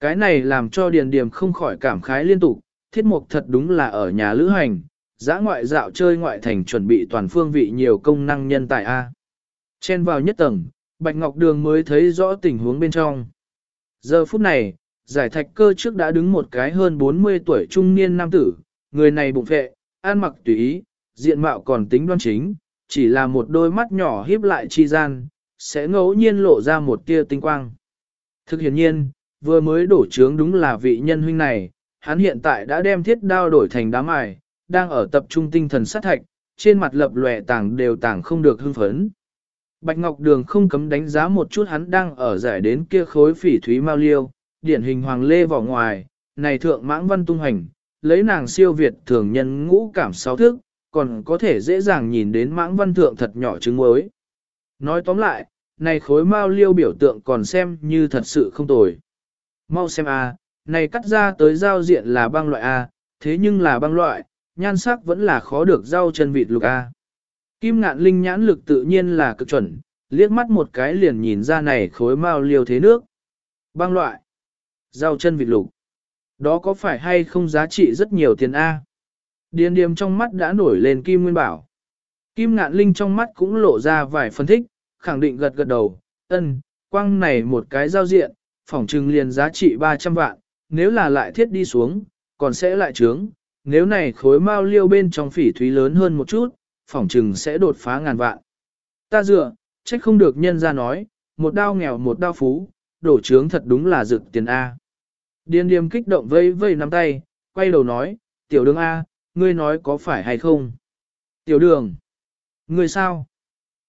Speaker 1: Cái này làm cho điền điểm không khỏi cảm khái liên tục, thiết mục thật đúng là ở nhà lữ hành, giã ngoại dạo chơi ngoại thành chuẩn bị toàn phương vị nhiều công năng nhân tài A. Chen vào nhất tầng, Bạch Ngọc Đường mới thấy rõ tình huống bên trong. Giờ phút này, giải thạch cơ trước đã đứng một cái hơn 40 tuổi trung niên nam tử, người này bụng phệ, ăn mặc tùy ý, diện mạo còn tính đoan chính, chỉ là một đôi mắt nhỏ híp lại chi gian, sẽ ngẫu nhiên lộ ra một tia tinh quang. Thực hiện nhiên, vừa mới đổ trướng đúng là vị nhân huynh này, hắn hiện tại đã đem thiết đao đổi thành đám ải, đang ở tập trung tinh thần sát thạch, trên mặt lập lòe tảng đều tảng không được hưng phấn. Bạch Ngọc Đường không cấm đánh giá một chút hắn đang ở giải đến kia khối phỉ thúy mao liêu, điển hình hoàng lê vỏ ngoài, này thượng mãng văn tung hành, lấy nàng siêu việt thường nhân ngũ cảm sáu thước, còn có thể dễ dàng nhìn đến mãng văn thượng thật nhỏ trứng muối. Nói tóm lại, này khối mao liêu biểu tượng còn xem như thật sự không tồi. Mau xem a, này cắt ra tới giao diện là băng loại A, thế nhưng là băng loại, nhan sắc vẫn là khó được rau chân vịt lục A. Kim ngạn linh nhãn lực tự nhiên là cực chuẩn, liếc mắt một cái liền nhìn ra này khối mao liêu thế nước. Băng loại, rau chân vịt lục. Đó có phải hay không giá trị rất nhiều tiền A? Điền điềm trong mắt đã nổi lên Kim Nguyên Bảo. Kim ngạn linh trong mắt cũng lộ ra vài phân thích, khẳng định gật gật đầu, ân, quang này một cái giao diện, phỏng trừng liền giá trị 300 vạn, nếu là lại thiết đi xuống, còn sẽ lại trướng, nếu này khối mao liêu bên trong phỉ thúy lớn hơn một chút, phỏng trừng sẽ đột phá ngàn vạn. Ta dựa, trách không được nhân ra nói, một đao nghèo một đao phú, đổ trướng thật đúng là rực tiền A. Điên điềm kích động vây vây nắm tay, quay đầu nói, tiểu đường A, ngươi nói có phải hay không? Tiểu đường, ngươi sao?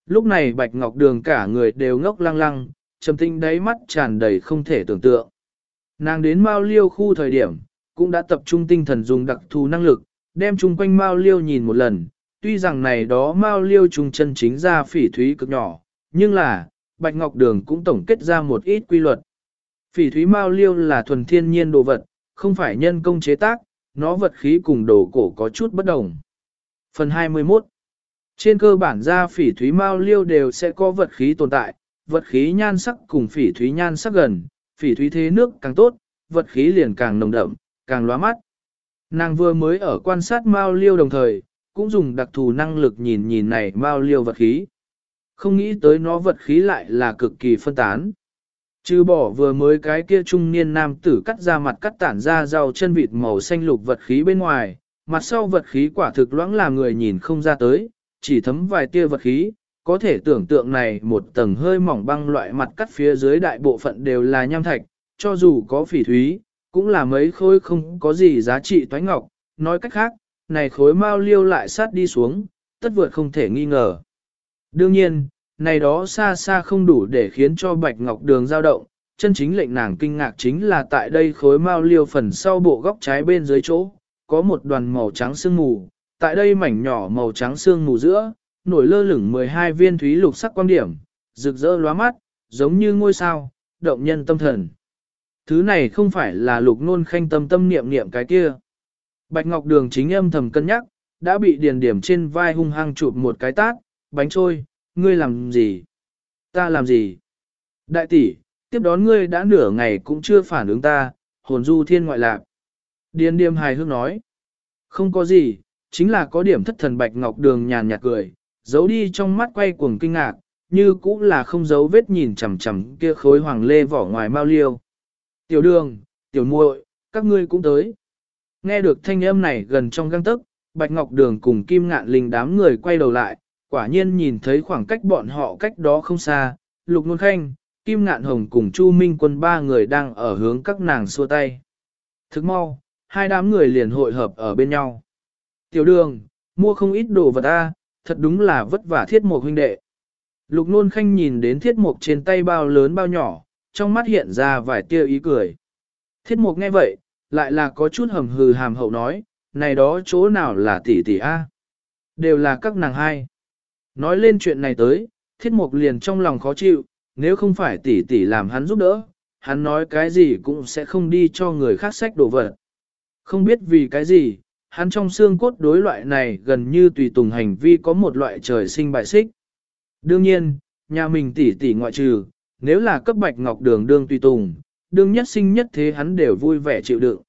Speaker 1: Lúc này bạch ngọc đường cả người đều ngốc lăng lăng, trầm tinh đáy mắt tràn đầy không thể tưởng tượng. Nàng đến Mao Liêu khu thời điểm, cũng đã tập trung tinh thần dùng đặc thù năng lực, đem chung quanh Mao Liêu nhìn một lần, tuy rằng này đó Mao Liêu trùng chân chính ra phỉ thúy cực nhỏ, nhưng là, Bạch Ngọc Đường cũng tổng kết ra một ít quy luật. Phỉ thúy Mao Liêu là thuần thiên nhiên đồ vật, không phải nhân công chế tác, nó vật khí cùng đồ cổ có chút bất đồng. Phần 21 Trên cơ bản ra phỉ thúy Mao Liêu đều sẽ có vật khí tồn tại, vật khí nhan sắc cùng phỉ thúy nhan sắc gần, phỉ thúy thế nước càng tốt, vật khí liền càng nồng đậm, càng lóa mắt. Nàng vừa mới ở quan sát Mao Liêu đồng thời, cũng dùng đặc thù năng lực nhìn nhìn này bao Liêu vật khí. Không nghĩ tới nó vật khí lại là cực kỳ phân tán. Trừ bỏ vừa mới cái kia trung niên nam tử cắt ra mặt cắt tản ra rau chân vịt màu xanh lục vật khí bên ngoài, mặt sau vật khí quả thực loãng là người nhìn không ra tới, chỉ thấm vài tia vật khí, có thể tưởng tượng này một tầng hơi mỏng băng loại mặt cắt phía dưới đại bộ phận đều là nham thạch, cho dù có phỉ thúy, cũng là mấy khối không có gì giá trị toái ngọc, nói cách khác, này khối mao liêu lại sát đi xuống, tất vượt không thể nghi ngờ. Đương nhiên, này đó xa xa không đủ để khiến cho bạch ngọc đường dao động, chân chính lệnh nàng kinh ngạc chính là tại đây khối mao liêu phần sau bộ góc trái bên dưới chỗ, có một đoàn màu trắng sương mù, tại đây mảnh nhỏ màu trắng sương mù giữa, nổi lơ lửng 12 viên thúy lục sắc quan điểm, rực rỡ lóa mắt, giống như ngôi sao, động nhân tâm thần. Thứ này không phải là lục nôn khanh tâm tâm niệm niệm cái kia. Bạch Ngọc Đường chính âm thầm cân nhắc, đã bị điền điểm trên vai hung hăng chụp một cái tát, bánh trôi, ngươi làm gì? Ta làm gì? Đại tỷ, tiếp đón ngươi đã nửa ngày cũng chưa phản ứng ta, hồn du thiên ngoại lạc. Điền điềm hài hước nói. Không có gì, chính là có điểm thất thần Bạch Ngọc Đường nhàn nhạt cười, giấu đi trong mắt quay cuồng kinh ngạc, như cũng là không giấu vết nhìn chằm chằm kia khối hoàng lê vỏ ngoài mau liêu. Tiểu đường, tiểu muội, các ngươi cũng tới. Nghe được thanh âm này gần trong găng tức, Bạch Ngọc Đường cùng Kim Ngạn Linh đám người quay đầu lại, quả nhiên nhìn thấy khoảng cách bọn họ cách đó không xa, Lục Nôn Khanh, Kim Ngạn Hồng cùng Chu Minh Quân ba người đang ở hướng các nàng xua tay. Thức mau, hai đám người liền hội hợp ở bên nhau. Tiểu đường, mua không ít đồ vật ta, thật đúng là vất vả thiết một huynh đệ. Lục nôn khanh nhìn đến thiết mục trên tay bao lớn bao nhỏ, trong mắt hiện ra vài tia ý cười. Thiết mục nghe vậy, lại là có chút hầm hừ hàm hậu nói, này đó chỗ nào là tỷ tỷ a? Đều là các nàng hai. Nói lên chuyện này tới, thiết mục liền trong lòng khó chịu, nếu không phải tỷ tỷ làm hắn giúp đỡ, hắn nói cái gì cũng sẽ không đi cho người khác sách đồ vật. Không biết vì cái gì, hắn trong xương cốt đối loại này gần như tùy tùng hành vi có một loại trời sinh bại xích. Đương nhiên, nhà mình tỷ tỷ ngoại trừ, nếu là cấp bạch ngọc đường đương tùy tùng, đương nhất sinh nhất thế hắn đều vui vẻ chịu đựng.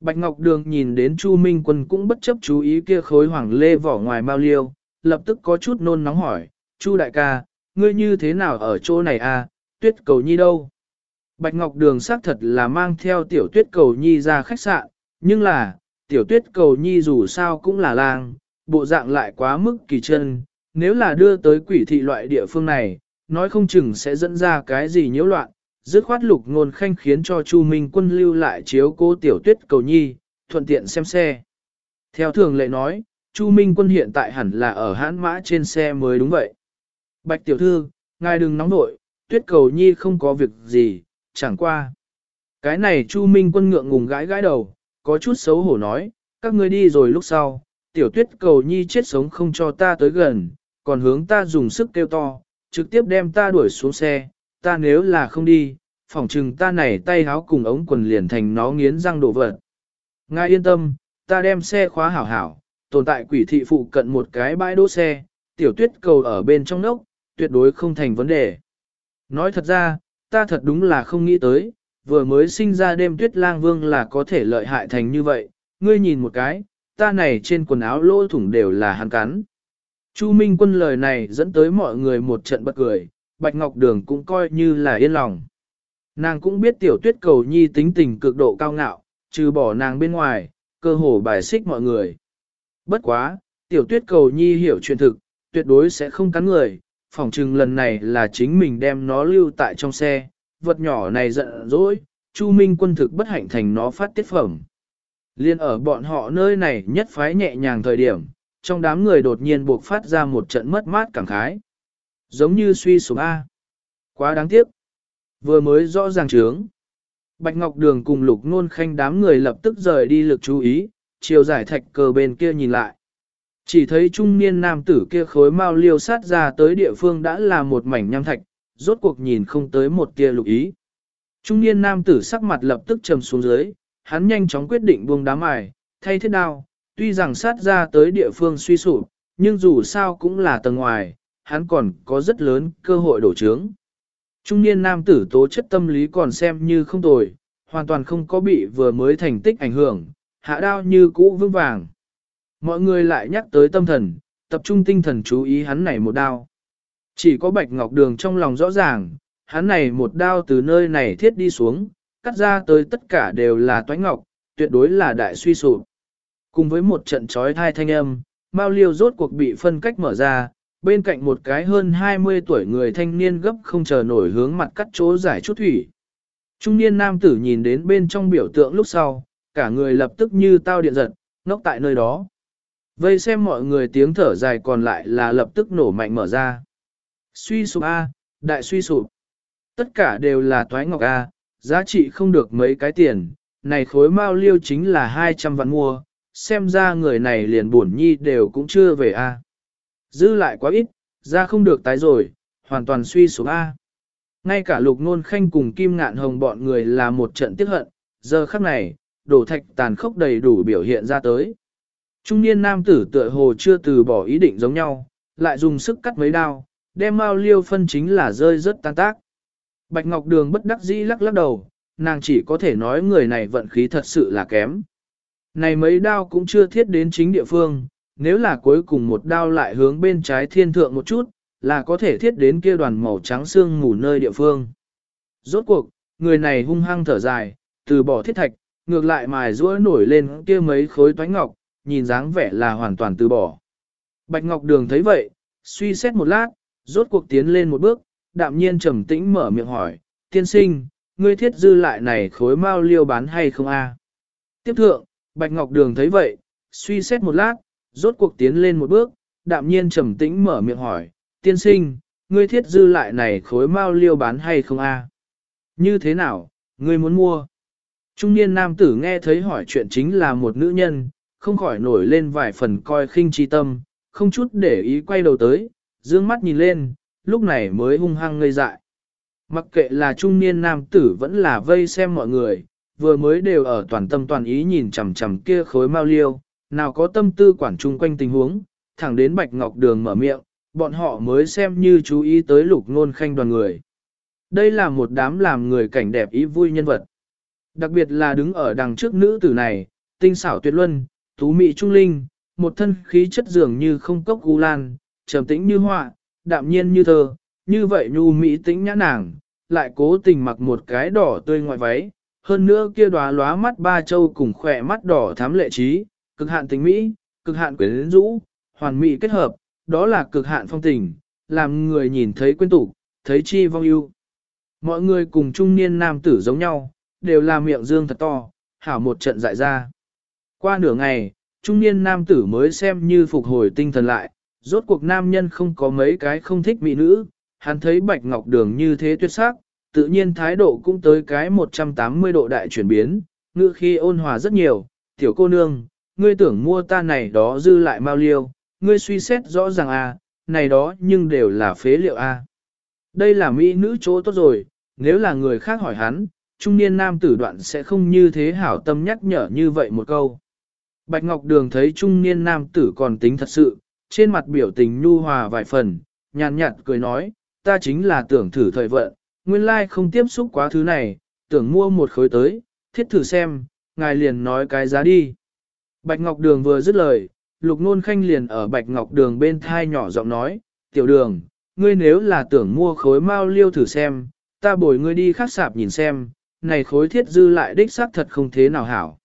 Speaker 1: Bạch Ngọc Đường nhìn đến Chu Minh Quân cũng bất chấp chú ý kia khối hoàng lê vỏ ngoài bao liêu, lập tức có chút nôn nóng hỏi, Chu đại ca, ngươi như thế nào ở chỗ này à, tuyết cầu nhi đâu? Bạch Ngọc Đường xác thật là mang theo tiểu tuyết cầu nhi ra khách sạn, nhưng là, tiểu tuyết cầu nhi dù sao cũng là lang, bộ dạng lại quá mức kỳ chân, nếu là đưa tới quỷ thị loại địa phương này, nói không chừng sẽ dẫn ra cái gì nhiễu loạn, dứt khoát lục ngôn khanh khiến cho Chu Minh quân lưu lại chiếu cố tiểu tuyết cầu nhi, thuận tiện xem xe. Theo thường lệ nói, Chu Minh quân hiện tại hẳn là ở hãn mã trên xe mới đúng vậy. Bạch tiểu thư, ngài đừng nóng nội, tuyết cầu nhi không có việc gì, chẳng qua. Cái này Chu Minh quân ngượng ngùng gãi gãi đầu, có chút xấu hổ nói, các ngươi đi rồi lúc sau, tiểu tuyết cầu nhi chết sống không cho ta tới gần, còn hướng ta dùng sức kêu to, trực tiếp đem ta đuổi xuống xe, ta nếu là không đi, phỏng chừng ta này tay háo cùng ống quần liền thành nó nghiến răng đổ vật. Ngài yên tâm, ta đem xe khóa hảo hảo, tồn tại quỷ thị phụ cận một cái bãi đỗ xe, tiểu tuyết cầu ở bên trong nốc, tuyệt đối không thành vấn đề. Nói thật ra, ta thật đúng là không nghĩ tới, vừa mới sinh ra đêm tuyết lang vương là có thể lợi hại thành như vậy, ngươi nhìn một cái, ta này trên quần áo lỗ thủng đều là hắn cắn. Chu Minh quân lời này dẫn tới mọi người một trận bật cười, Bạch Ngọc Đường cũng coi như là yên lòng. Nàng cũng biết tiểu tuyết cầu nhi tính tình cực độ cao ngạo, trừ bỏ nàng bên ngoài, cơ hồ bài xích mọi người. Bất quá, tiểu tuyết cầu nhi hiểu chuyện thực, tuyệt đối sẽ không cắn người, phỏng chừng lần này là chính mình đem nó lưu tại trong xe, vật nhỏ này giận dỗi, Chu Minh quân thực bất hạnh thành nó phát tiết phẩm. Liên ở bọn họ nơi này nhất phái nhẹ nhàng thời điểm, trong đám người đột nhiên buộc phát ra một trận mất mát cảm khái. Giống như suy sụp A. Quá đáng tiếc. Vừa mới rõ ràng trướng. Bạch Ngọc Đường cùng Lục Nôn Khanh đám người lập tức rời đi lực chú ý, chiều giải thạch cờ bên kia nhìn lại. Chỉ thấy trung niên nam tử kia khối mau liêu sát ra tới địa phương đã là một mảnh nham thạch, rốt cuộc nhìn không tới một tia lục ý. Trung niên nam tử sắc mặt lập tức trầm xuống dưới, hắn nhanh chóng quyết định buông đám ải, thay thiết đao, tuy rằng sát ra tới địa phương suy sụp, nhưng dù sao cũng là tầng ngoài, hắn còn có rất lớn cơ hội đổ trướng. Trung niên nam tử tố chất tâm lý còn xem như không tồi, hoàn toàn không có bị vừa mới thành tích ảnh hưởng, hạ đao như cũ vững vàng. Mọi người lại nhắc tới tâm thần, tập trung tinh thần chú ý hắn này một đao. Chỉ có bạch ngọc đường trong lòng rõ ràng, hắn này một đao từ nơi này thiết đi xuống, cắt ra tới tất cả đều là toái ngọc, tuyệt đối là đại suy sụp. Cùng với một trận trói thai thanh âm, Mao Liêu rốt cuộc bị phân cách mở ra, bên cạnh một cái hơn 20 tuổi người thanh niên gấp không chờ nổi hướng mặt cắt chỗ giải chút thủy. Trung niên nam tử nhìn đến bên trong biểu tượng lúc sau, cả người lập tức như tao điện giật, ngốc tại nơi đó. Vây xem mọi người tiếng thở dài còn lại là lập tức nổ mạnh mở ra. Suy sụp A, đại suy sụp. Tất cả đều là toái ngọc A, giá trị không được mấy cái tiền, này khối mao liêu chính là 200 vạn mua, xem ra người này liền buồn nhi đều cũng chưa về A. Dư lại quá ít, ra không được tái rồi, hoàn toàn suy sụp A. Ngay cả lục nôn khanh cùng kim ngạn hồng bọn người là một trận tiếc hận, giờ khắc này, đổ thạch tàn khốc đầy đủ biểu hiện ra tới. Trung niên nam tử tựa hồ chưa từ bỏ ý định giống nhau, lại dùng sức cắt mấy đao, đem mao liêu phân chính là rơi rất tan tác. Bạch Ngọc Đường bất đắc dĩ lắc lắc đầu, nàng chỉ có thể nói người này vận khí thật sự là kém. Này mấy đao cũng chưa thiết đến chính địa phương, nếu là cuối cùng một đao lại hướng bên trái thiên thượng một chút, là có thể thiết đến kia đoàn màu trắng xương ngủ nơi địa phương. Rốt cuộc, người này hung hăng thở dài, từ bỏ thiết thạch, ngược lại mài rũa nổi lên kia mấy khối toánh ngọc, nhìn dáng vẻ là hoàn toàn từ bỏ. Bạch Ngọc Đường thấy vậy, suy xét một lát, rốt cuộc tiến lên một bước, đạm nhiên trầm tĩnh mở miệng hỏi, tiên sinh, ngươi thiết dư lại này khối mao liêu bán hay không a? Tiếp thượng, Bạch Ngọc Đường thấy vậy, suy xét một lát, rốt cuộc tiến lên một bước, đạm nhiên trầm tĩnh mở miệng hỏi, tiên sinh, ngươi thiết dư lại này khối mao liêu bán hay không a? Như thế nào, ngươi muốn mua? Trung niên nam tử nghe thấy hỏi chuyện chính là một nữ nhân, không khỏi nổi lên vài phần coi khinh chi tâm, không chút để ý quay đầu tới, dương mắt nhìn lên, lúc này mới hung hăng ngây dại. Mặc kệ là trung niên nam tử vẫn là vây xem mọi người, vừa mới đều ở toàn tâm toàn ý nhìn chằm chằm kia khối mau liêu, nào có tâm tư quản chung quanh tình huống, thẳng đến Bạch Ngọc Đường mở miệng, bọn họ mới xem như chú ý tới lục ngôn khanh đoàn người. Đây là một đám làm người cảnh đẹp ý vui nhân vật. Đặc biệt là đứng ở đằng trước nữ tử này, tinh xảo tuyệt luân, tú mị trung linh, một thân khí chất dường như không cốc gu lan, trầm tĩnh như họa, đạm nhiên như thơ, như vậy nhu mỹ tĩnh nhã nàng, lại cố tình mặc một cái đỏ tươi ngoại váy, hơn nữa kia đóa lóa mắt ba châu cùng khỏe mắt đỏ thám lệ trí, cực hạn tình mỹ, cực hạn quyến rũ, hoàn mỹ kết hợp, đó là cực hạn phong tình, làm người nhìn thấy quên tục, thấy chi vong yêu. Mọi người cùng trung niên nam tử giống nhau, đều là miệng dương thật to, hảo một trận dại ra. Qua nửa ngày, trung niên nam tử mới xem như phục hồi tinh thần lại, rốt cuộc nam nhân không có mấy cái không thích mỹ nữ, hắn thấy bạch ngọc đường như thế tuyệt sắc, tự nhiên thái độ cũng tới cái 180 độ đại chuyển biến, ngữ khi ôn hòa rất nhiều, tiểu cô nương, ngươi tưởng mua ta này đó dư lại mau liêu, ngươi suy xét rõ ràng à, này đó nhưng đều là phế liệu a. À. Đây là mỹ nữ chỗ tốt rồi, nếu là người khác hỏi hắn, trung niên nam tử đoạn sẽ không như thế hảo tâm nhắc nhở như vậy một câu. Bạch Ngọc Đường thấy trung niên nam tử còn tính thật sự, trên mặt biểu tình nhu hòa vài phần, nhàn nhạt cười nói, ta chính là tưởng thử thời vận, nguyên lai không tiếp xúc quá thứ này, tưởng mua một khối tới, thiết thử xem, ngài liền nói cái giá đi. Bạch Ngọc Đường vừa dứt lời, Lục Nôn Khanh liền ở Bạch Ngọc Đường bên thai nhỏ giọng nói, tiểu đường, ngươi nếu là tưởng mua khối mao liêu thử xem, ta bồi ngươi đi khắc sạp nhìn xem, này khối thiết dư lại đích xác thật không thế nào hảo.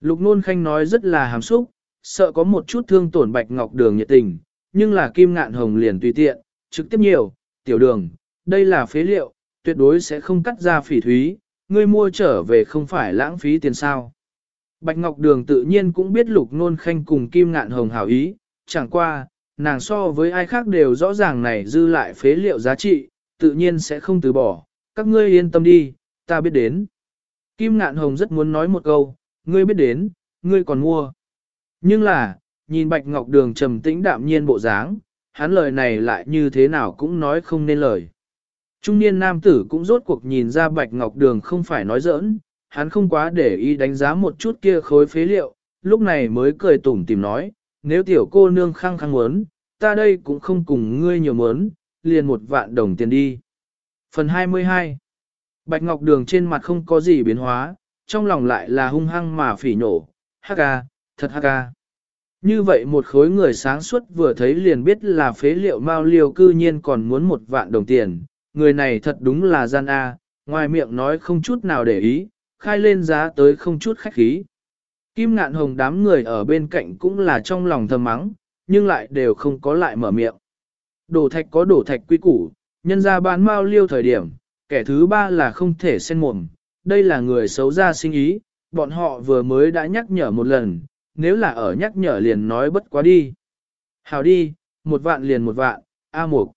Speaker 1: Lục Nôn Khanh nói rất là hàm xúc, sợ có một chút thương tổn Bạch Ngọc Đường nhiệt tình, nhưng là Kim Ngạn Hồng liền tùy tiện, trực tiếp nhiều, tiểu đường, đây là phế liệu, tuyệt đối sẽ không cắt ra phỉ thúy, ngươi mua trở về không phải lãng phí tiền sao. Bạch Ngọc Đường tự nhiên cũng biết Lục Nôn Khanh cùng Kim Ngạn Hồng hảo ý, chẳng qua, nàng so với ai khác đều rõ ràng này dư lại phế liệu giá trị, tự nhiên sẽ không từ bỏ, các ngươi yên tâm đi, ta biết đến. Kim Ngạn Hồng rất muốn nói một câu, ngươi biết đến, ngươi còn mua. Nhưng là, nhìn Bạch Ngọc Đường trầm tĩnh đạm nhiên bộ dáng, hắn lời này lại như thế nào cũng nói không nên lời. Trung niên nam tử cũng rốt cuộc nhìn ra Bạch Ngọc Đường không phải nói giỡn, hắn không quá để ý đánh giá một chút kia khối phế liệu, lúc này mới cười tủm tìm nói, nếu tiểu cô nương khăng khăng muốn, ta đây cũng không cùng ngươi nhiều muốn, liền một vạn đồng tiền đi. Phần 22 Bạch Ngọc Đường trên mặt không có gì biến hóa, trong lòng lại là hung hăng mà phỉ nổ, hắc ca, thật hắc ca. Như vậy một khối người sáng suốt vừa thấy liền biết là phế liệu mao liều cư nhiên còn muốn một vạn đồng tiền, người này thật đúng là gian A, ngoài miệng nói không chút nào để ý, khai lên giá tới không chút khách khí. Kim ngạn hồng đám người ở bên cạnh cũng là trong lòng thầm mắng, nhưng lại đều không có lại mở miệng. Đổ thạch có đổ thạch quy củ, nhân ra bán mao liêu thời điểm, kẻ thứ ba là không thể xen mồm, đây là người xấu ra sinh ý, bọn họ vừa mới đã nhắc nhở một lần, nếu là ở nhắc nhở liền nói bất quá đi. Hào đi, một vạn liền một vạn, A Mục.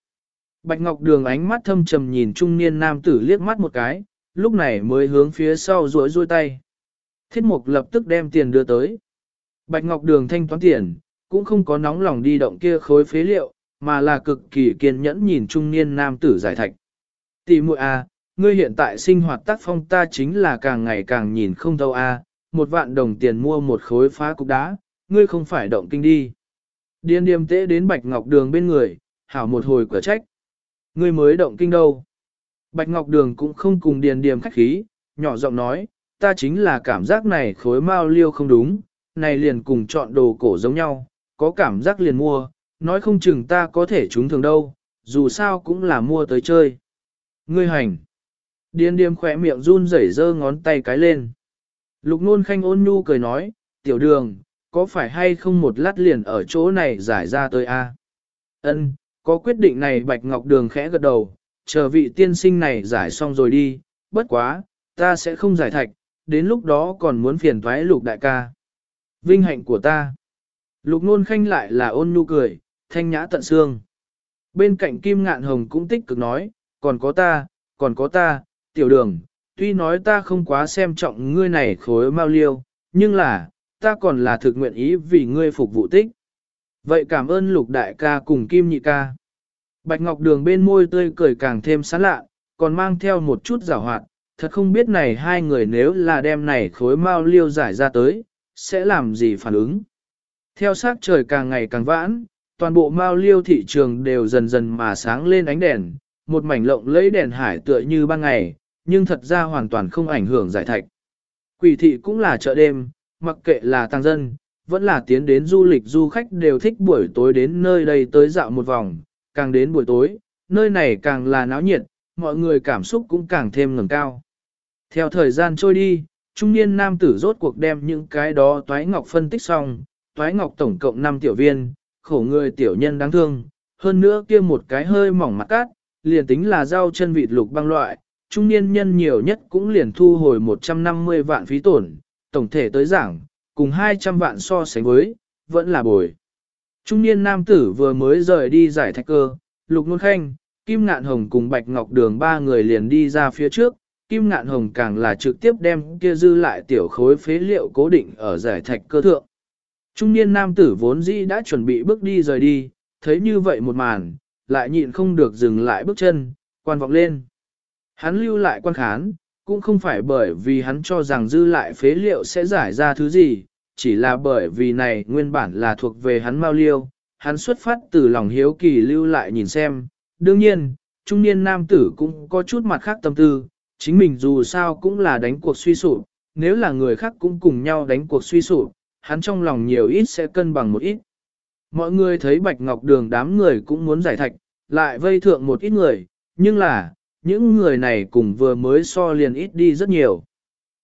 Speaker 1: Bạch Ngọc Đường ánh mắt thâm trầm nhìn trung niên nam tử liếc mắt một cái, lúc này mới hướng phía sau rối rối tay. Thiết Mục lập tức đem tiền đưa tới. Bạch Ngọc Đường thanh toán tiền, cũng không có nóng lòng đi động kia khối phế liệu, mà là cực kỳ kiên nhẫn nhìn trung niên nam tử giải thạch. Tỷ muội a, à, ngươi hiện tại sinh hoạt tác phong ta chính là càng ngày càng nhìn không thâu a, à, một vạn đồng tiền mua một khối phá cục đá, ngươi không phải động kinh đi. Điên điềm tế đến Bạch Ngọc Đường bên người, hảo một hồi quả trách. Ngươi mới động kinh đâu. Bạch Ngọc Đường cũng không cùng điền điềm khách khí, nhỏ giọng nói, ta chính là cảm giác này khối mao liêu không đúng, này liền cùng chọn đồ cổ giống nhau, có cảm giác liền mua, nói không chừng ta có thể trúng thường đâu, dù sao cũng là mua tới chơi. Ngươi hành. Điền điềm khỏe miệng run rẩy giơ ngón tay cái lên. Lục nôn khanh ôn nhu cười nói, tiểu đường, có phải hay không một lát liền ở chỗ này giải ra tới a? Ân, có quyết định này Bạch Ngọc Đường khẽ gật đầu, chờ vị tiên sinh này giải xong rồi đi, bất quá, ta sẽ không giải thạch, đến lúc đó còn muốn phiền thoái lục đại ca. Vinh hạnh của ta. Lục nôn khanh lại là ôn nhu cười, thanh nhã tận xương. Bên cạnh Kim Ngạn Hồng cũng tích cực nói, còn có ta, còn có ta, tiểu đường, tuy nói ta không quá xem trọng ngươi này khối mau liêu, nhưng là, ta còn là thực nguyện ý vì ngươi phục vụ tích. Vậy cảm ơn lục đại ca cùng kim nhị ca. Bạch Ngọc Đường bên môi tươi cười càng thêm sán lạ, còn mang theo một chút giảo hoạt, thật không biết này hai người nếu là đem này khối mau liêu giải ra tới, sẽ làm gì phản ứng. Theo sát trời càng ngày càng vãn, toàn bộ mau liêu thị trường đều dần dần mà sáng lên ánh đèn, một mảnh lộng lấy đèn hải tựa như ban ngày, nhưng thật ra hoàn toàn không ảnh hưởng giải thạch. Quỷ thị cũng là chợ đêm, mặc kệ là tăng dân, vẫn là tiến đến du lịch du khách đều thích buổi tối đến nơi đây tới dạo một vòng, càng đến buổi tối, nơi này càng là náo nhiệt, mọi người cảm xúc cũng càng thêm ngẩng cao. Theo thời gian trôi đi, trung niên nam tử rốt cuộc đem những cái đó toái ngọc phân tích xong, toái ngọc tổng cộng 5 tiểu viên, khổ người tiểu nhân đáng thương, hơn nữa kia một cái hơi mỏng mặt cát, liền tính là rau chân vịt lục băng loại, trung niên nhân nhiều nhất cũng liền thu hồi 150 vạn phí tổn, tổng thể tới giảng, cùng 200 vạn so sánh với, vẫn là bồi. Trung niên nam tử vừa mới rời đi giải thạch cơ, Lục Nôn Khanh, Kim Ngạn Hồng cùng Bạch Ngọc Đường ba người liền đi ra phía trước, Kim Ngạn Hồng càng là trực tiếp đem kia dư lại tiểu khối phế liệu cố định ở giải thạch cơ thượng. Trung niên nam tử vốn dĩ đã chuẩn bị bước đi rời đi, thấy như vậy một màn, lại nhịn không được dừng lại bước chân, quan vọng lên. Hắn lưu lại quan khán, cũng không phải bởi vì hắn cho rằng dư lại phế liệu sẽ giải ra thứ gì, chỉ là bởi vì này nguyên bản là thuộc về hắn mau liêu, hắn xuất phát từ lòng hiếu kỳ lưu lại nhìn xem. Đương nhiên, trung niên nam tử cũng có chút mặt khác tâm tư, chính mình dù sao cũng là đánh cuộc suy sụp, nếu là người khác cũng cùng nhau đánh cuộc suy sụp, hắn trong lòng nhiều ít sẽ cân bằng một ít. Mọi người thấy Bạch Ngọc Đường đám người cũng muốn giải thạch, lại vây thượng một ít người, nhưng là, những người này cùng vừa mới so liền ít đi rất nhiều.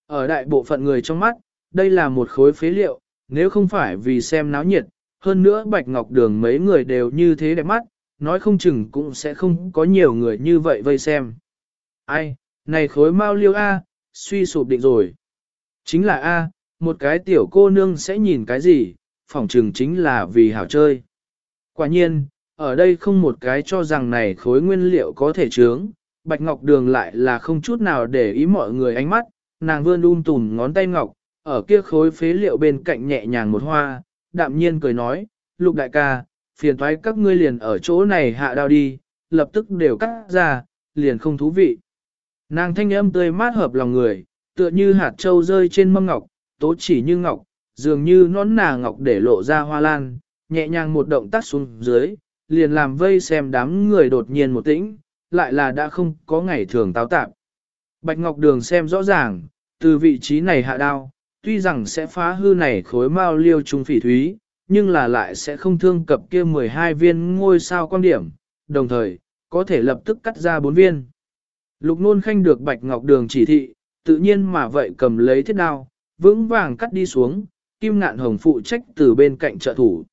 Speaker 1: Ở đại bộ phận người trong mắt, đây là một khối phế liệu, nếu không phải vì xem náo nhiệt, hơn nữa Bạch Ngọc Đường mấy người đều như thế đẹp mắt, nói không chừng cũng sẽ không có nhiều người như vậy vây xem. Ai, này khối mau liêu A, suy sụp định rồi. Chính là A, một cái tiểu cô nương sẽ nhìn cái gì, phỏng chừng chính là vì hảo chơi. Quả nhiên, ở đây không một cái cho rằng này khối nguyên liệu có thể chướng, Bạch Ngọc Đường lại là không chút nào để ý mọi người ánh mắt, nàng vươn um tùm ngón tay ngọc, ở kia khối phế liệu bên cạnh nhẹ nhàng một hoa, đạm nhiên cười nói, lục đại ca, phiền thoái các ngươi liền ở chỗ này hạ đao đi, lập tức đều cắt ra, liền không thú vị. Nàng thanh âm tươi mát hợp lòng người, tựa như hạt trâu rơi trên mâm ngọc, tố chỉ như ngọc, dường như nón nà ngọc để lộ ra hoa lan, nhẹ nhàng một động tác xuống dưới, liền làm vây xem đám người đột nhiên một tĩnh, lại là đã không có ngày thường táo tạp. Bạch Ngọc Đường xem rõ ràng, từ vị trí này hạ đao, tuy rằng sẽ phá hư này khối mao liêu trung phỉ thúy, nhưng là lại sẽ không thương cập kia 12 viên ngôi sao quan điểm, đồng thời, có thể lập tức cắt ra 4 viên. Lục nôn khanh được Bạch Ngọc Đường chỉ thị, tự nhiên mà vậy cầm lấy thiết đao, vững vàng cắt đi xuống, kim ngạn hồng phụ trách từ bên cạnh trợ thủ.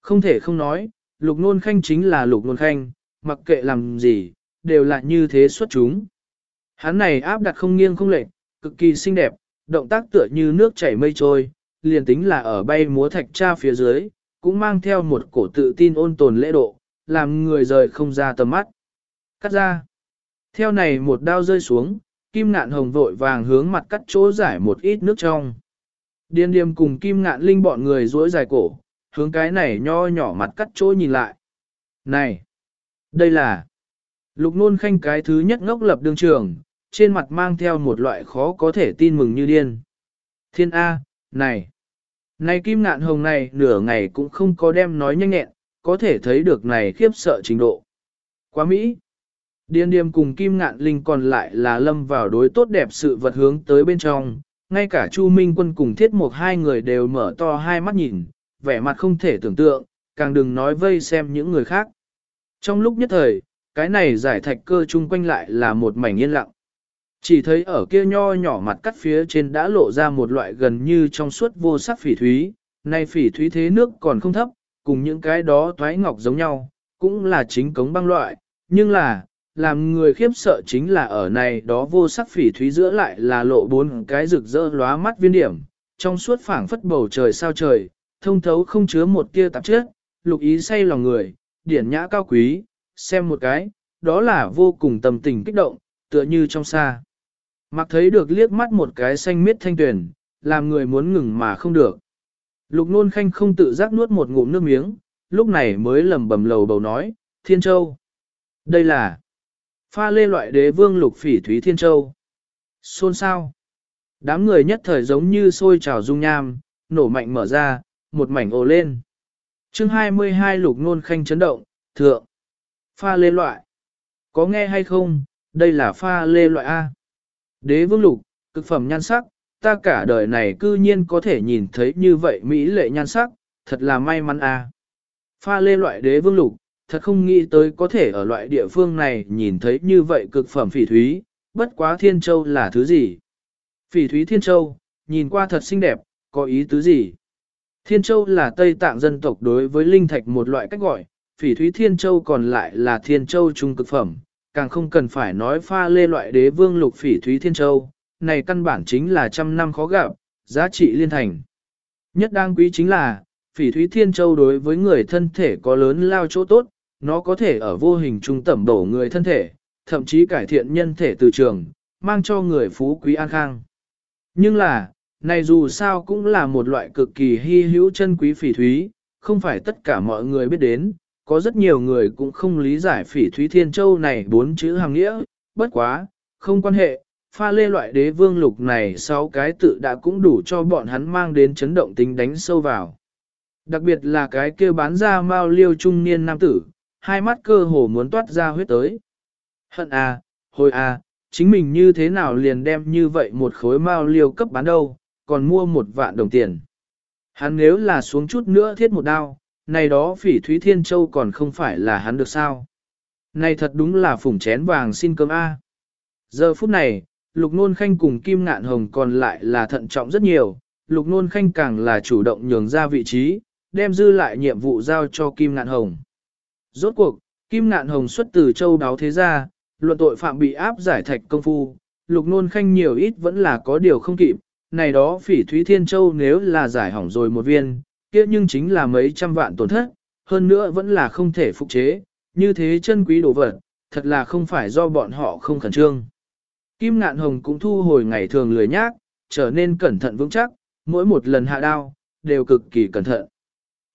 Speaker 1: Không thể không nói, lục nôn khanh chính là lục nôn khanh, mặc kệ làm gì, đều là như thế xuất chúng. Hắn này áp đặt không nghiêng không lệch, cực kỳ xinh đẹp, động tác tựa như nước chảy mây trôi, liền tính là ở bay múa thạch tra phía dưới, cũng mang theo một cổ tự tin ôn tồn lễ độ, làm người rời không ra tầm mắt. Cắt ra. Theo này một đao rơi xuống, kim ngạn hồng vội vàng hướng mặt cắt chỗ giải một ít nước trong. Điên điềm cùng kim ngạn linh bọn người duỗi dài cổ, hướng cái này nho nhỏ mặt cắt chỗ nhìn lại. Này! Đây là... Lục nôn khanh cái thứ nhất ngốc lập đương trường, trên mặt mang theo một loại khó có thể tin mừng như điên. Thiên A, này! Này kim ngạn hồng này nửa ngày cũng không có đem nói nhanh nhẹn, có thể thấy được này khiếp sợ trình độ. Quá Mỹ! Điên điềm cùng kim ngạn linh còn lại là lâm vào đối tốt đẹp sự vật hướng tới bên trong, ngay cả Chu Minh quân cùng thiết một hai người đều mở to hai mắt nhìn, vẻ mặt không thể tưởng tượng, càng đừng nói vây xem những người khác. Trong lúc nhất thời, cái này giải thạch cơ chung quanh lại là một mảnh yên lặng. Chỉ thấy ở kia nho nhỏ mặt cắt phía trên đã lộ ra một loại gần như trong suốt vô sắc phỉ thúy, nay phỉ thúy thế nước còn không thấp, cùng những cái đó toái ngọc giống nhau, cũng là chính cống băng loại, nhưng là, làm người khiếp sợ chính là ở này đó vô sắc phỉ thúy giữa lại là lộ bốn cái rực rỡ lóa mắt viên điểm, trong suốt phảng phất bầu trời sao trời, thông thấu không chứa một tia tạp chất, lục ý say lòng người, điển nhã cao quý, xem một cái, đó là vô cùng tâm tình kích động, tựa như trong xa. Mặc thấy được liếc mắt một cái xanh miết thanh tuyển, làm người muốn ngừng mà không được. Lục nôn khanh không tự giác nuốt một ngụm nước miếng, lúc này mới lầm bầm lầu bầu nói, Thiên Châu. Đây là pha lê loại đế vương lục phỉ Thúy Thiên Châu. Xôn sao? Đám người nhất thời giống như sôi trào dung nham, nổ mạnh mở ra, một mảnh ồ lên. chương 22 lục nôn khanh chấn động, thượng. Pha lê loại. Có nghe hay không, đây là pha lê loại A. Đế vương lục, cực phẩm nhan sắc, ta cả đời này cư nhiên có thể nhìn thấy như vậy Mỹ lệ nhan sắc, thật là may mắn A. Pha lê loại đế vương lục, thật không nghĩ tới có thể ở loại địa phương này nhìn thấy như vậy cực phẩm phỉ thúy, bất quá thiên châu là thứ gì. Phỉ thúy thiên châu, nhìn qua thật xinh đẹp, có ý tứ gì. Thiên châu là Tây Tạng dân tộc đối với linh thạch một loại cách gọi, phỉ thúy thiên châu còn lại là thiên châu trung cực phẩm, càng không cần phải nói pha lê loại đế vương lục phỉ Thúy Thiên Châu, này căn bản chính là trăm năm khó gặp, giá trị liên thành. Nhất đáng quý chính là, phỉ Thúy Thiên Châu đối với người thân thể có lớn lao chỗ tốt, nó có thể ở vô hình trung tẩm bổ người thân thể, thậm chí cải thiện nhân thể từ trường, mang cho người phú quý an khang. Nhưng là, này dù sao cũng là một loại cực kỳ hy hữu chân quý phỉ thúy, không phải tất cả mọi người biết đến, có rất nhiều người cũng không lý giải phỉ thúy thiên châu này bốn chữ hàng nghĩa, bất quá, không quan hệ, pha lê loại đế vương lục này sau cái tự đã cũng đủ cho bọn hắn mang đến chấn động tính đánh sâu vào. Đặc biệt là cái kia bán ra mao liêu trung niên nam tử, hai mắt cơ hồ muốn toát ra huyết tới. Hận à, hồi à, chính mình như thế nào liền đem như vậy một khối mao liêu cấp bán đâu, còn mua một vạn đồng tiền. Hắn nếu là xuống chút nữa thiết một đao, này đó phỉ Thúy Thiên Châu còn không phải là hắn được sao. Này thật đúng là phủng chén vàng xin cơm A. Giờ phút này, Lục Nôn Khanh cùng Kim Ngạn Hồng còn lại là thận trọng rất nhiều, Lục Nôn Khanh càng là chủ động nhường ra vị trí, đem dư lại nhiệm vụ giao cho Kim Ngạn Hồng. Rốt cuộc, Kim Ngạn Hồng xuất từ châu đáo thế gia, luận tội phạm bị áp giải thạch công phu, Lục Nôn Khanh nhiều ít vẫn là có điều không kịp, này đó phỉ Thúy Thiên Châu nếu là giải hỏng rồi một viên, kia nhưng chính là mấy trăm vạn tổn thất, hơn nữa vẫn là không thể phục chế, như thế chân quý đồ vật, thật là không phải do bọn họ không khẩn trương. Kim ngạn hồng cũng thu hồi ngày thường lười nhác, trở nên cẩn thận vững chắc, mỗi một lần hạ đao, đều cực kỳ cẩn thận.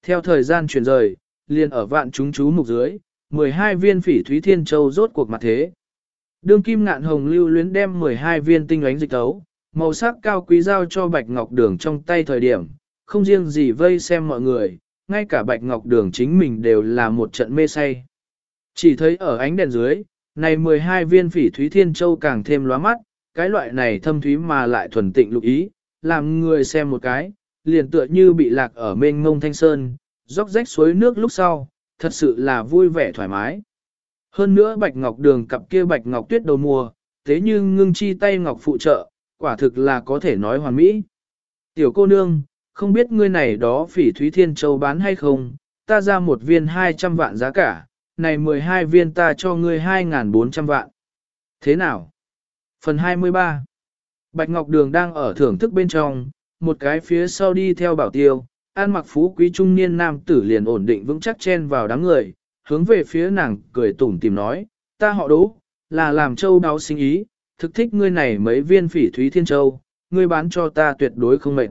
Speaker 1: Theo thời gian chuyển rời, liền ở vạn chúng chú mục dưới, 12 viên phỉ Thúy Thiên Châu rốt cuộc mặt thế. Đương kim ngạn hồng lưu luyến đem 12 viên tinh ánh dịch tấu, màu sắc cao quý giao cho Bạch Ngọc Đường trong tay thời điểm, không riêng gì vây xem mọi người, ngay cả Bạch Ngọc Đường chính mình đều là một trận mê say. Chỉ thấy ở ánh đèn dưới, này 12 viên phỉ Thúy Thiên Châu càng thêm lóa mắt, cái loại này thâm thúy mà lại thuần tịnh lục ý, làm người xem một cái, liền tựa như bị lạc ở mênh ngông thanh sơn, róc rách suối nước lúc sau, thật sự là vui vẻ thoải mái. Hơn nữa Bạch Ngọc Đường cặp kia Bạch Ngọc Tuyết đầu mùa, thế nhưng ngưng chi tay Ngọc phụ trợ, quả thực là có thể nói hoàn mỹ. Tiểu cô nương, không biết ngươi này đó phỉ Thúy Thiên Châu bán hay không, ta ra một viên 200 vạn giá cả, này 12 viên ta cho ngươi 2.400 vạn. Thế nào? Phần 23 Bạch Ngọc Đường đang ở thưởng thức bên trong, một cái phía sau đi theo bảo tiêu, an mặc phú quý trung niên nam tử liền ổn định vững chắc chen vào đám người, hướng về phía nàng cười tủm tìm nói, ta họ đố, là làm châu đáo sinh ý, thực thích ngươi này mấy viên phỉ thúy thiên châu, ngươi bán cho ta tuyệt đối không mệt.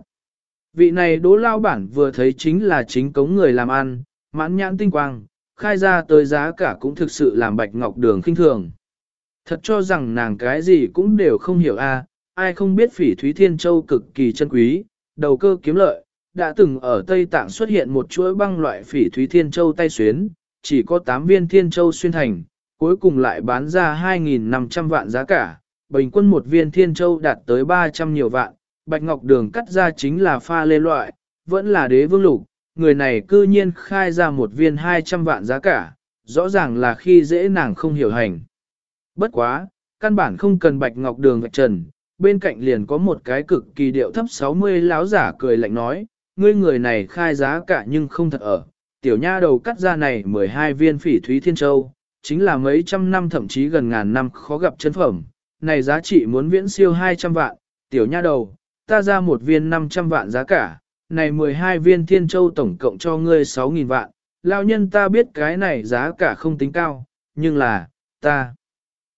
Speaker 1: Vị này đố lao bản vừa thấy chính là chính cống người làm ăn, mãn nhãn tinh quang, khai ra tới giá cả cũng thực sự làm bạch ngọc đường khinh thường. Thật cho rằng nàng cái gì cũng đều không hiểu a, ai không biết phỉ thúy thiên châu cực kỳ chân quý, đầu cơ kiếm lợi, đã từng ở Tây Tạng xuất hiện một chuỗi băng loại phỉ thúy thiên châu tay xuyến, chỉ có 8 viên thiên châu xuyên thành, cuối cùng lại bán ra 2.500 vạn giá cả, bình quân một viên thiên châu đạt tới 300 nhiều vạn, bạch ngọc đường cắt ra chính là pha lê loại, vẫn là đế vương lục, người này cư nhiên khai ra một viên 200 vạn giá cả, rõ ràng là khi dễ nàng không hiểu hành. Bất quá, căn bản không cần bạch ngọc đường vạch trần, bên cạnh liền có một cái cực kỳ điệu thấp 60 láo giả cười lạnh nói, ngươi người này khai giá cả nhưng không thật ở, tiểu nha đầu cắt ra này 12 viên phỉ thúy thiên châu, chính là mấy trăm năm thậm chí gần ngàn năm khó gặp chân phẩm, này giá trị muốn viễn siêu 200 vạn, tiểu nha đầu, ta ra một viên 500 vạn giá cả, này 12 viên thiên châu tổng cộng cho ngươi 6.000 vạn, lao nhân ta biết cái này giá cả không tính cao, nhưng là, ta.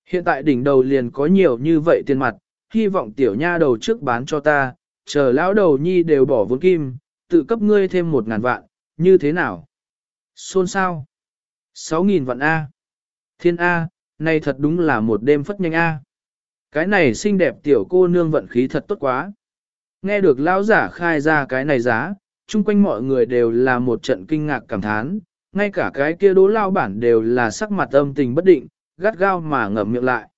Speaker 1: Hiện tại đỉnh đầu liền có nhiều như vậy tiền mặt, hy vọng tiểu nha đầu trước bán cho ta, chờ lão đầu nhi đều bỏ vốn kim, tự cấp ngươi thêm một ngàn vạn, như thế nào? Xôn sao? 6.000 vạn A. Thiên A, này thật đúng là một đêm phất nhanh A. Cái này xinh đẹp tiểu cô nương vận khí thật tốt quá. Nghe được lão giả khai ra cái này giá, chung quanh mọi người đều là một trận kinh ngạc cảm thán, ngay cả cái kia đố lao bản đều là sắc mặt âm tình bất định, gắt gao mà ngậm miệng lại.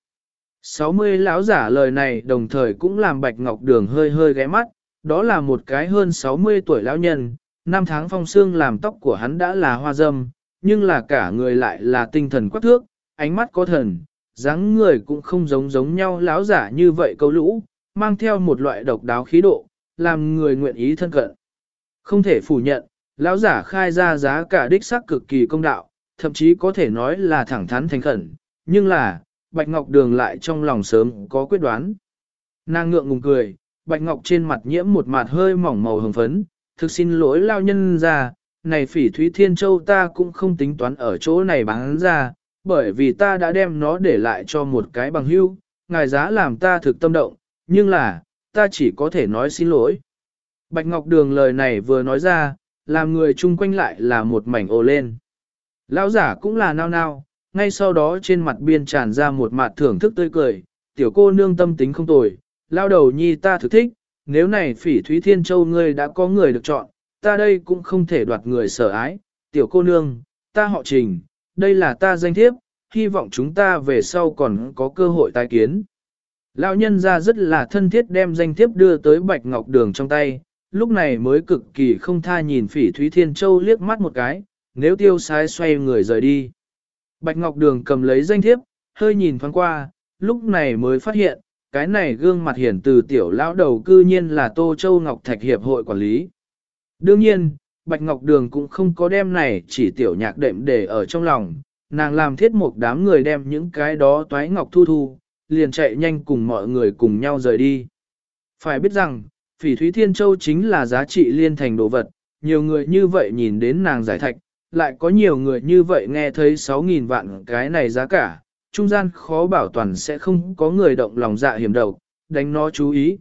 Speaker 1: 60 lão giả lời này đồng thời cũng làm Bạch Ngọc Đường hơi hơi ghé mắt, đó là một cái hơn 60 tuổi lão nhân, năm tháng phong xương làm tóc của hắn đã là hoa dâm, nhưng là cả người lại là tinh thần quắc thước, ánh mắt có thần, dáng người cũng không giống giống nhau lão giả như vậy câu lũ, mang theo một loại độc đáo khí độ, làm người nguyện ý thân cận. Không thể phủ nhận, lão giả khai ra giá cả đích xác cực kỳ công đạo, thậm chí có thể nói là thẳng thắn thành khẩn, Nhưng là, Bạch Ngọc Đường lại trong lòng sớm có quyết đoán. Nàng ngượng ngùng cười, Bạch Ngọc trên mặt nhiễm một mặt hơi mỏng màu hồng phấn, thực xin lỗi lao nhân ra, này phỉ Thúy Thiên Châu ta cũng không tính toán ở chỗ này bán ra, bởi vì ta đã đem nó để lại cho một cái bằng hưu, ngài giá làm ta thực tâm động, nhưng là, ta chỉ có thể nói xin lỗi. Bạch Ngọc Đường lời này vừa nói ra, làm người chung quanh lại là một mảnh ồ lên. Lão giả cũng là nao nao, ngay sau đó trên mặt biên tràn ra một mặt thưởng thức tươi cười, tiểu cô nương tâm tính không tồi, lao đầu nhi ta thực thích, nếu này phỉ Thúy Thiên Châu ngươi đã có người được chọn, ta đây cũng không thể đoạt người sở ái, tiểu cô nương, ta họ trình, đây là ta danh thiếp, hy vọng chúng ta về sau còn có cơ hội tái kiến. Lão nhân ra rất là thân thiết đem danh thiếp đưa tới Bạch Ngọc Đường trong tay, lúc này mới cực kỳ không tha nhìn phỉ Thúy Thiên Châu liếc mắt một cái, nếu tiêu sái xoay người rời đi. Bạch Ngọc Đường cầm lấy danh thiếp, hơi nhìn thoáng qua, lúc này mới phát hiện, cái này gương mặt hiển từ tiểu lão đầu cư nhiên là Tô Châu Ngọc Thạch Hiệp hội quản lý. Đương nhiên, Bạch Ngọc Đường cũng không có đem này chỉ tiểu nhạc đệm để ở trong lòng, nàng làm thiết một đám người đem những cái đó toái ngọc thu thu, liền chạy nhanh cùng mọi người cùng nhau rời đi. Phải biết rằng, phỉ Thúy Thiên Châu chính là giá trị liên thành đồ vật, nhiều người như vậy nhìn đến nàng giải thạch, lại có nhiều người như vậy nghe thấy 6.000 vạn cái này giá cả, trung gian khó bảo toàn sẽ không có người động lòng dạ hiểm độc, đánh nó chú ý.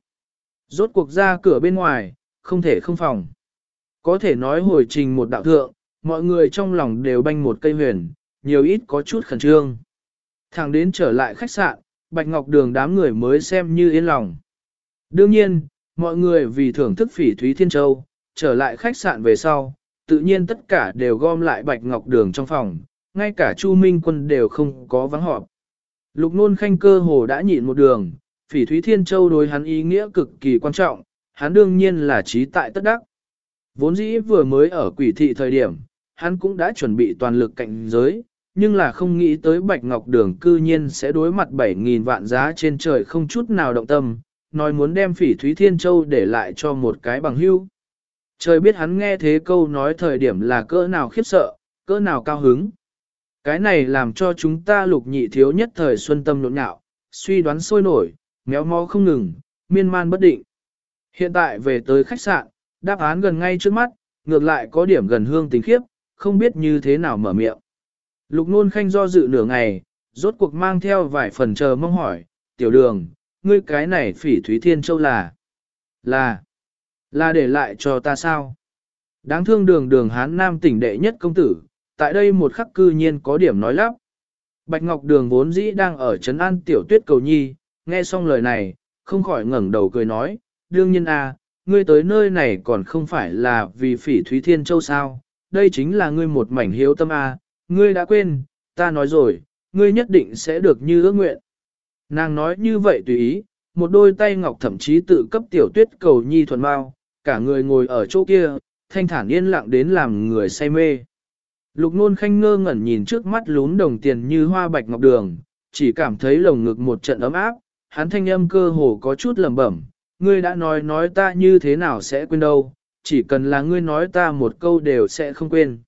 Speaker 1: Rốt cuộc ra cửa bên ngoài, không thể không phòng. Có thể nói hồi trình một đạo thượng, mọi người trong lòng đều banh một cây huyền, nhiều ít có chút khẩn trương. Thằng đến trở lại khách sạn, Bạch Ngọc Đường đám người mới xem như yên lòng. Đương nhiên, mọi người vì thưởng thức phỉ Thúy Thiên Châu, trở lại khách sạn về sau, tự nhiên tất cả đều gom lại Bạch Ngọc Đường trong phòng, ngay cả Chu Minh Quân đều không có vắng họp. Lục nôn khanh cơ hồ đã nhịn một đường, phỉ Thúy Thiên Châu đối hắn ý nghĩa cực kỳ quan trọng, hắn đương nhiên là trí tại tất đắc. Vốn dĩ vừa mới ở quỷ thị thời điểm, hắn cũng đã chuẩn bị toàn lực cạnh giới, nhưng là không nghĩ tới Bạch Ngọc Đường cư nhiên sẽ đối mặt 7.000 vạn giá trên trời không chút nào động tâm, nói muốn đem phỉ Thúy Thiên Châu để lại cho một cái bằng hưu. Trời biết hắn nghe thế câu nói thời điểm là cỡ nào khiếp sợ, cỡ nào cao hứng. Cái này làm cho chúng ta lục nhị thiếu nhất thời xuân tâm nhộn nhạo, suy đoán sôi nổi, méo mó không ngừng, miên man bất định. Hiện tại về tới khách sạn, đáp án gần ngay trước mắt, ngược lại có điểm gần hương tình khiếp, không biết như thế nào mở miệng. Lục nôn khanh do dự nửa ngày, rốt cuộc mang theo vài phần chờ mong hỏi, tiểu đường, ngươi cái này phỉ Thúy Thiên Châu là, là, là để lại cho ta sao? Đáng thương đường đường hán nam tỉnh đệ nhất công tử, tại đây một khắc cư nhiên có điểm nói lắp. Bạch Ngọc Đường vốn dĩ đang ở trấn an tiểu tuyết cầu nhi, nghe xong lời này, không khỏi ngẩng đầu cười nói, đương nhiên a, à, ngươi tới nơi này còn không phải là vì phỉ Thúy Thiên Châu sao, đây chính là ngươi một mảnh hiếu tâm a, à, ngươi đã quên, ta nói rồi, ngươi nhất định sẽ được như ước nguyện. Nàng nói như vậy tùy ý, một đôi tay ngọc thậm chí tự cấp tiểu tuyết cầu nhi thuần bao, cả người ngồi ở chỗ kia, thanh thản yên lặng đến làm người say mê. Lục nôn khanh ngơ ngẩn nhìn trước mắt lún đồng tiền như hoa bạch ngọc đường, chỉ cảm thấy lồng ngực một trận ấm áp, hắn thanh âm cơ hồ có chút lẩm bẩm, ngươi đã nói nói ta như thế nào sẽ quên đâu, chỉ cần là ngươi nói ta một câu đều sẽ không quên.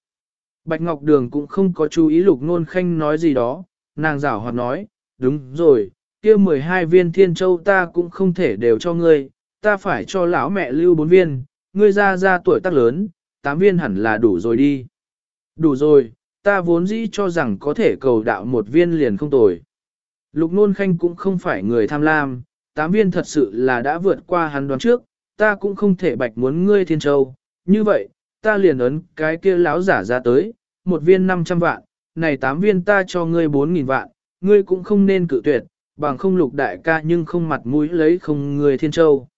Speaker 1: Bạch Ngọc Đường cũng không có chú ý lục nôn khanh nói gì đó, nàng rảo hoạt nói, đúng rồi, kia 12 viên thiên châu ta cũng không thể đều cho ngươi, ta phải cho lão mẹ lưu 4 viên, ngươi ra ra tuổi tác lớn, 8 viên hẳn là đủ rồi đi. Đủ rồi, ta vốn dĩ cho rằng có thể cầu đạo một viên liền không tồi. Lục nôn khanh cũng không phải người tham lam, 8 viên thật sự là đã vượt qua hắn đoán trước, ta cũng không thể bạch muốn ngươi thiên châu, như vậy, ta liền ấn cái kia lão giả ra tới, một viên 500 vạn, này 8 viên ta cho ngươi 4.000 vạn, ngươi cũng không nên cự tuyệt, bằng không lục đại ca nhưng không mặt mũi lấy không người thiên châu.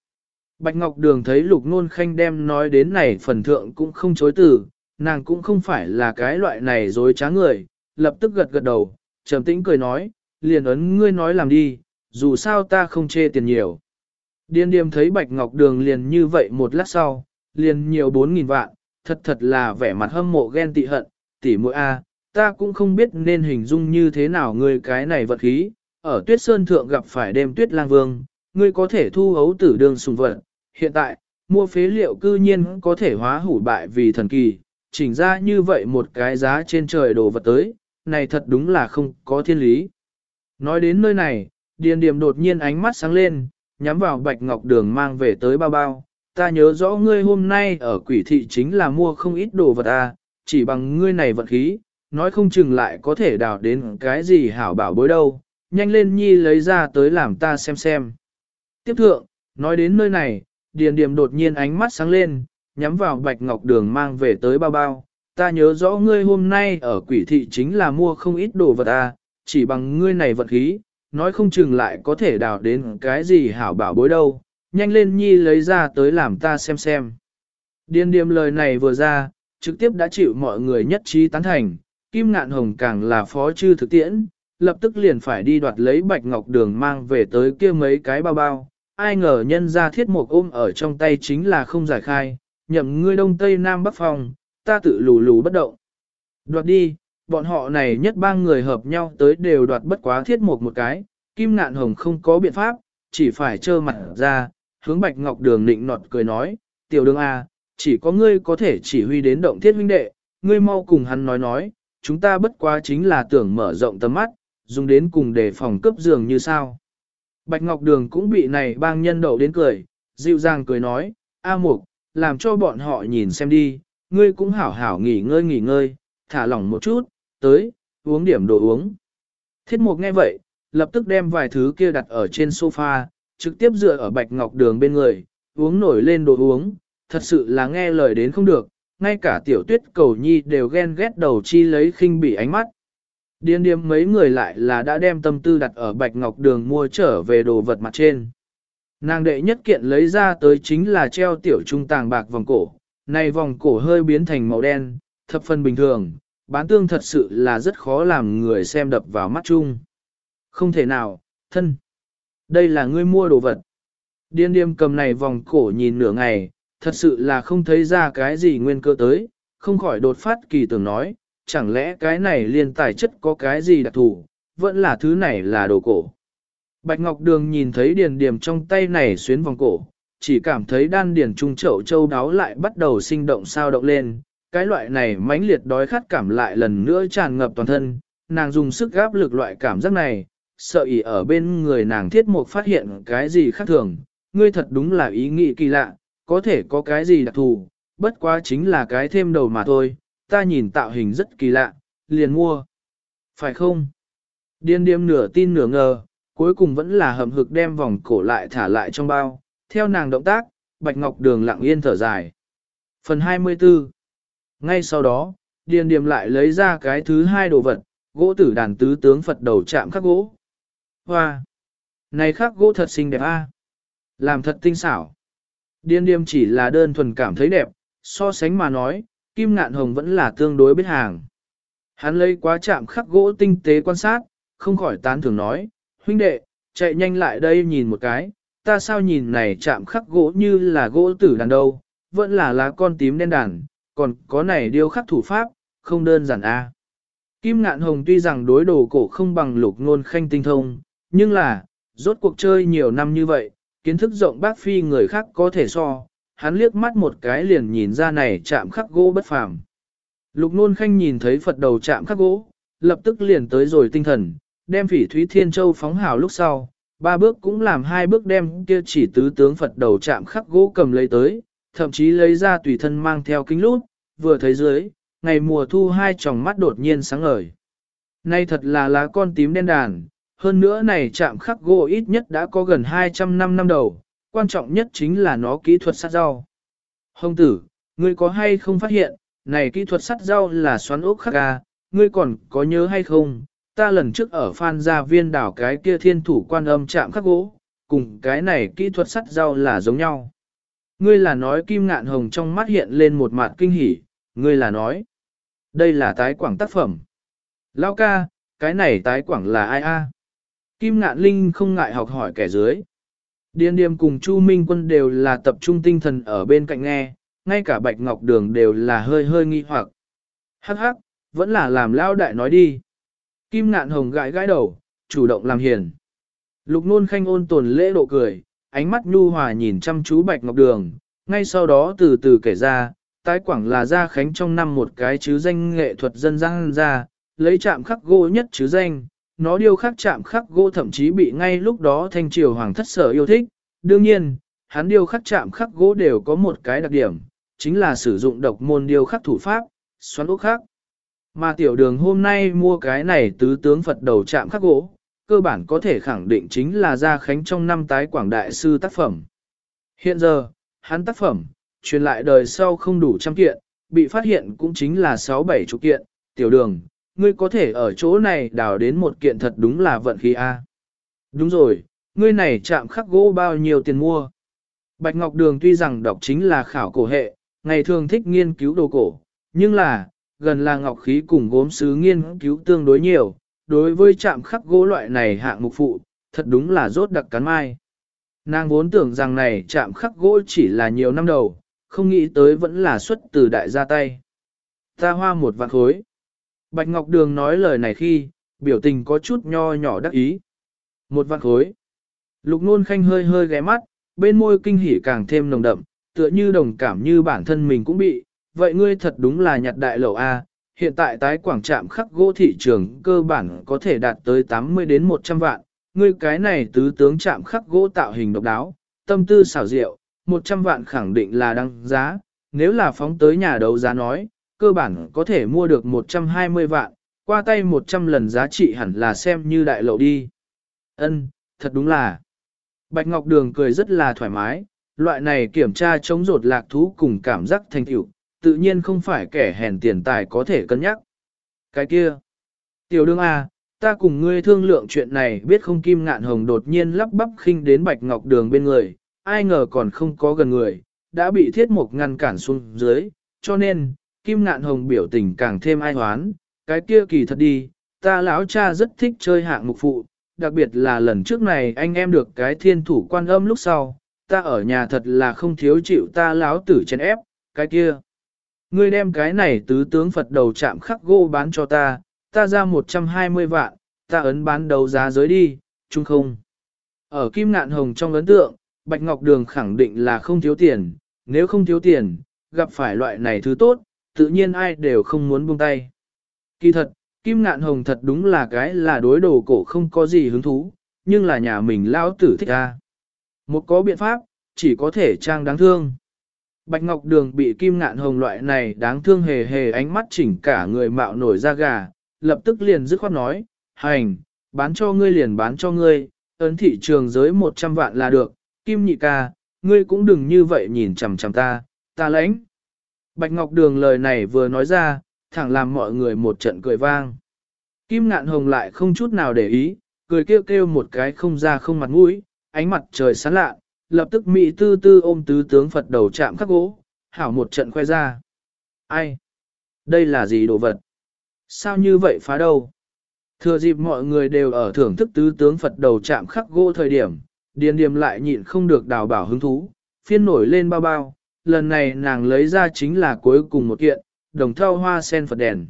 Speaker 1: Bạch Ngọc Đường thấy lục nôn khanh đem nói đến này phần thượng cũng không chối từ, nàng cũng không phải là cái loại này dối trá người, lập tức gật gật đầu, trầm tĩnh cười nói, liền ấn ngươi nói làm đi, dù sao ta không chê tiền nhiều. Điên điềm thấy Bạch Ngọc Đường liền như vậy một lát sau, liền nhiều 4.000 vạn, thật thật là vẻ mặt hâm mộ ghen tị hận, tỉ muội a, ta cũng không biết nên hình dung như thế nào ngươi cái này vật khí, ở tuyết sơn thượng gặp phải đêm tuyết lang vương, ngươi có thể thu hấu tử đường sùng vật, hiện tại, mua phế liệu cư nhiên có thể hóa hủ bại vì thần kỳ, chỉnh ra như vậy một cái giá trên trời đồ vật tới, này thật đúng là không có thiên lý. Nói đến nơi này, điền điểm đột nhiên ánh mắt sáng lên, nhắm vào bạch ngọc đường mang về tới bao bao. Ta nhớ rõ ngươi hôm nay ở quỷ thị chính là mua không ít đồ vật à, chỉ bằng ngươi này vận khí, nói không chừng lại có thể đào đến cái gì hảo bảo bối đâu, nhanh lên nhi lấy ra tới làm ta xem xem. Tiếp thượng, nói đến nơi này, điền điểm đột nhiên ánh mắt sáng lên, nhắm vào bạch ngọc đường mang về tới bao bao. Ta nhớ rõ ngươi hôm nay ở quỷ thị chính là mua không ít đồ vật à, chỉ bằng ngươi này vận khí, nói không chừng lại có thể đào đến cái gì hảo bảo bối đâu, nhanh lên nhi lấy ra tới làm ta xem xem. Điên điềm lời này vừa ra, trực tiếp đã chịu mọi người nhất trí tán thành, Kim Ngạn Hồng càng là phó chư thực tiễn, lập tức liền phải đi đoạt lấy bạch ngọc đường mang về tới kia mấy cái bao bao. Ai ngờ nhân ra thiết một ôm ở trong tay chính là không giải khai, nhậm ngươi đông tây nam bắc phòng, ta tự lù lù bất động. Đoạt đi, bọn họ này nhất ba người hợp nhau tới đều đoạt bất quá thiết một một cái, kim ngạn hồng không có biện pháp, chỉ phải trơ mặt ra, hướng bạch ngọc đường nịnh nọt cười nói, tiểu đường A, chỉ có ngươi có thể chỉ huy đến động thiết huynh đệ, ngươi mau cùng hắn nói nói, chúng ta bất quá chính là tưởng mở rộng tầm mắt, dùng đến cùng để phòng cấp giường như sao. Bạch Ngọc Đường cũng bị này bang nhân đậu đến cười, dịu dàng cười nói, A Mục, làm cho bọn họ nhìn xem đi, ngươi cũng hảo hảo nghỉ ngơi nghỉ ngơi, thả lỏng một chút, tới, uống điểm đồ uống. Thiết Mục nghe vậy, lập tức đem vài thứ kia đặt ở trên sofa, trực tiếp dựa ở Bạch Ngọc Đường bên người, uống nổi lên đồ uống, thật sự là nghe lời đến không được, ngay cả tiểu tuyết cầu nhi đều ghen ghét đầu chi lấy khinh bỉ ánh mắt. Điên điếm mấy người lại là đã đem tâm tư đặt ở bạch ngọc đường mua trở về đồ vật mặt trên. Nàng đệ nhất kiện lấy ra tới chính là treo tiểu trung tàng bạc vòng cổ, này vòng cổ hơi biến thành màu đen, thập phần bình thường, bán tương thật sự là rất khó làm người xem đập vào mắt chung. Không thể nào, thân. Đây là ngươi mua đồ vật. Điên điềm cầm này vòng cổ nhìn nửa ngày, thật sự là không thấy ra cái gì nguyên cơ tới, không khỏi đột phát kỳ tưởng nói, chẳng lẽ cái này liên tài chất có cái gì đặc thù, vẫn là thứ này là đồ cổ. Bạch Ngọc Đường nhìn thấy điền điểm trong tay này xuyến vòng cổ, chỉ cảm thấy đan điền trung chậu châu đáo lại bắt đầu sinh động sao động lên, cái loại này mãnh liệt đói khát cảm lại lần nữa tràn ngập toàn thân, nàng dùng sức gáp lực loại cảm giác này, sợ ý ở bên người nàng thiết mục phát hiện cái gì khác thường, ngươi thật đúng là ý nghĩ kỳ lạ, có thể có cái gì đặc thù, bất quá chính là cái thêm đầu mà thôi, ta nhìn tạo hình rất kỳ lạ, liền mua. Phải không? Điên điềm nửa tin nửa ngờ, cuối cùng vẫn là hầm hực đem vòng cổ lại thả lại trong bao, theo nàng động tác, Bạch Ngọc Đường lặng yên thở dài. Phần 24 Ngay sau đó, Điền Điềm lại lấy ra cái thứ hai đồ vật, gỗ tử đàn tứ tướng Phật đầu chạm khắc gỗ. Hoa! Này khắc gỗ thật xinh đẹp a, Làm thật tinh xảo. Điên điềm chỉ là đơn thuần cảm thấy đẹp, so sánh mà nói, kim ngạn hồng vẫn là tương đối biết hàng. Hắn lấy quá chạm khắc gỗ tinh tế quan sát, không khỏi tán thưởng nói, huynh đệ, chạy nhanh lại đây nhìn một cái, ta sao nhìn này chạm khắc gỗ như là gỗ tử đàn đâu, vẫn là lá con tím đen đàn, còn có này điêu khắc thủ pháp, không đơn giản a. Kim ngạn hồng tuy rằng đối đồ cổ không bằng lục ngôn khanh tinh thông, nhưng là, rốt cuộc chơi nhiều năm như vậy, kiến thức rộng bác phi người khác có thể so, hắn liếc mắt một cái liền nhìn ra này chạm khắc gỗ bất phàm. Lục nôn khanh nhìn thấy Phật đầu chạm khắc gỗ, lập tức liền tới rồi tinh thần, đem phỉ thúy thiên châu phóng hào lúc sau, ba bước cũng làm hai bước đem kia chỉ tứ tướng Phật đầu chạm khắc gỗ cầm lấy tới, thậm chí lấy ra tùy thân mang theo kính lút, vừa thấy dưới, ngày mùa thu hai tròng mắt đột nhiên sáng ngời. Nay thật là lá con tím đen đàn, hơn nữa này chạm khắc gỗ ít nhất đã có gần 200 năm năm đầu, quan trọng nhất chính là nó kỹ thuật sắt rau. Hồng tử, ngươi có hay không phát hiện, này kỹ thuật sắt rau là xoắn ốc khắc ga, ngươi còn có nhớ hay không? Ta lần trước ở phan gia viên đảo cái kia thiên thủ quan âm chạm khắc gỗ, cùng cái này kỹ thuật sắt rau là giống nhau. Ngươi là nói kim ngạn hồng trong mắt hiện lên một mặt kinh hỉ, ngươi là nói. Đây là tái quảng tác phẩm. Lao ca, cái này tái quảng là ai a? Kim Ngạn Linh không ngại học hỏi kẻ dưới. Điên điềm cùng Chu Minh Quân đều là tập trung tinh thần ở bên cạnh nghe, ngay cả Bạch Ngọc Đường đều là hơi hơi nghi hoặc. Hắc hắc, vẫn là làm lao đại nói đi. Kim Ngạn Hồng gãi gãi đầu, chủ động làm hiền. Lục nôn khanh ôn tồn lễ độ cười, ánh mắt nhu hòa nhìn chăm chú Bạch Ngọc Đường, ngay sau đó từ từ kể ra, tái quảng là gia khánh trong năm một cái chứ danh nghệ thuật dân gian ra, lấy chạm khắc gỗ nhất chứ danh, nó điêu khắc chạm khắc gỗ thậm chí bị ngay lúc đó thanh triều hoàng thất sở yêu thích. Đương nhiên, hắn điêu khắc chạm khắc gỗ đều có một cái đặc điểm, chính là sử dụng độc môn điêu khắc thủ pháp, xoắn ốc khắc. Mà tiểu đường hôm nay mua cái này tứ tướng Phật đầu chạm khắc gỗ, cơ bản có thể khẳng định chính là gia khánh trong năm tái quảng đại sư tác phẩm. Hiện giờ, hắn tác phẩm, truyền lại đời sau không đủ trăm kiện, bị phát hiện cũng chính là sáu bảy chục kiện, tiểu đường, ngươi có thể ở chỗ này đào đến một kiện thật đúng là vận khí A. Đúng rồi, ngươi này chạm khắc gỗ bao nhiêu tiền mua. Bạch Ngọc Đường tuy rằng đọc chính là khảo cổ hệ, ngày thường thích nghiên cứu đồ cổ, nhưng là, gần là ngọc khí cùng gốm sứ nghiên cứu tương đối nhiều, đối với chạm khắc gỗ loại này hạng mục phụ, thật đúng là rốt đặc cắn mai. Nàng vốn tưởng rằng này chạm khắc gỗ chỉ là nhiều năm đầu, không nghĩ tới vẫn là xuất từ đại gia tay. Ta hoa một vạn khối. Bạch Ngọc Đường nói lời này khi, biểu tình có chút nho nhỏ đắc ý. Một vạn khối. Lục nôn khanh hơi hơi ghé mắt, bên môi kinh hỉ càng thêm nồng đậm, tựa như đồng cảm như bản thân mình cũng bị. Vậy ngươi thật đúng là nhặt đại lẩu A, hiện tại tái quảng trạm khắc gỗ thị trường cơ bản có thể đạt tới 80 đến 100 vạn. Ngươi cái này tứ tướng trạm khắc gỗ tạo hình độc đáo, tâm tư xảo diệu, 100 vạn khẳng định là đăng giá, nếu là phóng tới nhà đấu giá nói, cơ bản có thể mua được 120 vạn, qua tay 100 lần giá trị hẳn là xem như đại lộ đi. Ân, thật đúng là. Bạch Ngọc Đường cười rất là thoải mái, loại này kiểm tra chống rột lạc thú cùng cảm giác thành tựu, tự nhiên không phải kẻ hèn tiền tài có thể cân nhắc. Cái kia, tiểu đương A, ta cùng ngươi thương lượng chuyện này biết không kim ngạn hồng đột nhiên lắp bắp khinh đến Bạch Ngọc Đường bên người, ai ngờ còn không có gần người, đã bị thiết mục ngăn cản xuống dưới, cho nên, Kim Ngạn Hồng biểu tình càng thêm ai hoán, cái kia kỳ thật đi, ta lão cha rất thích chơi hạng mục phụ, đặc biệt là lần trước này anh em được cái thiên thủ quan âm lúc sau, ta ở nhà thật là không thiếu chịu ta lão tử chèn ép, cái kia. Ngươi đem cái này tứ tướng Phật đầu chạm khắc gỗ bán cho ta, ta ra 120 vạn, ta ấn bán đầu giá giới đi, chung không. Ở Kim Ngạn Hồng trong ấn tượng, Bạch Ngọc Đường khẳng định là không thiếu tiền, nếu không thiếu tiền, gặp phải loại này thứ tốt, tự nhiên ai đều không muốn buông tay. Kỳ thật, Kim Ngạn Hồng thật đúng là cái là đối đồ cổ không có gì hứng thú, nhưng là nhà mình lao tử thích ra. Một có biện pháp, chỉ có thể trang đáng thương. Bạch Ngọc Đường bị Kim Ngạn Hồng loại này đáng thương hề hề ánh mắt chỉnh cả người mạo nổi da gà, lập tức liền dứt khoát nói, hành, bán cho ngươi liền bán cho ngươi, ấn thị trường giới 100 vạn là được, Kim nhị ca, ngươi cũng đừng như vậy nhìn chằm chằm ta, ta lãnh. Bạch Ngọc Đường lời này vừa nói ra, thẳng làm mọi người một trận cười vang. Kim ngạn hồng lại không chút nào để ý, cười kêu kêu một cái không ra không mặt mũi, ánh mặt trời sáng lạ, lập tức Mỹ tư tư ôm tứ tướng Phật đầu chạm khắc gỗ, hảo một trận khoe ra. Ai? Đây là gì đồ vật? Sao như vậy phá đâu? Thừa dịp mọi người đều ở thưởng thức tứ tướng Phật đầu chạm khắc gỗ thời điểm, điền điềm lại nhịn không được đào bảo hứng thú, phiên nổi lên bao bao, lần này nàng lấy ra chính là cuối cùng một kiện, đồng thau hoa sen Phật đèn.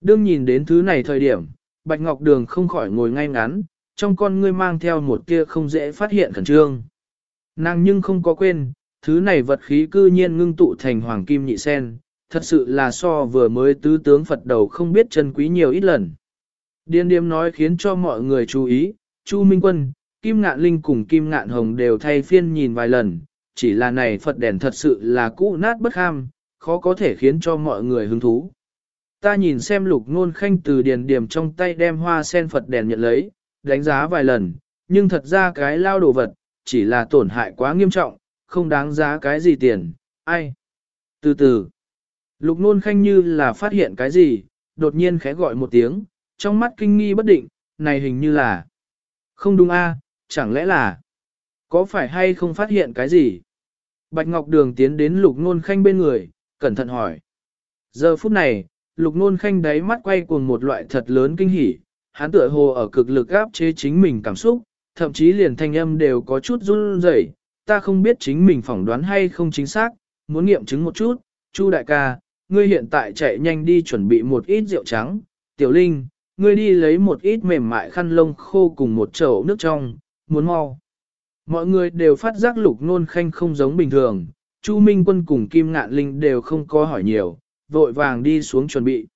Speaker 1: Đương nhìn đến thứ này thời điểm, Bạch Ngọc Đường không khỏi ngồi ngay ngắn, trong con ngươi mang theo một kia không dễ phát hiện khẩn trương. Nàng nhưng không có quên, thứ này vật khí cư nhiên ngưng tụ thành hoàng kim nhị sen, thật sự là so vừa mới tứ tướng Phật đầu không biết chân quý nhiều ít lần. Điên điềm nói khiến cho mọi người chú ý, Chu Minh Quân, Kim Ngạn Linh cùng Kim Ngạn Hồng đều thay phiên nhìn vài lần, chỉ là này Phật đèn thật sự là cũ nát bất ham, khó có thể khiến cho mọi người hứng thú. Ta nhìn xem lục ngôn khanh từ điền điểm trong tay đem hoa sen Phật đèn nhận lấy, đánh giá vài lần, nhưng thật ra cái lao đồ vật, chỉ là tổn hại quá nghiêm trọng, không đáng giá cái gì tiền, ai. Từ từ, lục ngôn khanh như là phát hiện cái gì, đột nhiên khẽ gọi một tiếng, trong mắt kinh nghi bất định, này hình như là, không đúng a, chẳng lẽ là, có phải hay không phát hiện cái gì? Bạch Ngọc Đường tiến đến Lục Nôn Khanh bên người, cẩn thận hỏi. Giờ phút này, Lục Nôn Khanh đáy mắt quay cuồng một loại thật lớn kinh hỉ, hắn tựa hồ ở cực lực áp chế chính mình cảm xúc, thậm chí liền thanh âm đều có chút run rẩy. ta không biết chính mình phỏng đoán hay không chính xác, muốn nghiệm chứng một chút, Chu đại ca, ngươi hiện tại chạy nhanh đi chuẩn bị một ít rượu trắng, tiểu linh, ngươi đi lấy một ít mềm mại khăn lông khô cùng một chậu nước trong, muốn mau. Mọi người đều phát giác lục nôn khanh không giống bình thường, Chu Minh Quân cùng Kim Ngạn Linh đều không có hỏi nhiều, vội vàng đi xuống chuẩn bị.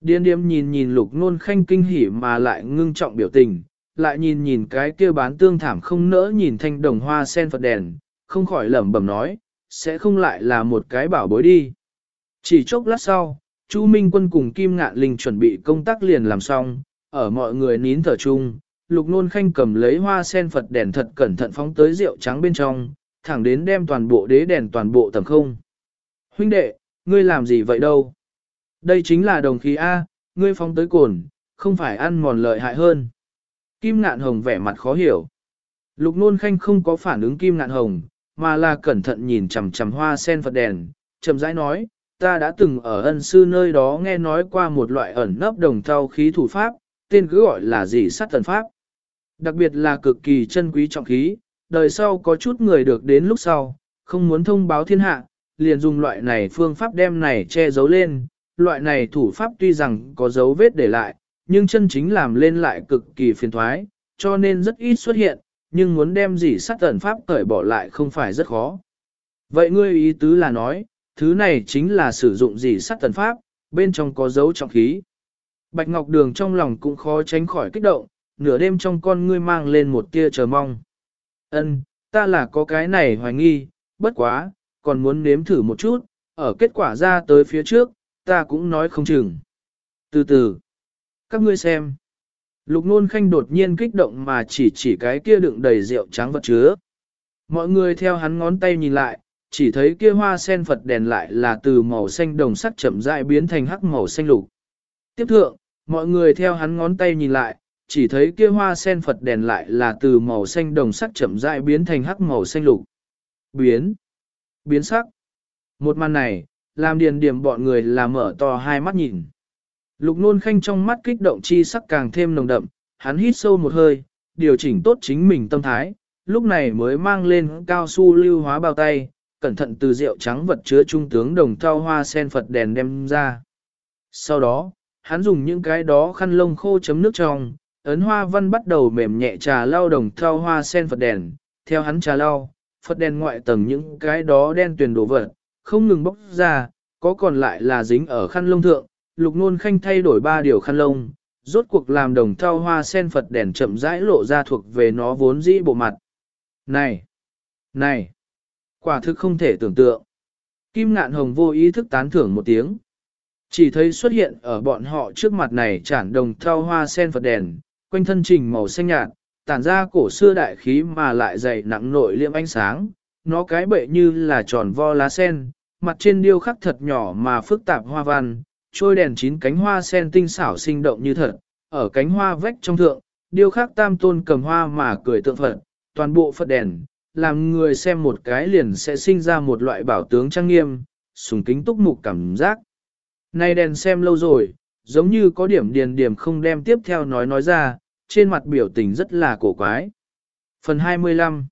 Speaker 1: Điên điếm nhìn nhìn lục nôn khanh kinh hỉ mà lại ngưng trọng biểu tình, lại nhìn nhìn cái kia bán tương thảm không nỡ nhìn thanh đồng hoa sen Phật đèn, không khỏi lẩm bẩm nói, sẽ không lại là một cái bảo bối đi. Chỉ chốc lát sau, Chu Minh Quân cùng Kim Ngạn Linh chuẩn bị công tác liền làm xong, ở mọi người nín thở chung, Lục Nôn Khanh cầm lấy hoa sen Phật đèn thật cẩn thận phóng tới rượu trắng bên trong, thẳng đến đem toàn bộ đế đèn toàn bộ tầm không. Huynh đệ, ngươi làm gì vậy đâu? Đây chính là đồng khí A, ngươi phóng tới cồn, không phải ăn mòn lợi hại hơn. Kim Ngạn Hồng vẻ mặt khó hiểu. Lục Nôn Khanh không có phản ứng Kim Ngạn Hồng, mà là cẩn thận nhìn chằm chằm hoa sen Phật đèn, chậm rãi nói, ta đã từng ở ân sư nơi đó nghe nói qua một loại ẩn nấp đồng thau khí thủ pháp, tên cứ gọi là gì sát tần pháp. Đặc biệt là cực kỳ chân quý trọng khí, đời sau có chút người được đến lúc sau, không muốn thông báo thiên hạ, liền dùng loại này phương pháp đem này che giấu lên, loại này thủ pháp tuy rằng có dấu vết để lại, nhưng chân chính làm lên lại cực kỳ phiền thoái, cho nên rất ít xuất hiện, nhưng muốn đem gì sát tẩn pháp cởi bỏ lại không phải rất khó. Vậy ngươi ý tứ là nói, thứ này chính là sử dụng gì sát tần pháp, bên trong có dấu trọng khí. Bạch Ngọc Đường trong lòng cũng khó tránh khỏi kích động, nửa đêm trong con ngươi mang lên một tia chờ mong. Ân, ta là có cái này hoài nghi, bất quá, còn muốn nếm thử một chút, ở kết quả ra tới phía trước, ta cũng nói không chừng. Từ từ, các ngươi xem. Lục nôn khanh đột nhiên kích động mà chỉ chỉ cái kia đựng đầy rượu trắng vật chứa. Mọi người theo hắn ngón tay nhìn lại, chỉ thấy kia hoa sen Phật đèn lại là từ màu xanh đồng sắc chậm rãi biến thành hắc màu xanh lục. Tiếp thượng, mọi người theo hắn ngón tay nhìn lại, chỉ thấy kia hoa sen Phật đèn lại là từ màu xanh đồng sắc chậm rãi biến thành hắc màu xanh lục. Biến. Biến sắc. Một màn này, làm điền điểm bọn người là mở to hai mắt nhìn. Lục nôn khanh trong mắt kích động chi sắc càng thêm nồng đậm, hắn hít sâu một hơi, điều chỉnh tốt chính mình tâm thái, lúc này mới mang lên cao su lưu hóa bao tay, cẩn thận từ rượu trắng vật chứa trung tướng đồng thau hoa sen Phật đèn đem ra. Sau đó, hắn dùng những cái đó khăn lông khô chấm nước trong, ấn hoa văn bắt đầu mềm nhẹ trà lau đồng thau hoa sen Phật đèn, theo hắn trà lau, Phật đèn ngoại tầng những cái đó đen tuyền đổ vật, không ngừng bốc ra, có còn lại là dính ở khăn lông thượng, lục nôn khanh thay đổi ba điều khăn lông, rốt cuộc làm đồng thau hoa sen Phật đèn chậm rãi lộ ra thuộc về nó vốn dĩ bộ mặt. Này! Này! Quả thực không thể tưởng tượng. Kim ngạn hồng vô ý thức tán thưởng một tiếng. Chỉ thấy xuất hiện ở bọn họ trước mặt này chản đồng thau hoa sen Phật đèn, quanh thân trình màu xanh nhạt, tản ra cổ xưa đại khí mà lại dày nặng nội liệm ánh sáng. Nó cái bệ như là tròn vo lá sen, mặt trên điêu khắc thật nhỏ mà phức tạp hoa văn, trôi đèn chín cánh hoa sen tinh xảo sinh động như thật, ở cánh hoa vách trong thượng, điêu khắc tam tôn cầm hoa mà cười tượng Phật, toàn bộ Phật đèn, làm người xem một cái liền sẽ sinh ra một loại bảo tướng trang nghiêm, sùng kính túc mục cảm giác. Này đèn xem lâu rồi, giống như có điểm điền điểm không đem tiếp theo nói nói ra, trên mặt biểu tình rất là cổ quái. Phần 25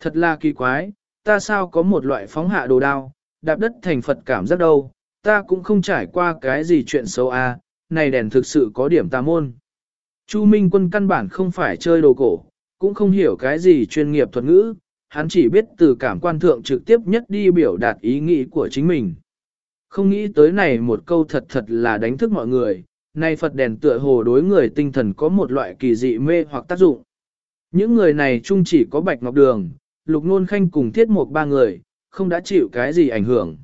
Speaker 1: Thật là kỳ quái, ta sao có một loại phóng hạ đồ đao, đạp đất thành Phật cảm giác đâu, ta cũng không trải qua cái gì chuyện xấu à, này đèn thực sự có điểm tà môn. Chu Minh Quân căn bản không phải chơi đồ cổ, cũng không hiểu cái gì chuyên nghiệp thuật ngữ, hắn chỉ biết từ cảm quan thượng trực tiếp nhất đi biểu đạt ý nghĩ của chính mình. Không nghĩ tới này một câu thật thật là đánh thức mọi người, nay Phật đèn tựa hồ đối người tinh thần có một loại kỳ dị mê hoặc tác dụng. Những người này chung chỉ có Bạch Ngọc Đường, Lục Nôn Khanh cùng Thiết một ba người, không đã chịu cái gì ảnh hưởng.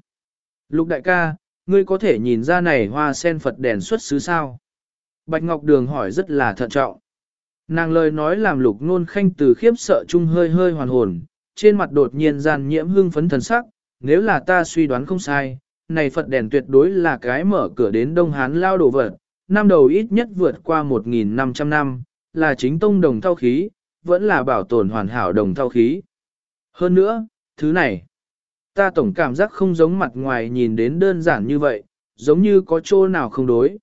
Speaker 1: Lục đại ca, ngươi có thể nhìn ra này hoa sen Phật đèn xuất xứ sao? Bạch Ngọc Đường hỏi rất là thận trọng. Nàng lời nói làm Lục Nôn Khanh từ khiếp sợ chung hơi hơi hoàn hồn, trên mặt đột nhiên gian nhiễm hương phấn thần sắc, nếu là ta suy đoán không sai, này Phật đèn tuyệt đối là cái mở cửa đến Đông Hán lao đồ vật, năm đầu ít nhất vượt qua 1.500 năm, là chính tông đồng thao khí, vẫn là bảo tồn hoàn hảo đồng thao khí. Hơn nữa, thứ này, ta tổng cảm giác không giống mặt ngoài nhìn đến đơn giản như vậy, giống như có chỗ nào không đối.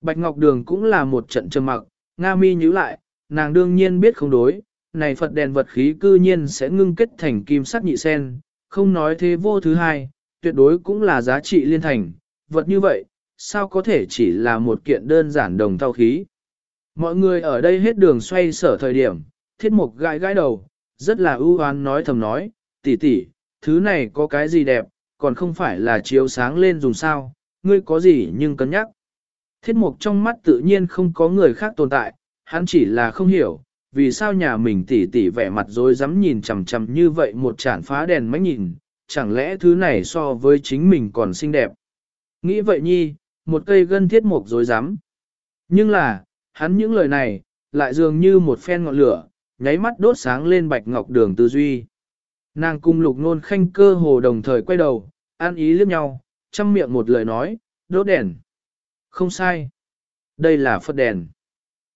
Speaker 1: Bạch Ngọc Đường cũng là một trận trầm mặc, Nga mi nhíu lại, nàng đương nhiên biết không đối, này Phật đèn vật khí cư nhiên sẽ ngưng kết thành kim sắc nhị sen, không nói thế vô thứ hai, tuyệt đối cũng là giá trị liên thành, vật như vậy, sao có thể chỉ là một kiện đơn giản đồng thao khí. Mọi người ở đây hết đường xoay sở thời điểm, thiết mục gãi gãi đầu, rất là ưu oán nói thầm nói, tỷ tỷ, thứ này có cái gì đẹp, còn không phải là chiếu sáng lên dùng sao, ngươi có gì nhưng cân nhắc. Thiết mục trong mắt tự nhiên không có người khác tồn tại, hắn chỉ là không hiểu, vì sao nhà mình tỷ tỷ vẻ mặt rồi dám nhìn chằm chằm như vậy một chản phá đèn máy nhìn, chẳng lẽ thứ này so với chính mình còn xinh đẹp. Nghĩ vậy nhi, một cây gân thiết mục rồi dám. Nhưng là, hắn những lời này, lại dường như một phen ngọn lửa, nháy mắt đốt sáng lên bạch ngọc đường tư duy. Nàng cung lục nôn khanh cơ hồ đồng thời quay đầu, an ý liếc nhau, chăm miệng một lời nói, đốt đèn. Không sai. Đây là Phật đèn.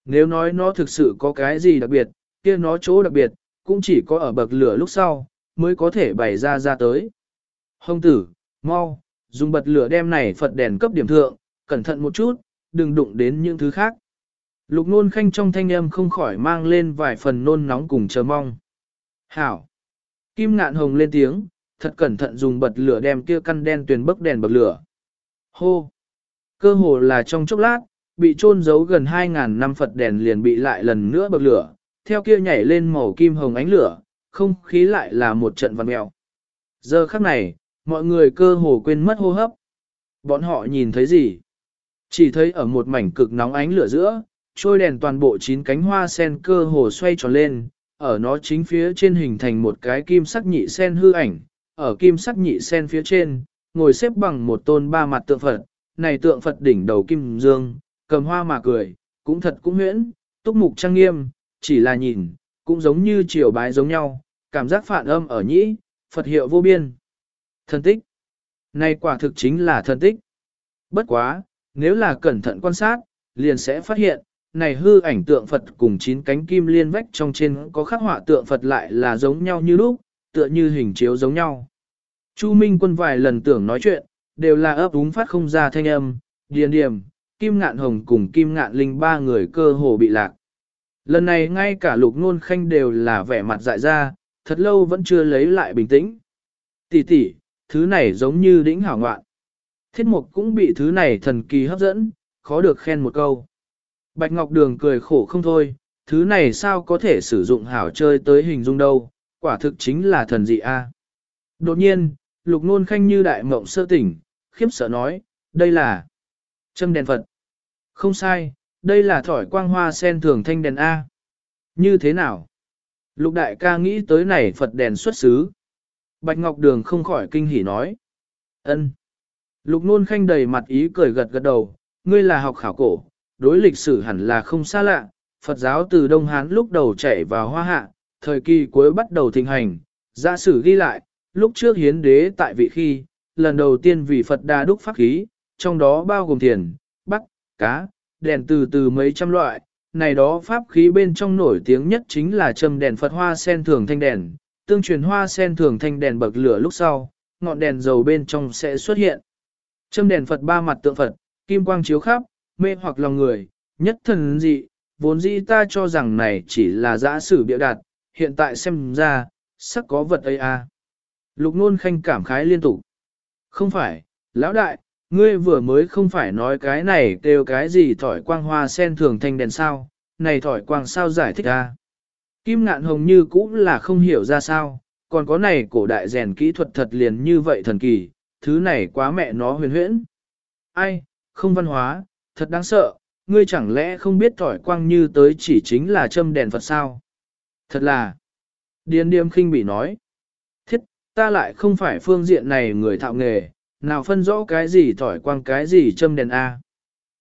Speaker 1: Nếu nói nó thực sự có cái gì đặc biệt, kia nó chỗ đặc biệt, cũng chỉ có ở bậc lửa lúc sau, mới có thể bày ra ra tới. Hồng tử, mau, dùng bật lửa đem này Phật đèn cấp điểm thượng, cẩn thận một chút, đừng đụng đến những thứ khác. Lục nôn khanh trong thanh âm không khỏi mang lên vài phần nôn nóng cùng chờ mong. Hảo! Kim ngạn hồng lên tiếng, thật cẩn thận dùng bật lửa đem kia căn đen tuyền bức đèn bật lửa. Hô! Cơ hồ là trong chốc lát, bị trôn giấu gần 2.000 năm Phật đèn liền bị lại lần nữa bật lửa, theo kia nhảy lên màu kim hồng ánh lửa, không khí lại là một trận văn mèo. Giờ khắc này, mọi người cơ hồ quên mất hô hấp. Bọn họ nhìn thấy gì? Chỉ thấy ở một mảnh cực nóng ánh lửa giữa, trôi đèn toàn bộ chín cánh hoa sen cơ hồ xoay tròn lên, ở nó chính phía trên hình thành một cái kim sắc nhị sen hư ảnh, ở kim sắc nhị sen phía trên, ngồi xếp bằng một tôn ba mặt tượng Phật, này tượng Phật đỉnh đầu kim dương, cầm hoa mà cười, cũng thật cũng huyễn, túc mục trang nghiêm, chỉ là nhìn, cũng giống như triều bái giống nhau, cảm giác phản âm ở nhĩ, Phật hiệu vô biên. thần tích. Này quả thực chính là thần tích. Bất quá, nếu là cẩn thận quan sát, liền sẽ phát hiện, này hư ảnh tượng Phật cùng chín cánh kim liên vách trong trên có khắc họa tượng Phật lại là giống nhau như lúc, tựa như hình chiếu giống nhau. Chu Minh quân vài lần tưởng nói chuyện, đều là ấp úng phát không ra thanh âm, điền điểm, kim ngạn hồng cùng kim ngạn linh ba người cơ hồ bị lạc. Lần này ngay cả lục ngôn khanh đều là vẻ mặt dại ra, thật lâu vẫn chưa lấy lại bình tĩnh. Tỷ tỷ, thứ này giống như đỉnh hảo ngoạn. Thiết mục cũng bị thứ này thần kỳ hấp dẫn, khó được khen một câu. Bạch Ngọc Đường cười khổ không thôi, thứ này sao có thể sử dụng hảo chơi tới hình dung đâu, quả thực chính là thần dị a. Đột nhiên, lục nôn khanh như đại mộng sơ tỉnh, khiếp sợ nói, đây là châm đèn Phật. Không sai, đây là thỏi quang hoa sen thường thanh đèn A. Như thế nào? Lục đại ca nghĩ tới này Phật đèn xuất xứ. Bạch Ngọc Đường không khỏi kinh hỉ nói. ân. Lục nôn khanh đầy mặt ý cười gật gật đầu, ngươi là học khảo cổ, đối lịch sử hẳn là không xa lạ, Phật giáo từ Đông Hán lúc đầu chạy vào Hoa Hạ, thời kỳ cuối bắt đầu thịnh hành, giả sử ghi lại, lúc trước hiến đế tại vị khi, lần đầu tiên vì Phật đa đúc pháp khí, trong đó bao gồm tiền, bắc, cá, đèn từ từ mấy trăm loại, này đó pháp khí bên trong nổi tiếng nhất chính là châm đèn Phật hoa sen thường thanh đèn, tương truyền hoa sen thường thanh đèn bậc lửa lúc sau, ngọn đèn dầu bên trong sẽ xuất hiện. Châm đèn Phật ba mặt tượng Phật, kim quang chiếu khắp, mê hoặc lòng người, nhất thần dị, vốn dĩ ta cho rằng này chỉ là giã sử bịa đặt, hiện tại xem ra, sắc có vật ấy à. Lục nôn khanh cảm khái liên tục. Không phải, lão đại, ngươi vừa mới không phải nói cái này đều cái gì thỏi quang hoa sen thường thanh đèn sao, này thỏi quang sao giải thích à. Kim ngạn hồng như cũng là không hiểu ra sao, còn có này cổ đại rèn kỹ thuật thật liền như vậy thần kỳ, thứ này quá mẹ nó huyền huyễn. Ai, không văn hóa, thật đáng sợ, ngươi chẳng lẽ không biết thỏi quang như tới chỉ chính là châm đèn Phật sao? Thật là, điên điềm khinh bị nói, thiết, ta lại không phải phương diện này người thạo nghề, nào phân rõ cái gì thỏi quang cái gì châm đèn A.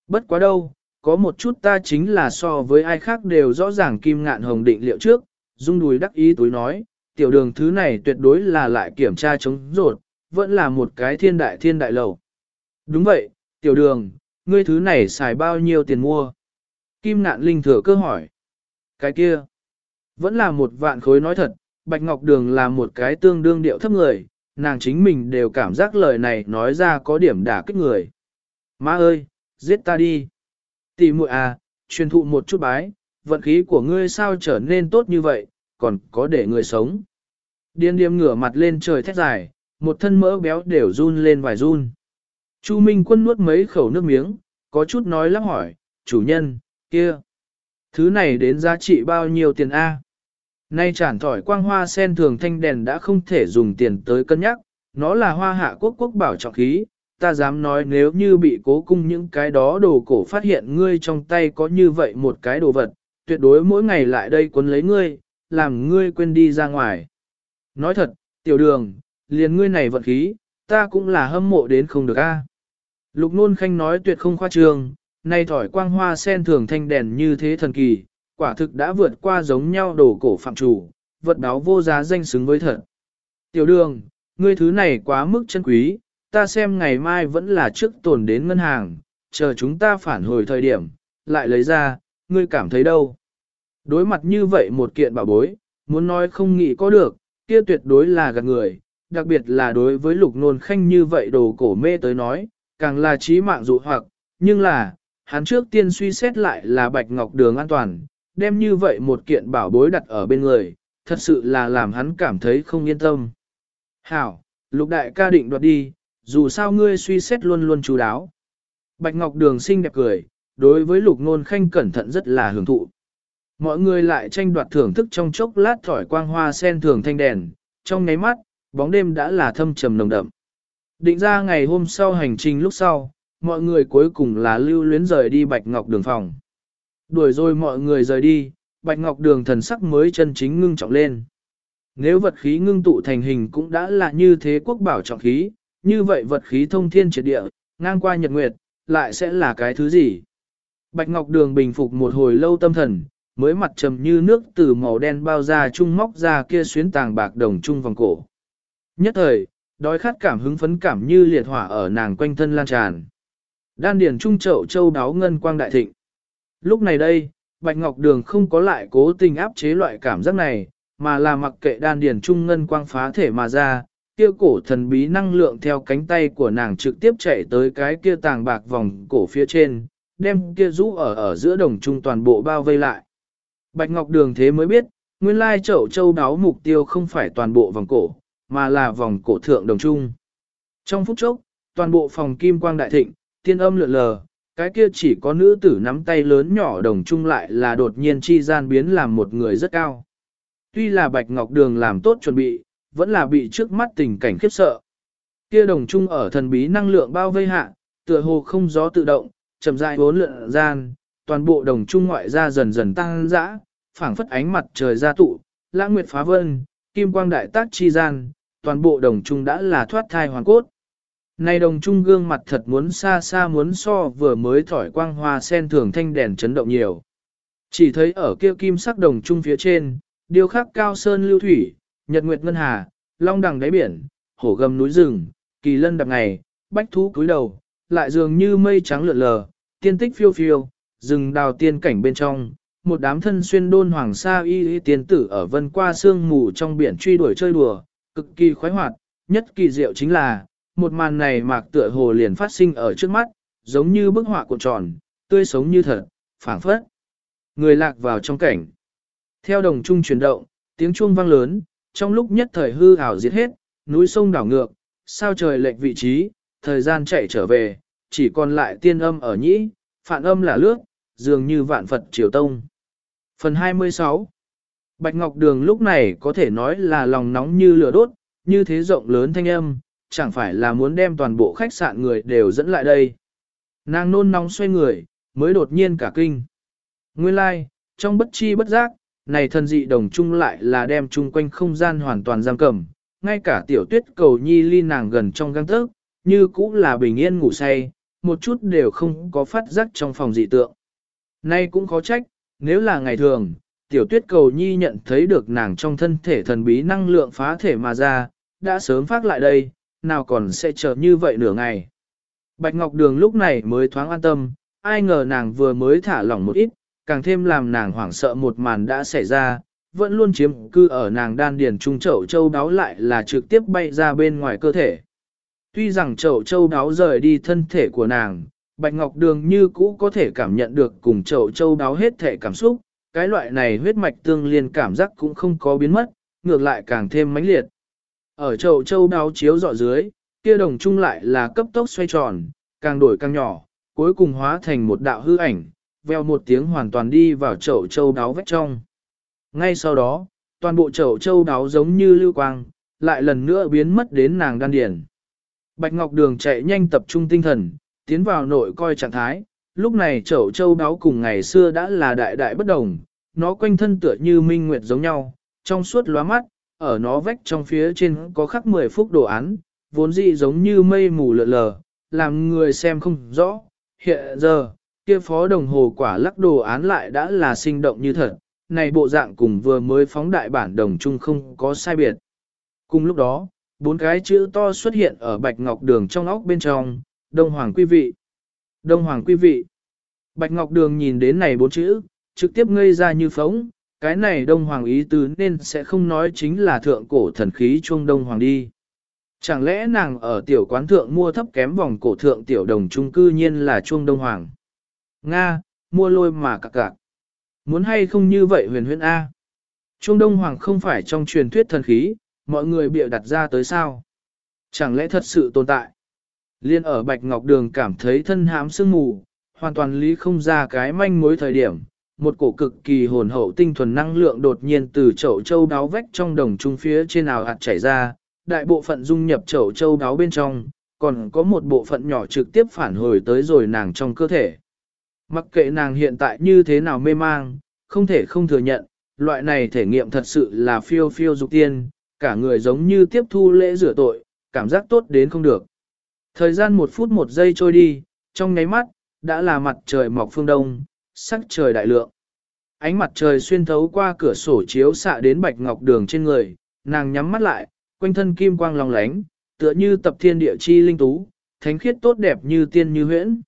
Speaker 1: Bất quá đâu, có một chút ta chính là so với ai khác đều rõ ràng kim ngạn hồng định liệu trước, dung đùi đắc ý túi nói, tiểu đường thứ này tuyệt đối là lại kiểm tra chống rột, vẫn là một cái thiên đại thiên đại lầu. Đúng vậy, tiểu đường, ngươi thứ này xài bao nhiêu tiền mua? Kim ngạn linh thừa cơ hỏi. Cái kia, vẫn là một vạn khối nói thật, Bạch Ngọc Đường là một cái tương đương điệu thấp người, nàng chính mình đều cảm giác lời này nói ra có điểm đả kích người. Má ơi, giết ta đi. Tỷ muội à, truyền thụ một chút bái, vận khí của ngươi sao trở nên tốt như vậy, còn có để người sống. Điên điềm ngửa mặt lên trời thét dài, một thân mỡ béo đều run lên vài run. Chu Minh Quân nuốt mấy khẩu nước miếng, có chút nói lắp hỏi, chủ nhân, kia, thứ này đến giá trị bao nhiêu tiền A? Nay tràn thỏi quang hoa sen thường thanh đèn đã không thể dùng tiền tới cân nhắc, nó là hoa hạ quốc quốc bảo trọng khí, ta dám nói nếu như bị cố cung những cái đó đồ cổ phát hiện ngươi trong tay có như vậy một cái đồ vật, tuyệt đối mỗi ngày lại đây quấn lấy ngươi, làm ngươi quên đi ra ngoài. Nói thật, tiểu đường, liền ngươi này vận khí, ta cũng là hâm mộ đến không được a. Lục nôn khanh nói tuyệt không khoa trương, nay thỏi quang hoa sen thường thanh đèn như thế thần kỳ, quả thực đã vượt qua giống nhau đồ cổ phạm chủ, vật báo vô giá danh xứng với thật. Tiểu đường, ngươi thứ này quá mức chân quý, ta xem ngày mai vẫn là trước tồn đến ngân hàng, chờ chúng ta phản hồi thời điểm, lại lấy ra, ngươi cảm thấy đâu. Đối mặt như vậy một kiện bảo bối, muốn nói không nghĩ có được, kia tuyệt đối là gạt người, đặc biệt là đối với lục nôn khanh như vậy đồ cổ mê tới nói, càng là trí mạng dụ hoặc, nhưng là, hắn trước tiên suy xét lại là bạch ngọc đường an toàn, đem như vậy một kiện bảo bối đặt ở bên người, thật sự là làm hắn cảm thấy không yên tâm. Hảo, lục đại ca định đoạt đi, dù sao ngươi suy xét luôn luôn chú đáo. Bạch Ngọc Đường xinh đẹp cười, đối với lục nôn khanh cẩn thận rất là hưởng thụ. Mọi người lại tranh đoạt thưởng thức trong chốc lát thỏi quang hoa sen thường thanh đèn, trong nháy mắt, bóng đêm đã là thâm trầm nồng đậm. Định ra ngày hôm sau hành trình lúc sau, mọi người cuối cùng là lưu luyến rời đi Bạch Ngọc Đường phòng. Đuổi rồi mọi người rời đi, Bạch Ngọc Đường thần sắc mới chân chính ngưng trọng lên. Nếu vật khí ngưng tụ thành hình cũng đã là như thế quốc bảo trọng khí, như vậy vật khí thông thiên triệt địa, ngang qua nhật nguyệt, lại sẽ là cái thứ gì? Bạch Ngọc Đường bình phục một hồi lâu tâm thần, mới mặt trầm như nước từ màu đen bao ra trung móc ra kia xuyến tàng bạc đồng trung vòng cổ. Nhất thời, đói khát cảm hứng phấn cảm như liệt hỏa ở nàng quanh thân lan tràn. Đan điển trung trậu châu đáo ngân quang đại thịnh. Lúc này đây, Bạch Ngọc Đường không có lại cố tình áp chế loại cảm giác này, mà là mặc kệ đan điền trung ngân quang phá thể mà ra, kia cổ thần bí năng lượng theo cánh tay của nàng trực tiếp chạy tới cái kia tàng bạc vòng cổ phía trên, đem kia rũ ở ở giữa đồng trung toàn bộ bao vây lại. Bạch Ngọc Đường thế mới biết, nguyên lai chậu châu đáo mục tiêu không phải toàn bộ vòng cổ, mà là vòng cổ thượng đồng trung. Trong phút chốc, toàn bộ phòng kim quang đại thịnh, tiên âm lượn lờ, cái kia chỉ có nữ tử nắm tay lớn nhỏ đồng chung lại là đột nhiên chi gian biến làm một người rất cao. Tuy là Bạch Ngọc Đường làm tốt chuẩn bị, vẫn là bị trước mắt tình cảnh khiếp sợ. Kia đồng chung ở thần bí năng lượng bao vây hạ, tựa hồ không gió tự động, chậm rãi bốn lượn gian, toàn bộ đồng chung ngoại ra dần dần tăng dã, phảng phất ánh mặt trời ra tụ, lãng nguyệt phá vân, kim quang đại tác chi gian, toàn bộ đồng chung đã là thoát thai hoàn cốt. Này đồng trung gương mặt thật muốn xa xa muốn so vừa mới thỏi quang hoa sen thường thanh đèn chấn động nhiều. Chỉ thấy ở kia kim sắc đồng trung phía trên, điêu khắc cao sơn lưu thủy, nhật nguyệt ngân hà, long đằng đáy biển, hổ gầm núi rừng, kỳ lân đặc ngày, bách thú cúi đầu, lại dường như mây trắng lượn lờ, tiên tích phiêu phiêu, rừng đào tiên cảnh bên trong, một đám thân xuyên đôn hoàng sa y y tiên tử ở vân qua sương mù trong biển truy đuổi chơi đùa, cực kỳ khoái hoạt, nhất kỳ diệu chính là, một màn này mạc tựa hồ liền phát sinh ở trước mắt, giống như bức họa cuộn tròn, tươi sống như thật, phảng phất. Người lạc vào trong cảnh. Theo đồng trung chuyển động, tiếng chuông vang lớn, trong lúc nhất thời hư ảo diệt hết, núi sông đảo ngược, sao trời lệch vị trí, thời gian chạy trở về, chỉ còn lại tiên âm ở nhĩ, phản âm là lướt, dường như vạn Phật triều tông. Phần 26 Bạch Ngọc Đường lúc này có thể nói là lòng nóng như lửa đốt, như thế rộng lớn thanh âm, chẳng phải là muốn đem toàn bộ khách sạn người đều dẫn lại đây. Nàng nôn nóng xoay người, mới đột nhiên cả kinh. Nguyên lai, like, trong bất chi bất giác, này thần dị đồng chung lại là đem chung quanh không gian hoàn toàn giam cầm, ngay cả tiểu tuyết cầu nhi ly nàng gần trong găng tớc, như cũ là bình yên ngủ say, một chút đều không có phát giác trong phòng dị tượng. Nay cũng khó trách, nếu là ngày thường, tiểu tuyết cầu nhi nhận thấy được nàng trong thân thể thần bí năng lượng phá thể mà ra, đã sớm phát lại đây, nào còn sẽ chờ như vậy nửa ngày. Bạch Ngọc Đường lúc này mới thoáng an tâm, ai ngờ nàng vừa mới thả lỏng một ít, càng thêm làm nàng hoảng sợ một màn đã xảy ra, vẫn luôn chiếm cư ở nàng đan điền trung chậu châu đáo lại là trực tiếp bay ra bên ngoài cơ thể. Tuy rằng chậu châu đáo rời đi thân thể của nàng, Bạch Ngọc Đường như cũ có thể cảm nhận được cùng chậu châu đáo hết thể cảm xúc, cái loại này huyết mạch tương liên cảm giác cũng không có biến mất, ngược lại càng thêm mãnh liệt. Ở chậu châu đáo chiếu dọ dưới, kia đồng trung lại là cấp tốc xoay tròn, càng đổi càng nhỏ, cuối cùng hóa thành một đạo hư ảnh, veo một tiếng hoàn toàn đi vào chậu châu đáo vách trong. Ngay sau đó, toàn bộ chậu châu đáo giống như lưu quang, lại lần nữa biến mất đến nàng đan điển. Bạch Ngọc Đường chạy nhanh tập trung tinh thần, tiến vào nội coi trạng thái, lúc này chậu châu đáo cùng ngày xưa đã là đại đại bất đồng, nó quanh thân tựa như minh nguyệt giống nhau, trong suốt lóa mắt, ở nó vách trong phía trên có khắc 10 phút đồ án, vốn dị giống như mây mù lờ lờ, làm người xem không rõ. Hiện giờ, kia phó đồng hồ quả lắc đồ án lại đã là sinh động như thật, này bộ dạng cùng vừa mới phóng đại bản đồng chung không có sai biệt. Cùng lúc đó, bốn cái chữ to xuất hiện ở bạch ngọc đường trong óc bên trong, Đông Hoàng quý vị. Đông Hoàng quý vị. Bạch Ngọc Đường nhìn đến này bốn chữ, trực tiếp ngây ra như phóng, cái này Đông Hoàng ý tứ nên sẽ không nói chính là thượng cổ thần khí chuông Đông Hoàng đi. Chẳng lẽ nàng ở tiểu quán thượng mua thấp kém vòng cổ thượng tiểu đồng trung cư nhiên là chuông Đông Hoàng? Nga, mua lôi mà cạc cạc. Muốn hay không như vậy huyền huyền A. Chuông Đông Hoàng không phải trong truyền thuyết thần khí, mọi người bịa đặt ra tới sao? Chẳng lẽ thật sự tồn tại? Liên ở Bạch Ngọc Đường cảm thấy thân hám sương mù, hoàn toàn lý không ra cái manh mối thời điểm. Một cổ cực kỳ hồn hậu tinh thuần năng lượng đột nhiên từ chậu châu đáo vách trong đồng trung phía trên ảo hạt chảy ra, đại bộ phận dung nhập chậu châu đáo bên trong, còn có một bộ phận nhỏ trực tiếp phản hồi tới rồi nàng trong cơ thể. Mặc kệ nàng hiện tại như thế nào mê mang, không thể không thừa nhận, loại này thể nghiệm thật sự là phiêu phiêu dục tiên, cả người giống như tiếp thu lễ rửa tội, cảm giác tốt đến không được. Thời gian một phút một giây trôi đi, trong nháy mắt, đã là mặt trời mọc phương đông, sắc trời đại lượng. Ánh mặt trời xuyên thấu qua cửa sổ chiếu xạ đến bạch ngọc đường trên người, nàng nhắm mắt lại, quanh thân kim quang long lánh, tựa như tập thiên địa chi linh tú, thánh khiết tốt đẹp như tiên như huyễn.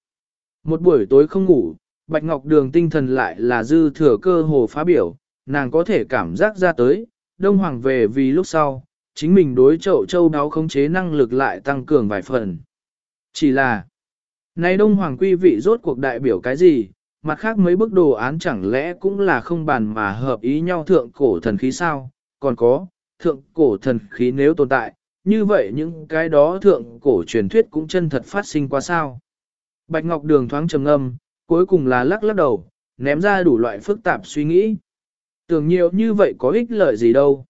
Speaker 1: Một buổi tối không ngủ, bạch ngọc đường tinh thần lại là dư thừa cơ hồ phá biểu, nàng có thể cảm giác ra tới, đông hoàng về vì lúc sau, chính mình đối chậu châu đáo khống chế năng lực lại tăng cường vài phần. Chỉ là, nay Đông Hoàng quy vị rốt cuộc đại biểu cái gì, mặt khác mấy bức đồ án chẳng lẽ cũng là không bàn mà hợp ý nhau thượng cổ thần khí sao, còn có, thượng cổ thần khí nếu tồn tại, như vậy những cái đó thượng cổ truyền thuyết cũng chân thật phát sinh qua sao. Bạch Ngọc Đường thoáng trầm ngâm cuối cùng là lắc lắc đầu, ném ra đủ loại phức tạp suy nghĩ. Tưởng nhiều như vậy có ích lợi gì đâu.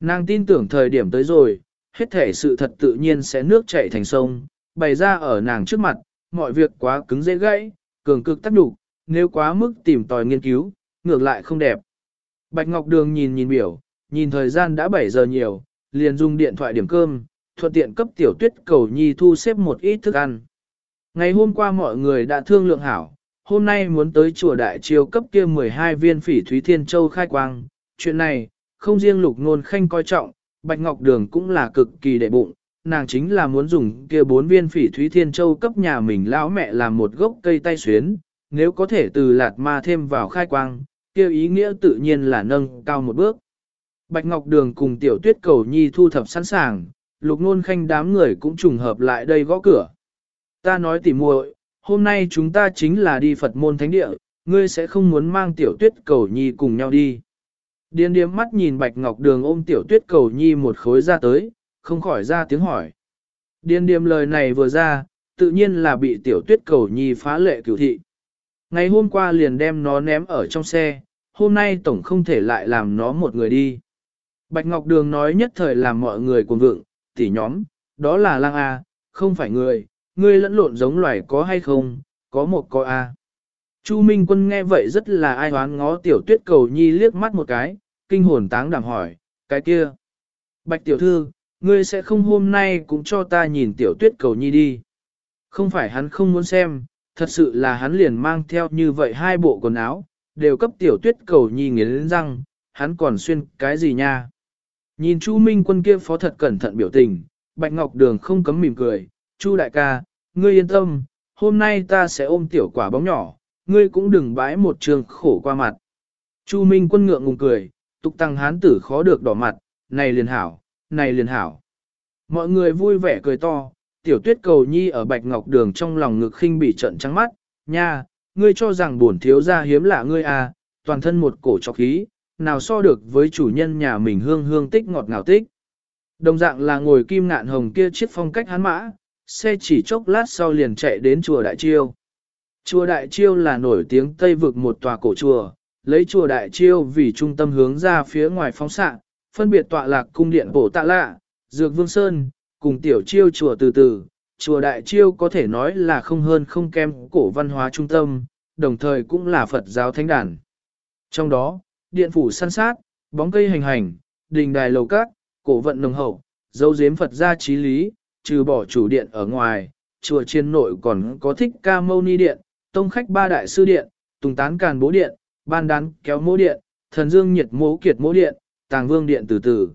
Speaker 1: Nàng tin tưởng thời điểm tới rồi, hết thể sự thật tự nhiên sẽ nước chảy thành sông, bày ra ở nàng trước mặt, mọi việc quá cứng dễ gãy, cường cực tác đủ, nếu quá mức tìm tòi nghiên cứu, ngược lại không đẹp. Bạch Ngọc Đường nhìn nhìn biểu, nhìn thời gian đã 7 giờ nhiều, liền dùng điện thoại điểm cơm, thuận tiện cấp tiểu tuyết cầu nhi thu xếp một ít thức ăn. Ngày hôm qua mọi người đã thương lượng hảo, hôm nay muốn tới chùa đại triều cấp kia 12 viên phỉ Thúy Thiên Châu khai quang. Chuyện này, không riêng lục nôn khanh coi trọng, Bạch Ngọc Đường cũng là cực kỳ đệ bụng, nàng chính là muốn dùng kia bốn viên phỉ thúy thiên châu cấp nhà mình lão mẹ làm một gốc cây tay xuyến, nếu có thể từ lạt ma thêm vào khai quang, kia ý nghĩa tự nhiên là nâng cao một bước. Bạch Ngọc Đường cùng tiểu tuyết cầu nhi thu thập sẵn sàng, lục nôn khanh đám người cũng trùng hợp lại đây gõ cửa. Ta nói tỉ muội, hôm nay chúng ta chính là đi Phật môn thánh địa, ngươi sẽ không muốn mang tiểu tuyết cầu nhi cùng nhau đi. Điên điếm mắt nhìn Bạch Ngọc Đường ôm tiểu tuyết cầu nhi một khối ra tới, không khỏi ra tiếng hỏi. Điên điềm lời này vừa ra, tự nhiên là bị tiểu tuyết cầu nhi phá lệ cửu thị. Ngày hôm qua liền đem nó ném ở trong xe, hôm nay tổng không thể lại làm nó một người đi. Bạch Ngọc Đường nói nhất thời làm mọi người cuồng vượng, tỉ nhóm, đó là lang A, không phải người, ngươi lẫn lộn giống loài có hay không, có một có A. Chu Minh Quân nghe vậy rất là ai hoán ngó tiểu tuyết cầu nhi liếc mắt một cái, kinh hồn táng đảm hỏi, cái kia. Bạch tiểu thư, ngươi sẽ không hôm nay cũng cho ta nhìn tiểu tuyết cầu nhi đi. Không phải hắn không muốn xem, thật sự là hắn liền mang theo như vậy hai bộ quần áo, đều cấp tiểu tuyết cầu nhi nghiến răng, hắn còn xuyên cái gì nha. Nhìn Chu Minh quân kia phó thật cẩn thận biểu tình, Bạch Ngọc Đường không cấm mỉm cười, Chu đại ca, ngươi yên tâm, hôm nay ta sẽ ôm tiểu quả bóng nhỏ, ngươi cũng đừng bãi một trường khổ qua mặt. Chu Minh quân ngượng ngùng cười, tục tăng hán tử khó được đỏ mặt, này liền hảo, này liền hảo. Mọi người vui vẻ cười to, tiểu tuyết cầu nhi ở bạch ngọc đường trong lòng ngực khinh bị trận trắng mắt, nha, ngươi cho rằng buồn thiếu gia hiếm lạ ngươi à, toàn thân một cổ trọc khí, nào so được với chủ nhân nhà mình hương hương tích ngọt ngào tích. Đồng dạng là ngồi kim ngạn hồng kia chiếc phong cách hán mã, xe chỉ chốc lát sau liền chạy đến chùa Đại Chiêu. Chùa Đại Chiêu là nổi tiếng Tây vực một tòa cổ chùa, lấy chùa Đại Chiêu vì trung tâm hướng ra phía ngoài phóng xạ, phân biệt tọa lạc cung điện bổ tạ lạ, dược vương sơn, cùng tiểu chiêu chùa từ từ, chùa đại chiêu có thể nói là không hơn không kém cổ văn hóa trung tâm, đồng thời cũng là Phật giáo thánh đàn. Trong đó, điện phủ săn sát, bóng cây hành hành, đình đài lầu cát, cổ vận nồng hậu, dấu giếm Phật gia trí lý, trừ bỏ chủ điện ở ngoài, chùa chiên nội còn có thích ca mâu ni điện, tông khách ba đại sư điện, tùng tán càn bố điện, ban đán kéo mô điện, thần dương nhiệt mố kiệt mô điện, tàng vương điện từ từ.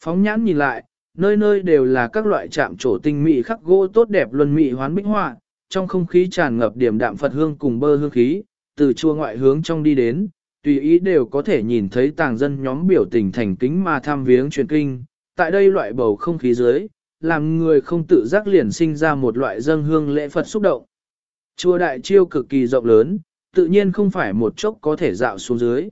Speaker 1: Phóng nhãn nhìn lại, nơi nơi đều là các loại chạm trổ tinh mỹ khắc gỗ tốt đẹp luân mỹ hoán bích họa, trong không khí tràn ngập điểm đạm Phật hương cùng bơ hương khí, từ chùa ngoại hướng trong đi đến, tùy ý đều có thể nhìn thấy tàng dân nhóm biểu tình thành kính mà tham viếng truyền kinh. Tại đây loại bầu không khí dưới, làm người không tự giác liền sinh ra một loại dân hương lễ Phật xúc động. Chùa Đại Chiêu cực kỳ rộng lớn, tự nhiên không phải một chốc có thể dạo xuống dưới.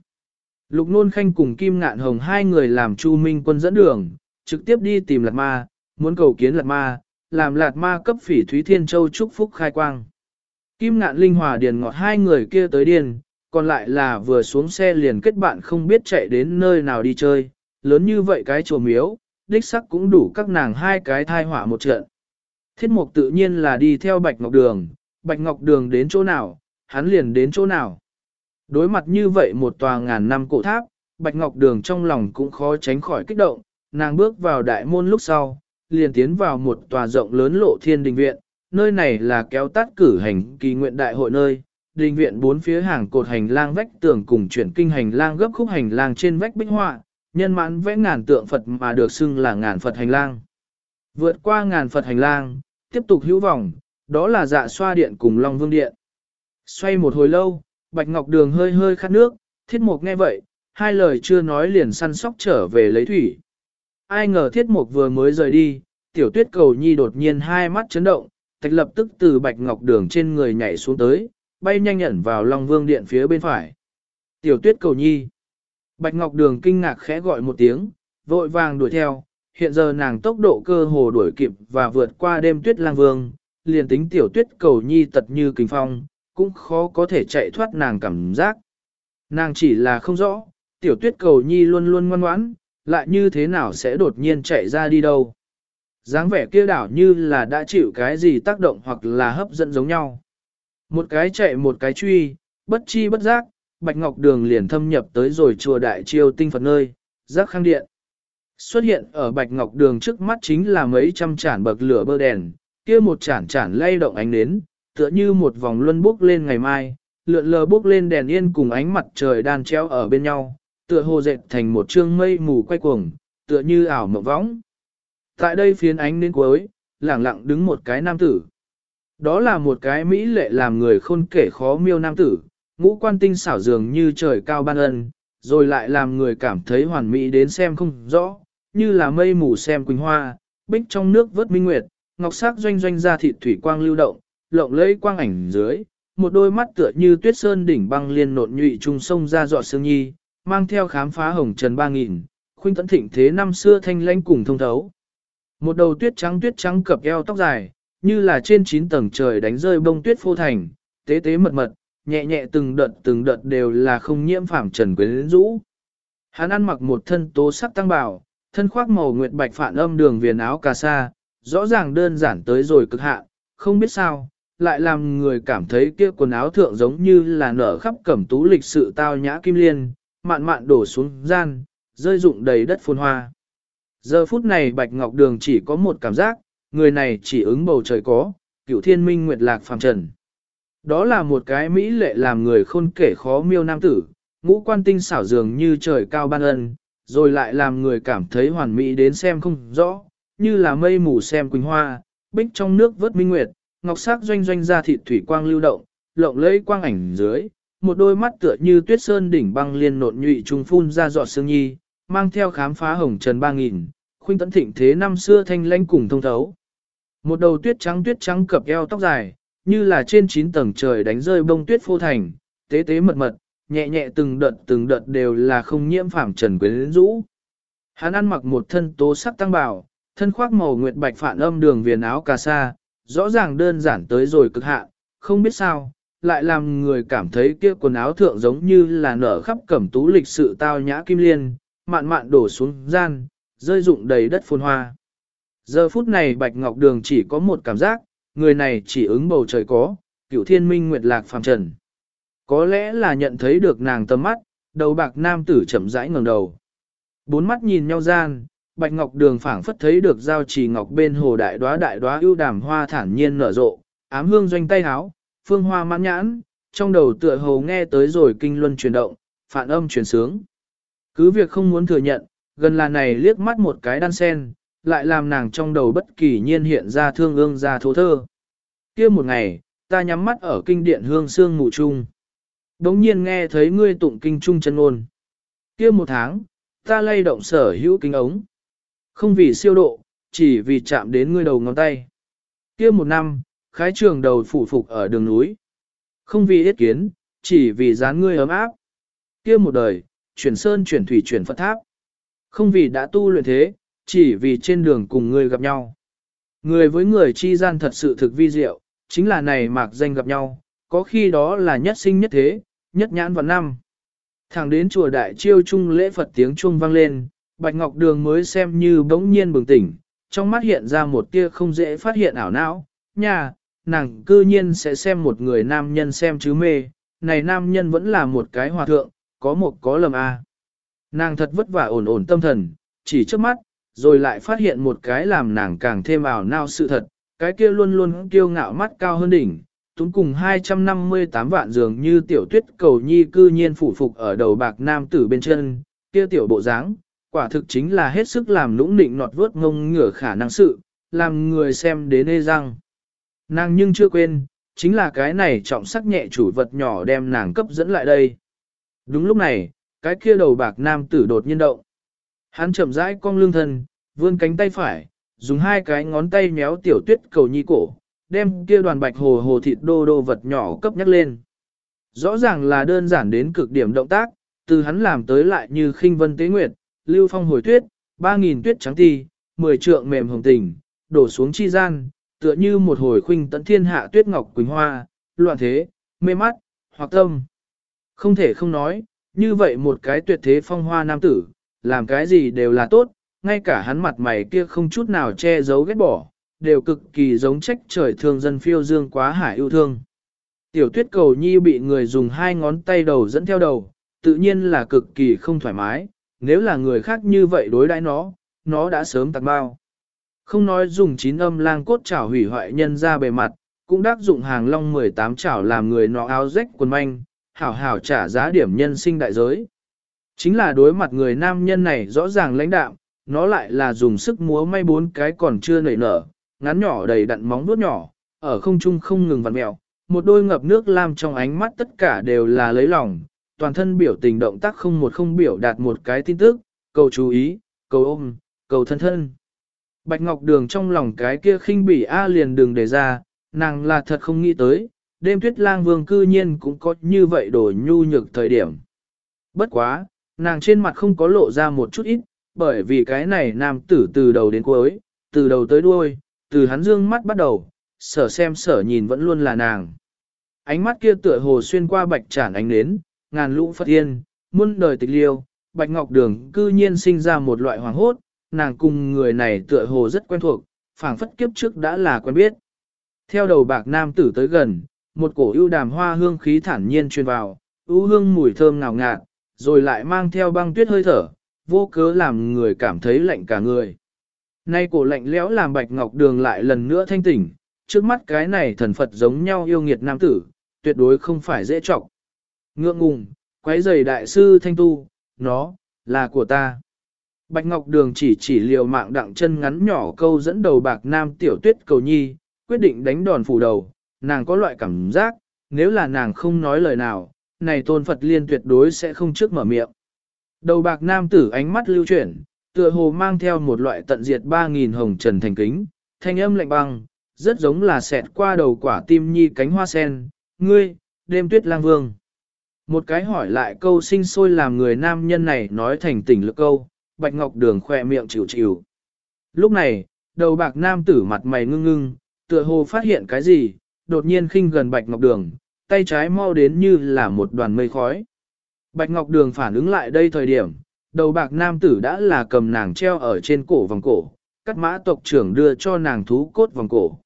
Speaker 1: Lục Nôn Khanh cùng Kim Ngạn Hồng hai người làm Chu Minh quân dẫn đường, trực tiếp đi tìm Lạt Ma, muốn cầu kiến Lạt Ma, làm Lạt Ma cấp phỉ Thúy Thiên Châu chúc phúc khai quang. Kim Ngạn Linh Hòa Điền ngọt hai người kia tới điền, còn lại là vừa xuống xe liền kết bạn không biết chạy đến nơi nào đi chơi, lớn như vậy cái chùa miếu, đích sắc cũng đủ các nàng hai cái thai hỏa một trận. Thiết mục tự nhiên là đi theo Bạch Ngọc Đường, Bạch Ngọc Đường đến chỗ nào, hắn liền đến chỗ nào. Đối mặt như vậy một tòa ngàn năm cổ tháp, Bạch Ngọc Đường trong lòng cũng khó tránh khỏi kích động, nàng bước vào đại môn lúc sau, liền tiến vào một tòa rộng lớn lộ thiên đình viện, nơi này là kéo tát cử hành kỳ nguyện đại hội nơi. Đình viện bốn phía hàng cột hành lang vách tường cùng chuyển kinh hành lang gấp khúc hành lang trên vách bích họa, nhân mãn vẽ ngàn tượng Phật mà được xưng là ngàn Phật hành lang. Vượt qua ngàn Phật hành lang, tiếp tục hữu vòng, đó là dạ xoa điện cùng Long Vương Điện. Xoay một hồi lâu, Bạch Ngọc Đường hơi hơi khát nước, thiết mục nghe vậy, hai lời chưa nói liền săn sóc trở về lấy thủy. Ai ngờ thiết mục vừa mới rời đi, tiểu tuyết cầu nhi đột nhiên hai mắt chấn động, thạch lập tức từ Bạch Ngọc Đường trên người nhảy xuống tới, bay nhanh nhẩn vào Long Vương Điện phía bên phải. Tiểu tuyết cầu nhi. Bạch Ngọc Đường kinh ngạc khẽ gọi một tiếng, vội vàng đuổi theo, hiện giờ nàng tốc độ cơ hồ đuổi kịp và vượt qua đêm tuyết lang vương, liền tính tiểu tuyết cầu nhi tật như kinh phong, cũng khó có thể chạy thoát nàng cảm giác. Nàng chỉ là không rõ, tiểu tuyết cầu nhi luôn luôn ngoan ngoãn, lại như thế nào sẽ đột nhiên chạy ra đi đâu. dáng vẻ kia đảo như là đã chịu cái gì tác động hoặc là hấp dẫn giống nhau. Một cái chạy một cái truy, bất chi bất giác, Bạch Ngọc Đường liền thâm nhập tới rồi chùa Đại Chiêu Tinh Phật nơi, giác khang điện. Xuất hiện ở Bạch Ngọc Đường trước mắt chính là mấy trăm chản bậc lửa bơ đèn, kia một chản chản lay động ánh nến, tựa như một vòng luân bốc lên ngày mai, lượn lờ bốc lên đèn yên cùng ánh mặt trời đan treo ở bên nhau, tựa hồ dệt thành một trương mây mù quay cuồng, tựa như ảo mộng võng. Tại đây phiến ánh đến cuối, lẳng lặng đứng một cái nam tử. Đó là một cái mỹ lệ làm người khôn kể khó miêu nam tử, ngũ quan tinh xảo dường như trời cao ban ân, rồi lại làm người cảm thấy hoàn mỹ đến xem không rõ, như là mây mù xem quỳnh hoa, bích trong nước vớt minh nguyệt, ngọc sắc doanh doanh ra thịt thủy quang lưu động, lộng lẫy quang ảnh dưới, một đôi mắt tựa như tuyết sơn đỉnh băng liên nộn nhụy trung sông ra dọa sương nhi, mang theo khám phá hồng trần ba nghìn, khuynh tấn thịnh thế năm xưa thanh lãnh cùng thông thấu. Một đầu tuyết trắng tuyết trắng cập eo tóc dài, như là trên chín tầng trời đánh rơi bông tuyết phô thành, tế tế mật mật, nhẹ nhẹ từng đợt từng đợt đều là không nhiễm phạm trần quyến rũ. Hắn ăn mặc một thân tố sắc tăng bảo, thân khoác màu nguyệt bạch phản âm đường viền áo cà sa, rõ ràng đơn giản tới rồi cực hạn, không biết sao, lại làm người cảm thấy kia quần áo thượng giống như là nở khắp cẩm tú lịch sự tao nhã kim liên, mạn mạn đổ xuống gian, rơi rụng đầy đất phồn hoa. Giờ phút này Bạch Ngọc Đường chỉ có một cảm giác, người này chỉ ứng bầu trời có, cửu thiên minh nguyệt lạc phàm trần. Đó là một cái mỹ lệ làm người khôn kể khó miêu nam tử, ngũ quan tinh xảo dường như trời cao ban ân, rồi lại làm người cảm thấy hoàn mỹ đến xem không rõ, như là mây mù xem quỳnh hoa, bích trong nước vớt minh nguyệt, ngọc sắc doanh doanh ra thịt thủy quang lưu động, lộng lẫy quang ảnh dưới, một đôi mắt tựa như tuyết sơn đỉnh băng liên nộn nhụy trùng phun ra giọt sương nhi, mang theo khám phá hồng trần ba nghìn, khuynh tấn thịnh thế năm xưa thanh lãnh cùng thông thấu. Một đầu tuyết trắng tuyết trắng cập eo tóc dài, như là trên chín tầng trời đánh rơi bông tuyết phô thành, tế tế mật mật, nhẹ nhẹ từng đợt từng đợt đều là không nhiễm phàm trần quyến rũ. Hắn ăn mặc một thân tố sắc tăng bảo, thân khoác màu nguyệt bạch phản âm đường viền áo cà sa, rõ ràng đơn giản tới rồi cực hạ không biết sao, lại làm người cảm thấy kia quần áo thượng giống như là nở khắp cẩm tú lịch sự tao nhã kim liên, mạn mạn đổ xuống gian, rơi rụng đầy đất phồn hoa. Giờ phút này Bạch Ngọc Đường chỉ có một cảm giác, người này chỉ ứng bầu trời có, cựu thiên minh nguyệt lạc phàm trần. Có lẽ là nhận thấy được nàng tầm mắt, đầu bạc nam tử chậm rãi ngẩng đầu. Bốn mắt nhìn nhau gian, Bạch Ngọc Đường phảng phất thấy được giao trì ngọc bên hồ đại đóa đại đóa ưu đàm hoa thản nhiên nở rộ, ám hương doanh tay háo, phương hoa mãn nhãn, trong đầu tựa hồ nghe tới rồi kinh luân chuyển động, phản âm chuyển sướng. Cứ việc không muốn thừa nhận, gần là này liếc mắt một cái đan sen, lại làm nàng trong đầu bất kỳ nhiên hiện ra thương ương ra thố thơ. kia một ngày, ta nhắm mắt ở kinh điện hương sương mù trung. Đống nhiên nghe thấy ngươi tụng kinh trung chân ôn. kia một tháng, ta lay động sở hữu kinh ống. Không vì siêu độ, chỉ vì chạm đến ngươi đầu ngón tay. kia một năm, khái trường đầu phủ phục ở đường núi. Không vì yết kiến, chỉ vì dán ngươi ấm áp. kia một đời, chuyển sơn chuyển thủy chuyển Phật tháp. Không vì đã tu luyện thế, chỉ vì trên đường cùng ngươi gặp nhau. Người với người chi gian thật sự thực vi diệu, chính là này mạc danh gặp nhau, có khi đó là nhất sinh nhất thế, nhất nhãn vào năm. Thẳng đến chùa đại chiêu trung lễ Phật tiếng chuông vang lên, Bạch Ngọc Đường mới xem như bỗng nhiên bừng tỉnh, trong mắt hiện ra một tia không dễ phát hiện ảo não, nhà, nàng cư nhiên sẽ xem một người nam nhân xem chứ mê, này nam nhân vẫn là một cái hòa thượng, có một có lầm a. À. Nàng thật vất vả ổn ổn tâm thần, chỉ trước mắt, rồi lại phát hiện một cái làm nàng càng thêm ảo nao sự thật, cái kia luôn luôn kiêu ngạo mắt cao hơn đỉnh, túng cùng 258 vạn dường như tiểu tuyết cầu nhi cư nhiên phủ phục ở đầu bạc nam tử bên chân, kia tiểu bộ dáng, quả thực chính là hết sức làm lũng nịnh nọt vớt ngông ngửa khả năng sự, làm người xem đến ê răng. Nàng nhưng chưa quên, chính là cái này trọng sắc nhẹ chủ vật nhỏ đem nàng cấp dẫn lại đây. Đúng lúc này, cái kia đầu bạc nam tử đột nhiên động. Hắn chậm rãi cong lưng thân, vươn cánh tay phải, dùng hai cái ngón tay méo tiểu tuyết cầu nhi cổ, đem kia đoàn bạch hồ hồ thịt đô đô vật nhỏ cấp nhắc lên. Rõ ràng là đơn giản đến cực điểm động tác, từ hắn làm tới lại như khinh vân tế nguyệt, lưu phong hồi tuyết, ba nghìn tuyết trắng ti, mười trượng mềm hồng tình, đổ xuống chi gian, tựa như một hồi khuynh tận thiên hạ tuyết ngọc quỳnh hoa, loạn thế, mê mắt, hoặc tâm. Không thể không nói, như vậy một cái tuyệt thế phong hoa nam tử, làm cái gì đều là tốt, ngay cả hắn mặt mày kia không chút nào che giấu ghét bỏ, đều cực kỳ giống trách trời thương dân phiêu dương quá hải yêu thương. Tiểu tuyết cầu nhi bị người dùng hai ngón tay đầu dẫn theo đầu, tự nhiên là cực kỳ không thoải mái, nếu là người khác như vậy đối đãi nó, nó đã sớm tạc bao. Không nói dùng chín âm lang cốt chảo hủy hoại nhân ra bề mặt, cũng đắc dụng hàng long 18 chảo làm người nọ áo rách quần manh, hảo hảo trả giá điểm nhân sinh đại giới. Chính là đối mặt người nam nhân này rõ ràng lãnh đạm, nó lại là dùng sức múa may bốn cái còn chưa nảy nở, ngắn nhỏ đầy đặn móng vuốt nhỏ, ở không trung không ngừng vặn mèo, một đôi ngập nước lam trong ánh mắt tất cả đều là lấy lòng, toàn thân biểu tình động tác không một không biểu đạt một cái tin tức, cầu chú ý, cầu ôm, cầu thân thân. Bạch Ngọc Đường trong lòng cái kia khinh bỉ A liền đường đề ra, nàng là thật không nghĩ tới, đêm tuyết lang vương cư nhiên cũng có như vậy đổi nhu nhược thời điểm. Bất quá, nàng trên mặt không có lộ ra một chút ít, bởi vì cái này nam tử từ đầu đến cuối, từ đầu tới đuôi, từ hắn dương mắt bắt đầu, sở xem sở nhìn vẫn luôn là nàng. Ánh mắt kia tựa hồ xuyên qua bạch tràn ánh nến, ngàn lũ phật yên, muôn đời tịch liêu, bạch ngọc đường cư nhiên sinh ra một loại hoàng hốt, nàng cùng người này tựa hồ rất quen thuộc, phảng phất kiếp trước đã là quen biết. Theo đầu bạc nam tử tới gần, một cổ ưu đàm hoa hương khí thản nhiên truyền vào, ưu hương mùi thơm ngào ngạt, rồi lại mang theo băng tuyết hơi thở, vô cớ làm người cảm thấy lạnh cả người. Nay cổ lạnh lẽo làm bạch ngọc đường lại lần nữa thanh tỉnh, trước mắt cái này thần Phật giống nhau yêu nghiệt nam tử, tuyệt đối không phải dễ trọng. Ngượng ngùng, quấy giày đại sư thanh tu, nó, là của ta. Bạch Ngọc Đường chỉ chỉ liều mạng đặng chân ngắn nhỏ câu dẫn đầu bạc nam tiểu tuyết cầu nhi, quyết định đánh đòn phủ đầu, nàng có loại cảm giác, nếu là nàng không nói lời nào, này tôn Phật liên tuyệt đối sẽ không trước mở miệng. Đầu bạc nam tử ánh mắt lưu chuyển, tựa hồ mang theo một loại tận diệt 3.000 hồng trần thành kính, thanh âm lạnh băng, rất giống là xẹt qua đầu quả tim nhi cánh hoa sen, ngươi, đêm tuyết lang vương. Một cái hỏi lại câu sinh sôi làm người nam nhân này nói thành tỉnh lực câu, bạch ngọc đường khoe miệng chịu chịu. Lúc này, đầu bạc nam tử mặt mày ngưng ngưng, tựa hồ phát hiện cái gì, đột nhiên khinh gần bạch ngọc đường, tay trái mau đến như là một đoàn mây khói. Bạch ngọc đường phản ứng lại đây thời điểm, đầu bạc nam tử đã là cầm nàng treo ở trên cổ vòng cổ, cắt mã tộc trưởng đưa cho nàng thú cốt vòng cổ.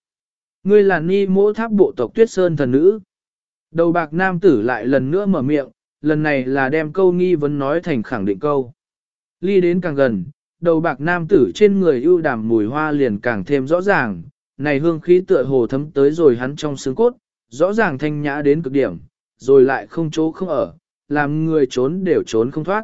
Speaker 1: Ngươi là ni mỗ tháp bộ tộc tuyết sơn thần nữ. Đầu bạc nam tử lại lần nữa mở miệng, lần này là đem câu nghi vấn nói thành khẳng định câu. Ly đến càng gần, đầu bạc nam tử trên người ưu đàm mùi hoa liền càng thêm rõ ràng, này hương khí tựa hồ thấm tới rồi hắn trong xương cốt, rõ ràng thanh nhã đến cực điểm, rồi lại không chỗ không ở, làm người trốn đều trốn không thoát.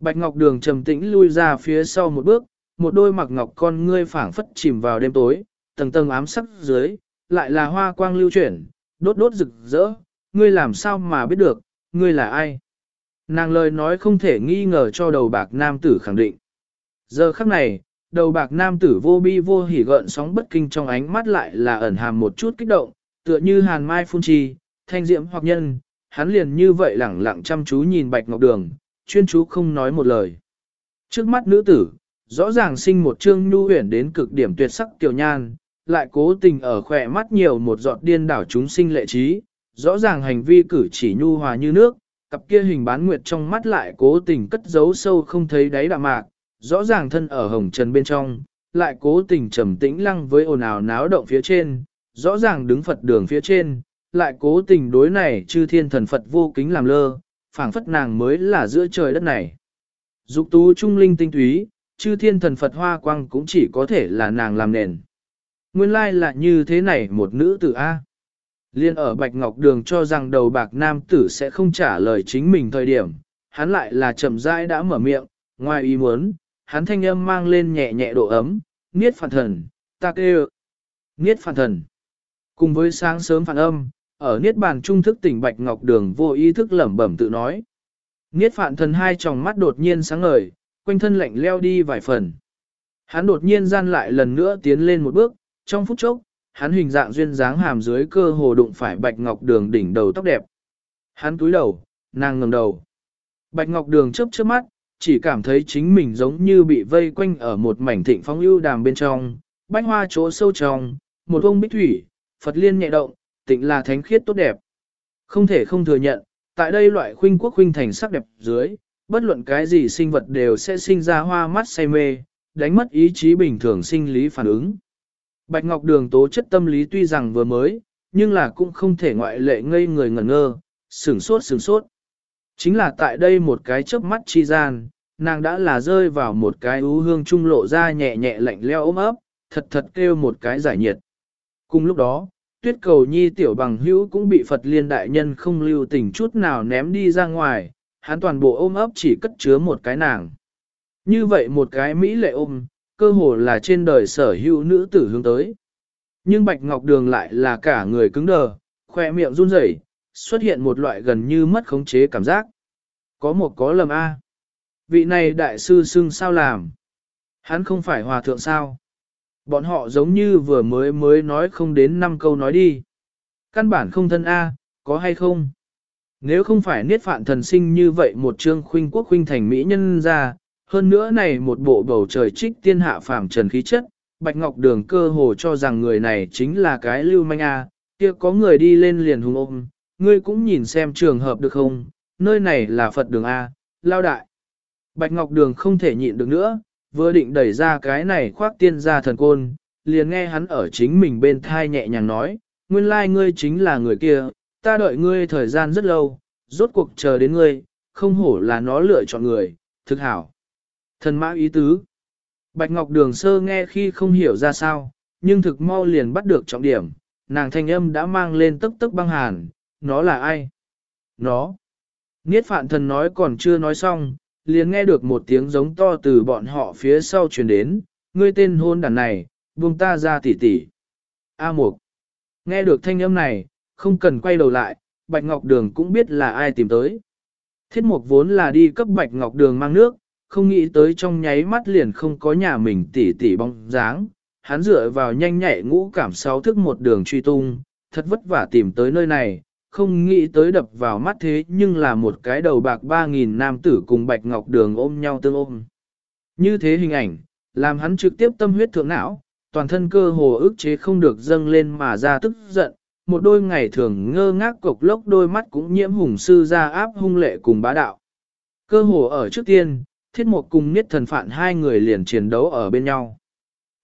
Speaker 1: Bạch Ngọc Đường trầm tĩnh lui ra phía sau một bước, một đôi mặc ngọc con ngươi phảng phất chìm vào đêm tối, tầng tầng ám sắc dưới, lại là hoa quang lưu chuyển, đốt đốt rực rỡ, ngươi làm sao mà biết được, ngươi là ai? Nàng lời nói không thể nghi ngờ cho đầu bạc nam tử khẳng định. Giờ khắc này, đầu bạc nam tử vô bi vô hỉ gợn sóng bất kinh trong ánh mắt lại là ẩn hàm một chút kích động, tựa như hàn mai phun trì, thanh diễm hoặc nhân, hắn liền như vậy lẳng lặng chăm chú nhìn bạch ngọc đường, chuyên chú không nói một lời. Trước mắt nữ tử, rõ ràng sinh một trương nhu huyền đến cực điểm tuyệt sắc tiểu nhan, lại cố tình ở khỏe mắt nhiều một giọt điên đảo chúng sinh lệ trí, rõ ràng hành vi cử chỉ nhu hòa như nước, cặp kia hình bán nguyệt trong mắt lại cố tình cất giấu sâu không thấy đáy đạm mạc, rõ ràng thân ở hồng trần bên trong, lại cố tình trầm tĩnh lăng với ồn ào náo động phía trên, rõ ràng đứng Phật đường phía trên, lại cố tình đối này chư thiên thần Phật vô kính làm lơ, phảng phất nàng mới là giữa trời đất này. Dục tú trung linh tinh túy, chư thiên thần Phật hoa quang cũng chỉ có thể là nàng làm nền. Nguyên lai là như thế này một nữ tử A. Liên ở Bạch Ngọc Đường cho rằng đầu bạc nam tử sẽ không trả lời chính mình thời điểm, hắn lại là chậm rãi đã mở miệng, ngoài ý muốn, hắn thanh âm mang lên nhẹ nhẹ độ ấm, niết phản thần, ta kêu, niết phản thần. Cùng với sáng sớm phản âm, ở niết bàn trung thức tỉnh Bạch Ngọc Đường vô ý thức lẩm bẩm tự nói. Niết phản thần hai tròng mắt đột nhiên sáng ngời, quanh thân lạnh leo đi vài phần. Hắn đột nhiên gian lại lần nữa tiến lên một bước, trong phút chốc, hắn hình dạng duyên dáng hàm dưới cơ hồ đụng phải Bạch Ngọc Đường đỉnh đầu tóc đẹp. Hắn túi đầu, nàng ngẩng đầu. Bạch Ngọc Đường chớp chớp mắt, chỉ cảm thấy chính mình giống như bị vây quanh ở một mảnh thịnh phong ưu đàm bên trong, bách hoa chỗ sâu trong, một ông bích thủy, Phật liên nhẹ động, tịnh là thánh khiết tốt đẹp. Không thể không thừa nhận, tại đây loại khuynh quốc khuynh thành sắc đẹp dưới, bất luận cái gì sinh vật đều sẽ sinh ra hoa mắt say mê, đánh mất ý chí bình thường sinh lý phản ứng. Bạch Ngọc Đường tố chất tâm lý tuy rằng vừa mới, nhưng là cũng không thể ngoại lệ ngây người ngẩn ngơ, sửng sốt sửng sốt. Chính là tại đây một cái chớp mắt chi gian, nàng đã là rơi vào một cái ú hương trung lộ ra nhẹ nhẹ lạnh leo ôm ấp, thật thật kêu một cái giải nhiệt. Cùng lúc đó, tuyết cầu nhi tiểu bằng hữu cũng bị Phật liên đại nhân không lưu tình chút nào ném đi ra ngoài, hắn toàn bộ ôm ấp chỉ cất chứa một cái nàng. Như vậy một cái Mỹ lệ ôm, cơ hồ là trên đời sở hữu nữ tử hướng tới. Nhưng Bạch Ngọc Đường lại là cả người cứng đờ, khoe miệng run rẩy, xuất hiện một loại gần như mất khống chế cảm giác. Có một có lầm A. Vị này đại sư xưng sao làm? Hắn không phải hòa thượng sao? Bọn họ giống như vừa mới mới nói không đến 5 câu nói đi. Căn bản không thân A, có hay không? Nếu không phải niết phạn thần sinh như vậy một chương khuynh quốc khuynh thành mỹ nhân ra, hơn nữa này một bộ bầu trời trích tiên hạ phàm trần khí chất, Bạch Ngọc Đường cơ hồ cho rằng người này chính là cái lưu manh A, kia có người đi lên liền hùng ôm, ngươi cũng nhìn xem trường hợp được không, nơi này là Phật đường A, lao đại. Bạch Ngọc Đường không thể nhịn được nữa, vừa định đẩy ra cái này khoác tiên ra thần côn, liền nghe hắn ở chính mình bên thai nhẹ nhàng nói, nguyên lai ngươi chính là người kia, ta đợi ngươi thời gian rất lâu, rốt cuộc chờ đến ngươi, không hổ là nó lựa chọn người, thực hảo. Thần mã ý tứ. Bạch Ngọc Đường sơ nghe khi không hiểu ra sao, nhưng thực mau liền bắt được trọng điểm, nàng thanh âm đã mang lên tức tức băng hàn, nó là ai? Nó. Niết phạn thần nói còn chưa nói xong, liền nghe được một tiếng giống to từ bọn họ phía sau truyền đến, ngươi tên hôn đàn này, buông ta ra tỉ tỉ. A Mục. Nghe được thanh âm này, không cần quay đầu lại, Bạch Ngọc Đường cũng biết là ai tìm tới. Thiết Mục vốn là đi cấp Bạch Ngọc Đường mang nước, không nghĩ tới trong nháy mắt liền không có nhà mình tỉ tỉ bóng dáng. Hắn dựa vào nhanh nhạy ngũ cảm sáu thức một đường truy tung, thật vất vả tìm tới nơi này, không nghĩ tới đập vào mắt thế nhưng là một cái đầu bạc ba nghìn nam tử cùng bạch ngọc đường ôm nhau tương ôm. Như thế hình ảnh, làm hắn trực tiếp tâm huyết thượng não, toàn thân cơ hồ ức chế không được dâng lên mà ra tức giận, một đôi ngày thường ngơ ngác cục lốc đôi mắt cũng nhiễm hùng sư ra áp hung lệ cùng bá đạo. Cơ hồ ở trước tiên, thiết một cùng niết thần phạn hai người liền chiến đấu ở bên nhau.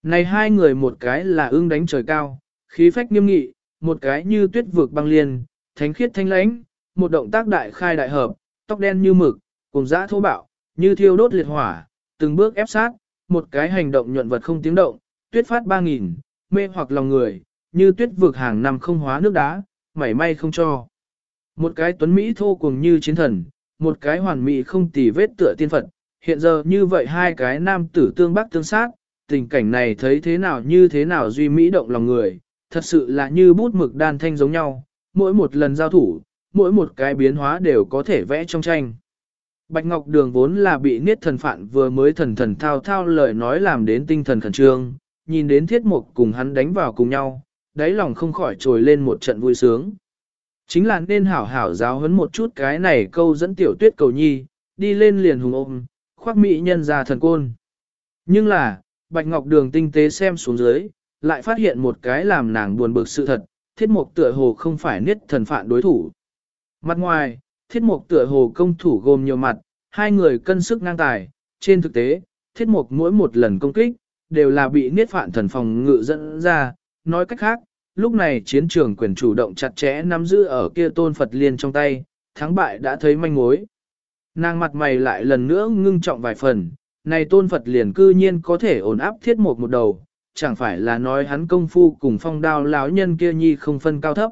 Speaker 1: Này hai người một cái là ương đánh trời cao, khí phách nghiêm nghị, một cái như tuyết vực băng liên, thánh khiết thanh lãnh, một động tác đại khai đại hợp, tóc đen như mực, cùng dã thô bạo, như thiêu đốt liệt hỏa, từng bước ép sát, một cái hành động nhuận vật không tiếng động, tuyết phát ba nghìn, mê hoặc lòng người, như tuyết vực hàng năm không hóa nước đá, mảy may không cho. Một cái tuấn Mỹ thô cùng như chiến thần, một cái hoàn mỹ không tì vết tựa tiên Phật, hiện giờ như vậy hai cái nam tử tương bắc tương sát, tình cảnh này thấy thế nào như thế nào duy Mỹ động lòng người, thật sự là như bút mực đan thanh giống nhau, mỗi một lần giao thủ, mỗi một cái biến hóa đều có thể vẽ trong tranh. Bạch Ngọc Đường vốn là bị niết thần phản vừa mới thần thần thao thao lời nói làm đến tinh thần khẩn trương, nhìn đến thiết mục cùng hắn đánh vào cùng nhau, đáy lòng không khỏi trồi lên một trận vui sướng. Chính là nên hảo hảo giáo huấn một chút cái này câu dẫn tiểu tuyết cầu nhi, đi lên liền hùng ôm, khoác mỹ nhân ra thần côn. Nhưng là, Bạch Ngọc Đường tinh tế xem xuống dưới, lại phát hiện một cái làm nàng buồn bực sự thật, thiết mục tựa hồ không phải niết thần phản đối thủ. Mặt ngoài, thiết mục tựa hồ công thủ gồm nhiều mặt, hai người cân sức ngang tài, trên thực tế, thiết mục mỗi một lần công kích, đều là bị niết phản thần phòng ngự dẫn ra, nói cách khác, lúc này chiến trường quyền chủ động chặt chẽ nắm giữ ở kia tôn Phật liên trong tay, thắng bại đã thấy manh mối. Nàng mặt mày lại lần nữa ngưng trọng vài phần, này tôn Phật liền cư nhiên có thể ổn áp thiết một một đầu, chẳng phải là nói hắn công phu cùng phong đao lão nhân kia nhi không phân cao thấp.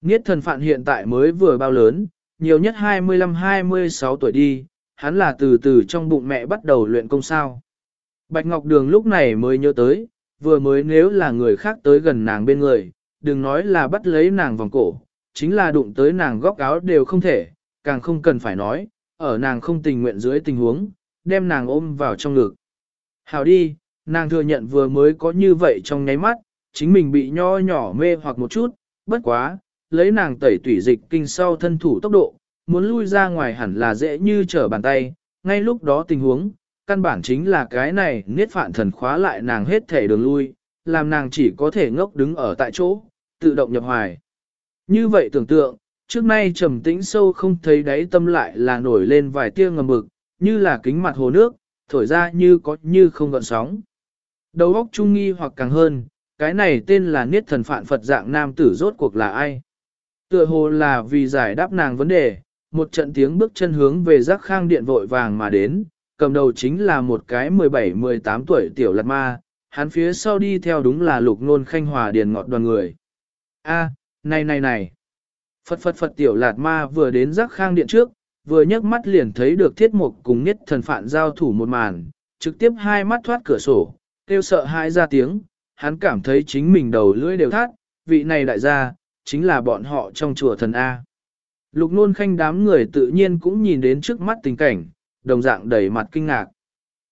Speaker 1: Niết thần phạn hiện tại mới vừa bao lớn, nhiều nhất 25-26 tuổi đi, hắn là từ từ trong bụng mẹ bắt đầu luyện công sao. Bạch Ngọc Đường lúc này mới nhớ tới, vừa mới nếu là người khác tới gần nàng bên người, đừng nói là bắt lấy nàng vòng cổ, chính là đụng tới nàng góc áo đều không thể, càng không cần phải nói, ở nàng không tình nguyện dưới tình huống, đem nàng ôm vào trong ngực. Hào đi, nàng thừa nhận vừa mới có như vậy trong nháy mắt, chính mình bị nho nhỏ mê hoặc một chút, bất quá, lấy nàng tẩy tủy dịch kinh sau thân thủ tốc độ, muốn lui ra ngoài hẳn là dễ như trở bàn tay, ngay lúc đó tình huống, căn bản chính là cái này niết phạn thần khóa lại nàng hết thể đường lui, làm nàng chỉ có thể ngốc đứng ở tại chỗ, tự động nhập hoài. Như vậy tưởng tượng, trước nay trầm tĩnh sâu không thấy đáy tâm lại là nổi lên vài tia ngầm mực, như là kính mặt hồ nước, thổi ra như có như không gợn sóng. Đầu óc trung nghi hoặc càng hơn, cái này tên là niết thần phạn Phật dạng nam tử rốt cuộc là ai? Tựa hồ là vì giải đáp nàng vấn đề, một trận tiếng bước chân hướng về giác khang điện vội vàng mà đến, cầm đầu chính là một cái 17-18 tuổi tiểu lạt ma, hắn phía sau đi theo đúng là lục nôn khanh hòa điền ngọt đoàn người. A, này này này. Phật phật phật tiểu lạt ma vừa đến giác khang điện trước, vừa nhấc mắt liền thấy được thiết mục cùng nhất thần phạn giao thủ một màn, trực tiếp hai mắt thoát cửa sổ, kêu sợ hãi ra tiếng, hắn cảm thấy chính mình đầu lưỡi đều thắt, vị này đại gia, chính là bọn họ trong chùa thần A. Lục nôn khanh đám người tự nhiên cũng nhìn đến trước mắt tình cảnh, đồng dạng đầy mặt kinh ngạc.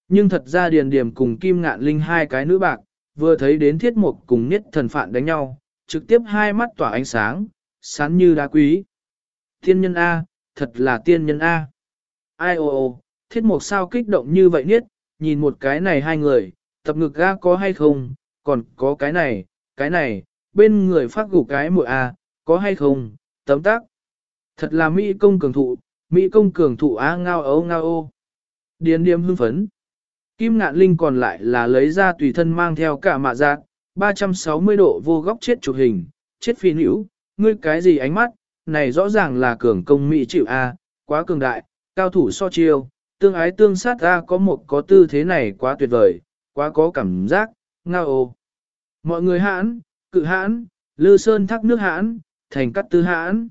Speaker 1: Nhưng thật ra điền điểm cùng kim ngạn linh hai cái nữ bạc, vừa thấy đến thiết mục cùng niết thần phạn đánh nhau, trực tiếp hai mắt tỏa ánh sáng, sáng như đá quý. Tiên nhân A, thật là tiên nhân A. Ai ô ô, thiết mục sao kích động như vậy niết, nhìn một cái này hai người, tập ngực A có hay không, còn có cái này, cái này, bên người phát gục cái mũi A, có hay không, tấm tác. Thật là Mỹ công cường thụ, Mỹ công cường thụ A ngao ấu ngao ô. Điền điềm hưng phấn. Kim ngạn linh còn lại là lấy ra tùy thân mang theo cả mạ giác, 360 độ vô góc chết chụp hình, chết phi nữ, ngươi cái gì ánh mắt, này rõ ràng là cường công Mỹ chịu A, quá cường đại, cao thủ so chiêu, tương ái tương sát A có một có tư thế này quá tuyệt vời, quá có cảm giác, ngao ô. Mọi người hãn, cự hãn, lư sơn thác nước hãn, thành cắt tư hãn.